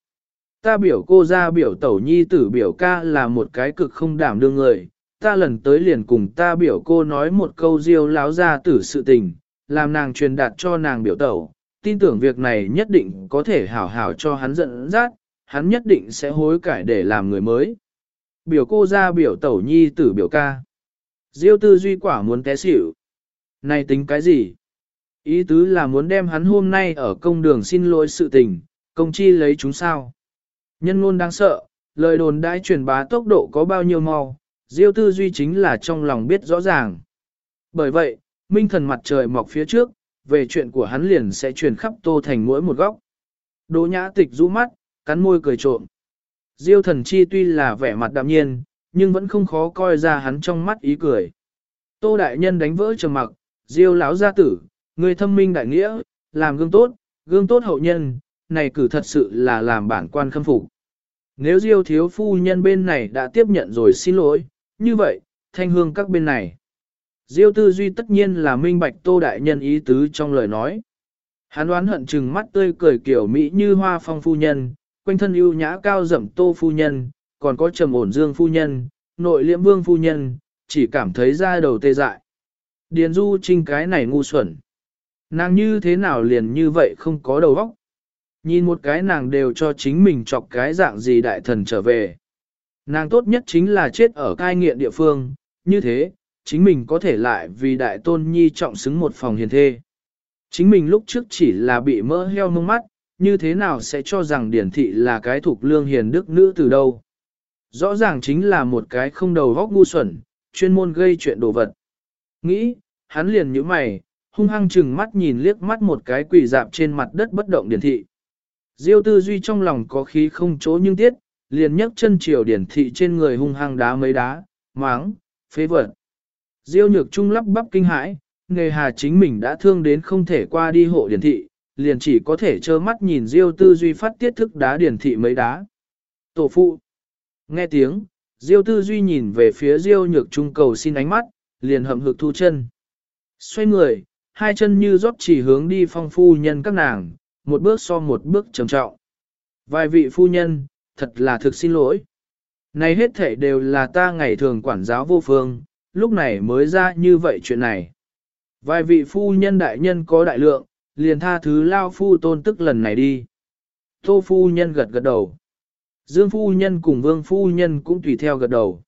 S1: Ta biểu cô ra biểu tẩu nhi tử biểu ca là một cái cực không đảm đương người, ta lần tới liền cùng ta biểu cô nói một câu Diêu lão gia tử sự tình, làm nàng truyền đạt cho nàng biểu tẩu, tin tưởng việc này nhất định có thể hảo hảo cho hắn giận dắt, hắn nhất định sẽ hối cải để làm người mới. Biểu cô ra biểu tẩu nhi tử biểu ca. Diêu tư duy quả muốn té xỉu. Này tính cái gì? Ý tứ là muốn đem hắn hôm nay ở công đường xin lỗi sự tình, công chi lấy chúng sao. Nhân ngôn đáng sợ, lời đồn đãi truyền bá tốc độ có bao nhiêu mau, diêu tư duy chính là trong lòng biết rõ ràng. Bởi vậy, minh thần mặt trời mọc phía trước, về chuyện của hắn liền sẽ truyền khắp tô thành mỗi một góc. Đỗ nhã tịch rũ mắt, cắn môi cười trộm. Diêu thần chi tuy là vẻ mặt đạm nhiên, nhưng vẫn không khó coi ra hắn trong mắt ý cười. Tô đại nhân đánh vỡ trầm mặc, Diêu lão gia tử, người thâm minh đại nghĩa, làm gương tốt, gương tốt hậu nhân, này cử thật sự là làm bản quan khâm phục. Nếu Diêu thiếu phu nhân bên này đã tiếp nhận rồi xin lỗi, như vậy, thanh hương các bên này. Diêu tư duy tất nhiên là minh bạch tô đại nhân ý tứ trong lời nói. Hắn đoán hận chừng mắt tươi cười kiểu Mỹ như hoa phong phu nhân, quanh thân ưu nhã cao rậm tô phu nhân, còn có trầm ổn dương phu nhân, nội liễm vương phu nhân, chỉ cảm thấy da đầu tê dại. Điền du trinh cái này ngu xuẩn. Nàng như thế nào liền như vậy không có đầu óc. Nhìn một cái nàng đều cho chính mình chọc cái dạng gì đại thần trở về. Nàng tốt nhất chính là chết ở cai nghiện địa phương, như thế, chính mình có thể lại vì đại tôn nhi trọng xứng một phòng hiền thê. Chính mình lúc trước chỉ là bị mỡ heo mông mắt, như thế nào sẽ cho rằng điển thị là cái thuộc lương hiền đức nữ từ đâu. Rõ ràng chính là một cái không đầu góc ngu xuẩn, chuyên môn gây chuyện đồ vật. Nghĩ, hắn liền như mày, hung hăng chừng mắt nhìn liếc mắt một cái quỷ dạp trên mặt đất bất động điển thị. Diêu tư duy trong lòng có khí không chỗ nhưng tiết, liền nhấc chân chiều điển thị trên người hung hăng đá mấy đá, máng, phế vật. Diêu nhược trung lắp bắp kinh hãi, nghề hà chính mình đã thương đến không thể qua đi hộ điển thị, liền chỉ có thể trơ mắt nhìn Diêu tư duy phát tiết thức đá điển thị mấy đá. Tổ phụ. Nghe tiếng, Diêu tư duy nhìn về phía Diêu nhược trung cầu xin ánh mắt, liền hậm hực thu chân. Xoay người, hai chân như rót chỉ hướng đi phong phu nhân các nàng, một bước so một bước trầm trọng. Vài vị phu nhân, thật là thực xin lỗi. Này hết thể đều là ta ngày thường quản giáo vô phương, lúc này mới ra như vậy chuyện này. Vài vị phu nhân đại nhân có đại lượng, liền tha thứ lao phu tôn tức lần này đi. Tô phu nhân gật gật đầu. Dương phu nhân cùng vương phu nhân cũng tùy theo gật đầu.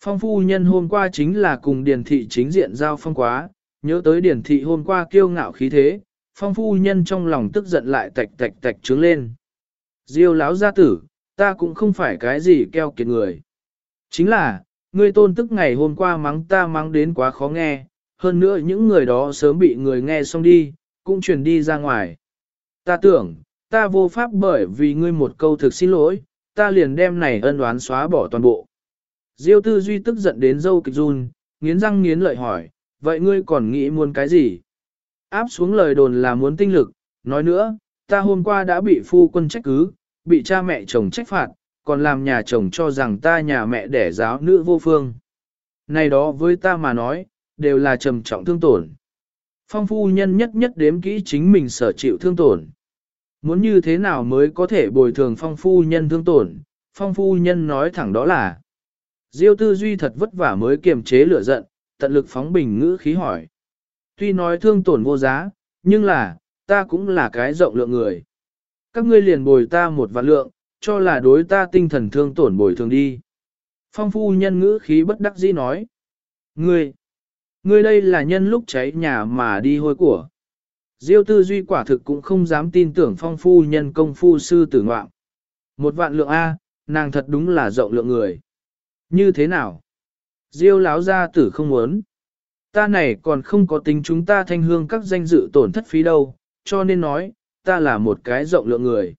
S1: Phong phu nhân hôm qua chính là cùng điển thị chính diện giao phong quá, nhớ tới điển thị hôm qua kiêu ngạo khí thế, phong phu nhân trong lòng tức giận lại tạch tạch tạch trướng lên. Diêu láo gia tử, ta cũng không phải cái gì keo kiệt người. Chính là, ngươi tôn tức ngày hôm qua mắng ta mắng đến quá khó nghe, hơn nữa những người đó sớm bị người nghe xong đi, cũng truyền đi ra ngoài. Ta tưởng, ta vô pháp bởi vì ngươi một câu thực xin lỗi, ta liền đem này ân oán xóa bỏ toàn bộ. Diêu tư duy tức giận đến dâu kịch run, nghiến răng nghiến lợi hỏi, vậy ngươi còn nghĩ muốn cái gì? Áp xuống lời đồn là muốn tinh lực, nói nữa, ta hôm qua đã bị phu quân trách cứ, bị cha mẹ chồng trách phạt, còn làm nhà chồng cho rằng ta nhà mẹ đẻ giáo nữ vô phương. Này đó với ta mà nói, đều là trầm trọng thương tổn. Phong phu nhân nhất nhất đếm kỹ chính mình sở chịu thương tổn. Muốn như thế nào mới có thể bồi thường phong phu nhân thương tổn, phong phu nhân nói thẳng đó là. Diêu tư duy thật vất vả mới kiềm chế lửa giận, tận lực phóng bình ngữ khí hỏi. Tuy nói thương tổn vô giá, nhưng là, ta cũng là cái rộng lượng người. Các ngươi liền bồi ta một vạn lượng, cho là đối ta tinh thần thương tổn bồi thường đi. Phong phu nhân ngữ khí bất đắc dĩ nói. Ngươi, ngươi đây là nhân lúc cháy nhà mà đi hôi của. Diêu tư duy quả thực cũng không dám tin tưởng phong phu nhân công phu sư tử ngoạm. Một vạn lượng A, nàng thật đúng là rộng lượng người. Như thế nào? Diêu láo gia tử không muốn. Ta này còn không có tính chúng ta thanh hương các danh dự tổn thất phí đâu, cho nên nói, ta là một cái rộng lượng người.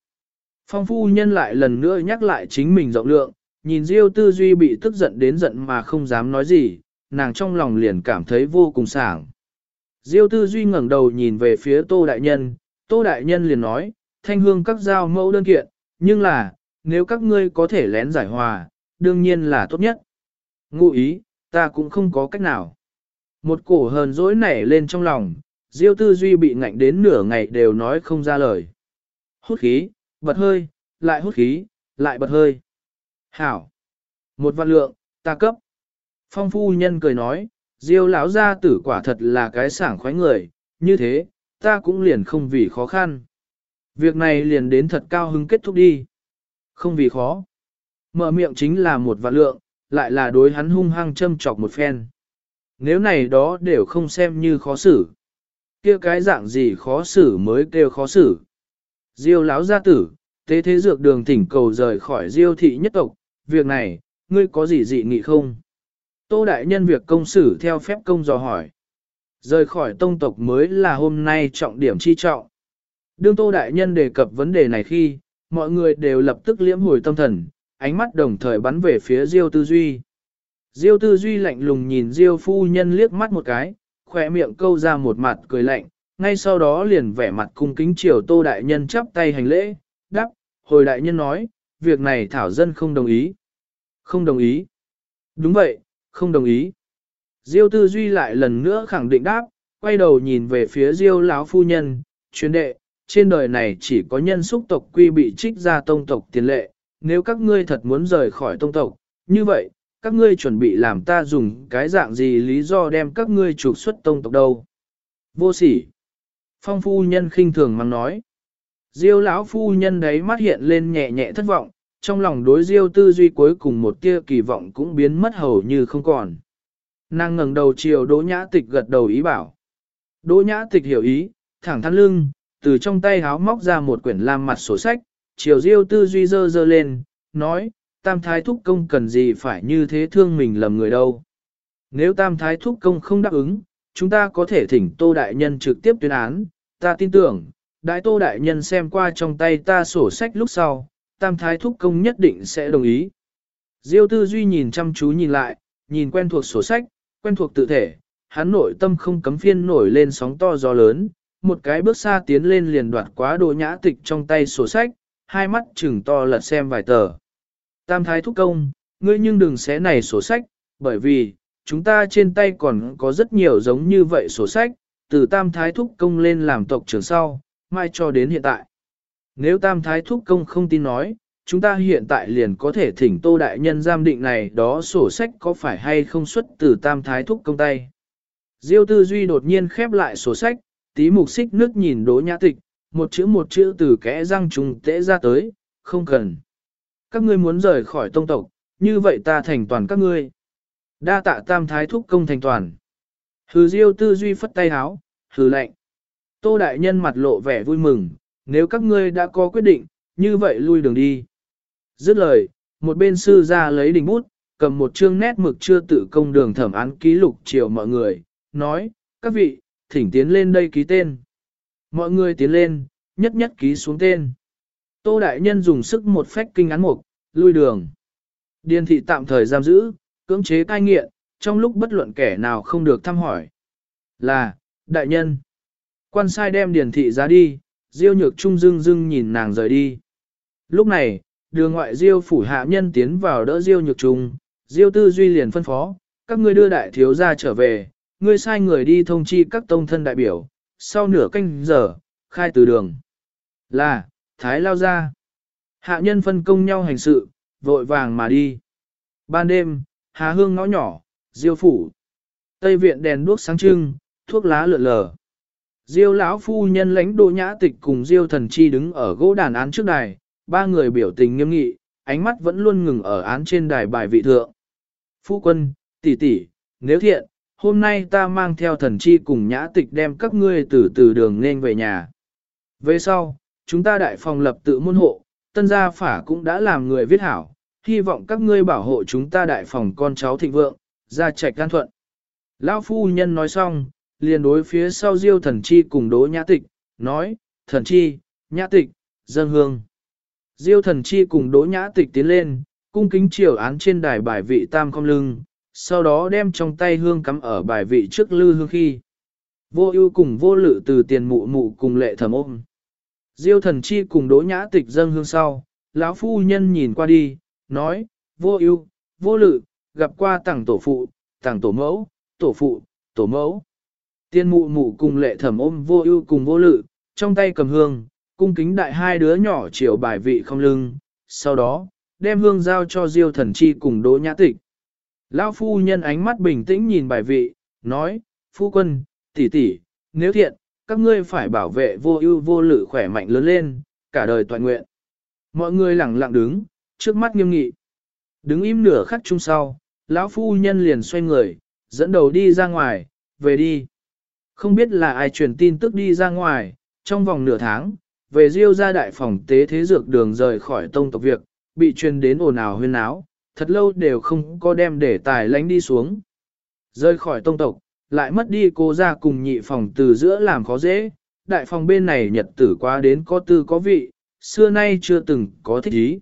S1: Phong phu nhân lại lần nữa nhắc lại chính mình rộng lượng, nhìn Diêu tư duy bị tức giận đến giận mà không dám nói gì, nàng trong lòng liền cảm thấy vô cùng sảng. Diêu tư duy ngẩng đầu nhìn về phía tô đại nhân, tô đại nhân liền nói, thanh hương các giao mẫu đơn kiện, nhưng là, nếu các ngươi có thể lén giải hòa, đương nhiên là tốt nhất. Ngụ ý, ta cũng không có cách nào. Một cổ hờn dỗi nảy lên trong lòng, Diêu tư duy bị ngạnh đến nửa ngày đều nói không ra lời. Hút khí, bật hơi, lại hút khí, lại bật hơi. Hảo. Một vạn lượng, ta cấp. Phong phu nhân cười nói, Diêu lão gia tử quả thật là cái sảng khoái người, như thế, ta cũng liền không vì khó khăn. Việc này liền đến thật cao hứng kết thúc đi. Không vì khó. Mở miệng chính là một vạn lượng, lại là đối hắn hung hăng châm chọc một phen. Nếu này đó đều không xem như khó xử. kia cái dạng gì khó xử mới kêu khó xử. Diêu lão gia tử, tế thế dược đường thỉnh cầu rời khỏi diêu thị nhất tộc, việc này, ngươi có gì dị nghị không? Tô đại nhân việc công xử theo phép công dò hỏi. Rời khỏi tông tộc mới là hôm nay trọng điểm chi trọng. Đương tô đại nhân đề cập vấn đề này khi, mọi người đều lập tức liễm hồi tâm thần, ánh mắt đồng thời bắn về phía Diêu Tư Duy. Diêu Tư Duy lạnh lùng nhìn Diêu phu nhân liếc mắt một cái, khỏe miệng câu ra một mặt cười lạnh, ngay sau đó liền vẻ mặt cung kính chiều Tô Đại Nhân chắp tay hành lễ, đáp, hồi Đại Nhân nói, việc này Thảo Dân không đồng ý. Không đồng ý. Đúng vậy, không đồng ý. Diêu Tư Duy lại lần nữa khẳng định đáp, quay đầu nhìn về phía Diêu lão phu nhân, chuyên đệ, trên đời này chỉ có nhân xúc tộc quy bị trích ra tông tộc tiền lệ, nếu các ngươi thật muốn rời khỏi tông tộc, như vậy, các ngươi chuẩn bị làm ta dùng cái dạng gì lý do đem các ngươi trục xuất tông tộc đâu. Vô sỉ. Phong phu nhân khinh thường mang nói. Diêu lão phu nhân đấy mắt hiện lên nhẹ nhẹ thất vọng, trong lòng đối Diêu tư duy cuối cùng một tia kỳ vọng cũng biến mất hầu như không còn. Nàng ngẩng đầu chiều Đỗ Nhã Tịch gật đầu ý bảo. Đỗ Nhã Tịch hiểu ý, thẳng thắn lưng, từ trong tay háo móc ra một quyển lam mặt sổ sách, chiều Diêu tư duy dơ dơ lên, nói, tam thái thúc công cần gì phải như thế thương mình lầm người đâu. Nếu tam thái thúc công không đáp ứng, chúng ta có thể thỉnh tô đại nhân trực tiếp tuyên án, ta tin tưởng, đại tô đại nhân xem qua trong tay ta sổ sách lúc sau, tam thái thúc công nhất định sẽ đồng ý. Diêu tư duy nhìn chăm chú nhìn lại, nhìn quen thuộc sổ sách, quen thuộc tự thể, hắn nội tâm không cấm phiên nổi lên sóng to gió lớn, một cái bước xa tiến lên liền đoạt quá đồ nhã tịch trong tay sổ sách, hai mắt chừng to lật xem vài tờ. Tam thái thúc công, ngươi nhưng đừng xé này sổ sách, bởi vì, chúng ta trên tay còn có rất nhiều giống như vậy sổ sách, từ tam thái thúc công lên làm tộc trưởng sau, mai cho đến hiện tại. Nếu tam thái thúc công không tin nói, chúng ta hiện tại liền có thể thỉnh tô đại nhân giam định này đó sổ sách có phải hay không xuất từ tam thái thúc công tay. Diêu tư duy đột nhiên khép lại sổ sách, tí mục xích nước nhìn đỗ nhã tịch, một chữ một chữ từ kẽ răng trùng tễ ra tới, không cần. Các ngươi muốn rời khỏi tông tộc, như vậy ta thành toàn các ngươi. Đa tạ tam thái thúc công thành toàn. Hừ diêu tư duy phất tay háo, hừ lạnh. Tô đại nhân mặt lộ vẻ vui mừng, nếu các ngươi đã có quyết định, như vậy lui đường đi. Dứt lời, một bên sư ra lấy đỉnh bút, cầm một chương nét mực chưa tự công đường thẩm án ký lục chiều mọi người, nói, các vị, thỉnh tiến lên đây ký tên. Mọi người tiến lên, nhất nhất ký xuống tên. Tô Đại Nhân dùng sức một phách kinh án mục, lui đường. Điền thị tạm thời giam giữ, cưỡng chế cai nghiện, trong lúc bất luận kẻ nào không được thăm hỏi. Là, Đại Nhân. Quan sai đem điển thị ra đi, diêu nhược trung dưng dưng nhìn nàng rời đi. Lúc này, đường ngoại diêu phủ hạ nhân tiến vào đỡ diêu nhược trung, diêu tư duy liền phân phó, các ngươi đưa đại thiếu gia trở về, ngươi sai người đi thông chi các tông thân đại biểu, sau nửa canh giờ, khai từ đường. Là, Thái lao ra. Hạ nhân phân công nhau hành sự, vội vàng mà đi. Ban đêm, Hà Hương ngõ nhỏ, Diêu phủ. Tây viện đèn đuốc sáng trưng, thuốc lá lượn lờ. Diêu lão phu nhân lãnh đô nhã tịch cùng Diêu thần chi đứng ở gỗ đàn án trước đài, ba người biểu tình nghiêm nghị, ánh mắt vẫn luôn ngừng ở án trên đài bài vị thượng. Phu quân, tỷ tỷ, nếu thiện, hôm nay ta mang theo thần chi cùng nhã tịch đem các ngươi từ từ đường nên về nhà. Về sau, chúng ta đại phòng lập tự môn hộ, tân gia phả cũng đã làm người viết hảo, hy vọng các ngươi bảo hộ chúng ta đại phòng con cháu thịnh vượng, Ra trạch can thuận. Lão phu nhân nói xong, liền đối phía sau diêu thần chi cùng đỗ nhã tịch, nói, thần chi, nhã tịch, dân hương. Diêu thần chi cùng đỗ nhã tịch tiến lên, cung kính triều án trên đài bài vị tam không lưng, sau đó đem trong tay hương cắm ở bài vị trước lư hương khi. Vô ưu cùng vô lự từ tiền mụ mụ cùng lệ thầm ôm. Diêu thần chi cùng đỗ nhã tịch dâng hương sau, lão phu nhân nhìn qua đi, nói, vô ưu, vô lự, gặp qua tàng tổ phụ, tàng tổ mẫu, tổ phụ, tổ mẫu. Tiên mụ mụ cùng lệ thẩm ôm vô ưu cùng vô lự, trong tay cầm hương, cung kính đại hai đứa nhỏ chiều bài vị không lưng, sau đó, đem hương giao cho diêu thần chi cùng đỗ nhã tịch. Lão phu nhân ánh mắt bình tĩnh nhìn bài vị, nói, phu quân, tỷ tỷ, nếu thiện, các ngươi phải bảo vệ vô ưu vô lự khỏe mạnh lớn lên, cả đời toàn nguyện. Mọi người lặng lặng đứng, trước mắt nghiêm nghị. Đứng im nửa khắc chung sau, lão phu nhân liền xoay người, dẫn đầu đi ra ngoài, về đi. Không biết là ai truyền tin tức đi ra ngoài, trong vòng nửa tháng, về diêu ra đại phòng tế thế dược đường rời khỏi tông tộc việc, bị truyền đến ồn ào huyên áo, thật lâu đều không có đem để tài lánh đi xuống. Rời khỏi tông tộc, lại mất đi cô ra cùng nhị phòng từ giữa làm khó dễ, đại phòng bên này nhật tử quá đến có tư có vị, xưa nay chưa từng có thích ý.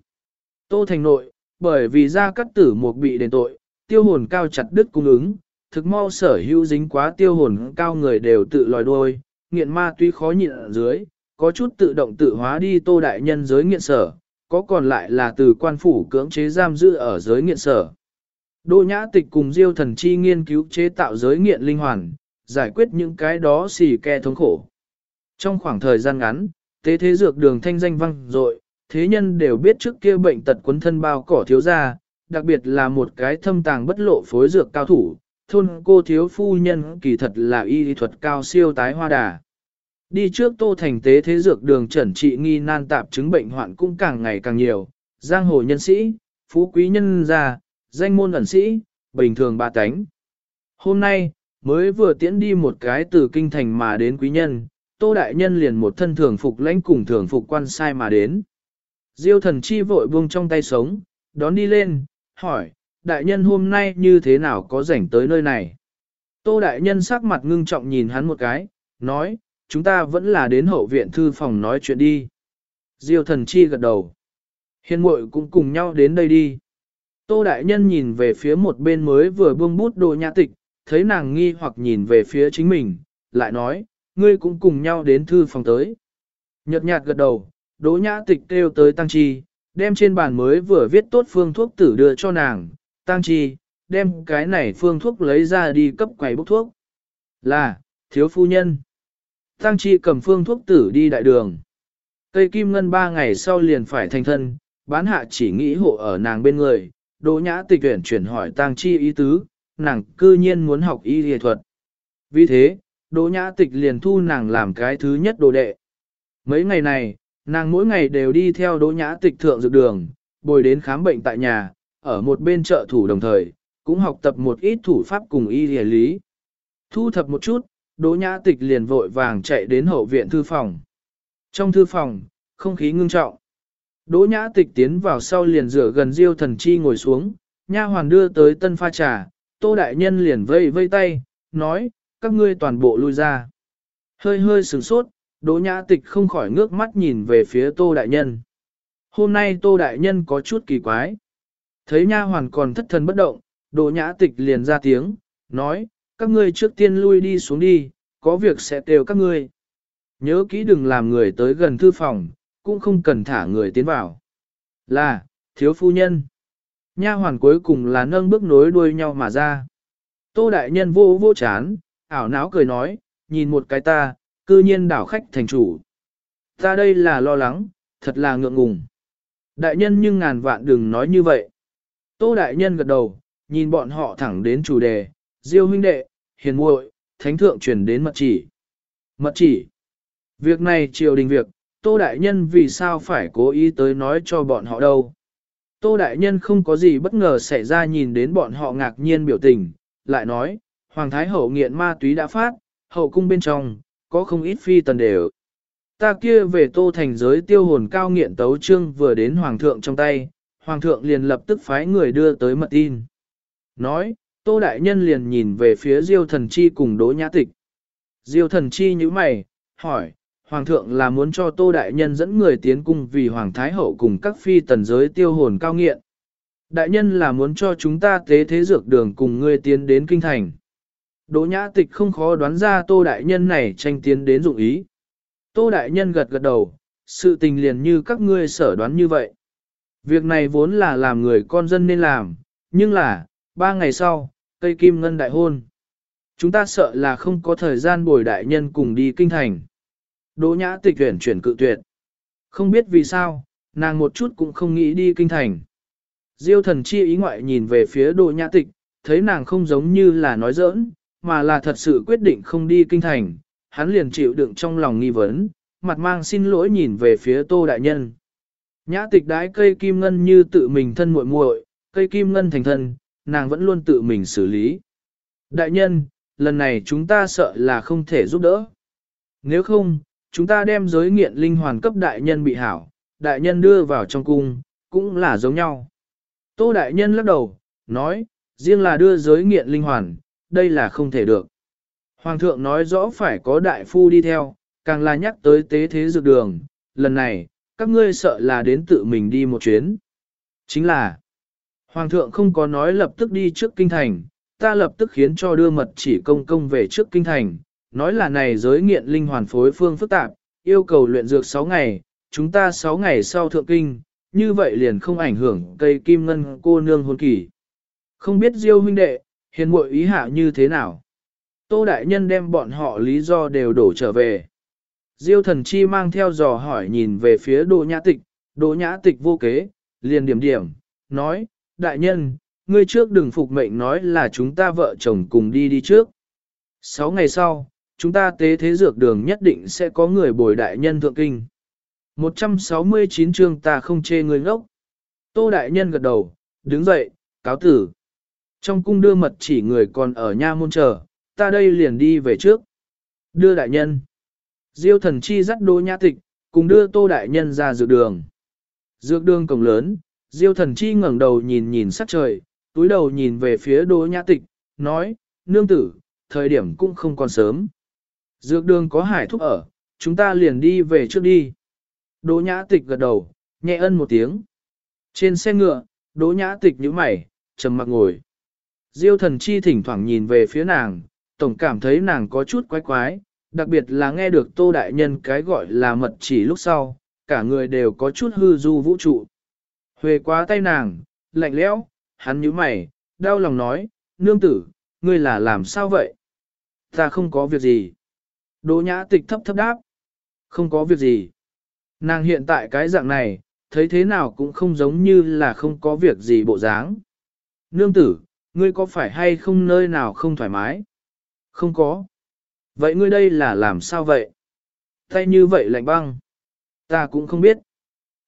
S1: Tô Thành Nội, bởi vì ra cắt tử một bị đền tội, tiêu hồn cao chặt đứt cung ứng, thực mau sở hữu dính quá tiêu hồn cao người đều tự lòi đôi, nghiện ma tuy khó nhịn ở dưới, có chút tự động tự hóa đi tô đại nhân giới nghiện sở, có còn lại là từ quan phủ cưỡng chế giam giữ ở giới nghiện sở. Đỗ nhã tịch cùng diêu thần chi nghiên cứu chế tạo giới nghiện linh hoàn, giải quyết những cái đó xì ke thống khổ. Trong khoảng thời gian ngắn, tế thế dược đường thanh danh vang rội thế nhân đều biết trước kia bệnh tật quấn thân bao cỏ thiếu gia, đặc biệt là một cái thâm tàng bất lộ phối dược cao thủ, thôn cô thiếu phu nhân kỳ thật là y thuật cao siêu tái hoa đà. Đi trước tô thành tế thế dược đường trần trị nghi nan tạp chứng bệnh hoạn cũng càng ngày càng nhiều, giang hồ nhân sĩ, phú quý nhân gia, danh môn ẩn sĩ, bình thường ba tánh. Hôm nay, mới vừa tiễn đi một cái từ kinh thành mà đến quý nhân, tô đại nhân liền một thân thường phục lãnh cùng thường phục quan sai mà đến. Diêu thần chi vội buông trong tay sống, đón đi lên, hỏi, đại nhân hôm nay như thế nào có rảnh tới nơi này? Tô đại nhân sắc mặt ngưng trọng nhìn hắn một cái, nói, chúng ta vẫn là đến hậu viện thư phòng nói chuyện đi. Diêu thần chi gật đầu. Hiền muội cũng cùng nhau đến đây đi. Tô đại nhân nhìn về phía một bên mới vừa buông bút đồ nhã tịch, thấy nàng nghi hoặc nhìn về phía chính mình, lại nói, ngươi cũng cùng nhau đến thư phòng tới. Nhật nhạt gật đầu, đỗ nhã tịch kêu tới tăng chi, đem trên bàn mới vừa viết tốt phương thuốc tử đưa cho nàng, tăng chi, đem cái này phương thuốc lấy ra đi cấp quầy bốc thuốc. Là, thiếu phu nhân. Tăng chi cầm phương thuốc tử đi đại đường. Cây kim ngân ba ngày sau liền phải thành thân, bán hạ chỉ nghĩ hộ ở nàng bên người, đỗ nhã tịch tuyển chuyển hỏi tăng chi ý tứ, nàng cư nhiên muốn học y y thuật. Vì thế, đỗ nhã tịch liền thu nàng làm cái thứ nhất đồ đệ. Mấy ngày này, nàng mỗi ngày đều đi theo đỗ nhã tịch thượng dược đường, bồi đến khám bệnh tại nhà, ở một bên chợ thủ đồng thời, cũng học tập một ít thủ pháp cùng y y lý. Thu thập một chút, đỗ nhã tịch liền vội vàng chạy đến hậu viện thư phòng. Trong thư phòng, không khí ngưng trọng. Đỗ nhã tịch tiến vào sau liền rửa gần diêu thần chi ngồi xuống, nha hoàn đưa tới tân pha trà, tô đại nhân liền vây vây tay, nói, các ngươi toàn bộ lui ra. Hơi hơi sửng sốt, đỗ nhã tịch không khỏi ngước mắt nhìn về phía tô đại nhân. Hôm nay tô đại nhân có chút kỳ quái. Thấy nha hoàn còn thất thần bất động, đỗ nhã tịch liền ra tiếng, nói, các ngươi trước tiên lui đi xuống đi, có việc sẽ kêu các ngươi. Nhớ kỹ đừng làm người tới gần thư phòng, cũng không cần thả người tiến vào. Là, thiếu phu nhân. Nha hoàn cuối cùng là nâng bước nối đuôi nhau mà ra. Tô đại nhân vô vô chán, ảo não cười nói, nhìn một cái ta, cư nhiên đảo khách thành chủ. Ta đây là lo lắng, thật là ngượng ngùng. Đại nhân nhưng ngàn vạn đừng nói như vậy. Tô đại nhân gật đầu, nhìn bọn họ thẳng đến chủ đề, diêu huynh đệ, hiền muội, thánh thượng truyền đến mật chỉ. Mật chỉ. Việc này triều đình việc, Tô Đại Nhân vì sao phải cố ý tới nói cho bọn họ đâu. Tô Đại Nhân không có gì bất ngờ xảy ra nhìn đến bọn họ ngạc nhiên biểu tình, lại nói, Hoàng Thái Hậu nghiện ma túy đã phát, hậu cung bên trong, có không ít phi tần đều. Ta kia về Tô Thành giới tiêu hồn cao nghiện tấu trương vừa đến Hoàng thượng trong tay, Hoàng thượng liền lập tức phái người đưa tới mật tin. Nói, Tô Đại Nhân liền nhìn về phía Diêu Thần Chi cùng Đỗ Nhã Tịch. Diêu Thần Chi như mày, hỏi, Hoàng thượng là muốn cho Tô Đại Nhân dẫn người tiến cung vì Hoàng Thái Hậu cùng các phi tần giới tiêu hồn cao nghiện. Đại nhân là muốn cho chúng ta tế thế dược đường cùng ngươi tiến đến kinh thành. Đỗ nhã tịch không khó đoán ra Tô Đại Nhân này tranh tiến đến dụng ý. Tô Đại Nhân gật gật đầu, sự tình liền như các ngươi sở đoán như vậy. Việc này vốn là làm người con dân nên làm, nhưng là, ba ngày sau, Tây kim ngân đại hôn. Chúng ta sợ là không có thời gian bồi đại nhân cùng đi kinh thành. Đỗ nhã tịch tuyển chuyển cự tuyệt. Không biết vì sao, nàng một chút cũng không nghĩ đi kinh thành. Diêu thần chi ý ngoại nhìn về phía đỗ nhã tịch, thấy nàng không giống như là nói giỡn, mà là thật sự quyết định không đi kinh thành, hắn liền chịu đựng trong lòng nghi vấn, mặt mang xin lỗi nhìn về phía tô đại nhân. Nhã tịch đái cây kim ngân như tự mình thân muội muội, cây kim ngân thành thân, nàng vẫn luôn tự mình xử lý. Đại nhân, lần này chúng ta sợ là không thể giúp đỡ. Nếu không, chúng ta đem giới nghiện linh hoàn cấp đại nhân bị hảo, đại nhân đưa vào trong cung, cũng là giống nhau. Tô đại nhân lắc đầu, nói, riêng là đưa giới nghiện linh hoàn, đây là không thể được. Hoàng thượng nói rõ phải có đại phu đi theo, càng là nhắc tới tế thế dược đường, lần này, các ngươi sợ là đến tự mình đi một chuyến. Chính là, Hoàng thượng không có nói lập tức đi trước kinh thành, ta lập tức khiến cho đưa mật chỉ công công về trước kinh thành, nói là này giới nghiện linh hoàn phối phương phức tạp, yêu cầu luyện dược 6 ngày, chúng ta 6 ngày sau thượng kinh, như vậy liền không ảnh hưởng cây kim ngân cô nương hôn kỳ. Không biết diêu huynh đệ, hiền muội ý hạ như thế nào? Tô Đại Nhân đem bọn họ lý do đều đổ trở về. Diêu thần chi mang theo dò hỏi nhìn về phía Đỗ Nhã Tịch, Đỗ Nhã Tịch vô kế, liền điểm điểm, nói, đại nhân, ngươi trước đừng phục mệnh nói là chúng ta vợ chồng cùng đi đi trước. Sáu ngày sau, chúng ta tế thế dược đường nhất định sẽ có người bồi đại nhân thượng kinh. 169 chương ta không chê người ngốc. Tô đại nhân gật đầu, đứng dậy, cáo tử. Trong cung đưa mật chỉ người còn ở nha môn chờ, ta đây liền đi về trước. Đưa đại nhân. Diêu thần chi dắt đô nhã tịch, cùng đưa tô đại nhân ra dược đường. Dược đường cổng lớn, diêu thần chi ngẩng đầu nhìn nhìn sắc trời, túi đầu nhìn về phía đô nhã tịch, nói, nương tử, thời điểm cũng không còn sớm. Dược đường có hải thúc ở, chúng ta liền đi về trước đi. Đỗ nhã tịch gật đầu, nhẹ ân một tiếng. Trên xe ngựa, đỗ nhã tịch nhíu mày, trầm mặc ngồi. Diêu thần chi thỉnh thoảng nhìn về phía nàng, tổng cảm thấy nàng có chút quái quái, đặc biệt là nghe được tô đại nhân cái gọi là mật chỉ lúc sau, cả người đều có chút hư du vũ trụ. Huề quá tay nàng, lạnh lẽo, hắn nhíu mày, đau lòng nói, nương tử, ngươi là làm sao vậy? Ta không có việc gì. Đỗ nhã tịch thấp thấp đáp. Không có việc gì. Nàng hiện tại cái dạng này, thấy thế nào cũng không giống như là không có việc gì bộ dáng. Nương tử, ngươi có phải hay không nơi nào không thoải mái? Không có. Vậy ngươi đây là làm sao vậy? Tay như vậy lạnh băng. Ta cũng không biết.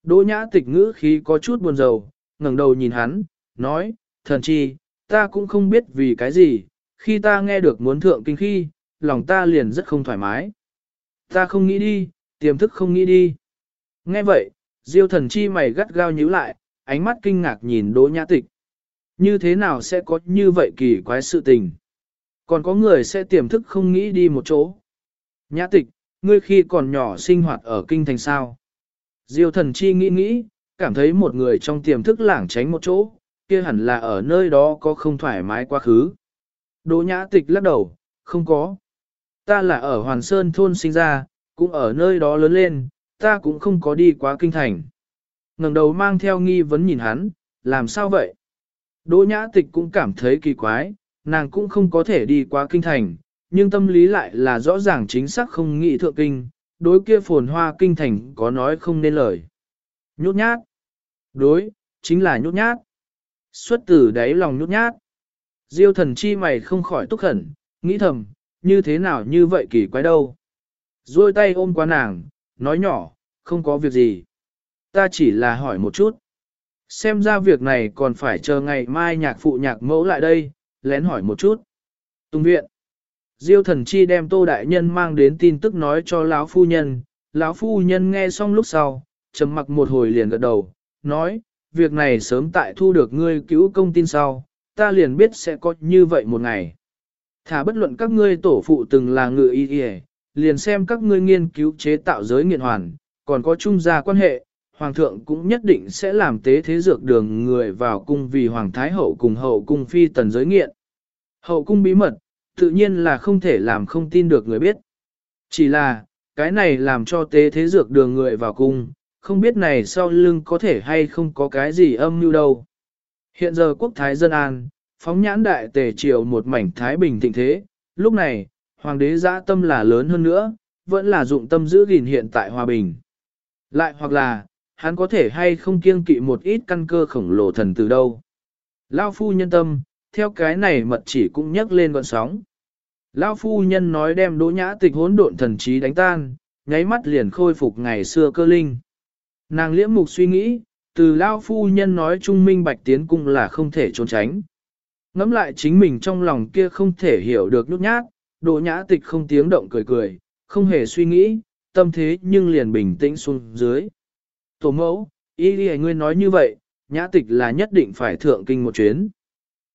S1: Đỗ nhã tịch ngữ khí có chút buồn rầu, ngẩng đầu nhìn hắn, nói, thần chi, ta cũng không biết vì cái gì, khi ta nghe được muốn thượng kinh khi, lòng ta liền rất không thoải mái. Ta không nghĩ đi, tiềm thức không nghĩ đi. Nghe vậy, diêu thần chi mày gắt gao nhíu lại, ánh mắt kinh ngạc nhìn đỗ nhã tịch. Như thế nào sẽ có như vậy kỳ quái sự tình? Còn có người sẽ tiềm thức không nghĩ đi một chỗ. Nhã tịch, ngươi khi còn nhỏ sinh hoạt ở kinh thành sao? Diêu thần chi nghĩ nghĩ, cảm thấy một người trong tiềm thức lảng tránh một chỗ, kia hẳn là ở nơi đó có không thoải mái quá khứ. Đỗ nhã tịch lắc đầu, không có. Ta là ở Hoàn Sơn thôn sinh ra, cũng ở nơi đó lớn lên, ta cũng không có đi quá kinh thành. ngẩng đầu mang theo nghi vấn nhìn hắn, làm sao vậy? Đỗ nhã tịch cũng cảm thấy kỳ quái, nàng cũng không có thể đi qua kinh thành, nhưng tâm lý lại là rõ ràng chính xác không nghĩ thượng kinh, đối kia phồn hoa kinh thành có nói không nên lời. Nhút nhát. Đối, chính là nhút nhát. Xuất từ đáy lòng nhút nhát. Diêu thần chi mày không khỏi túc khẩn, nghĩ thầm, như thế nào như vậy kỳ quái đâu. Rồi tay ôm qua nàng, nói nhỏ, không có việc gì. Ta chỉ là hỏi một chút. Xem ra việc này còn phải chờ ngày mai nhạc phụ nhạc mẫu lại đây, lén hỏi một chút. Tùng viện. Diêu thần chi đem tô đại nhân mang đến tin tức nói cho lão phu nhân. Lão phu nhân nghe xong lúc sau, trầm mặc một hồi liền gật đầu, nói, việc này sớm tại thu được ngươi cứu công tin sau, ta liền biết sẽ có như vậy một ngày. Thả bất luận các ngươi tổ phụ từng là ngự y y, liền xem các ngươi nghiên cứu chế tạo giới nghiện hoàn, còn có chung gia quan hệ, hoàng thượng cũng nhất định sẽ làm tế thế dược đường người vào cung vì hoàng thái hậu cùng hậu cung phi tần giới nghiện. Hậu cung bí mật, tự nhiên là không thể làm không tin được người biết. Chỉ là, cái này làm cho tế thế dược đường người vào cung, không biết này sau lưng có thể hay không có cái gì âm mưu đâu. Hiện giờ quốc thái dân an, phóng nhãn đại tề triều một mảnh thái bình thịnh thế, lúc này, hoàng đế dã tâm là lớn hơn nữa, vẫn là dụng tâm giữ gìn hiện tại hòa bình. Lại hoặc là, hắn có thể hay không kiêng kỵ một ít căn cơ khổng lồ thần từ đâu. Lao phu nhân tâm, theo cái này mật chỉ cũng nhắc lên gọn sóng. Lao phu nhân nói đem đỗ nhã tịch hỗn độn thần trí đánh tan, nháy mắt liền khôi phục ngày xưa cơ linh. Nàng liễm mục suy nghĩ, từ Lao phu nhân nói trung minh bạch tiến cung là không thể trốn tránh. Ngắm lại chính mình trong lòng kia không thể hiểu được nhút nhát, đỗ nhã tịch không tiếng động cười cười, không hề suy nghĩ, tâm thế nhưng liền bình tĩnh xuống dưới. Tổ mẫu, y đi ngươi nói như vậy, nhã tịch là nhất định phải thượng kinh một chuyến.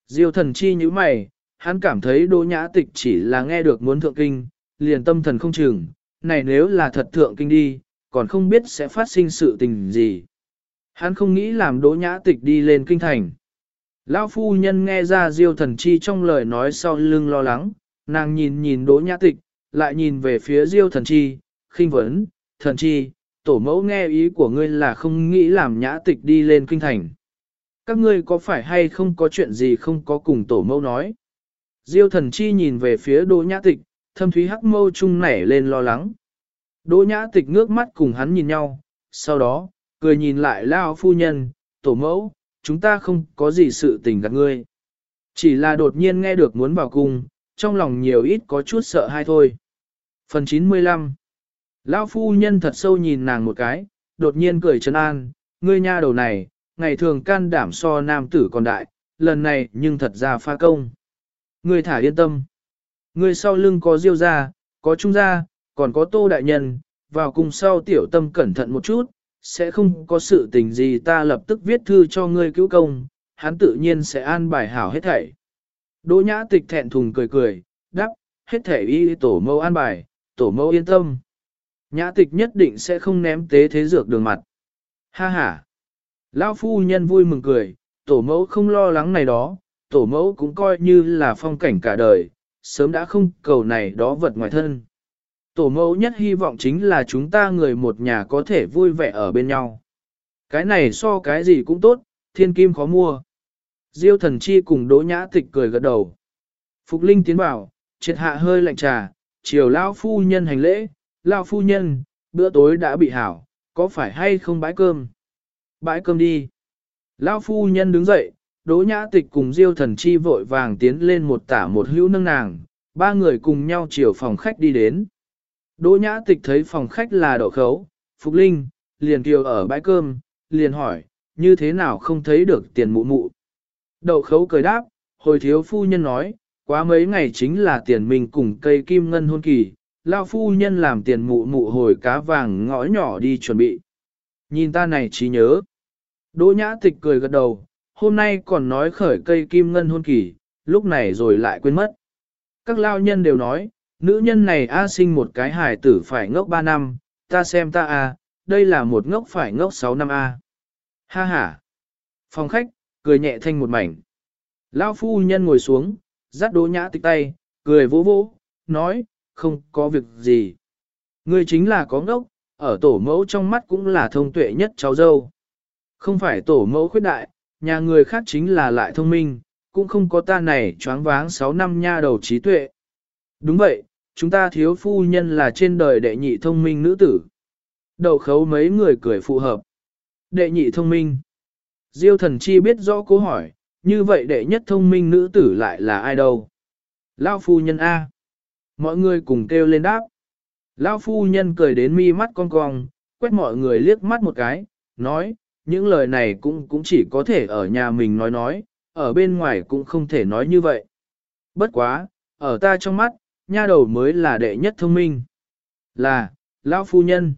S1: Diêu thần chi như mày, hắn cảm thấy đỗ nhã tịch chỉ là nghe được muốn thượng kinh, liền tâm thần không chừng, này nếu là thật thượng kinh đi, còn không biết sẽ phát sinh sự tình gì. Hắn không nghĩ làm đỗ nhã tịch đi lên kinh thành. Lão phu nhân nghe ra diêu thần chi trong lời nói sau lưng lo lắng, nàng nhìn nhìn đỗ nhã tịch, lại nhìn về phía diêu thần chi, khinh vấn, thần chi, tổ mẫu nghe ý của ngươi là không nghĩ làm nhã tịch đi lên kinh thành. Các ngươi có phải hay không có chuyện gì không có cùng tổ mẫu nói? Diêu thần chi nhìn về phía đỗ nhã tịch, thâm thúy hắc mâu trung nảy lên lo lắng. Đỗ nhã tịch ngước mắt cùng hắn nhìn nhau, sau đó, cười nhìn lại lao phu nhân, tổ mẫu, chúng ta không có gì sự tình gặp ngươi. Chỉ là đột nhiên nghe được muốn vào cung, trong lòng nhiều ít có chút sợ hay thôi. Phần 95 Lão phu nhân thật sâu nhìn nàng một cái, đột nhiên cười trấn an, ngươi nha đầu này, ngày thường can đảm so nam tử còn đại, lần này nhưng thật ra pha công. Ngươi thả yên tâm. Ngươi sau lưng có diêu gia, có trung gia, còn có tô đại nhân, vào cùng sau tiểu tâm cẩn thận một chút, sẽ không có sự tình gì ta lập tức viết thư cho ngươi cứu công, hắn tự nhiên sẽ an bài hảo hết thảy. Đỗ nhã tịch thẹn thùng cười cười, đáp, hết thảy y tổ mẫu an bài, tổ mẫu yên tâm. Nhã tịch nhất định sẽ không ném tế thế dược đường mặt. Ha ha. Lão phu nhân vui mừng cười, tổ mẫu không lo lắng này đó, tổ mẫu cũng coi như là phong cảnh cả đời, sớm đã không cầu này đó vật ngoài thân. Tổ mẫu nhất hy vọng chính là chúng ta người một nhà có thể vui vẻ ở bên nhau. Cái này so cái gì cũng tốt, thiên kim khó mua. Diêu thần chi cùng đỗ nhã tịch cười gật đầu. Phục Linh tiến bảo, triệt hạ hơi lạnh trà, chiều lão phu nhân hành lễ, lao phu nhân, bữa tối đã bị hảo, có phải hay không bãi cơm? Bãi cơm đi. Lao phu nhân đứng dậy, đỗ nhã tịch cùng diêu thần chi vội vàng tiến lên một tả một hữu nâng nàng, ba người cùng nhau chiều phòng khách đi đến. Đỗ nhã tịch thấy phòng khách là đậu khấu, Phục Linh, liền kiều ở bãi cơm, liền hỏi, như thế nào không thấy được tiền mụ mụ. Đậu khấu cười đáp, hồi thiếu phu nhân nói, quá mấy ngày chính là tiền mình cùng cây kim ngân hôn kỳ, lao phu nhân làm tiền mụ mụ hồi cá vàng ngõ nhỏ đi chuẩn bị. Nhìn ta này trí nhớ. Đỗ nhã tịch cười gật đầu, hôm nay còn nói khởi cây kim ngân hôn kỳ, lúc này rồi lại quên mất. Các lao nhân đều nói, nữ nhân này A sinh một cái hài tử phải ngốc 3 năm, ta xem ta A, đây là một ngốc phải ngốc 6 năm A. Ha ha. Phòng khách, cười nhẹ thanh một mảnh. Lao phu nhân ngồi xuống, dắt đỗ nhã tịch tay, cười vỗ vỗ, nói, không có việc gì. Ngươi chính là có ngốc, ở tổ mẫu trong mắt cũng là thông tuệ nhất cháu dâu. Không phải tổ mẫu khuyết đại, nhà người khác chính là lại thông minh, cũng không có ta này choáng váng 6 năm nha đầu trí tuệ. Đúng vậy, chúng ta thiếu phu nhân là trên đời đệ nhị thông minh nữ tử. Đầu khấu mấy người cười phù hợp. Đệ nhị thông minh. Diêu thần chi biết rõ câu hỏi, như vậy đệ nhất thông minh nữ tử lại là ai đâu? Lao phu nhân A. Mọi người cùng kêu lên đáp. Lao phu nhân cười đến mi mắt con cong, quét mọi người liếc mắt một cái, nói, những lời này cũng cũng chỉ có thể ở nhà mình nói nói, ở bên ngoài cũng không thể nói như vậy. Bất quá, ở ta trong mắt, nha đầu mới là đệ nhất thông minh. Là, lão phu nhân.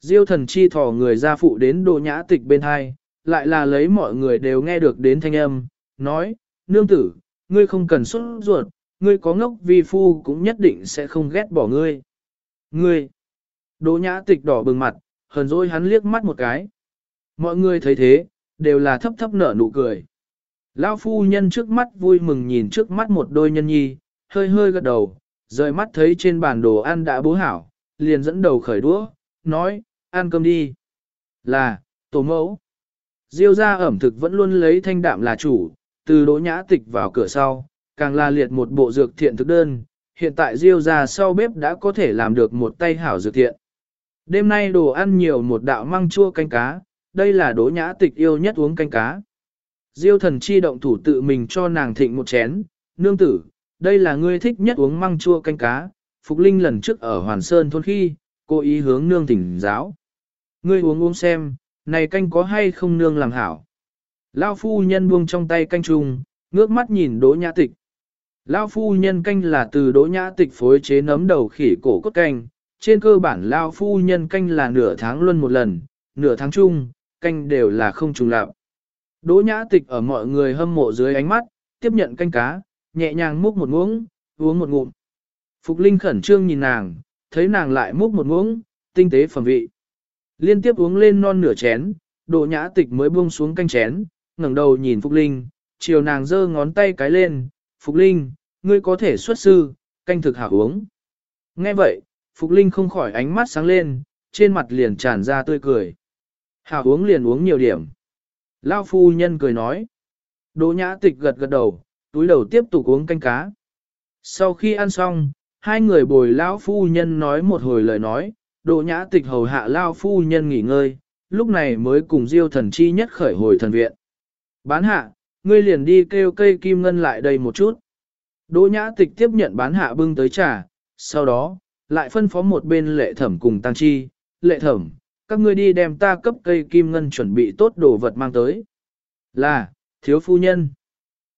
S1: Diêu thần chi thỏ người ra phụ đến đồ nhã tịch bên hai, lại là lấy mọi người đều nghe được đến thanh âm, nói, nương tử, ngươi không cần xuất ruột, ngươi có ngốc vi phu cũng nhất định sẽ không ghét bỏ ngươi. Ngươi, đỗ nhã tịch đỏ bừng mặt, hờn dỗi hắn liếc mắt một cái. Mọi người thấy thế, đều là thấp thấp nở nụ cười. Lão phu nhân trước mắt vui mừng nhìn trước mắt một đôi nhân nhi, hơi hơi gật đầu, rời mắt thấy trên bàn đồ ăn đã bố hảo, liền dẫn đầu khởi đũa, nói, ăn cơm đi. Là, tổ mẫu. Diêu ra ẩm thực vẫn luôn lấy thanh đạm là chủ, từ đỗ nhã tịch vào cửa sau, càng là liệt một bộ dược thiện thực đơn, hiện tại Diêu ra sau bếp đã có thể làm được một tay hảo dược thiện. Đêm nay đồ ăn nhiều một đạo măng chua canh cá, đây là đỗ nhã tịch yêu nhất uống canh cá. Diêu thần chi động thủ tự mình cho nàng thịnh một chén, nương tử, đây là ngươi thích nhất uống măng chua canh cá, Phục Linh lần trước ở Hoàn Sơn thôn khi, cô ý hướng nương tỉnh giáo. Ngươi uống uống xem, này canh có hay không nương làm hảo. Lao phu nhân buông trong tay canh trùng, ngước mắt nhìn đỗ nhã tịch. Lao phu nhân canh là từ đỗ nhã tịch phối chế nấm đầu khỉ cổ cốt canh, trên cơ bản Lao phu nhân canh là nửa tháng luân một lần, nửa tháng chung, canh đều là không trùng lạp. Đỗ nhã tịch ở mọi người hâm mộ dưới ánh mắt, tiếp nhận canh cá, nhẹ nhàng múc một muỗng, uống một ngụm. Phục Linh khẩn trương nhìn nàng, thấy nàng lại múc một muỗng, tinh tế phẩm vị. Liên tiếp uống lên non nửa chén, Đỗ nhã tịch mới buông xuống canh chén, ngẩng đầu nhìn Phục Linh, chiều nàng giơ ngón tay cái lên, Phục Linh, ngươi có thể xuất sư, canh thực hảo uống. Nghe vậy, Phục Linh không khỏi ánh mắt sáng lên, trên mặt liền tràn ra tươi cười. Hảo uống liền uống nhiều điểm. Lao phu nhân cười nói. Đỗ nhã tịch gật gật đầu, túi đầu tiếp tục uống canh cá. Sau khi ăn xong, hai người bồi lão phu nhân nói một hồi lời nói, Đỗ nhã tịch hầu hạ lao phu nhân nghỉ ngơi, lúc này mới cùng diêu thần chi nhất khởi hồi thần viện. Bán hạ, ngươi liền đi kêu cây kim ngân lại đây một chút. Đỗ nhã tịch tiếp nhận bán hạ bưng tới trà, sau đó, lại phân phó một bên lệ thẩm cùng tăng chi, lệ thẩm, các ngươi đi đem ta cấp cây kim ngân chuẩn bị tốt đồ vật mang tới. Là, thiếu phu nhân.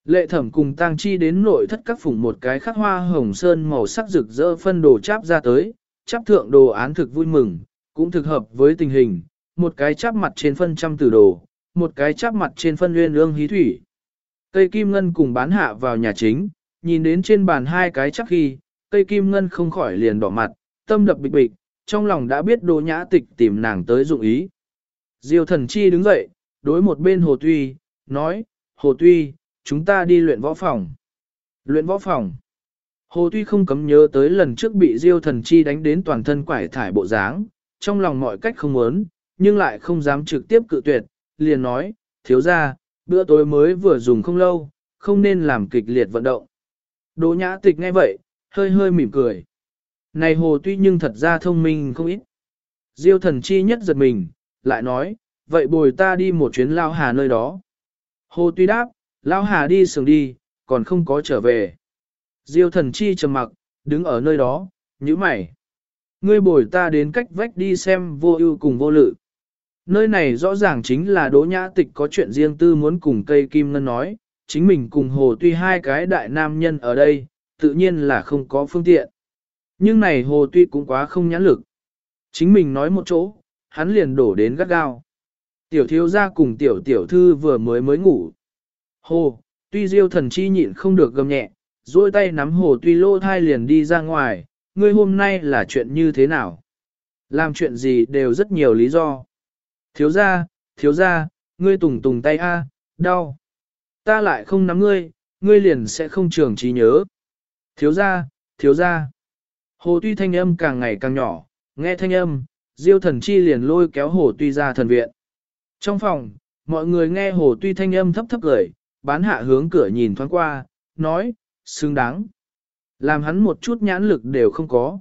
S1: Lệ thẩm cùng tang chi đến nội thất các phủng một cái khắc hoa hồng sơn màu sắc rực rỡ phân đồ cháp ra tới, cháp thượng đồ án thực vui mừng, cũng thực hợp với tình hình, một cái cháp mặt trên phân trăm tử đồ, một cái cháp mặt trên phân nguyên ương hí thủy. Cây kim ngân cùng bán hạ vào nhà chính, nhìn đến trên bàn hai cái chắc khi, cây kim ngân không khỏi liền đỏ mặt, tâm đập bịch bịch, trong lòng đã biết đồ nhã tịch tìm nàng tới dụng ý. Diêu thần chi đứng dậy, đối một bên hồ tuy, nói, hồ tuy, chúng ta đi luyện võ phòng. Luyện võ phòng. Hồ tuy không cấm nhớ tới lần trước bị diêu thần chi đánh đến toàn thân quải thải bộ dáng, trong lòng mọi cách không muốn, nhưng lại không dám trực tiếp cự tuyệt, liền nói, thiếu ra, bữa tối mới vừa dùng không lâu, không nên làm kịch liệt vận động. Đỗ nhã tịch nghe vậy, hơi hơi mỉm cười. Này hồ tuy nhưng thật ra thông minh không ít. Diêu thần chi nhất giật mình, lại nói, vậy bồi ta đi một chuyến lao hà nơi đó. Hồ tuy đáp, lao hà đi sừng đi, còn không có trở về. Diêu thần chi trầm mặc, đứng ở nơi đó, nhíu mày. Ngươi bồi ta đến cách vách đi xem vô ưu cùng vô lự. Nơi này rõ ràng chính là đỗ nhã tịch có chuyện riêng tư muốn cùng cây kim ngân nói, chính mình cùng hồ tuy hai cái đại nam nhân ở đây, tự nhiên là không có phương tiện. Nhưng này hồ tuy cũng quá không nhãn lực. Chính mình nói một chỗ, hắn liền đổ đến gắt gao. Tiểu thiếu gia cùng tiểu tiểu thư vừa mới mới ngủ. Hồ, tuy diêu thần chi nhịn không được gầm nhẹ, duỗi tay nắm hồ tuy lô thai liền đi ra ngoài, ngươi hôm nay là chuyện như thế nào? Làm chuyện gì đều rất nhiều lý do. Thiếu gia, thiếu gia, ngươi tùng tùng tay a, đau. Ta lại không nắm ngươi, ngươi liền sẽ không trường trí nhớ. Thiếu gia, thiếu gia. Hồ tuy thanh âm càng ngày càng nhỏ, nghe thanh âm, diêu thần chi liền lôi kéo hồ tuy ra thần viện. Trong phòng, mọi người nghe hồ tuy thanh âm thấp thấp gửi, bán hạ hướng cửa nhìn thoáng qua, nói, xứng đáng. Làm hắn một chút nhãn lực đều không có.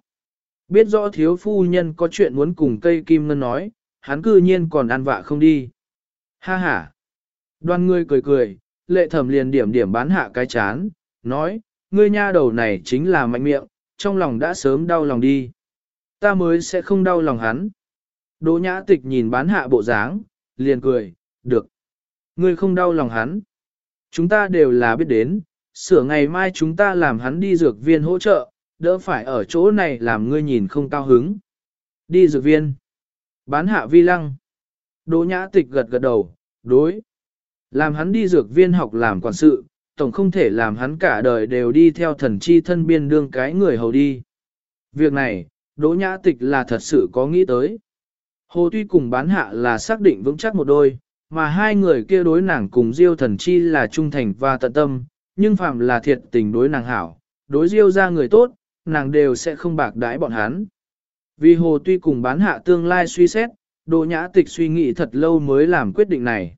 S1: Biết rõ thiếu phu nhân có chuyện muốn cùng cây kim ngân nói, hắn cư nhiên còn ăn vạ không đi. Ha ha. Đoan ngươi cười cười, lệ thẩm liền điểm điểm bán hạ cái chán, nói, ngươi nha đầu này chính là mạnh miệng, trong lòng đã sớm đau lòng đi. Ta mới sẽ không đau lòng hắn. Đỗ nhã tịch nhìn bán hạ bộ dáng, liền cười, được. Ngươi không đau lòng hắn. Chúng ta đều là biết đến, sửa ngày mai chúng ta làm hắn đi dược viên hỗ trợ, đỡ phải ở chỗ này làm ngươi nhìn không cao hứng. Đi dược viên. Bán hạ vi lăng. Đỗ nhã tịch gật gật đầu, đối. Làm hắn đi dược viên học làm quản sự, tổng không thể làm hắn cả đời đều đi theo thần chi thân biên đương cái người hầu đi. Việc này, Đỗ Nhã Tịch là thật sự có nghĩ tới. Hồ Tuy cùng bán hạ là xác định vững chắc một đôi, mà hai người kia đối nàng cùng Diêu thần chi là trung thành và tận tâm, nhưng phạm là thiệt tình đối nàng hảo, đối Diêu ra người tốt, nàng đều sẽ không bạc đãi bọn hắn. Vì Hồ Tuy cùng bán hạ tương lai suy xét, Đỗ Nhã Tịch suy nghĩ thật lâu mới làm quyết định này.